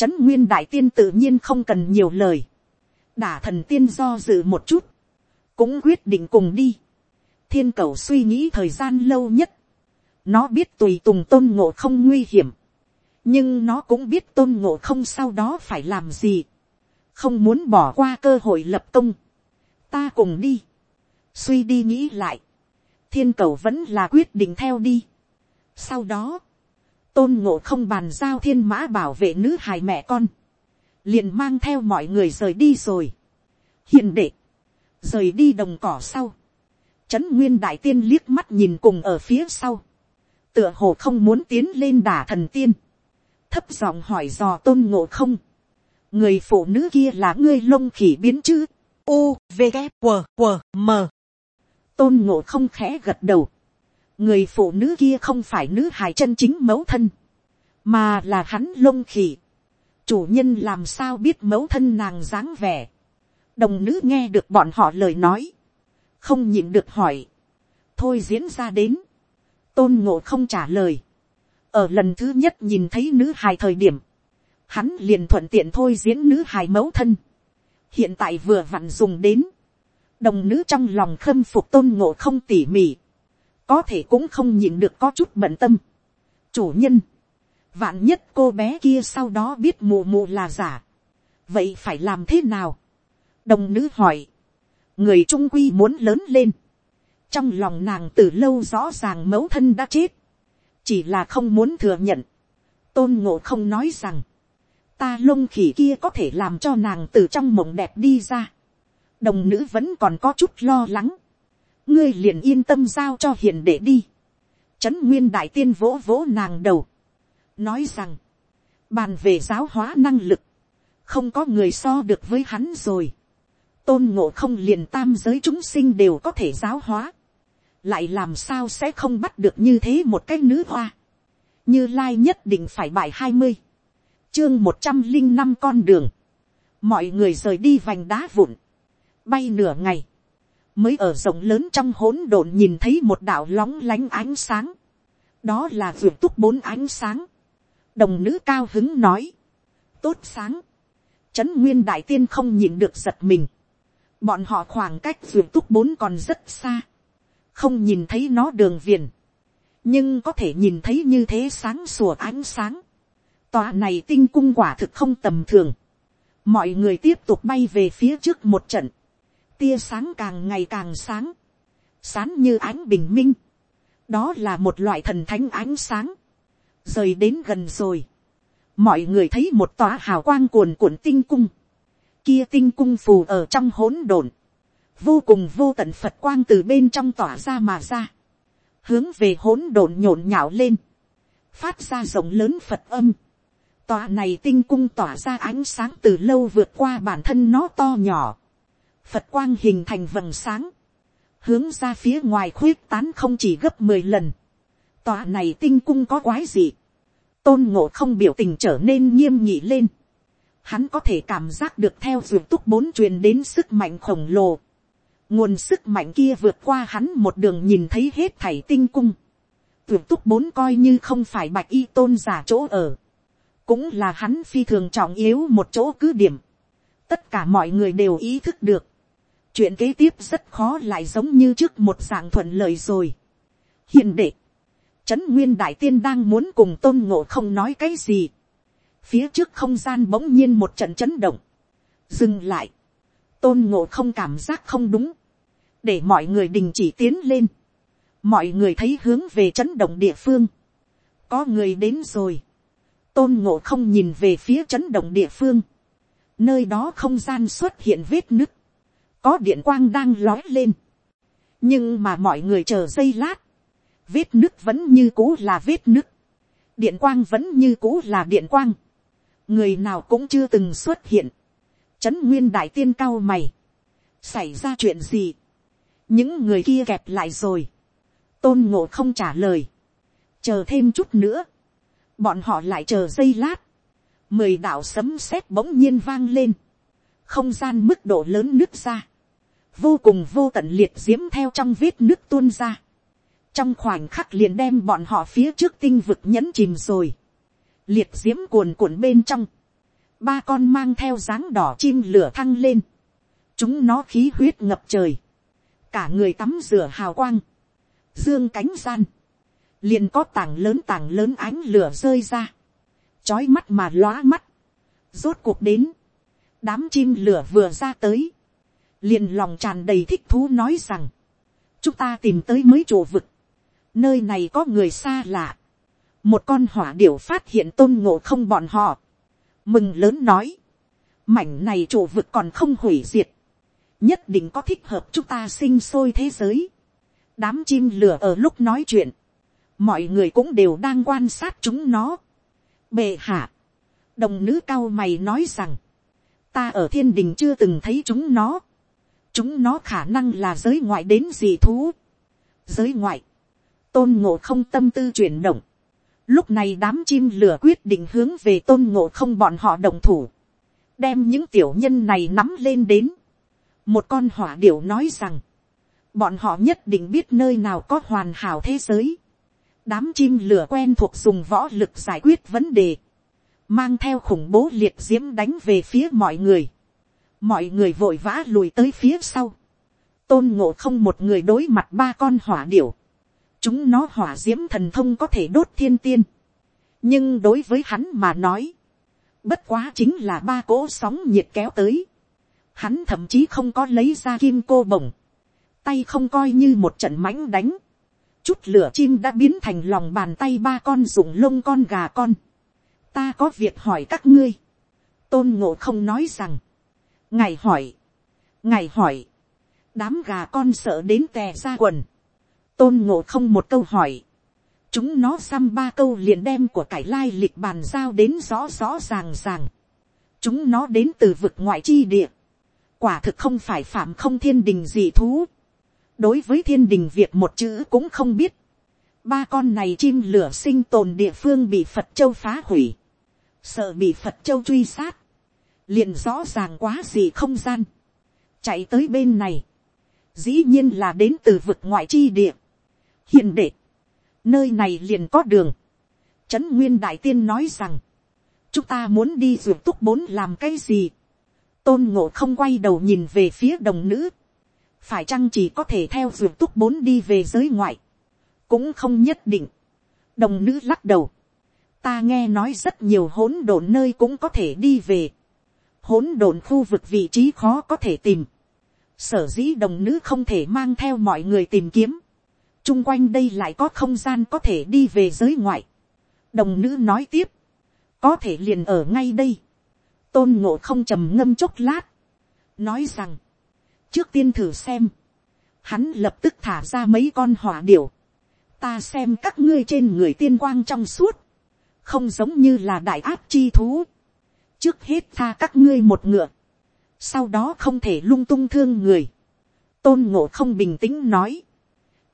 trấn nguyên đại tiên tự nhiên không cần nhiều lời, đả thần tiên do dự một chút, cũng quyết định cùng đi, thiên cầu suy nghĩ thời gian lâu nhất, nó biết tùy tùng tôn ngộ không nguy hiểm. Nhưng nó cũng biết tôn ngộ không sau đó phải làm gì. Không muốn bỏ qua cơ hội lập công. Ta cùng đi. Suy đi nghĩ lại. Thiên cầu vẫn là quyết định theo đi. Sau đó. Tôn ngộ không bàn giao thiên mã bảo vệ nữ hài mẹ con. Liền mang theo mọi người rời đi rồi. Hiền đệ. Rời đi đồng cỏ sau. Trấn Nguyên Đại Tiên liếc mắt nhìn cùng ở phía sau tựa hồ không muốn tiến lên đả thần tiên, thấp giọng hỏi dò tôn ngộ không, người phụ nữ kia là ngươi lông khỉ biến chứ, u v g q q m tôn ngộ không khẽ gật đầu, người phụ nữ kia không phải nữ hài chân chính mẫu thân, mà là hắn lông khỉ, chủ nhân làm sao biết mẫu thân nàng dáng vẻ, đồng nữ nghe được bọn họ lời nói, không nhịn được hỏi, thôi diễn ra đến, tôn ngộ không trả lời. ở lần thứ nhất nhìn thấy nữ hài thời điểm, hắn liền thuận tiện thôi diễn nữ hài mẫu thân. hiện tại vừa vặn dùng đến, đồng nữ trong lòng khâm phục tôn ngộ không tỉ mỉ, có thể cũng không nhìn được có chút bận tâm. chủ nhân, vạn nhất cô bé kia sau đó biết mù mù là giả, vậy phải làm thế nào. đồng nữ hỏi, người trung quy muốn lớn lên, trong lòng nàng từ lâu rõ ràng mẫu thân đã chết, chỉ là không muốn thừa nhận. tôn ngộ không nói rằng, ta lông khỉ kia có thể làm cho nàng từ trong mộng đẹp đi ra. đồng nữ vẫn còn có chút lo lắng, ngươi liền yên tâm giao cho hiền để đi. trấn nguyên đại tiên vỗ vỗ nàng đầu, nói rằng, bàn về giáo hóa năng lực, không có người so được với hắn rồi. tôn ngộ không liền tam giới chúng sinh đều có thể giáo hóa lại làm sao sẽ không bắt được như thế một cái nữ hoa. như lai nhất định phải bài hai mươi, chương một trăm linh năm con đường, mọi người rời đi vành đá vụn, bay nửa ngày, mới ở rộng lớn trong hỗn độn nhìn thấy một đạo lóng lánh ánh sáng, đó là vượt túc bốn ánh sáng, đồng nữ cao hứng nói, tốt sáng, trấn nguyên đại tiên không nhìn được giật mình, bọn họ khoảng cách vượt túc bốn còn rất xa, không nhìn thấy nó đường viền, nhưng có thể nhìn thấy như thế sáng sủa ánh sáng. Tòa này tinh cung quả thực không tầm thường. Mọi người tiếp tục bay về phía trước một trận. Tia sáng càng ngày càng sáng. Sáng như ánh bình minh. Đó là một loại thần thánh ánh sáng. Rời đến gần rồi. Mọi người thấy một tòa hào quang cuồn cuộn tinh cung. Kia tinh cung phù ở trong hỗn độn vô cùng vô tận phật quang từ bên trong tỏa ra mà ra, hướng về hỗn độn nhộn nhạo lên, phát ra rộng lớn phật âm, tòa này tinh cung tỏa ra ánh sáng từ lâu vượt qua bản thân nó to nhỏ, phật quang hình thành vầng sáng, hướng ra phía ngoài khuyết tán không chỉ gấp mười lần, tòa này tinh cung có quái gì, tôn ngộ không biểu tình trở nên nghiêm nhị lên, hắn có thể cảm giác được theo ruột túc bốn truyền đến sức mạnh khổng lồ, nguồn sức mạnh kia vượt qua hắn một đường nhìn thấy hết thảy tinh cung, tuyệt túc bốn coi như không phải bạch y tôn giả chỗ ở, cũng là hắn phi thường trọng yếu một chỗ cứ điểm. tất cả mọi người đều ý thức được, chuyện kế tiếp rất khó lại giống như trước một dạng thuận lợi rồi. hiền đệ, trấn nguyên đại tiên đang muốn cùng tôn ngộ không nói cái gì. phía trước không gian bỗng nhiên một trận chấn động, dừng lại, tôn ngộ không cảm giác không đúng, để mọi người đình chỉ tiến lên, mọi người thấy hướng về chấn động địa phương, có người đến rồi, tôn ngộ không nhìn về phía chấn động địa phương, nơi đó không gian xuất hiện vết nứt, có điện quang đang lói lên, nhưng mà mọi người chờ giây lát, vết nứt vẫn như cũ là vết nứt, điện quang vẫn như cũ là điện quang, người nào cũng chưa từng xuất hiện, trấn nguyên đại tiên cao mày, xảy ra chuyện gì, những người kia kẹp lại rồi, tôn ngộ không trả lời, chờ thêm chút nữa, bọn họ lại chờ giây lát, mười đạo sấm sét bỗng nhiên vang lên, không gian mức độ lớn nứt ra, vô cùng vô tận liệt diễm theo trong vết nước tuôn ra, trong khoảnh khắc liền đem bọn họ phía trước tinh vực nhẫn chìm rồi, liệt diễm cuồn cuộn bên trong, ba con mang theo dáng đỏ chim lửa thăng lên, chúng nó khí huyết ngập trời, cả người tắm rửa hào quang, dương cánh gian, liền có tảng lớn tảng lớn ánh lửa rơi ra, trói mắt mà lóa mắt, rốt cuộc đến, đám chim lửa vừa ra tới, liền lòng tràn đầy thích thú nói rằng, chúng ta tìm tới mới chỗ vực, nơi này có người xa lạ, một con hỏa điểu phát hiện tôn ngộ không bọn họ, mừng lớn nói, mảnh này chỗ vực còn không hủy diệt, nhất định có thích hợp chúng ta sinh sôi thế giới, đám chim lửa ở lúc nói chuyện, mọi người cũng đều đang quan sát chúng nó. bệ hạ, đồng nữ cao mày nói rằng, ta ở thiên đình chưa từng thấy chúng nó, chúng nó khả năng là giới ngoại đến gì thú. giới ngoại, tôn ngộ không tâm tư chuyển động, lúc này đám chim lửa quyết định hướng về tôn ngộ không bọn họ đồng thủ, đem những tiểu nhân này nắm lên đến. một con hỏa điểu nói rằng, bọn họ nhất định biết nơi nào có hoàn hảo thế giới. đám chim lửa quen thuộc dùng võ lực giải quyết vấn đề, mang theo khủng bố liệt diễm đánh về phía mọi người mọi người vội vã lùi tới phía sau. tôn ngộ không một người đối mặt ba con hỏa điểu. chúng nó hỏa diễm thần thông có thể đốt thiên tiên. nhưng đối với hắn mà nói, bất quá chính là ba cỗ sóng nhiệt kéo tới. hắn thậm chí không có lấy ra kim cô bồng, tay không coi như một trận mãnh đánh, chút lửa chim đã biến thành lòng bàn tay ba con dùng lông con gà con. ta có việc hỏi các ngươi. tôn ngộ không nói rằng, ngài hỏi, ngài hỏi, đám gà con sợ đến tè ra quần. tôn ngộ không một câu hỏi, chúng nó xăm ba câu liền đem của cải lai lịch bàn giao đến rõ rõ ràng ràng. chúng nó đến từ vực ngoại chi địa, quả thực không phải phạm không thiên đình gì thú đối với thiên đình việc một chữ cũng không biết. ba con này chim lửa sinh tồn địa phương bị phật châu phá hủy. sợ bị phật châu truy sát liền rõ ràng quá gì không gian. chạy tới bên này. dĩ nhiên là đến từ vực ngoại chi địa. hiền đệ. nơi này liền có đường. trấn nguyên đại tiên nói rằng. chúng ta muốn đi ruột túc bốn làm cái gì. tôn ngộ không quay đầu nhìn về phía đồng nữ phải chăng chỉ có thể theo ruột túc bốn đi về giới ngoại, cũng không nhất định. đồng nữ lắc đầu, ta nghe nói rất nhiều hỗn độn nơi cũng có thể đi về, hỗn độn khu vực vị trí khó có thể tìm, sở dĩ đồng nữ không thể mang theo mọi người tìm kiếm, chung quanh đây lại có không gian có thể đi về giới ngoại. đồng nữ nói tiếp, có thể liền ở ngay đây, tôn ngộ không trầm ngâm chốc lát, nói rằng, trước tiên thử xem, hắn lập tức thả ra mấy con hỏa điểu, ta xem các ngươi trên người tiên quang trong suốt, không giống như là đại áp chi thú, trước hết tha các ngươi một ngựa, sau đó không thể lung tung thương người, tôn ngộ không bình tĩnh nói,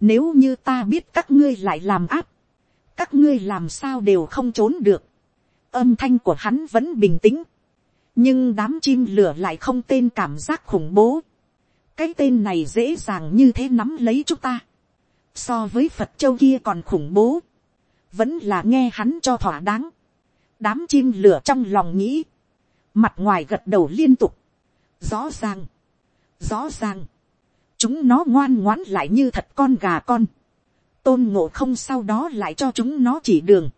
nếu như ta biết các ngươi lại làm áp, các ngươi làm sao đều không trốn được, âm thanh của hắn vẫn bình tĩnh, nhưng đám chim lửa lại không tên cảm giác khủng bố, cái tên này dễ dàng như thế nắm lấy chúng ta. so với phật châu kia còn khủng bố, vẫn là nghe hắn cho thỏa đáng, đám chim lửa trong lòng nghĩ, mặt ngoài gật đầu liên tục, rõ ràng, rõ ràng, chúng nó ngoan ngoãn lại như thật con gà con, tôn ngộ không sau đó lại cho chúng nó chỉ đường,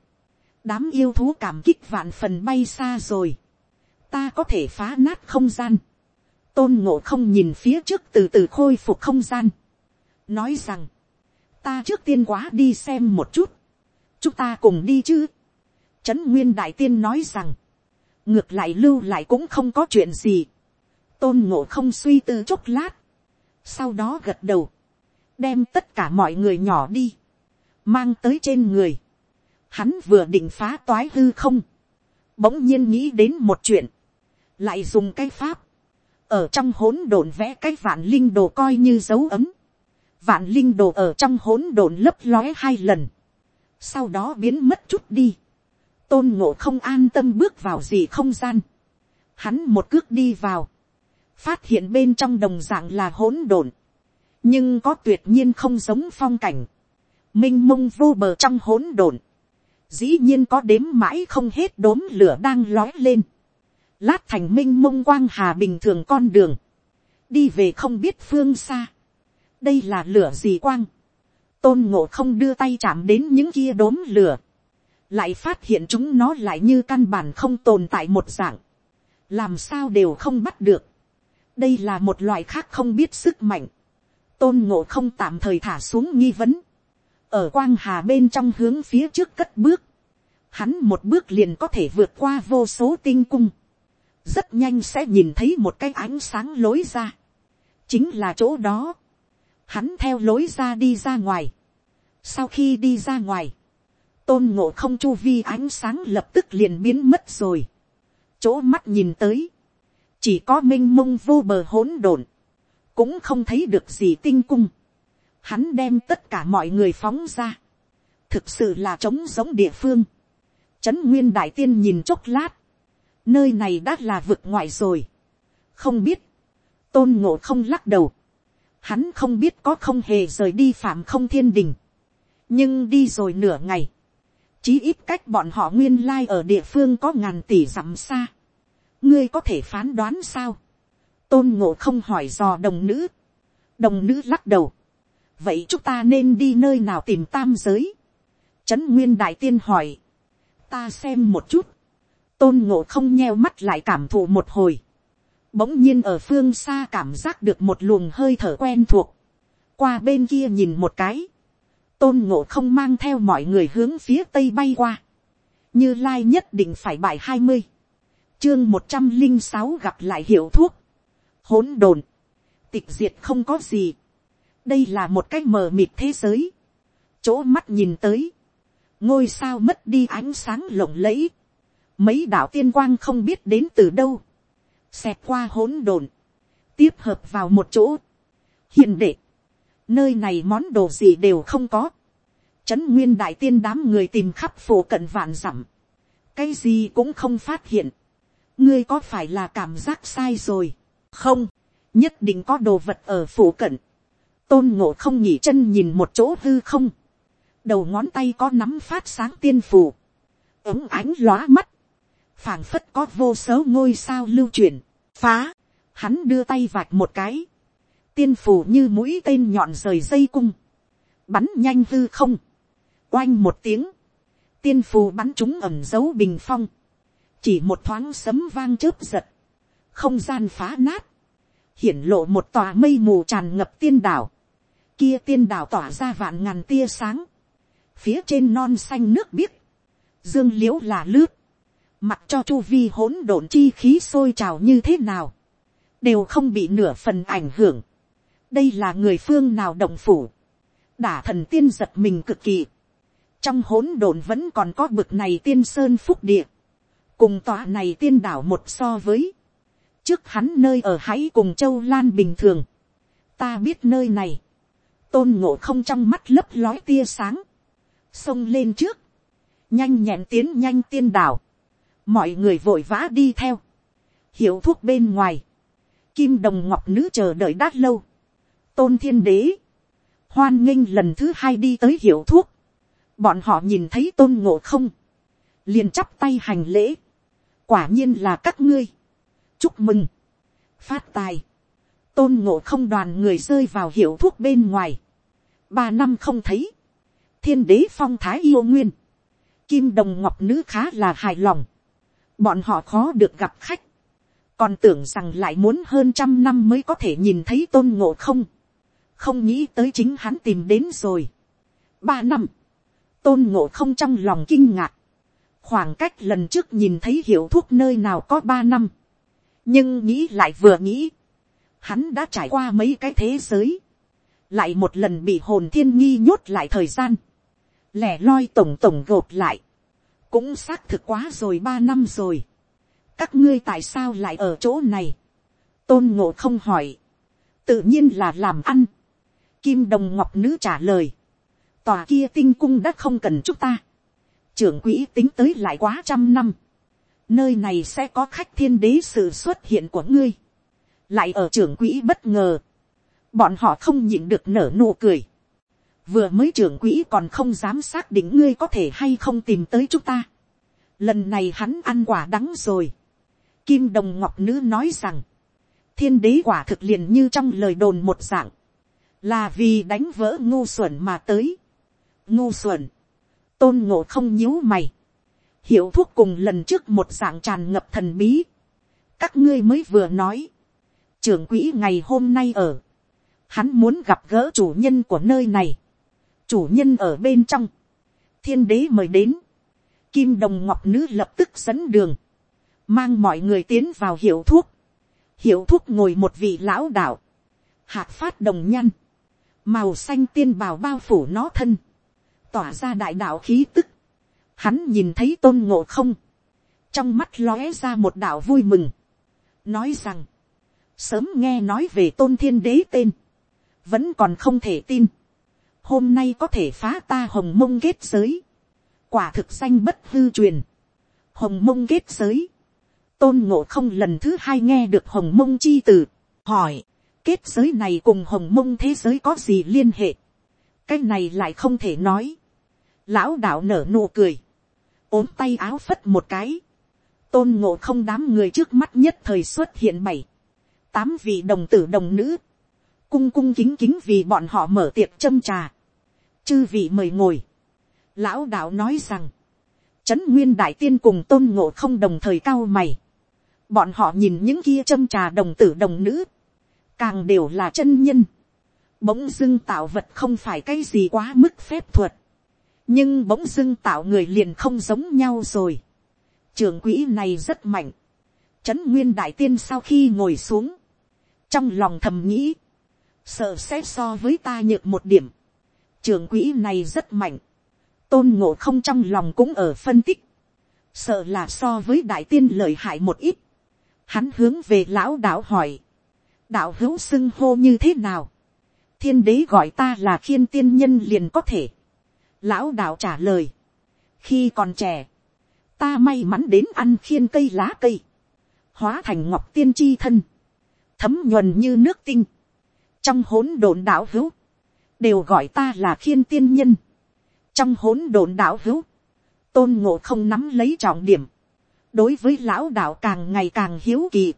đám yêu thú cảm kích vạn phần bay xa rồi, ta có thể phá nát không gian, tôn ngộ không nhìn phía trước từ từ khôi phục không gian, nói rằng, ta trước tiên quá đi xem một chút, chúng ta cùng đi chứ. Trấn nguyên đại tiên nói rằng, ngược lại lưu lại cũng không có chuyện gì, tôn ngộ không suy tư chốc lát, sau đó gật đầu, đem tất cả mọi người nhỏ đi, mang tới trên người, hắn vừa định phá toái hư không, bỗng nhiên nghĩ đến một chuyện, lại dùng cái pháp, ở trong hỗn độn vẽ cái vạn linh đồ coi như dấu ấm, vạn linh đồ ở trong hỗn độn lấp lóe hai lần, sau đó biến mất chút đi, tôn ngộ không an tâm bước vào gì không gian, hắn một cước đi vào, phát hiện bên trong đồng dạng là hỗn độn, nhưng có tuyệt nhiên không giống phong cảnh, Minh mông vô bờ trong hỗn độn, dĩ nhiên có đếm mãi không hết đốm lửa đang lói lên, lát thành Minh mông quang hà bình thường con đường, đi về không biết phương xa, đây là lửa gì quang, tôn ngộ không đưa tay chạm đến những kia đốm lửa, lại phát hiện chúng nó lại như căn bản không tồn tại một dạng, làm sao đều không bắt được, đây là một loại khác không biết sức mạnh, tôn ngộ không tạm thời thả xuống nghi vấn, ở quang hà bên trong hướng phía trước cất bước, hắn một bước liền có thể vượt qua vô số tinh cung, rất nhanh sẽ nhìn thấy một cái ánh sáng lối ra, chính là chỗ đó, hắn theo lối ra đi ra ngoài. sau khi đi ra ngoài, tôn ngộ không chu vi ánh sáng lập tức liền biến mất rồi. chỗ mắt nhìn tới, chỉ có m i n h mông vô bờ hỗn độn, cũng không thấy được gì tinh cung. hắn đem tất cả mọi người phóng ra, thực sự là trống giống địa phương. trấn nguyên đại tiên nhìn chốc lát, nơi này đã là vực ngoại rồi. không biết, tôn ngộ không lắc đầu, Hắn không biết có không hề rời đi phạm không thiên đình. Nhưng đi rồi nửa ngày. Chí ít cách bọn họ nguyên lai ở địa phương có ngàn tỷ dặm xa. Ngươi có thể phán đoán sao? Tôn ngộ không hỏi dò đồng nữ. Đồng nữ lắc đầu. Vậy chúng ta nên đi nơi nào tìm tam giới? Trấn Nguyên Đại Tiên hỏi. Ta xem một chút. Tôn ngộ không nheo mắt lại cảm thụ một hồi bỗng nhiên ở phương xa cảm giác được một luồng hơi thở quen thuộc, qua bên kia nhìn một cái, tôn ngộ không mang theo mọi người hướng phía tây bay qua, như lai nhất định phải bài hai mươi, chương một trăm linh sáu gặp lại hiệu thuốc, hỗn đồn, tịch diệt không có gì, đây là một cái mờ mịt thế giới, chỗ mắt nhìn tới, ngôi sao mất đi ánh sáng lộng lẫy, mấy đạo tiên quang không biết đến từ đâu, xẹt qua hỗn độn, tiếp hợp vào một chỗ. hiền đệ, nơi này món đồ gì đều không có. trấn nguyên đại tiên đám người tìm khắp phổ cận vạn dặm, cái gì cũng không phát hiện. ngươi có phải là cảm giác sai rồi, không, nhất định có đồ vật ở phổ cận. tôn ngộ không nhỉ chân nhìn một chỗ hư không, đầu ngón tay có nắm phát sáng tiên phù, ống ánh lóa mắt, phảng phất có vô số ngôi sao lưu truyền, phá, hắn đưa tay vạch một cái, tiên phủ như mũi tên nhọn rời dây cung, bắn nhanh hư không, oanh một tiếng, tiên phù bắn chúng ẩm dấu bình phong, chỉ một thoáng sấm vang chớp giật, không gian phá nát, hiển lộ một tòa mây mù tràn ngập tiên đảo, kia tiên đảo tỏa ra vạn ngàn tia sáng, phía trên non xanh nước biếc, dương l i ễ u là lướt, mặc cho chu vi hỗn độn chi khí sôi trào như thế nào, đều không bị nửa phần ảnh hưởng đây là người phương nào động phủ, đả thần tiên giật mình cực kỳ. trong hỗn độn vẫn còn có bực này tiên sơn phúc địa, cùng tòa này tiên đảo một so với, trước hắn nơi ở hãy cùng châu lan bình thường, ta biết nơi này, tôn ngộ không trong mắt lấp lói tia sáng, xông lên trước, nhanh nhẹn tiến nhanh tiên đảo, mọi người vội vã đi theo, hiệu thuốc bên ngoài, kim đồng ngọc nữ chờ đợi đát lâu, tôn thiên đế, hoan nghênh lần thứ hai đi tới hiệu thuốc, bọn họ nhìn thấy tôn ngộ không, liền chắp tay hành lễ, quả nhiên là các ngươi, chúc mừng, phát tài, tôn ngộ không đoàn người rơi vào hiệu thuốc bên ngoài, ba năm không thấy, thiên đế phong thái yêu nguyên, kim đồng ngọc nữ khá là hài lòng, bọn họ khó được gặp khách, còn tưởng rằng lại muốn hơn trăm năm mới có thể nhìn thấy tôn ngộ không, không nghĩ tới chính hắn tìm đến rồi. ba năm, tôn ngộ không trong lòng kinh ngạc, khoảng cách lần trước nhìn thấy hiệu thuốc nơi nào có ba năm, nhưng nghĩ lại vừa nghĩ, hắn đã trải qua mấy cái thế giới, lại một lần bị hồn thiên nghi nhốt lại thời gian, lẻ loi tổng tổng gộp lại, cũng xác thực quá rồi ba năm rồi, các ngươi tại sao lại ở chỗ này, tôn ngộ không hỏi, tự nhiên là làm ăn, kim đồng ngọc nữ trả lời, tòa kia tinh cung đã không cần chúng ta, trưởng quỹ tính tới lại quá trăm năm, nơi này sẽ có khách thiên đế sự xuất hiện của ngươi, lại ở trưởng quỹ bất ngờ, bọn họ không nhịn được nở nụ cười, vừa mới trưởng quỹ còn không dám xác định ngươi có thể hay không tìm tới chúng ta, lần này hắn ăn quả đắng rồi, kim đồng ngọc nữ nói rằng, thiên đế quả thực liền như trong lời đồn một dạng, là vì đánh vỡ ngu xuẩn mà tới. ngu xuẩn, tôn ngộ không nhíu mày, hiệu thuốc cùng lần trước một dạng tràn ngập thần bí. các ngươi mới vừa nói, trưởng quỹ ngày hôm nay ở, hắn muốn gặp gỡ chủ nhân của nơi này, chủ nhân ở bên trong, thiên đế mời đến, kim đồng ngọc nữ lập tức dẫn đường, mang mọi người tiến vào hiệu thuốc, hiệu thuốc ngồi một vị lão đạo, hạc phát đồng nhăn, màu xanh tiên bào bao phủ nó thân, tỏa ra đại đạo khí tức, hắn nhìn thấy tôn ngộ không, trong mắt lóe ra một đạo vui mừng, nói rằng, sớm nghe nói về tôn thiên đế tên, vẫn còn không thể tin, hôm nay có thể phá ta hồng mông kết giới, quả thực danh bất hư truyền, hồng mông kết giới, tôn ngộ không lần thứ hai nghe được hồng mông chi từ, hỏi, kết giới này cùng hồng mông thế giới có gì liên hệ, cái này lại không thể nói, lão đạo nở nụ cười, ốm tay áo phất một cái, tôn ngộ không đám người trước mắt nhất thời xuất hiện bảy, tám vị đồng tử đồng nữ, cung cung kính kính vì bọn họ mở tiệc châm trà, chư vị mời ngồi, lão đạo nói rằng, trấn nguyên đại tiên cùng tôn ngộ không đồng thời cao mày, bọn họ nhìn những kia châm trà đồng tử đồng nữ, càng đều là chân nhân, bỗng dưng tạo vật không phải cái gì quá mức phép thuật, nhưng bỗng dưng tạo người liền không giống nhau rồi. trường quỹ này rất mạnh, trấn nguyên đại tiên sau khi ngồi xuống, trong lòng thầm nghĩ, sợ xét so với ta nhược một điểm, trường quỹ này rất mạnh, tôn ngộ không trong lòng cũng ở phân tích, sợ là so với đại tiên lợi hại một ít, hắn hướng về lão đạo hỏi, đạo hữu xưng hô như thế nào, thiên đế gọi ta là khiên tiên nhân liền có thể, lão đạo trả lời, khi còn trẻ, ta may mắn đến ăn khiên cây lá cây, hóa thành ngọc tiên tri thân, thấm nhuần như nước tinh, trong hỗn độn đạo hữu, đều gọi ta là khiên tiên nhân, trong hỗn độn đạo hữu, tôn ngộ không nắm lấy trọng điểm, đối với lão đạo càng ngày càng hiếu kỳ,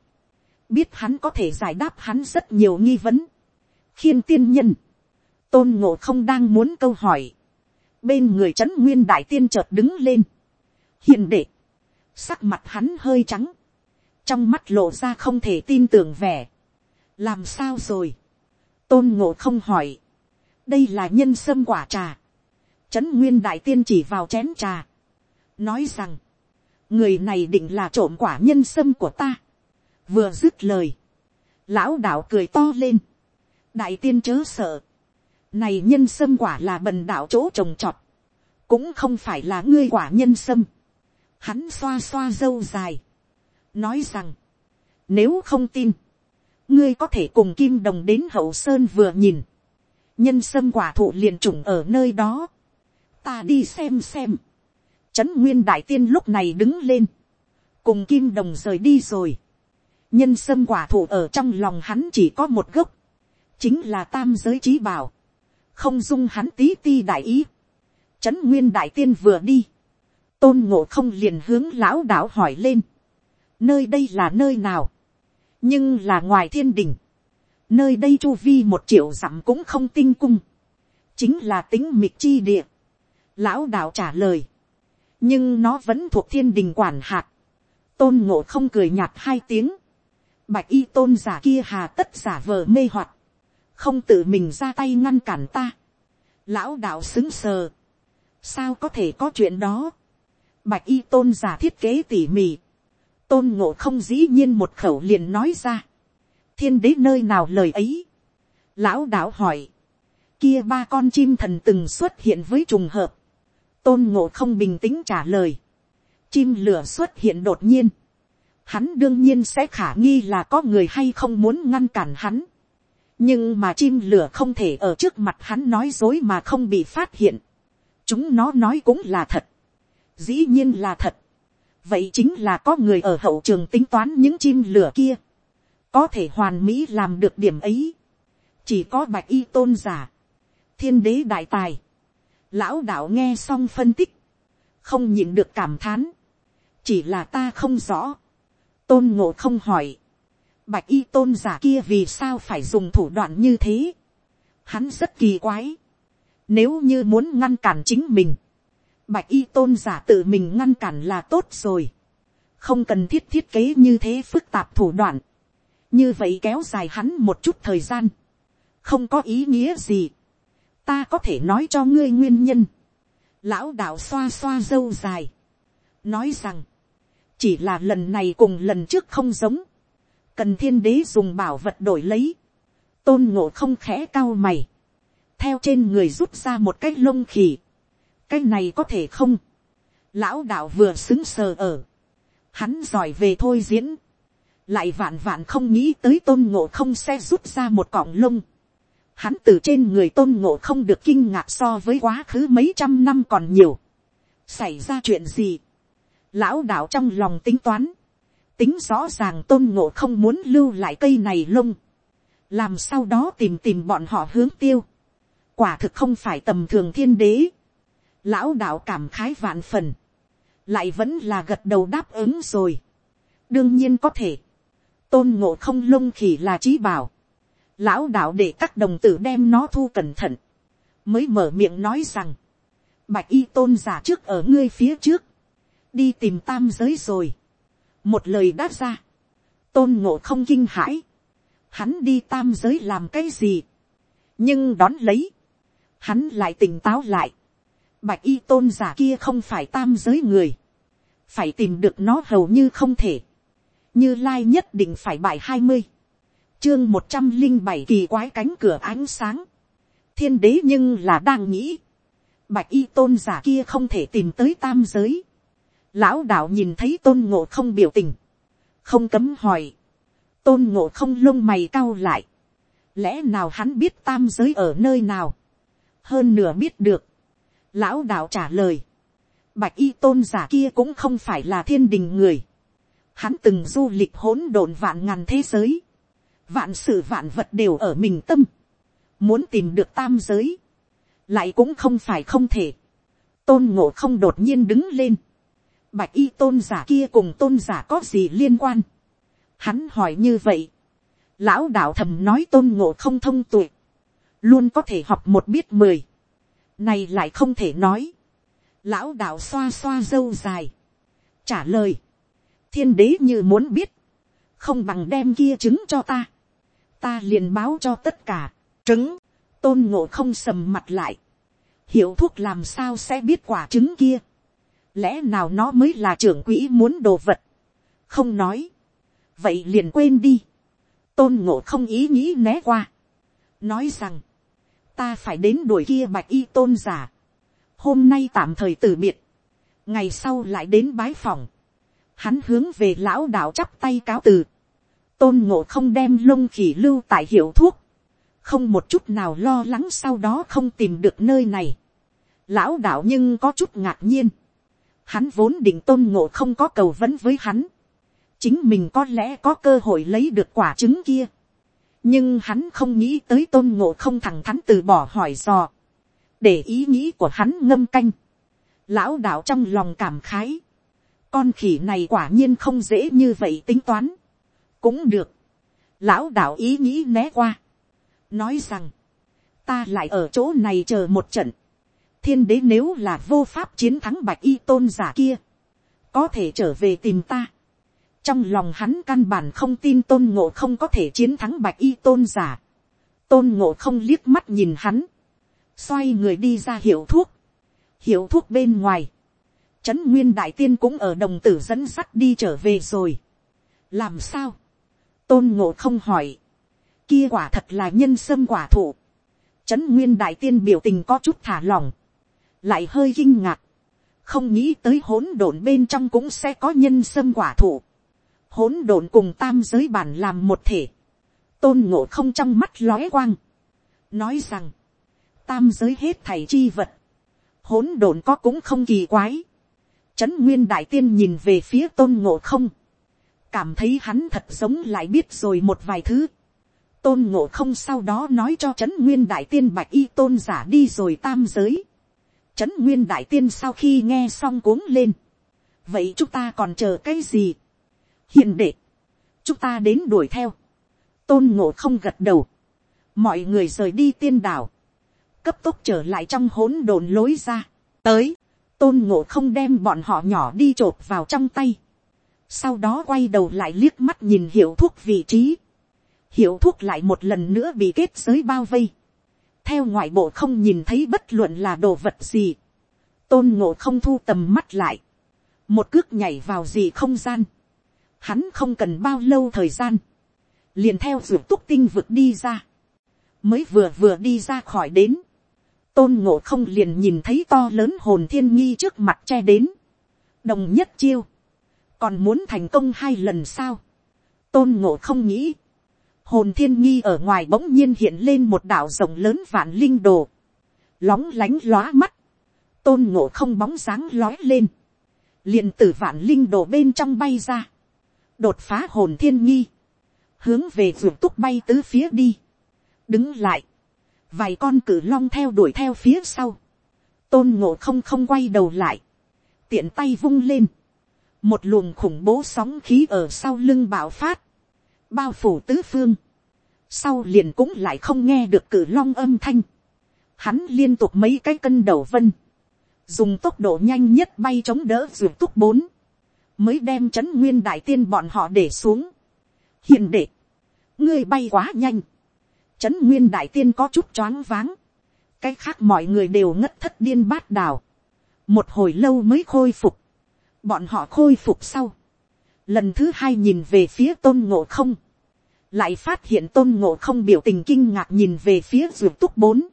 biết hắn có thể giải đáp hắn rất nhiều nghi vấn. khiên tiên nhân, tôn ngộ không đang muốn câu hỏi, bên người trấn nguyên đại tiên chợt đứng lên, hiền đệ, sắc mặt hắn hơi trắng, trong mắt lộ ra không thể tin tưởng vẻ, làm sao rồi, tôn ngộ không hỏi, đây là nhân sâm quả trà, trấn nguyên đại tiên chỉ vào chén trà, nói rằng, người này định là trộm quả nhân sâm của ta, vừa dứt lời, lão đạo cười to lên, đại tiên chớ sợ, này nhân sâm quả là bần đạo chỗ trồng trọt, cũng không phải là ngươi quả nhân sâm, hắn xoa xoa dâu dài, nói rằng, nếu không tin, ngươi có thể cùng kim đồng đến hậu sơn vừa nhìn, nhân sâm quả thụ liền trùng ở nơi đó, ta đi xem xem, trấn nguyên đại tiên lúc này đứng lên, cùng kim đồng rời đi rồi, nhân sâm quả thụ ở trong lòng hắn chỉ có một gốc, chính là tam giới trí bảo, không dung hắn tí ti đại ý, trấn nguyên đại tiên vừa đi, tôn ngộ không liền hướng lão đạo hỏi lên, nơi đây là nơi nào, nhưng là ngoài thiên đình, nơi đây chu vi một triệu dặm cũng không tinh cung, chính là tính mịt chi địa. Lão đạo trả lời, nhưng nó vẫn thuộc thiên đình quản hạt, tôn ngộ không cười nhạt hai tiếng, bạch y tôn giả kia hà tất giả vờ mê hoặc, không tự mình ra tay ngăn cản ta. Lão đạo xứng sờ, sao có thể có chuyện đó, bạch y tôn giả thiết kế tỉ mỉ, tôn ngộ không dĩ nhiên một khẩu liền nói ra, thiên đế nơi nào lời ấy, lão đạo hỏi, kia ba con chim thần từng xuất hiện với trùng hợp, tôn ngộ không bình tĩnh trả lời, chim lửa xuất hiện đột nhiên, hắn đương nhiên sẽ khả nghi là có người hay không muốn ngăn cản hắn, nhưng mà chim lửa không thể ở trước mặt hắn nói dối mà không bị phát hiện, chúng nó nói cũng là thật, dĩ nhiên là thật, vậy chính là có người ở hậu trường tính toán những chim lửa kia, có thể hoàn mỹ làm được điểm ấy, chỉ có bạch y tôn giả, thiên đế đại tài, lão đạo nghe xong phân tích, không nhịn được cảm thán, chỉ là ta không rõ, tôn ngộ không hỏi, bạch y tôn giả kia vì sao phải dùng thủ đoạn như thế, hắn rất kỳ quái, nếu như muốn ngăn cản chính mình, bạch y tôn giả tự mình ngăn cản là tốt rồi, không cần thiết thiết kế như thế phức tạp thủ đoạn, như vậy kéo dài hắn một chút thời gian, không có ý nghĩa gì, ta có thể nói cho ngươi nguyên nhân, lão đạo xoa xoa dâu dài, nói rằng, chỉ là lần này cùng lần trước không giống, cần thiên đế dùng bảo vật đổi lấy, tôn ngộ không khẽ cao mày, theo trên người rút ra một cái lông khỉ, cái này có thể không, lão đạo vừa xứng sờ ở, hắn giỏi về thôi diễn, lại vạn vạn không nghĩ tới tôn ngộ không sẽ rút ra một cọng lông, hắn từ trên người tôn ngộ không được kinh ngạc so với quá khứ mấy trăm năm còn nhiều. xảy ra chuyện gì, lão đạo trong lòng tính toán, tính rõ ràng tôn ngộ không muốn lưu lại cây này lông, làm sau đó tìm tìm bọn họ hướng tiêu, quả thực không phải tầm thường thiên đế, lão đạo cảm khái vạn phần, lại vẫn là gật đầu đáp ứng rồi, đương nhiên có thể, tôn ngộ không lông khỉ là trí bảo, lão đạo để các đồng tử đem nó thu cẩn thận, mới mở miệng nói rằng, bạch y tôn giả trước ở ngươi phía trước, đi tìm tam giới rồi, một lời đáp ra, tôn ngộ không kinh hãi, hắn đi tam giới làm cái gì, nhưng đón lấy, hắn lại tỉnh táo lại, bạch y tôn giả kia không phải tam giới người, phải tìm được nó hầu như không thể, như lai nhất định phải bài hai mươi, chương một trăm linh bảy kỳ quái cánh cửa ánh sáng. thiên đế nhưng là đang nghĩ. bạch y tôn giả kia không thể tìm tới tam giới lão đạo nhìn thấy tôn ngộ không biểu tình. không cấm hỏi. tôn ngộ không lông mày cau lại. lẽ nào hắn biết tam giới ở nơi nào. hơn nửa biết được. lão đạo trả lời. bạch y tôn giả kia cũng không phải là thiên đình người. hắn từng du lịch hỗn độn vạn ngàn thế giới vạn sự vạn vật đều ở mình tâm, muốn tìm được tam giới, lại cũng không phải không thể, tôn ngộ không đột nhiên đứng lên, bạch y tôn giả kia cùng tôn giả có gì liên quan, hắn hỏi như vậy, lão đạo thầm nói tôn ngộ không thông tuệ, luôn có thể học một biết mười, này lại không thể nói, lão đạo xoa xoa dâu dài, trả lời, thiên đế như muốn biết, không bằng đem kia chứng cho ta, ta liền báo cho tất cả, trứng, tôn ngộ không sầm mặt lại, hiểu thuốc làm sao sẽ biết quả trứng kia, lẽ nào nó mới là trưởng quỹ muốn đồ vật, không nói, vậy liền quên đi, tôn ngộ không ý nghĩ né qua, nói rằng, ta phải đến đuổi kia bạch y tôn giả, hôm nay tạm thời từ biệt, ngày sau lại đến bái phòng, hắn hướng về lão đạo chắp tay cáo từ, tôn ngộ không đem lông khỉ lưu tại hiệu thuốc, không một chút nào lo lắng sau đó không tìm được nơi này. Lão đạo nhưng có chút ngạc nhiên, hắn vốn định tôn ngộ không có cầu vấn với hắn, chính mình có lẽ có cơ hội lấy được quả trứng kia, nhưng hắn không nghĩ tới tôn ngộ không thẳng thắn từ bỏ hỏi dò, để ý nghĩ của hắn ngâm canh, lão đạo trong lòng cảm khái, con khỉ này quả nhiên không dễ như vậy tính toán, cũng được, lão đạo ý nghĩ né qua, nói rằng, ta lại ở chỗ này chờ một trận, thiên đế nếu là vô pháp chiến thắng bạch y tôn giả kia, có thể trở về tìm ta. trong lòng hắn căn bản không tin tôn ngộ không có thể chiến thắng bạch y tôn giả. tôn ngộ không liếc mắt nhìn hắn, xoay người đi ra hiệu thuốc, hiệu thuốc bên ngoài, trấn nguyên đại tiên cũng ở đồng tử dẫn sắt đi trở về rồi. làm sao, tôn ngộ không hỏi, kia quả thật là nhân sâm quả thụ, trấn nguyên đại tiên biểu tình có chút thả lỏng, lại hơi kinh ngạc, không nghĩ tới hỗn độn bên trong cũng sẽ có nhân sâm quả thụ, hỗn độn cùng tam giới bản làm một thể, tôn ngộ không trong mắt lóe quang, nói rằng, tam giới hết thảy chi vật, hỗn độn có cũng không kỳ quái, trấn nguyên đại tiên nhìn về phía tôn ngộ không, cảm thấy hắn thật giống lại biết rồi một vài thứ, tôn ngộ không sau đó nói cho trấn nguyên đại tiên bạch y tôn giả đi rồi tam giới, Trấn Nguyên Đại Tiên sau khi nghe xong cuống lên. Vậy chúng ta còn chờ cái gì? hiền đệ. Chúng ta đến đuổi theo. Tôn ngộ không gật đầu. Mọi người rời đi tiên đảo. Cấp tốc trở lại trong hỗn độn lối ra. Tới. Tôn ngộ không đem bọn họ nhỏ đi chộp vào trong tay. Sau đó quay đầu lại liếc mắt nhìn hiệu thuốc vị trí. Hiệu thuốc lại một lần nữa bị kết giới bao vây theo ngoại bộ không nhìn thấy bất luận là đồ vật gì, tôn ngộ không thu tầm mắt lại, một cước nhảy vào gì không gian, hắn không cần bao lâu thời gian, liền theo ruột túc tinh vực đi ra, mới vừa vừa đi ra khỏi đến, tôn ngộ không liền nhìn thấy to lớn hồn thiên nghi trước mặt che đến, đồng nhất chiêu, còn muốn thành công hai lần sao, tôn ngộ không nghĩ, hồn thiên nghi ở ngoài bỗng nhiên hiện lên một đảo rộng lớn vạn linh đồ, lóng lánh lóa mắt, tôn ngộ không bóng dáng lói lên, liền từ vạn linh đồ bên trong bay ra, đột phá hồn thiên nghi, hướng về ruộng túc bay tứ phía đi, đứng lại, vài con cử long theo đuổi theo phía sau, tôn ngộ không không quay đầu lại, tiện tay vung lên, một luồng khủng bố sóng khí ở sau lưng bạo phát, bao phủ tứ phương, sau liền cũng lại không nghe được cử long âm thanh, hắn liên tục mấy cái cân đầu vân, dùng tốc độ nhanh nhất bay chống đỡ ruột túc bốn, mới đem c h ấ n nguyên đại tiên bọn họ để xuống. hiền đệ, ngươi bay quá nhanh, c h ấ n nguyên đại tiên có chút choáng váng, cái khác mọi người đều ngất thất điên bát đào, một hồi lâu mới khôi phục, bọn họ khôi phục sau, lần thứ hai nhìn về phía tôn ngộ không, lại phát hiện tôn ngộ không biểu tình kinh ngạc nhìn về phía ruột túc bốn.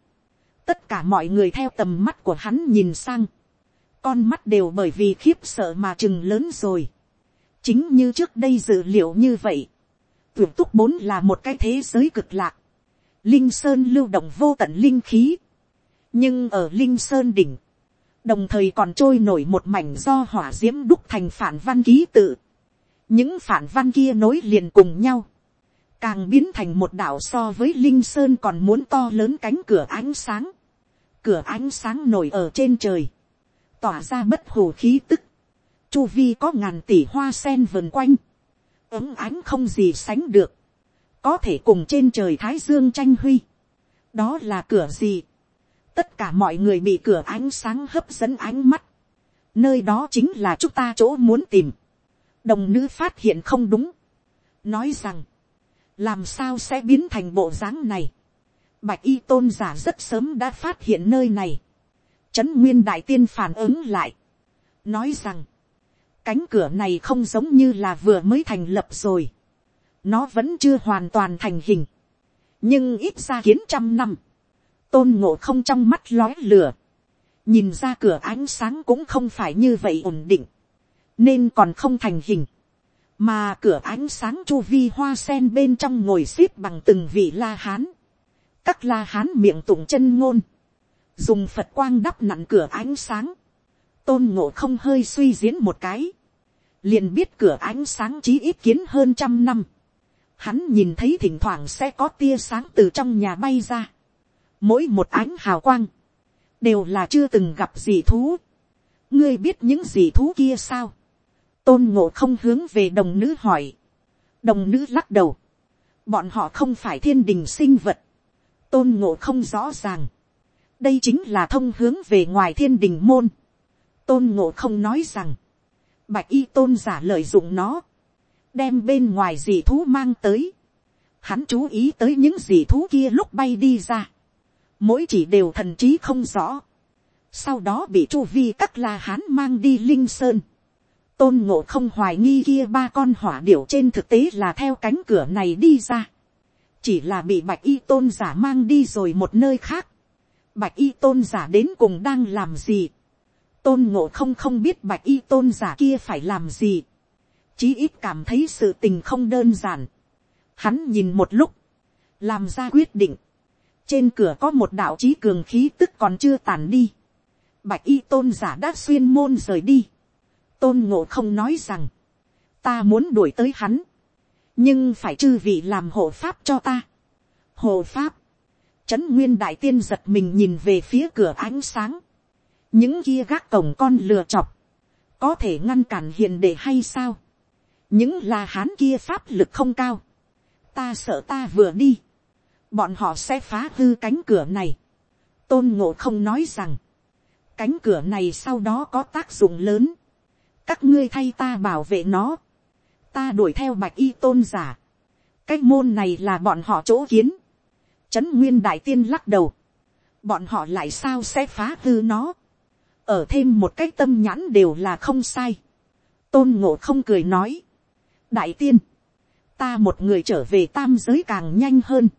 tất cả mọi người theo tầm mắt của hắn nhìn sang. con mắt đều bởi vì khiếp sợ mà chừng lớn rồi. chính như trước đây dự liệu như vậy. ruột túc bốn là một cái thế giới cực lạc. linh sơn lưu động vô tận linh khí. nhưng ở linh sơn đỉnh, đồng thời còn trôi nổi một mảnh do hỏa d i ễ m đúc thành phản văn ký tự những phản văn kia nối liền cùng nhau. Càng biến thành một đảo so với linh sơn còn muốn to lớn cánh cửa ánh sáng, cửa ánh sáng nổi ở trên trời, tỏa ra bất hồ khí tức, chu vi có ngàn tỷ hoa sen vần quanh, ấm ánh không gì sánh được, có thể cùng trên trời thái dương tranh huy, đó là cửa gì, tất cả mọi người bị cửa ánh sáng hấp dẫn ánh mắt, nơi đó chính là chúng ta chỗ muốn tìm, đồng nữ phát hiện không đúng, nói rằng, làm sao sẽ biến thành bộ dáng này. Bạch y tôn giả rất sớm đã phát hiện nơi này. Trấn nguyên đại tiên phản ứng lại. Nói rằng, cánh cửa này không giống như là vừa mới thành lập rồi. Nó vẫn chưa hoàn toàn thành hình. Nhưng ít ra kiến trăm năm. Tôn ngộ không trong mắt lói lửa. Nhìn ra cửa ánh sáng cũng không phải như vậy ổn định. Nên còn không thành hình. Mà cửa ánh sáng chu vi hoa sen bên trong ngồi xếp bằng từng vị la hán, các la hán miệng tụng chân ngôn, dùng phật quang đắp nặn cửa ánh sáng, tôn ngộ không hơi suy diễn một cái, liền biết cửa ánh sáng chí ít kiến hơn trăm năm, hắn nhìn thấy thỉnh thoảng sẽ có tia sáng từ trong nhà bay ra, mỗi một ánh hào quang, đều là chưa từng gặp gì thú. ngươi biết những gì thú kia sao, tôn ngộ không hướng về đồng nữ hỏi, đồng nữ lắc đầu, bọn họ không phải thiên đình sinh vật, tôn ngộ không rõ ràng, đây chính là thông hướng về ngoài thiên đình môn, tôn ngộ không nói rằng, bạch y tôn giả lợi dụng nó, đem bên ngoài dị thú mang tới, hắn chú ý tới những dị thú kia lúc bay đi ra, mỗi chỉ đều thần trí không rõ, sau đó bị chu vi các la hán mang đi linh sơn, tôn ngộ không hoài nghi kia ba con hỏa điểu trên thực tế là theo cánh cửa này đi ra, chỉ là bị bạch y tôn giả mang đi rồi một nơi khác, bạch y tôn giả đến cùng đang làm gì, tôn ngộ không không biết bạch y tôn giả kia phải làm gì, chí ít cảm thấy sự tình không đơn giản, hắn nhìn một lúc, làm ra quyết định, trên cửa có một đạo trí cường khí tức còn chưa tàn đi, bạch y tôn giả đã xuyên môn rời đi, tôn ngộ không nói rằng, ta muốn đuổi tới hắn, nhưng phải chư vị làm hộ pháp cho ta. hộ pháp, trấn nguyên đại tiên giật mình nhìn về phía cửa ánh sáng, những kia gác cổng con lừa chọc, có thể ngăn cản hiền để hay sao, những là hán kia pháp lực không cao, ta sợ ta vừa đi, bọn họ sẽ phá hư cánh cửa này. tôn ngộ không nói rằng, cánh cửa này sau đó có tác dụng lớn, các ngươi thay ta bảo vệ nó, ta đuổi theo bạch y tôn giả, cái môn này là bọn họ chỗ kiến, trấn nguyên đại tiên lắc đầu, bọn họ lại sao sẽ phá hư nó, ở thêm một cái tâm nhãn đều là không sai, tôn ngộ không cười nói, đại tiên, ta một người trở về tam giới càng nhanh hơn,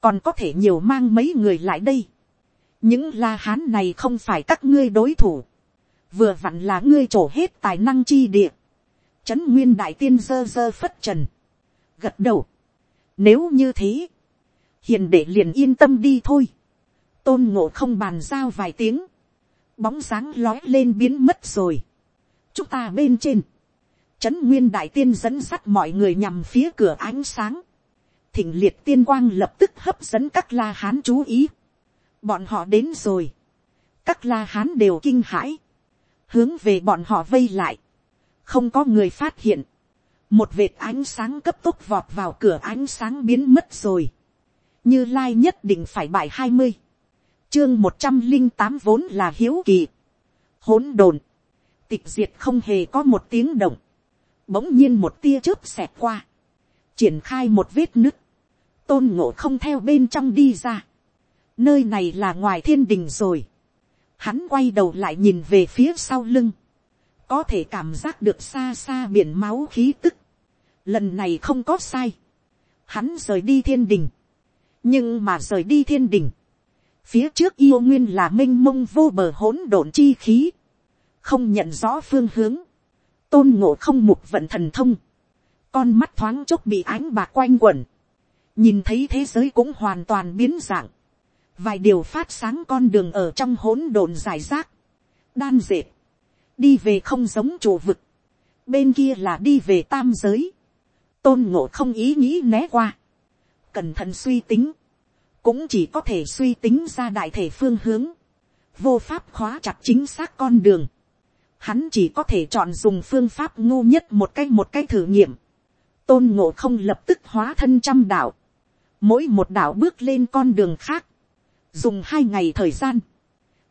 còn có thể nhiều mang mấy người lại đây. những la hán này không phải các ngươi đối thủ, vừa vặn là ngươi trổ hết tài năng chi địa. Trấn nguyên đại tiên dơ dơ phất trần, gật đầu. nếu như thế, hiền để liền yên tâm đi thôi. tôn ngộ không bàn giao vài tiếng, bóng sáng lói lên biến mất rồi. chúng ta bên trên, Trấn Nguyên Đại Tiên dẫn dắt mọi người nhằm phía cửa ánh sáng. Thỉnh liệt tiên quang lập tức hấp dẫn các la hán chú ý. Bọn họ đến rồi. Các la hán đều kinh hãi. Hướng về bọn họ vây lại. Không có người phát hiện. Một vệt ánh sáng cấp tốc vọt vào cửa ánh sáng biến mất rồi. Như Lai nhất định phải bài hai mươi Chương một trăm linh tám vốn là hiếu kỳ. Hỗn đồn. Tịch diệt không hề có một tiếng động bỗng nhiên một tia chớp xẹt qua, triển khai một vết nứt, tôn ngộ không theo bên trong đi ra, nơi này là ngoài thiên đình rồi, hắn quay đầu lại nhìn về phía sau lưng, có thể cảm giác được xa xa biển máu khí tức, lần này không có sai, hắn rời đi thiên đình, nhưng mà rời đi thiên đình, phía trước yêu nguyên là m i n h mông vô bờ hỗn độn chi khí, không nhận rõ phương hướng, tôn ngộ không mục vận thần thông, con mắt thoáng chốc bị ánh bạc quanh quẩn, nhìn thấy thế giới cũng hoàn toàn biến dạng, vài điều phát sáng con đường ở trong hỗn độn dài rác, đan dệt, đi về không giống chủ vực, bên kia là đi về tam giới, tôn ngộ không ý nghĩ né qua, cẩn thận suy tính, cũng chỉ có thể suy tính ra đại thể phương hướng, vô pháp khóa chặt chính xác con đường, hắn chỉ có thể chọn dùng phương pháp ngu nhất một cách một cách thử nghiệm. tôn ngộ không lập tức hóa thân trăm đạo, mỗi một đạo bước lên con đường khác, dùng hai ngày thời gian,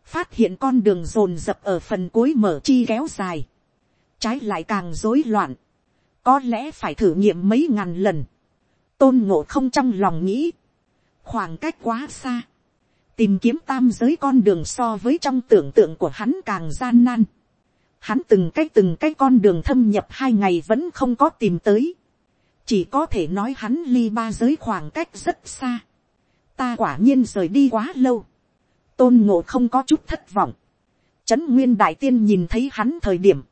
phát hiện con đường rồn rập ở phần cuối mở chi kéo dài, trái lại càng rối loạn, có lẽ phải thử nghiệm mấy ngàn lần, tôn ngộ không trong lòng nghĩ, khoảng cách quá xa, tìm kiếm tam giới con đường so với trong tưởng tượng của hắn càng gian nan, hắn từng cái từng cái con đường thâm nhập hai ngày vẫn không có tìm tới. chỉ có thể nói hắn ly ba giới khoảng cách rất xa ta quả nhiên rời đi quá lâu. tôn ngộ không có chút thất vọng. trấn nguyên đại tiên nhìn thấy hắn thời điểm.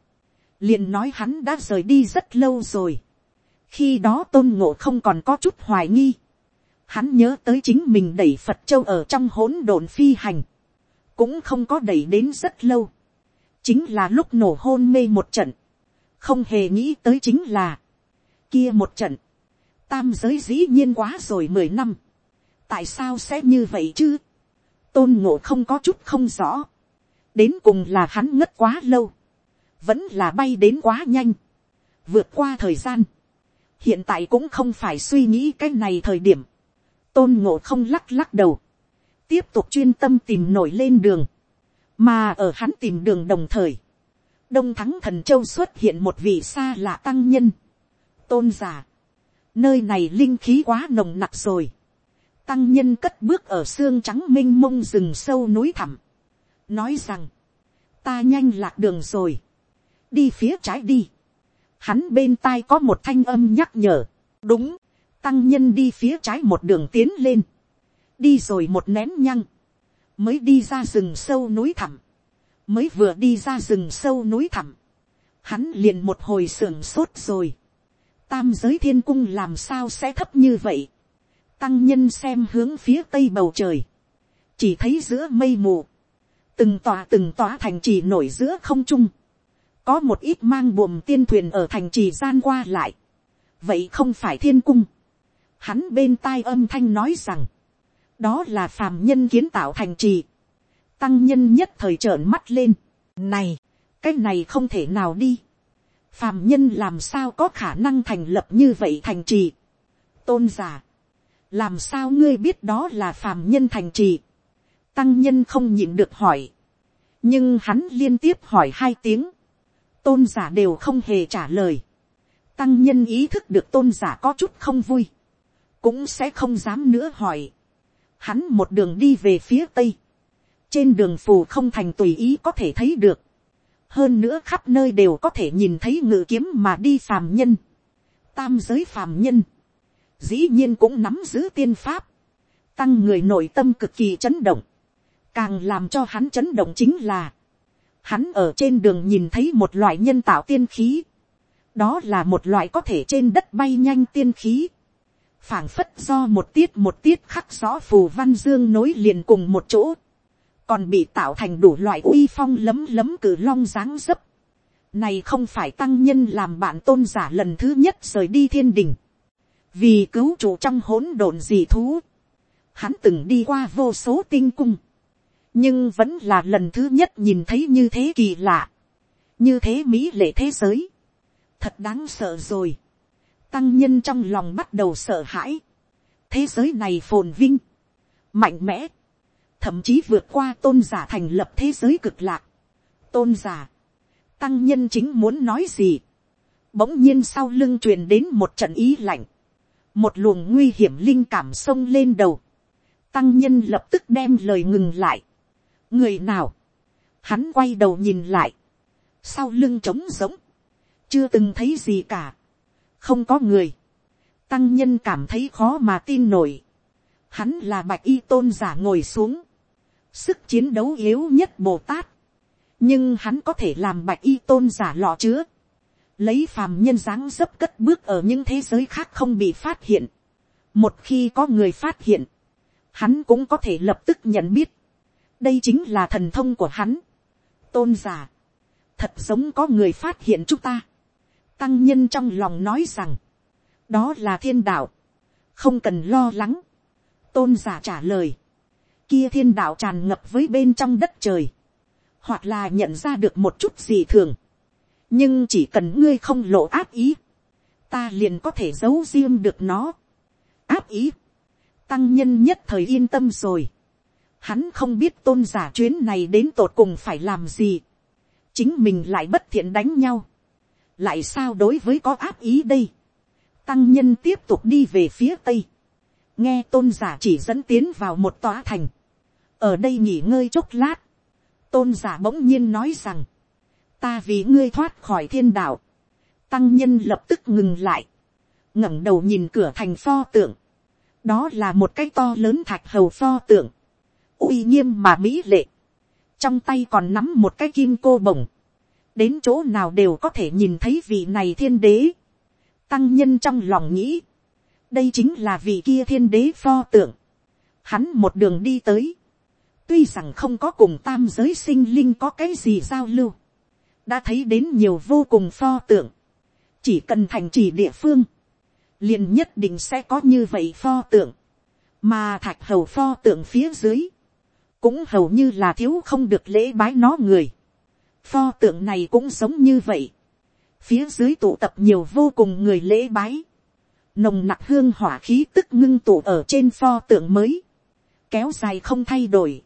liền nói hắn đã rời đi rất lâu rồi. khi đó tôn ngộ không còn có chút hoài nghi. hắn nhớ tới chính mình đẩy phật châu ở trong hỗn độn phi hành. cũng không có đẩy đến rất lâu chính là lúc nổ hôn mê một trận, không hề nghĩ tới chính là, kia một trận, tam giới dĩ nhiên quá rồi mười năm, tại sao sẽ như vậy chứ, tôn ngộ không có chút không rõ, đến cùng là hắn ngất quá lâu, vẫn là bay đến quá nhanh, vượt qua thời gian, hiện tại cũng không phải suy nghĩ cái này thời điểm, tôn ngộ không lắc lắc đầu, tiếp tục chuyên tâm tìm nổi lên đường, mà ở hắn tìm đường đồng thời, đông thắng thần châu xuất hiện một vị xa lạ tăng nhân, tôn giả, nơi này linh khí quá nồng nặc rồi, tăng nhân cất bước ở xương trắng m i n h mông rừng sâu núi thẳm, nói rằng, ta nhanh lạc đường rồi, đi phía trái đi, hắn bên tai có một thanh âm nhắc nhở, đúng, tăng nhân đi phía trái một đường tiến lên, đi rồi một nén nhăng, mới đi ra rừng sâu núi thẳm, mới vừa đi ra rừng sâu núi thẳm, hắn liền một hồi sưởng sốt rồi, tam giới thiên cung làm sao sẽ thấp như vậy, tăng nhân xem hướng phía tây bầu trời, chỉ thấy giữa mây mù, từng tòa từng tòa thành trì nổi giữa không trung, có một ít mang buồm tiên thuyền ở thành trì gian qua lại, vậy không phải thiên cung, hắn bên tai âm thanh nói rằng, đó là phàm nhân kiến tạo thành trì, tăng nhân nhất thời trợn mắt lên, này, cái này không thể nào đi, phàm nhân làm sao có khả năng thành lập như vậy thành trì, tôn giả, làm sao ngươi biết đó là phàm nhân thành trì, tăng nhân không nhịn được hỏi, nhưng hắn liên tiếp hỏi hai tiếng, tôn giả đều không hề trả lời, tăng nhân ý thức được tôn giả có chút không vui, cũng sẽ không dám nữa hỏi, hắn một đường đi về phía tây, trên đường phù không thành tùy ý có thể thấy được, hơn nữa khắp nơi đều có thể nhìn thấy ngự kiếm mà đi phàm nhân, tam giới phàm nhân, dĩ nhiên cũng nắm giữ tiên pháp, tăng người nội tâm cực kỳ chấn động, càng làm cho hắn chấn động chính là, hắn ở trên đường nhìn thấy một loại nhân tạo tiên khí, đó là một loại có thể trên đất bay nhanh tiên khí, phảng phất do một tiết một tiết khắc rõ phù văn dương nối liền cùng một chỗ, còn bị tạo thành đủ loại uy phong lấm lấm cử long dáng dấp. Này không phải tăng nhân làm bạn tôn giả lần thứ nhất rời đi thiên đình vì cứu chủ trong hỗn độn dị thú, hắn từng đi qua vô số tinh cung, nhưng vẫn là lần thứ nhất nhìn thấy như thế kỳ lạ, như thế mỹ lệ thế giới, thật đáng sợ rồi, tăng nhân trong lòng bắt đầu sợ hãi, thế giới này phồn vinh, mạnh mẽ, thậm chí vượt qua tôn giả thành lập thế giới cực lạc, tôn giả, tăng nhân chính muốn nói gì, bỗng nhiên sau lưng truyền đến một trận ý lạnh, một luồng nguy hiểm linh cảm xông lên đầu, tăng nhân lập tức đem lời ngừng lại. người nào, hắn quay đầu nhìn lại, sau lưng trống giống, chưa từng thấy gì cả, không có người, tăng nhân cảm thấy khó mà tin nổi, hắn là bạch y tôn giả ngồi xuống, sức chiến đấu yếu nhất bồ tát, nhưng hắn có thể làm bạch y tôn giả lọ chứa, lấy phàm nhân dáng dấp cất bước ở những thế giới khác không bị phát hiện. một khi có người phát hiện, hắn cũng có thể lập tức nhận biết. đây chính là thần thông của hắn. tôn giả, thật giống có người phát hiện chúng ta. tăng nhân trong lòng nói rằng, đó là thiên đạo, không cần lo lắng. tôn giả trả lời, kia thiên đạo tràn ngập với bên trong đất trời, hoặc là nhận ra được một chút gì thường nhưng chỉ cần ngươi không lộ áp ý, ta liền có thể giấu riêng được nó. áp ý, tăng nhân nhất thời yên tâm rồi. Hắn không biết tôn giả chuyến này đến tột cùng phải làm gì. chính mình lại bất thiện đánh nhau. lại sao đối với có áp ý đây. tăng nhân tiếp tục đi về phía tây. nghe tôn giả chỉ dẫn tiến vào một tòa thành. ở đây nghỉ ngơi chốc lát. tôn giả bỗng nhiên nói rằng, ta vì ngươi thoát khỏi thiên đạo, tăng nhân lập tức ngừng lại, ngẩng đầu nhìn cửa thành pho tượng, đó là một cái to lớn thạch hầu pho tượng, uy nghiêm mà mỹ lệ, trong tay còn nắm một cái kim cô bồng, đến chỗ nào đều có thể nhìn thấy vị này thiên đế, tăng nhân trong lòng nghĩ, đây chính là vị kia thiên đế pho tượng, hắn một đường đi tới, tuy rằng không có cùng tam giới sinh linh có cái gì giao lưu, đã thấy đến nhiều vô cùng pho tượng, chỉ cần thành trì địa phương, liền nhất định sẽ có như vậy pho tượng, mà thạch hầu pho tượng phía dưới, cũng hầu như là thiếu không được lễ bái nó người. Pho tượng này cũng giống như vậy. Phía dưới tụ tập nhiều vô cùng người lễ bái. Nồng nặc hương hỏa khí tức ngưng tụ ở trên pho tượng mới. Kéo dài không thay đổi.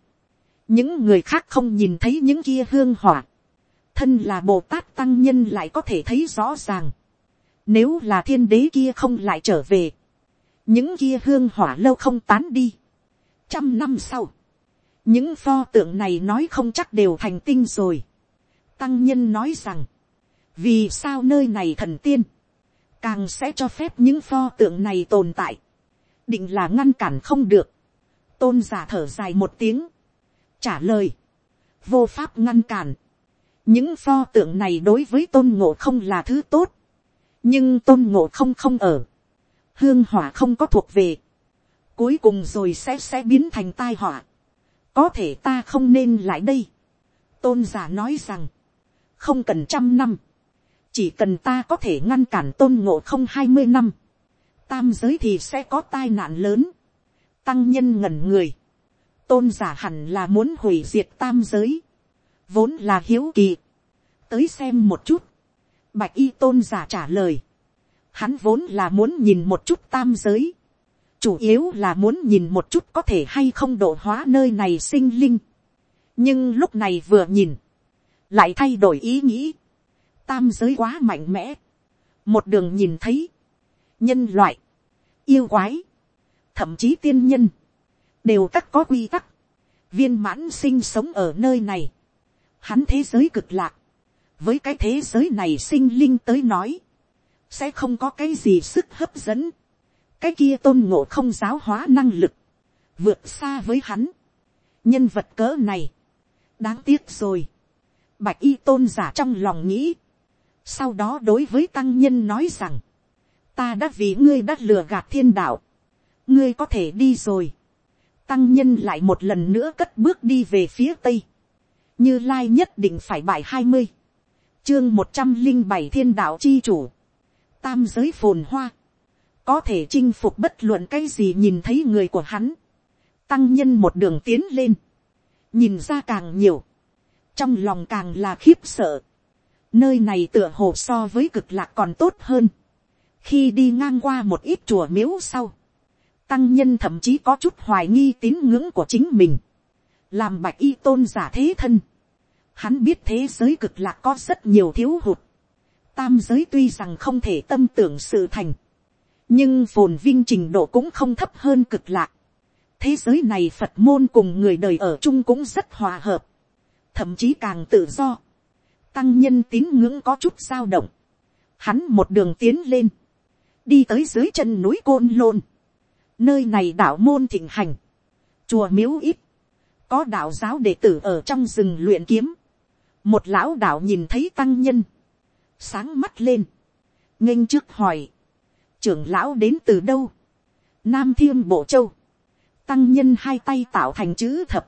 Những người khác không nhìn thấy những kia hương hỏa. Thân là Bồ Tát Tăng Nhân lại có thể thấy rõ ràng. Nếu là thiên đế kia không lại trở về. Những kia hương hỏa lâu không tán đi. Trăm năm sau những pho tượng này nói không chắc đều thành tinh rồi. tăng nhân nói rằng, vì sao nơi này thần tiên, càng sẽ cho phép những pho tượng này tồn tại, định là ngăn cản không được. tôn giả thở dài một tiếng, trả lời, vô pháp ngăn cản những pho tượng này đối với tôn ngộ không là thứ tốt, nhưng tôn ngộ không không ở, hương hỏa không có thuộc về, cuối cùng rồi sẽ sẽ biến thành tai họa. Có thể ta không nên lại đây. tôn giả nói rằng, không cần trăm năm, chỉ cần ta có thể ngăn cản tôn ngộ không hai mươi năm, tam giới thì sẽ có tai nạn lớn, tăng nhân ngẩn người, tôn giả hẳn là muốn hủy diệt tam giới, vốn là hiếu kỳ, tới xem một chút, bạch y tôn giả trả lời, hắn vốn là muốn nhìn một chút tam giới, chủ yếu là muốn nhìn một chút có thể hay không độ hóa nơi này sinh linh. nhưng lúc này vừa nhìn, lại thay đổi ý nghĩ, tam giới quá mạnh mẽ, một đường nhìn thấy, nhân loại, yêu quái, thậm chí tiên nhân, đều các có quy tắc, viên mãn sinh sống ở nơi này, hắn thế giới cực lạc, với cái thế giới này sinh linh tới nói, sẽ không có cái gì sức hấp dẫn, cái kia tôn ngộ không giáo hóa năng lực, vượt xa với hắn, nhân vật cỡ này, đáng tiếc rồi, bạch y tôn giả trong lòng nghĩ, sau đó đối với tăng nhân nói rằng, ta đã vì ngươi đã lừa gạt thiên đạo, ngươi có thể đi rồi, tăng nhân lại một lần nữa cất bước đi về phía tây, như lai nhất định phải bài hai mươi, chương một trăm linh bảy thiên đạo chi chủ, tam giới phồn hoa, có thể chinh phục bất luận cái gì nhìn thấy người của hắn, tăng nhân một đường tiến lên, nhìn ra càng nhiều, trong lòng càng là khiếp sợ, nơi này tựa hồ so với cực lạc còn tốt hơn, khi đi ngang qua một ít chùa miếu sau, tăng nhân thậm chí có chút hoài nghi tín ngưỡng của chính mình, làm bạch y tôn giả thế thân, hắn biết thế giới cực lạc có rất nhiều thiếu hụt, tam giới tuy rằng không thể tâm tưởng sự thành, nhưng phồn vinh trình độ cũng không thấp hơn cực lạc. thế giới này phật môn cùng người đời ở chung cũng rất hòa hợp, thậm chí càng tự do. tăng nhân tín ngưỡng có chút dao động. hắn một đường tiến lên, đi tới dưới chân núi côn lôn. nơi này đạo môn thịnh hành, chùa miếu ít, có đạo giáo đệ tử ở trong rừng luyện kiếm. một lão đạo nhìn thấy tăng nhân, sáng mắt lên, nghênh trước hỏi, trưởng lão đến từ đâu, nam thiên bộ châu, tăng nhân hai tay tạo thành chữ thập,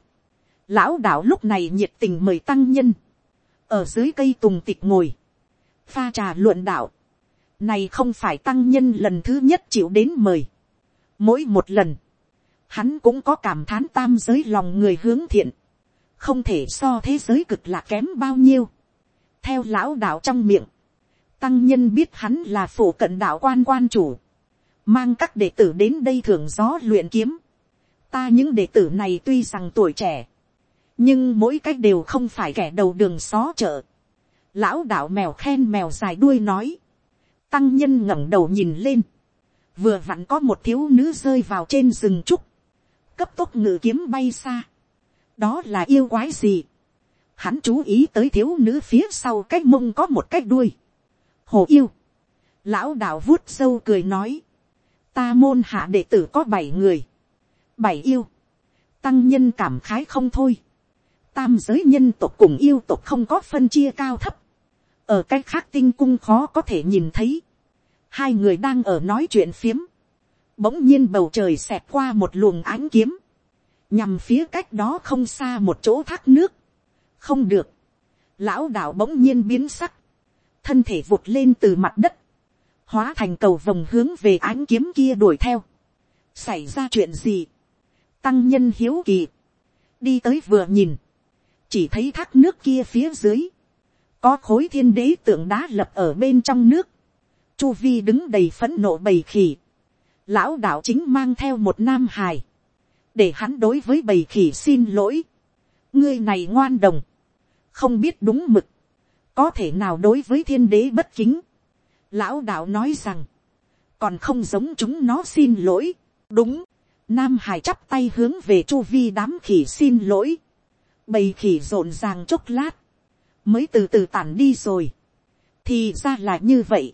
lão đạo lúc này nhiệt tình mời tăng nhân, ở dưới cây tùng tịch ngồi, pha trà luận đạo, này không phải tăng nhân lần thứ nhất chịu đến mời, mỗi một lần, hắn cũng có cảm thán tam giới lòng người hướng thiện, không thể so thế giới cực là kém bao nhiêu, theo lão đạo trong miệng, tăng nhân biết hắn là phổ cận đạo quan quan chủ, mang các đệ tử đến đây thường gió luyện kiếm. ta những đệ tử này tuy rằng tuổi trẻ, nhưng mỗi cách đều không phải kẻ đầu đường xó chợ. lão đạo mèo khen mèo dài đuôi nói, tăng nhân ngẩng đầu nhìn lên, vừa vặn có một thiếu nữ rơi vào trên rừng trúc, cấp tốc ngự kiếm bay xa. đó là yêu quái gì. hắn chú ý tới thiếu nữ phía sau cái mông có một cái đuôi hồ yêu. Lão đạo vuốt sâu cười nói. Ta môn hạ đệ tử có bảy người. Bảy yêu. Tăng nhân cảm khái không thôi. Tam giới nhân tộc cùng yêu tộc không có phân chia cao thấp. Ở cái khác tinh cung khó có thể nhìn thấy. Hai người đang ở nói chuyện phiếm. Bỗng nhiên bầu trời xẹt qua một luồng ánh kiếm. Nhằm phía cách đó không xa một chỗ thác nước. Không được. Lão đạo bỗng nhiên biến sắc. Thân thể vụt lên từ mặt đất, hóa thành cầu vòng hướng về ánh kiếm kia đuổi theo, xảy ra chuyện gì, tăng nhân hiếu kỳ, đi tới vừa nhìn, chỉ thấy thác nước kia phía dưới, có khối thiên đế tượng đá lập ở bên trong nước, chu vi đứng đầy phấn nộ bầy khỉ, lão đạo chính mang theo một nam hài, để hắn đối với bầy khỉ xin lỗi, ngươi này ngoan đồng, không biết đúng mực, có thể nào đối với thiên đế bất kính, lão đạo nói rằng, còn không giống chúng nó xin lỗi, đúng, nam hải chắp tay hướng về chu vi đám khỉ xin lỗi, bầy khỉ rộn ràng chốc lát, mới từ từ tản đi rồi, thì ra là như vậy,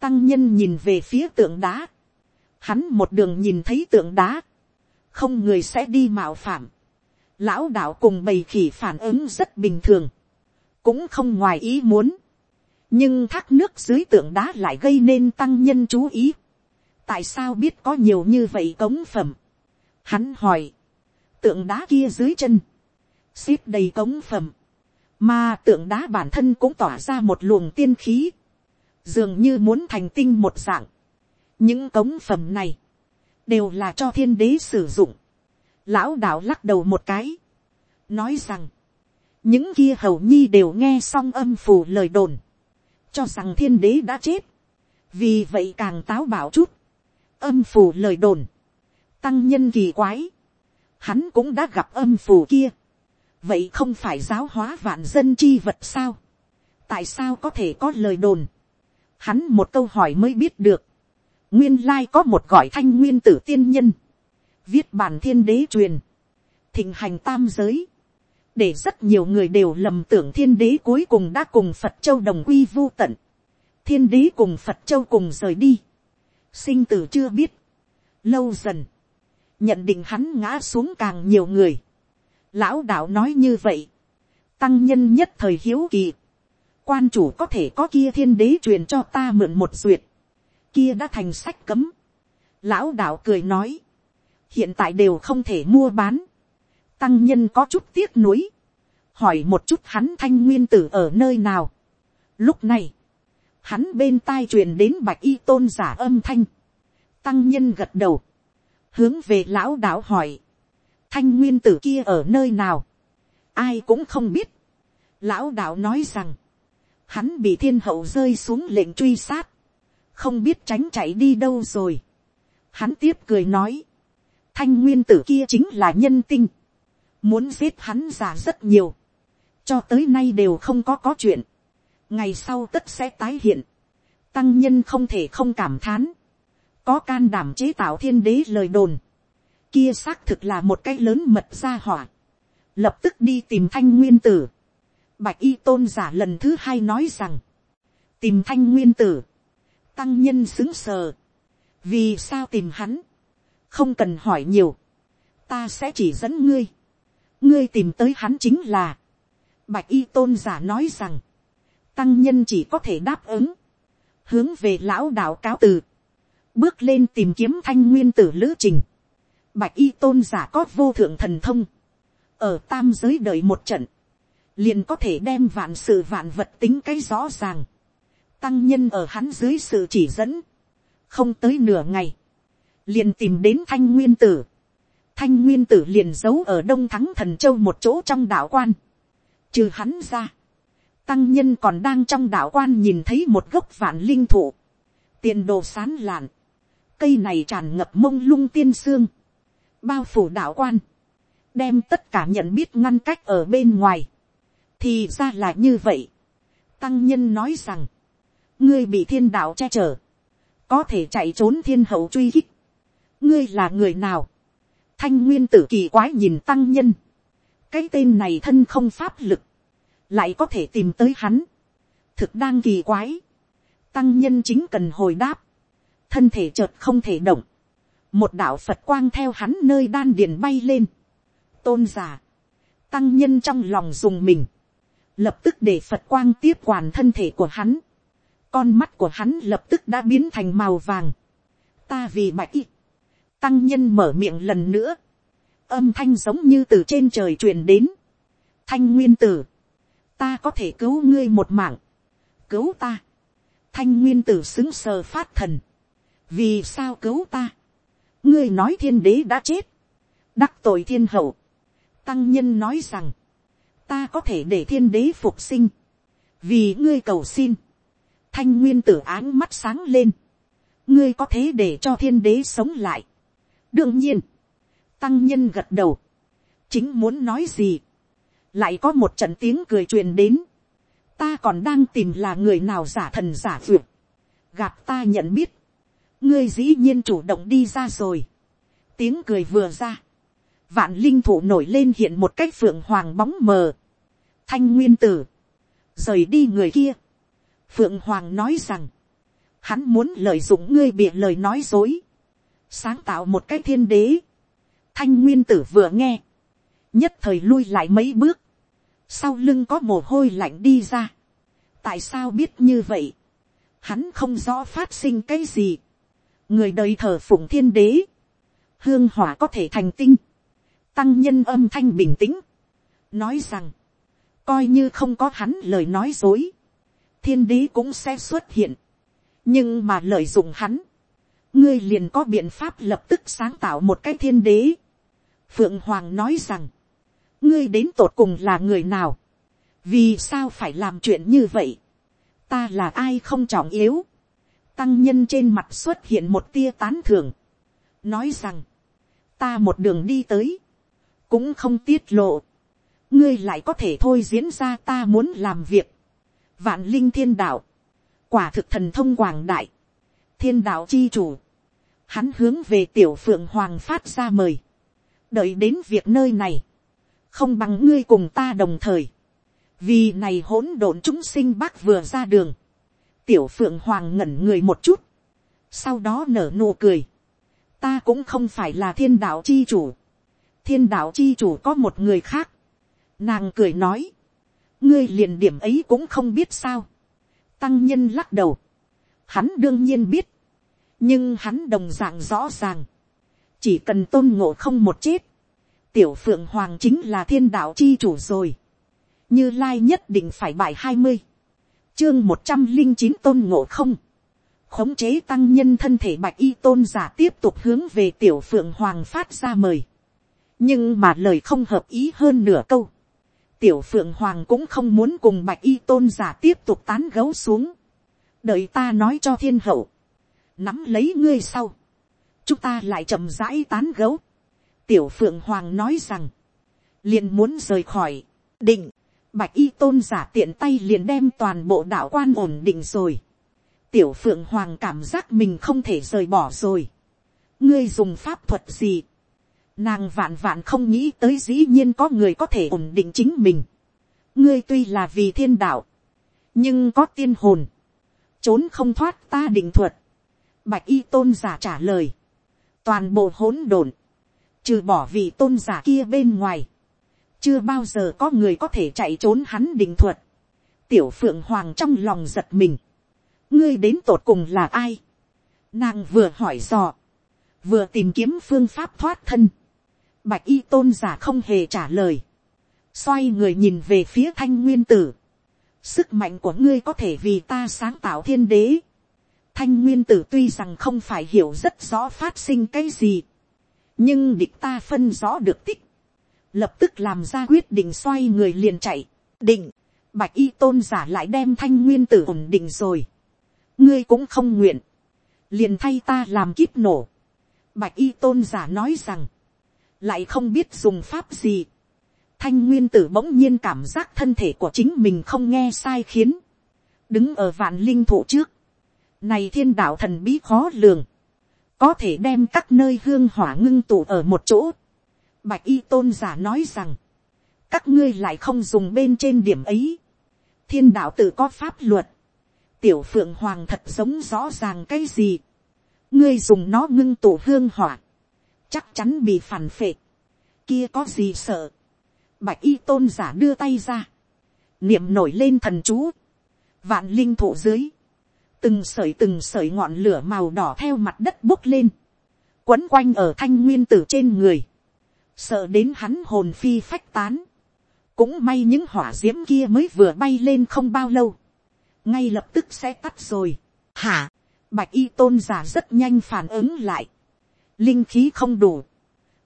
tăng nhân nhìn về phía tượng đá, hắn một đường nhìn thấy tượng đá, không người sẽ đi mạo phạm, lão đạo cùng bầy khỉ phản ứng rất bình thường, cũng không ngoài ý muốn, nhưng thác nước dưới tượng đá lại gây nên tăng nhân chú ý, tại sao biết có nhiều như vậy cống phẩm, hắn hỏi, tượng đá kia dưới chân, xếp đầy cống phẩm, mà tượng đá bản thân cũng tỏa ra một luồng tiên khí, dường như muốn thành tinh một dạng những cống phẩm này, đều là cho thiên đế sử dụng. lão đạo lắc đầu một cái, nói rằng, những kia hầu nhi đều nghe xong âm phù lời đồn, cho rằng thiên đế đã chết, vì vậy càng táo bảo chút, âm phù lời đồn, tăng nhân kỳ quái, hắn cũng đã gặp âm phù kia, vậy không phải giáo hóa vạn dân chi vật sao, tại sao có thể có lời đồn, hắn một câu hỏi mới biết được, nguyên lai có một gọi thanh nguyên tử tiên nhân, viết bản thiên đế truyền, thịnh hành tam giới, để rất nhiều người đều lầm tưởng thiên đế cuối cùng đã cùng phật châu đồng quy vô tận, thiên đế cùng phật châu cùng rời đi, sinh tử chưa biết, lâu dần, nhận định hắn ngã xuống càng nhiều người, lão đạo nói như vậy, tăng nhân nhất thời hiếu kỳ, quan chủ có thể có kia thiên đế truyền cho ta mượn một duyệt, kia đã thành sách cấm. Lão đạo cười nói, hiện tại đều không thể mua bán, tăng nhân có chút tiếc nuối, hỏi một chút hắn thanh nguyên tử ở nơi nào. Lúc này, hắn bên tai truyền đến bạch y tôn giả âm thanh, tăng nhân gật đầu, hướng về lão đạo hỏi, thanh nguyên tử kia ở nơi nào, ai cũng không biết. Lão đạo nói rằng, hắn bị thiên hậu rơi xuống lệnh truy sát, không biết tránh chạy đi đâu rồi. Hắn tiếp cười nói, thanh nguyên tử kia chính là nhân tinh, muốn giết hắn già rất nhiều, cho tới nay đều không có có chuyện, ngày sau tất sẽ tái hiện, tăng nhân không thể không cảm thán, có can đảm chế tạo thiên đế lời đồn, kia xác thực là một cái lớn mật ra hỏa, lập tức đi tìm thanh nguyên tử, bạch y tôn giả lần thứ hai nói rằng, tìm thanh nguyên tử, tăng nhân xứng sờ, vì sao tìm hắn, không cần hỏi nhiều, ta sẽ chỉ dẫn ngươi, ngươi tìm tới hắn chính là, bạch y tôn giả nói rằng, tăng nhân chỉ có thể đáp ứng, hướng về lão đạo cáo từ, bước lên tìm kiếm thanh nguyên tử lữ trình, bạch y tôn giả có vô thượng thần thông, ở tam giới đợi một trận, liền có thể đem vạn sự vạn vật tính cái rõ ràng, tăng nhân ở hắn dưới sự chỉ dẫn, không tới nửa ngày, liền tìm đến thanh nguyên tử, thanh nguyên tử liền giấu ở đông thắng thần châu một chỗ trong đạo quan, trừ hắn ra, tăng nhân còn đang trong đạo quan nhìn thấy một gốc vạn linh thụ, tiền đồ sán lạn, cây này tràn ngập mông lung tiên sương, bao phủ đạo quan, đem tất cả nhận biết ngăn cách ở bên ngoài, thì ra là như vậy. tăng nhân nói rằng, ngươi bị thiên đạo che chở, có thể chạy trốn thiên hậu truy hích, ngươi là người nào, thanh nguyên tử kỳ quái nhìn tăng nhân, cái tên này thân không pháp lực, lại có thể tìm tới hắn, thực đang kỳ quái, tăng nhân chính cần hồi đáp, thân thể chợt không thể động, một đạo phật quang theo hắn nơi đan điền bay lên, tôn giả, tăng nhân trong lòng dùng mình, lập tức để phật quang tiếp quản thân thể của hắn, con mắt của hắn lập tức đã biến thành màu vàng, ta vì bạch y, tăng nhân mở miệng lần nữa, âm thanh giống như từ trên trời truyền đến, thanh nguyên tử, ta có thể cứu ngươi một mạng, cứu ta, thanh nguyên tử xứng sờ phát thần, vì sao cứu ta, ngươi nói thiên đế đã chết, đắc tội thiên hậu, tăng nhân nói rằng, ta có thể để thiên đế phục sinh, vì ngươi cầu xin, thanh nguyên tử áng mắt sáng lên, ngươi có thế để cho thiên đế sống lại. đương nhiên, tăng nhân gật đầu, chính muốn nói gì, lại có một trận tiếng cười truyền đến, ta còn đang tìm là người nào giả thần giả vượt, gặp ta nhận biết, ngươi dĩ nhiên chủ động đi ra rồi, tiếng cười vừa ra, vạn linh thủ nổi lên hiện một cái phượng hoàng bóng mờ, thanh nguyên tử, rời đi người kia, phượng hoàng nói rằng, hắn muốn lợi dụng ngươi bịa lời nói dối, sáng tạo một cái thiên đế, thanh nguyên tử vừa nghe, nhất thời lui lại mấy bước, sau lưng có mồ hôi lạnh đi ra, tại sao biết như vậy, hắn không rõ phát sinh cái gì, người đời thờ phụng thiên đế, hương hỏa có thể thành tinh, tăng nhân âm thanh bình tĩnh, nói rằng, coi như không có hắn lời nói dối, thiên đế cũng sẽ xuất hiện, nhưng mà lợi dụng hắn, ngươi liền có biện pháp lập tức sáng tạo một cái thiên đế. phượng hoàng nói rằng, ngươi đến tột cùng là người nào, vì sao phải làm chuyện như vậy, ta là ai không trọng yếu, tăng nhân trên mặt xuất hiện một tia tán thưởng, nói rằng, ta một đường đi tới, cũng không tiết lộ, ngươi lại có thể thôi diễn ra ta muốn làm việc, vạn linh thiên đạo, quả thực thần thông quảng đại, thiên đạo chi chủ, hắn hướng về tiểu phượng hoàng phát ra mời, đợi đến việc nơi này, không bằng ngươi cùng ta đồng thời, vì này hỗn độn chúng sinh bác vừa ra đường, tiểu phượng hoàng ngẩn người một chút, sau đó nở nụ cười, ta cũng không phải là thiên đạo chi chủ, thiên đạo chi chủ có một người khác, nàng cười nói, ngươi liền điểm ấy cũng không biết sao, tăng nhân lắc đầu, hắn đương nhiên biết, nhưng hắn đồng d ạ n g rõ ràng, chỉ cần tôn ngộ không một chết, tiểu phượng hoàng chính là thiên đạo chi chủ rồi, như lai nhất định phải bài hai mươi, chương một trăm linh chín tôn ngộ không, khống chế tăng nhân thân thể bạch y tôn giả tiếp tục hướng về tiểu phượng hoàng phát ra mời, nhưng mà lời không hợp ý hơn nửa câu, tiểu phượng hoàng cũng không muốn cùng bạch y tôn giả tiếp tục tán gấu xuống. đợi ta nói cho thiên hậu, nắm lấy ngươi sau, chúng ta lại chậm rãi tán gấu. tiểu phượng hoàng nói rằng, liền muốn rời khỏi, định, bạch y tôn giả tiện tay liền đem toàn bộ đạo quan ổn định rồi. tiểu phượng hoàng cảm giác mình không thể rời bỏ rồi. ngươi dùng pháp thuật gì, Nàng vạn vạn không nghĩ tới dĩ nhiên có người có thể ổn định chính mình. Ngươi tuy là vì thiên đạo. Nhưng có tiên hồn. Trốn không thoát ta định thuật. Bạch y tôn giả trả lời. Toàn bộ hỗn độn. Trừ bỏ vị tôn giả kia bên ngoài. Chưa bao giờ có người có thể chạy trốn hắn định thuật. Tiểu phượng hoàng trong lòng giật mình. Ngươi đến tột cùng là ai? Nàng vừa hỏi dò. Vừa tìm kiếm phương pháp thoát thân Bạch y tôn giả không hề trả lời. Xoay người nhìn về phía thanh nguyên tử. Sức mạnh của ngươi có thể vì ta sáng tạo thiên đế. Thanh nguyên tử tuy rằng không phải hiểu rất rõ phát sinh cái gì. Nhưng địch ta phân rõ được tích. Lập tức làm ra quyết định xoay người liền chạy. Định. Bạch y tôn giả lại đem thanh nguyên tử ổn định rồi. Ngươi cũng không nguyện. Liền thay ta làm kiếp nổ. Bạch y tôn giả nói rằng lại không biết dùng pháp gì. Thanh nguyên tử bỗng nhiên cảm giác thân thể của chính mình không nghe sai khiến. Đứng ở vạn linh thụ trước. Này thiên đạo thần bí khó lường. Có thể đem các nơi hương hỏa ngưng tụ ở một chỗ. Bạch y tôn giả nói rằng. Các ngươi lại không dùng bên trên điểm ấy. Thiên đạo tự có pháp luật. Tiểu phượng hoàng thật giống rõ ràng cái gì. Ngươi dùng nó ngưng tụ hương hỏa chắc chắn bị phản phệ. Kia có gì sợ. Bạch y tôn giả đưa tay ra. Niệm nổi lên thần chú. Vạn linh thụ dưới. Từng sợi từng sợi ngọn lửa màu đỏ theo mặt đất bốc lên. Quấn quanh ở thanh nguyên tử trên người. Sợ đến hắn hồn phi phách tán. Cũng may những hỏa diễm kia mới vừa bay lên không bao lâu. Ngay lập tức sẽ tắt rồi. hả, bạch y tôn giả rất nhanh phản ứng lại, linh khí không đủ,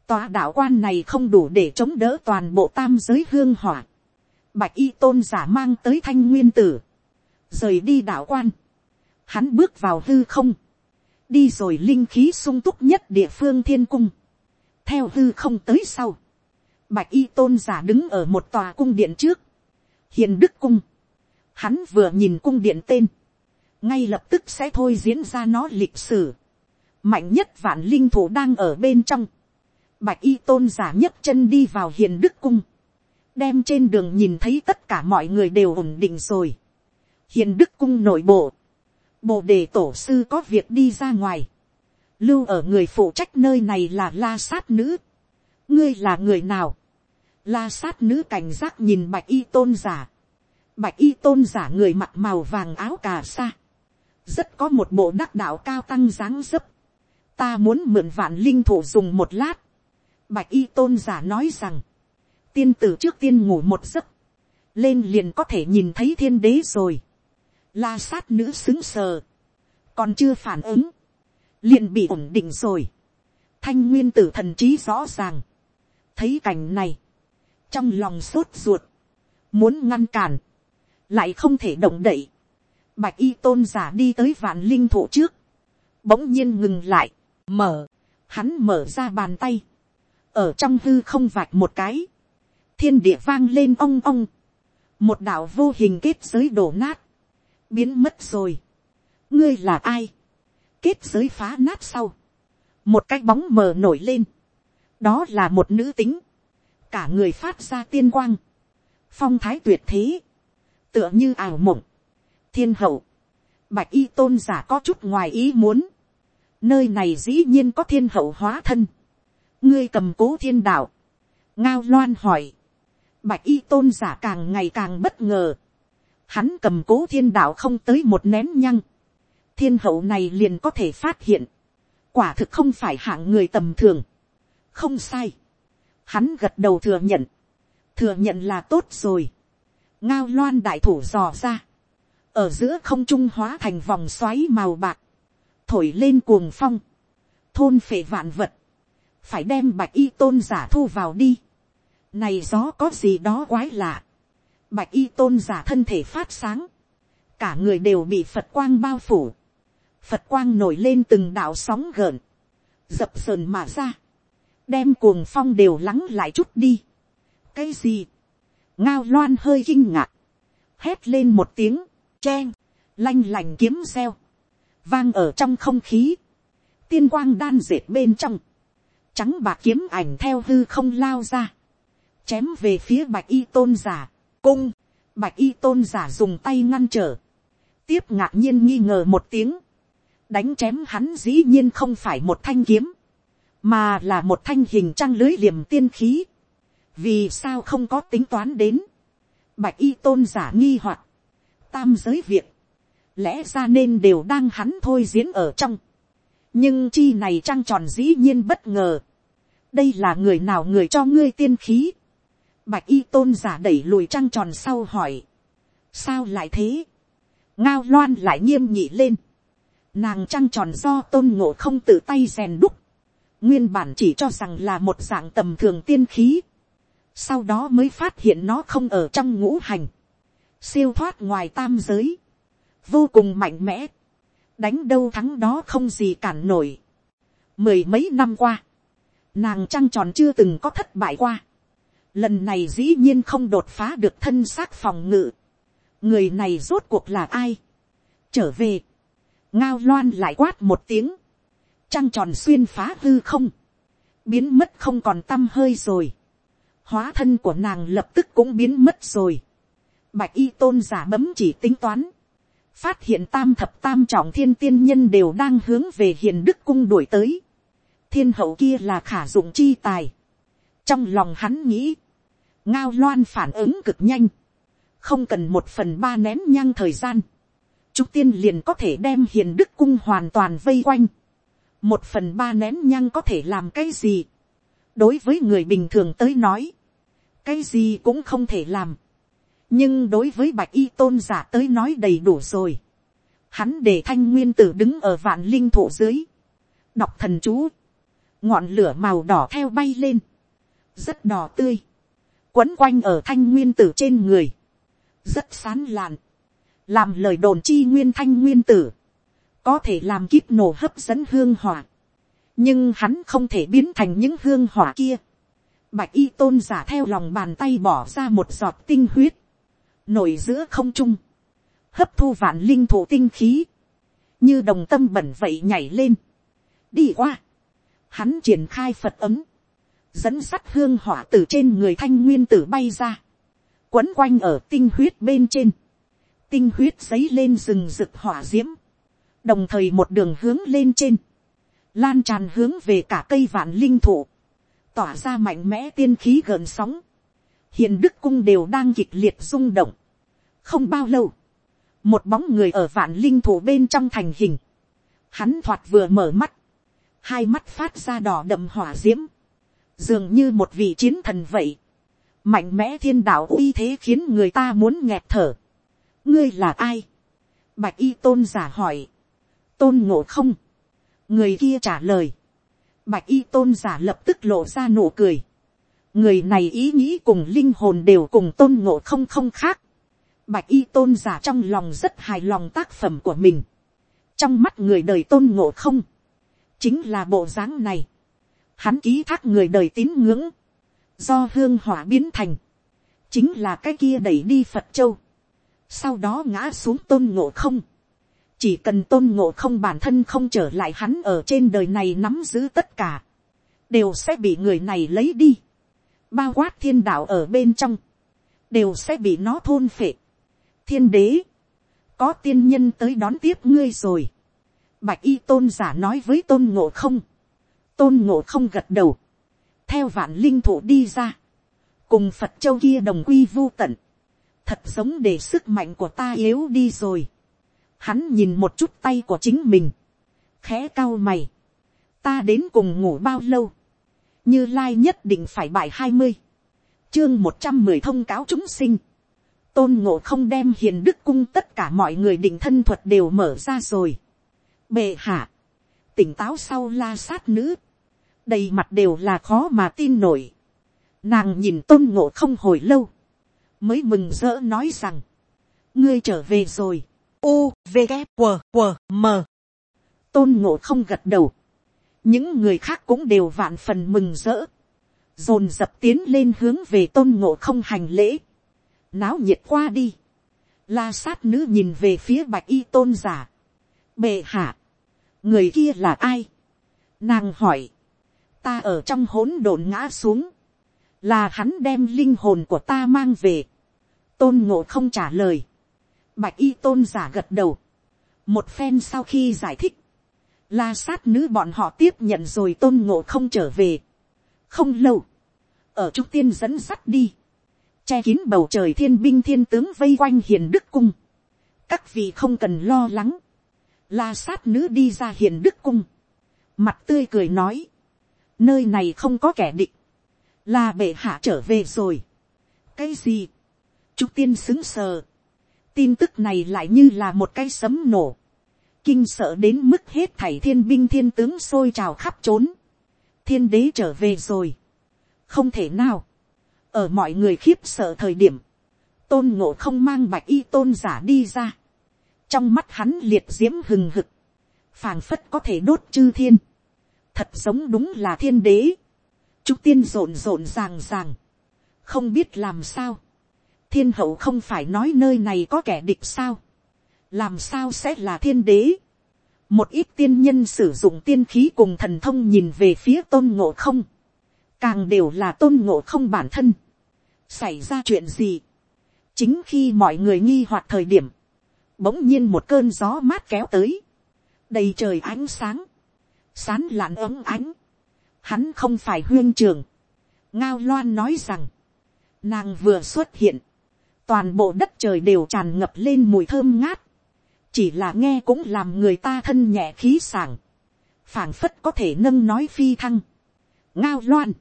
tòa đạo quan này không đủ để chống đỡ toàn bộ tam giới hương hỏa, bạch y tôn giả mang tới thanh nguyên tử, rời đi đạo quan, hắn bước vào hư không, đi rồi linh khí sung túc nhất địa phương thiên cung, theo hư không tới sau, bạch y tôn giả đứng ở một tòa cung điện trước, hiền đức cung, hắn vừa nhìn cung điện tên, ngay lập tức sẽ thôi diễn ra nó lịch sử, mạnh nhất vạn linh thủ đang ở bên trong, bạch y tôn giả nhấc chân đi vào hiền đức cung, đem trên đường nhìn thấy tất cả mọi người đều ổn định rồi. hiền đức cung nội bộ, bồ đề tổ sư có việc đi ra ngoài, lưu ở người phụ trách nơi này là la sát nữ, ngươi là người nào, la sát nữ cảnh giác nhìn bạch y tôn giả, bạch y tôn giả người mặc màu vàng áo cà sa, rất có một bộ đắc đạo cao tăng dáng dấp, ta muốn mượn vạn linh thủ dùng một lát, bạch y tôn giả nói rằng, tiên tử trước tiên ngủ một giấc, lên liền có thể nhìn thấy thiên đế rồi, la sát nữ xứng sờ, còn chưa phản ứng, liền bị ổn định rồi, thanh nguyên tử thần trí rõ ràng, thấy cảnh này, trong lòng sốt ruột, muốn ngăn cản, lại không thể động đậy, bạch y tôn giả đi tới vạn linh thủ trước, bỗng nhiên ngừng lại, mở, hắn mở ra bàn tay, ở trong hư không vạch một cái, thiên địa vang lên ong ong, một đạo vô hình kết giới đổ nát, biến mất rồi. ngươi là ai, kết giới phá nát sau, một cái bóng mờ nổi lên, đó là một nữ tính, cả người phát ra tiên quang, phong thái tuyệt thế, tựa như ảo mộng, thiên hậu, bạch y tôn giả có chút ngoài ý muốn, nơi này dĩ nhiên có thiên hậu hóa thân, ngươi cầm cố thiên đạo, ngao loan hỏi, bạch y tôn giả càng ngày càng bất ngờ, hắn cầm cố thiên đạo không tới một nén nhăng, thiên hậu này liền có thể phát hiện, quả thực không phải hạng người tầm thường, không sai, hắn gật đầu thừa nhận, thừa nhận là tốt rồi, ngao loan đại thủ dò ra, ở giữa không trung hóa thành vòng xoáy màu bạc, thổi lên cuồng phong, thôn phệ vạn vật, phải đem bạch y tôn giả thu vào đi. Này gió có gì đó quái lạ. Bạch y tôn giả thân thể phát sáng. Cả người đều bị Phật quang bao phủ. Phật quang nổi lên từng đạo sóng gợn. Dập sờn mà ra. Đem cuồng phong đều lắng lại chút đi. Cái gì? Ngao loan hơi kinh ngạc. Hét lên một tiếng. Chen. Lanh lành kiếm xeo. Vang ở trong không khí. Tiên quang đan dệt bên trong. Trắng bạc kiếm ảnh theo hư không lao ra, chém về phía bạch y tôn giả, cung, bạch y tôn giả dùng tay ngăn trở, tiếp ngạc nhiên nghi ngờ một tiếng, đánh chém hắn dĩ nhiên không phải một thanh kiếm, mà là một thanh hình trăng lưới liềm tiên khí, vì sao không có tính toán đến, bạch y tôn giả nghi hoặc, tam giới việc, lẽ ra nên đều đang hắn thôi diễn ở trong, nhưng chi này trăng tròn dĩ nhiên bất ngờ. đây là người nào người cho ngươi tiên khí. bạch y tôn giả đẩy lùi trăng tròn sau hỏi. sao lại thế. ngao loan lại nghiêm nhị lên. nàng trăng tròn do tôn ngộ không tự tay rèn đúc. nguyên bản chỉ cho rằng là một dạng tầm thường tiên khí. sau đó mới phát hiện nó không ở trong ngũ hành. siêu thoát ngoài tam giới vô cùng mạnh mẽ đánh đâu thắng đó không gì cản nổi. mười mấy năm qua, nàng trăng tròn chưa từng có thất bại qua. lần này dĩ nhiên không đột phá được thân xác phòng ngự. người này rốt cuộc là ai. trở về, ngao loan lại quát một tiếng, trăng tròn xuyên phá hư không, biến mất không còn t â m hơi rồi. hóa thân của nàng lập tức cũng biến mất rồi. bạch y tôn giả bấm chỉ tính toán, phát hiện tam thập tam trọng thiên tiên nhân đều đang hướng về hiền đức cung đuổi tới. thiên hậu kia là khả dụng chi tài. trong lòng hắn nghĩ, ngao loan phản ứng cực nhanh, không cần một phần ba nén nhang thời gian, chúng tiên liền có thể đem hiền đức cung hoàn toàn vây quanh. một phần ba nén nhang có thể làm cái gì. đối với người bình thường tới nói, cái gì cũng không thể làm nhưng đối với bạch y tôn giả tới nói đầy đủ rồi. hắn để thanh nguyên tử đứng ở vạn linh thụ dưới, đọc thần chú, ngọn lửa màu đỏ theo bay lên, rất đỏ tươi, quấn quanh ở thanh nguyên tử trên người, rất sán lạn, làm lời đồn chi nguyên thanh nguyên tử, có thể làm kíp nổ hấp dẫn hương hỏa, nhưng hắn không thể biến thành những hương hỏa kia. Bạch y tôn giả theo lòng bàn tay bỏ ra một giọt tinh huyết, nổi giữa không trung, hấp thu vạn linh thủ tinh khí, như đồng tâm bẩn vậy nhảy lên, đi qua, hắn triển khai phật ấm, dẫn sắt hương hỏa từ trên người thanh nguyên tử bay ra, quấn quanh ở tinh huyết bên trên, tinh huyết giấy lên rừng rực hỏa d i ễ m đồng thời một đường hướng lên trên, lan tràn hướng về cả cây vạn linh thụ, tỏa ra mạnh mẽ tiên khí gợn sóng, hiện đức cung đều đang kịch liệt rung động. không bao lâu, một bóng người ở vạn linh thủ bên trong thành hình, hắn thoạt vừa mở mắt, hai mắt phát ra đỏ đậm hỏa d i ễ m dường như một vị chiến thần vậy, mạnh mẽ thiên đạo uy thế khiến người ta muốn nghẹt thở. Ngươi là ai, bạch y tôn giả hỏi, tôn ngộ không, người kia trả lời, bạch y tôn giả lập tức lộ ra nụ cười, người này ý nghĩ cùng linh hồn đều cùng tôn ngộ không không khác, bạch y tôn giả trong lòng rất hài lòng tác phẩm của mình, trong mắt người đời tôn ngộ không, chính là bộ dáng này, hắn ký thác người đời tín ngưỡng, do hương hỏa biến thành, chính là cái kia đẩy đi phật châu, sau đó ngã xuống tôn ngộ không. chỉ cần tôn ngộ không bản thân không trở lại hắn ở trên đời này nắm giữ tất cả, đều sẽ bị người này lấy đi bao quát thiên đạo ở bên trong, đều sẽ bị nó thôn phệ. thiên đế, có tiên nhân tới đón tiếp ngươi rồi. bạch y tôn giả nói với tôn ngộ không, tôn ngộ không gật đầu, theo vạn linh thủ đi ra, cùng phật châu kia đồng quy vô tận, thật giống để sức mạnh của ta yếu đi rồi. Hắn nhìn một chút tay của chính mình, khẽ cao mày, ta đến cùng ngủ bao lâu, như lai nhất định phải bài hai mươi, chương một trăm mười thông cáo chúng sinh, tôn ngộ không đem hiền đức cung tất cả mọi người định thân thuật đều mở ra rồi. bệ hạ, tỉnh táo sau la sát nữ, đầy mặt đều là khó mà tin nổi. Nàng nhìn tôn ngộ không hồi lâu, mới mừng rỡ nói rằng, ngươi trở về rồi, u v g q q m. Tôn ngộ không gật đầu, những người khác cũng đều vạn phần mừng rỡ, dồn dập tiến lên hướng về tôn ngộ không hành lễ, náo nhiệt qua đi, la sát nữ nhìn về phía bạch y tôn giả, bệ hạ, người kia là ai, nàng hỏi, ta ở trong hỗn độn ngã xuống, là hắn đem linh hồn của ta mang về, tôn ngộ không trả lời, bạch y tôn giả gật đầu, một phen sau khi giải thích, la sát nữ bọn họ tiếp nhận rồi tôn ngộ không trở về. không lâu, ở trung tiên dẫn sắt đi, che kín bầu trời thiên binh thiên tướng vây quanh hiền đức cung, các vị không cần lo lắng, la sát nữ đi ra hiền đức cung, mặt tươi cười nói, nơi này không có kẻ địch, La bệ hạ trở về rồi. cái gì, Trúc tiên xứng sờ. Tin tức này lại như là một cái sấm nổ. Kinh sợ đến mức hết thảy thiên binh thiên tướng sôi trào khắp trốn. Thiên đế trở về rồi. Không thể nào. Ở mọi người khiếp sợ thời điểm. Tôn ngộ không mang bạch y tôn giả đi ra. Trong mắt hắn liệt diễm hừng hực. phàng phất có thể đốt chư thiên. Thật giống đúng là thiên đế. Trúc tiên rộn rộn ràng ràng. Không biết làm sao thiên hậu không phải nói nơi này có kẻ địch sao, làm sao sẽ là thiên đế. một ít tiên nhân sử dụng tiên khí cùng thần thông nhìn về phía tôn ngộ không, càng đều là tôn ngộ không bản thân. xảy ra chuyện gì, chính khi mọi người nghi hoặc thời điểm, bỗng nhiên một cơn gió mát kéo tới, đầy trời ánh sáng, sán lạn ấm ánh, hắn không phải huyên trường, ngao loan nói rằng, nàng vừa xuất hiện, toàn bộ đất trời đều tràn ngập lên mùi thơm ngát, chỉ là nghe cũng làm người ta thân nhẹ khí sảng, phảng phất có thể nâng nói phi thăng. ngao loan,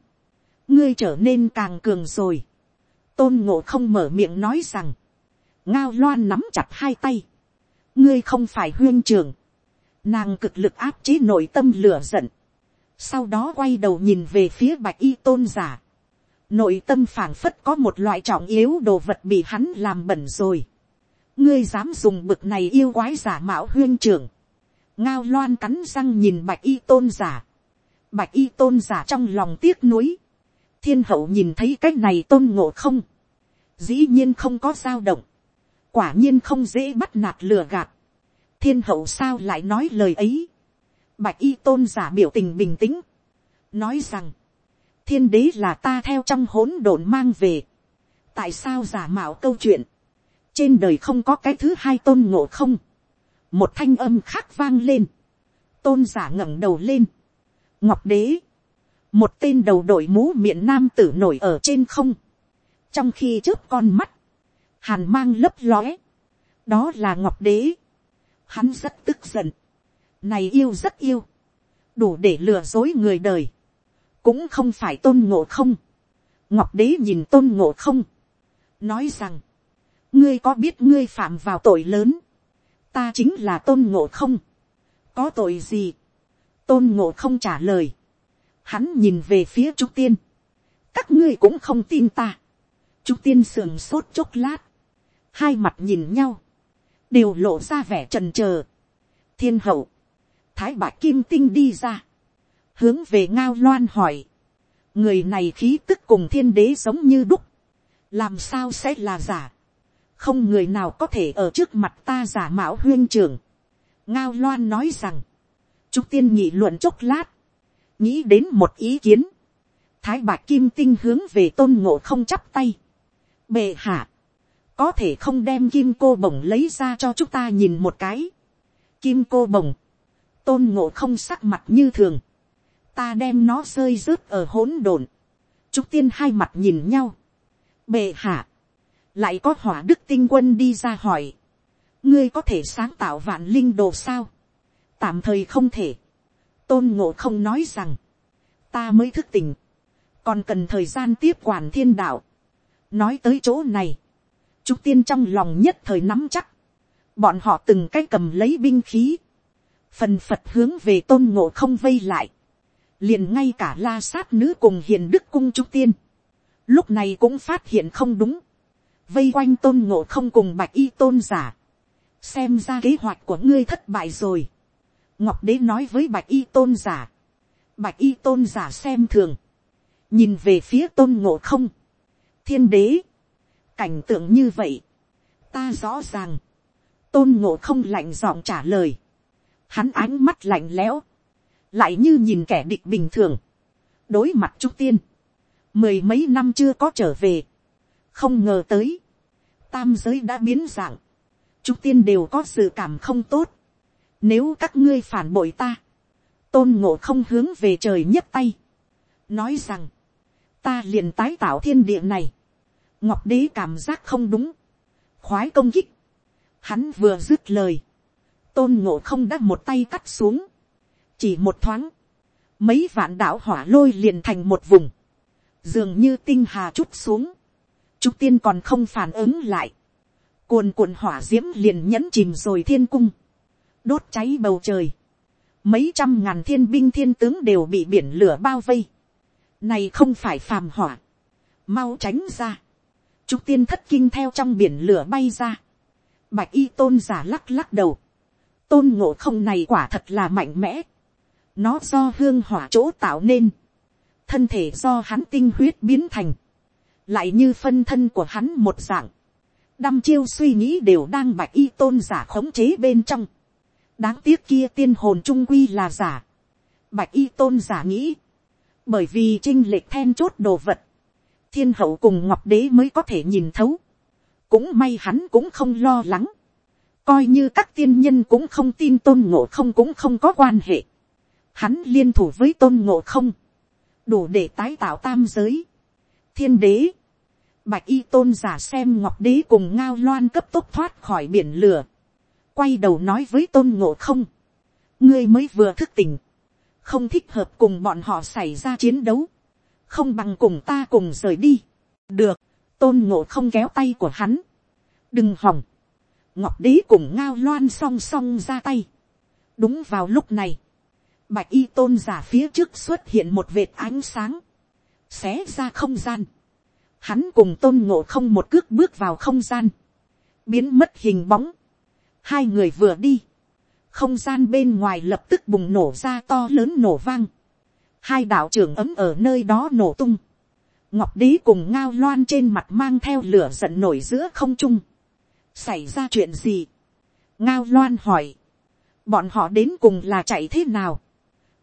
ngươi trở nên càng cường rồi, tôn ngộ không mở miệng nói rằng, ngao loan nắm chặt hai tay, ngươi không phải huyên trường, nàng cực lực áp chế nội tâm lửa giận, sau đó quay đầu nhìn về phía bạch y tôn giả, nội tâm phảng phất có một loại trọng yếu đồ vật bị hắn làm bẩn rồi, ngươi dám dùng bực này yêu quái giả mạo huyên trưởng, ngao loan cắn răng nhìn bạch y tôn giả, bạch y tôn giả trong lòng tiếc nuối, thiên hậu nhìn thấy cái này tôn ngộ không, dĩ nhiên không có dao động, quả nhiên không dễ bắt nạt lừa gạt, thiên hậu sao lại nói lời ấy, bạch y tôn giả biểu tình bình tĩnh, nói rằng, thiên đế là ta theo trong hỗn độn mang về, tại sao giả mạo câu chuyện, trên đời không có cái thứ hai tôn ngộ không, một thanh âm khác vang lên, tôn giả ngẩng đầu lên, ngọc đế, một tên đầu đội mũ miệng nam tử nổi ở trên không, trong khi trước con mắt, hàn mang lấp lóe, đó là ngọc đế, hắn rất tức giận, này yêu rất yêu, đủ để lừa dối người đời, cũng không phải tôn ngộ không, ngọc đế nhìn tôn ngộ không, nói rằng, ngươi có biết ngươi phạm vào tội lớn, ta chính là tôn ngộ không, có tội gì, tôn ngộ không trả lời, hắn nhìn về phía trúc tiên, các ngươi cũng không tin ta, trúc tiên sườn sốt chốc lát, hai mặt nhìn nhau, đều lộ ra vẻ trần trờ, thiên hậu, thái bạc kim tinh đi ra, hướng về ngao loan hỏi, người này khí tức cùng thiên đế giống như đúc, làm sao sẽ là giả, không người nào có thể ở trước mặt ta giả mạo huyên trưởng. ngao loan nói rằng, trúc tiên nhị luận chốc lát, nghĩ đến một ý kiến, thái bạc kim tinh hướng về tôn ngộ không chắp tay, bệ hạ, có thể không đem kim cô bổng lấy ra cho chúng ta nhìn một cái, kim cô bổng, tôn ngộ không sắc mặt như thường, ta đem nó rơi rớt ở hỗn độn, trúc tiên hai mặt nhìn nhau, bệ hạ, lại có hỏa đức tinh quân đi ra hỏi, ngươi có thể sáng tạo vạn linh đồ sao, tạm thời không thể, tôn ngộ không nói rằng, ta mới thức tỉnh, còn cần thời gian tiếp quản thiên đạo, nói tới chỗ này, chúc tiên trong lòng nhất thời nắm chắc, bọn họ từng cái cầm lấy binh khí, phần phật hướng về tôn ngộ không vây lại, liền ngay cả la sát nữ cùng hiền đức cung chúc tiên, lúc này cũng phát hiện không đúng, vây quanh tôn ngộ không cùng bạch y tôn giả, xem ra kế hoạch của ngươi thất bại rồi. ngọc đế nói với bạch y tôn giả, bạch y tôn giả xem thường, nhìn về phía tôn ngộ không, thiên đế, cảnh tượng như vậy, ta rõ ràng, tôn ngộ không lạnh giọng trả lời, hắn ánh mắt lạnh lẽo, lại như nhìn kẻ địch bình thường, đối mặt trung tiên, mười mấy năm chưa có trở về, không ngờ tới, tam giới đã biến dạng, chúng tiên đều có sự cảm không tốt, nếu các ngươi phản bội ta, tôn ngộ không hướng về trời nhấc tay, nói rằng, ta liền tái tạo thiên địa này, ngọc đế cảm giác không đúng, khoái công kích, hắn vừa dứt lời, tôn ngộ không đã một tay cắt xuống, chỉ một thoáng, mấy vạn đạo hỏa lôi liền thành một vùng, dường như tinh hà chút xuống, Trúc tiên còn không phản ứng lại. Cuồn cuộn hỏa diễm liền nhẫn chìm rồi thiên cung. Đốt cháy bầu trời. Mấy trăm ngàn thiên binh thiên tướng đều bị biển lửa bao vây. Này không phải phàm hỏa. Mau tránh ra. Trúc tiên thất kinh theo trong biển lửa bay ra. Bạch y tôn giả lắc lắc đầu. Tôn ngộ không này quả thật là mạnh mẽ. Nó do hương hỏa chỗ tạo nên. Thân thể do hắn tinh huyết biến thành lại như phân thân của hắn một dạng, đăm chiêu suy nghĩ đều đang bạch y tôn giả khống chế bên trong, đáng tiếc kia tiên hồn trung quy là giả, bạch y tôn giả nghĩ, bởi vì trinh lệch then chốt đồ vật, thiên hậu cùng ngọc đế mới có thể nhìn thấu, cũng may hắn cũng không lo lắng, coi như các tiên nhân cũng không tin tôn ngộ không cũng không có quan hệ, hắn liên thủ với tôn ngộ không, đủ để tái tạo tam giới, thiên đế, bạch y tôn giả xem ngọc đế cùng ngao loan cấp tốc thoát khỏi biển lửa, quay đầu nói với tôn ngộ không, ngươi mới vừa thức tỉnh, không thích hợp cùng bọn họ xảy ra chiến đấu, không bằng cùng ta cùng rời đi, được, tôn ngộ không kéo tay của hắn, đừng hỏng, ngọc đế cùng ngao loan song song ra tay. đúng vào lúc này, bạch y tôn giả phía trước xuất hiện một vệt ánh sáng, xé ra không gian. Hắn cùng tôn ngộ không một cước bước vào không gian, biến mất hình bóng. Hai người vừa đi, không gian bên ngoài lập tức bùng nổ ra to lớn nổ vang. Hai đạo trưởng ấm ở nơi đó nổ tung. Ngọc đế cùng ngao loan trên mặt mang theo lửa giận nổi giữa không trung. Xảy ra chuyện gì? Ngao loan hỏi. Bọn họ đến cùng là chạy thế nào?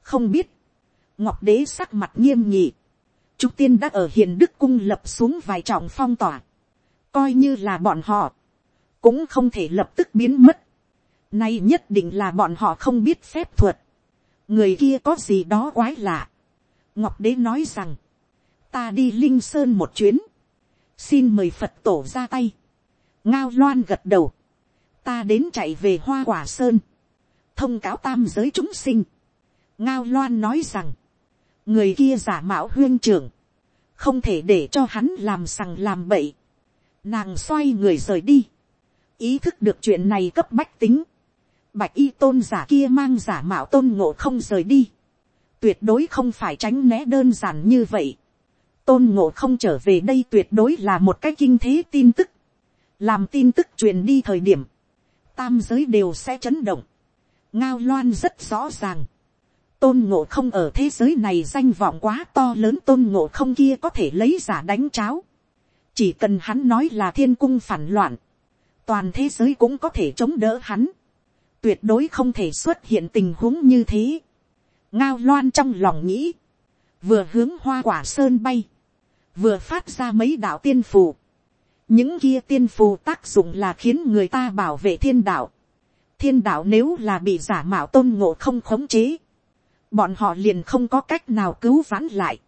Không biết. Ngọc đế sắc mặt nghiêm nhị. Trúc tiên đã ở hiền đức cung lập xuống vài trọng phong tỏa. Coi như là bọn họ. Cũng không thể lập tức biến mất. Nay nhất định là bọn họ không biết phép thuật. Người kia có gì đó quái lạ. Ngọc đế nói rằng. Ta đi Linh Sơn một chuyến. Xin mời Phật tổ ra tay. Ngao loan gật đầu. Ta đến chạy về hoa quả sơn. Thông cáo tam giới chúng sinh. Ngao loan nói rằng. Người kia giả mạo huyên trưởng. Không thể để cho hắn làm sằng làm bậy. Nàng xoay người rời đi. Ý thức được chuyện này cấp bách tính. Bạch y tôn giả kia mang giả mạo tôn ngộ không rời đi. Tuyệt đối không phải tránh né đơn giản như vậy. Tôn ngộ không trở về đây tuyệt đối là một cái kinh thế tin tức làm tin tức truyền đi thời điểm, tam giới đều sẽ chấn động. ngao loan rất rõ ràng, tôn ngộ không ở thế giới này danh vọng quá to lớn tôn ngộ không kia có thể lấy giả đánh cháo. chỉ cần hắn nói là thiên cung phản loạn, toàn thế giới cũng có thể chống đỡ hắn. tuyệt đối không thể xuất hiện tình huống như thế. ngao loan trong lòng nghĩ, vừa hướng hoa quả sơn bay, vừa phát ra mấy đạo tiên phù, những kia tiên phù tác dụng là khiến người ta bảo vệ thiên đạo. thiên đạo nếu là bị giả mạo tôn ngộ không khống chế, bọn họ liền không có cách nào cứu vãn lại.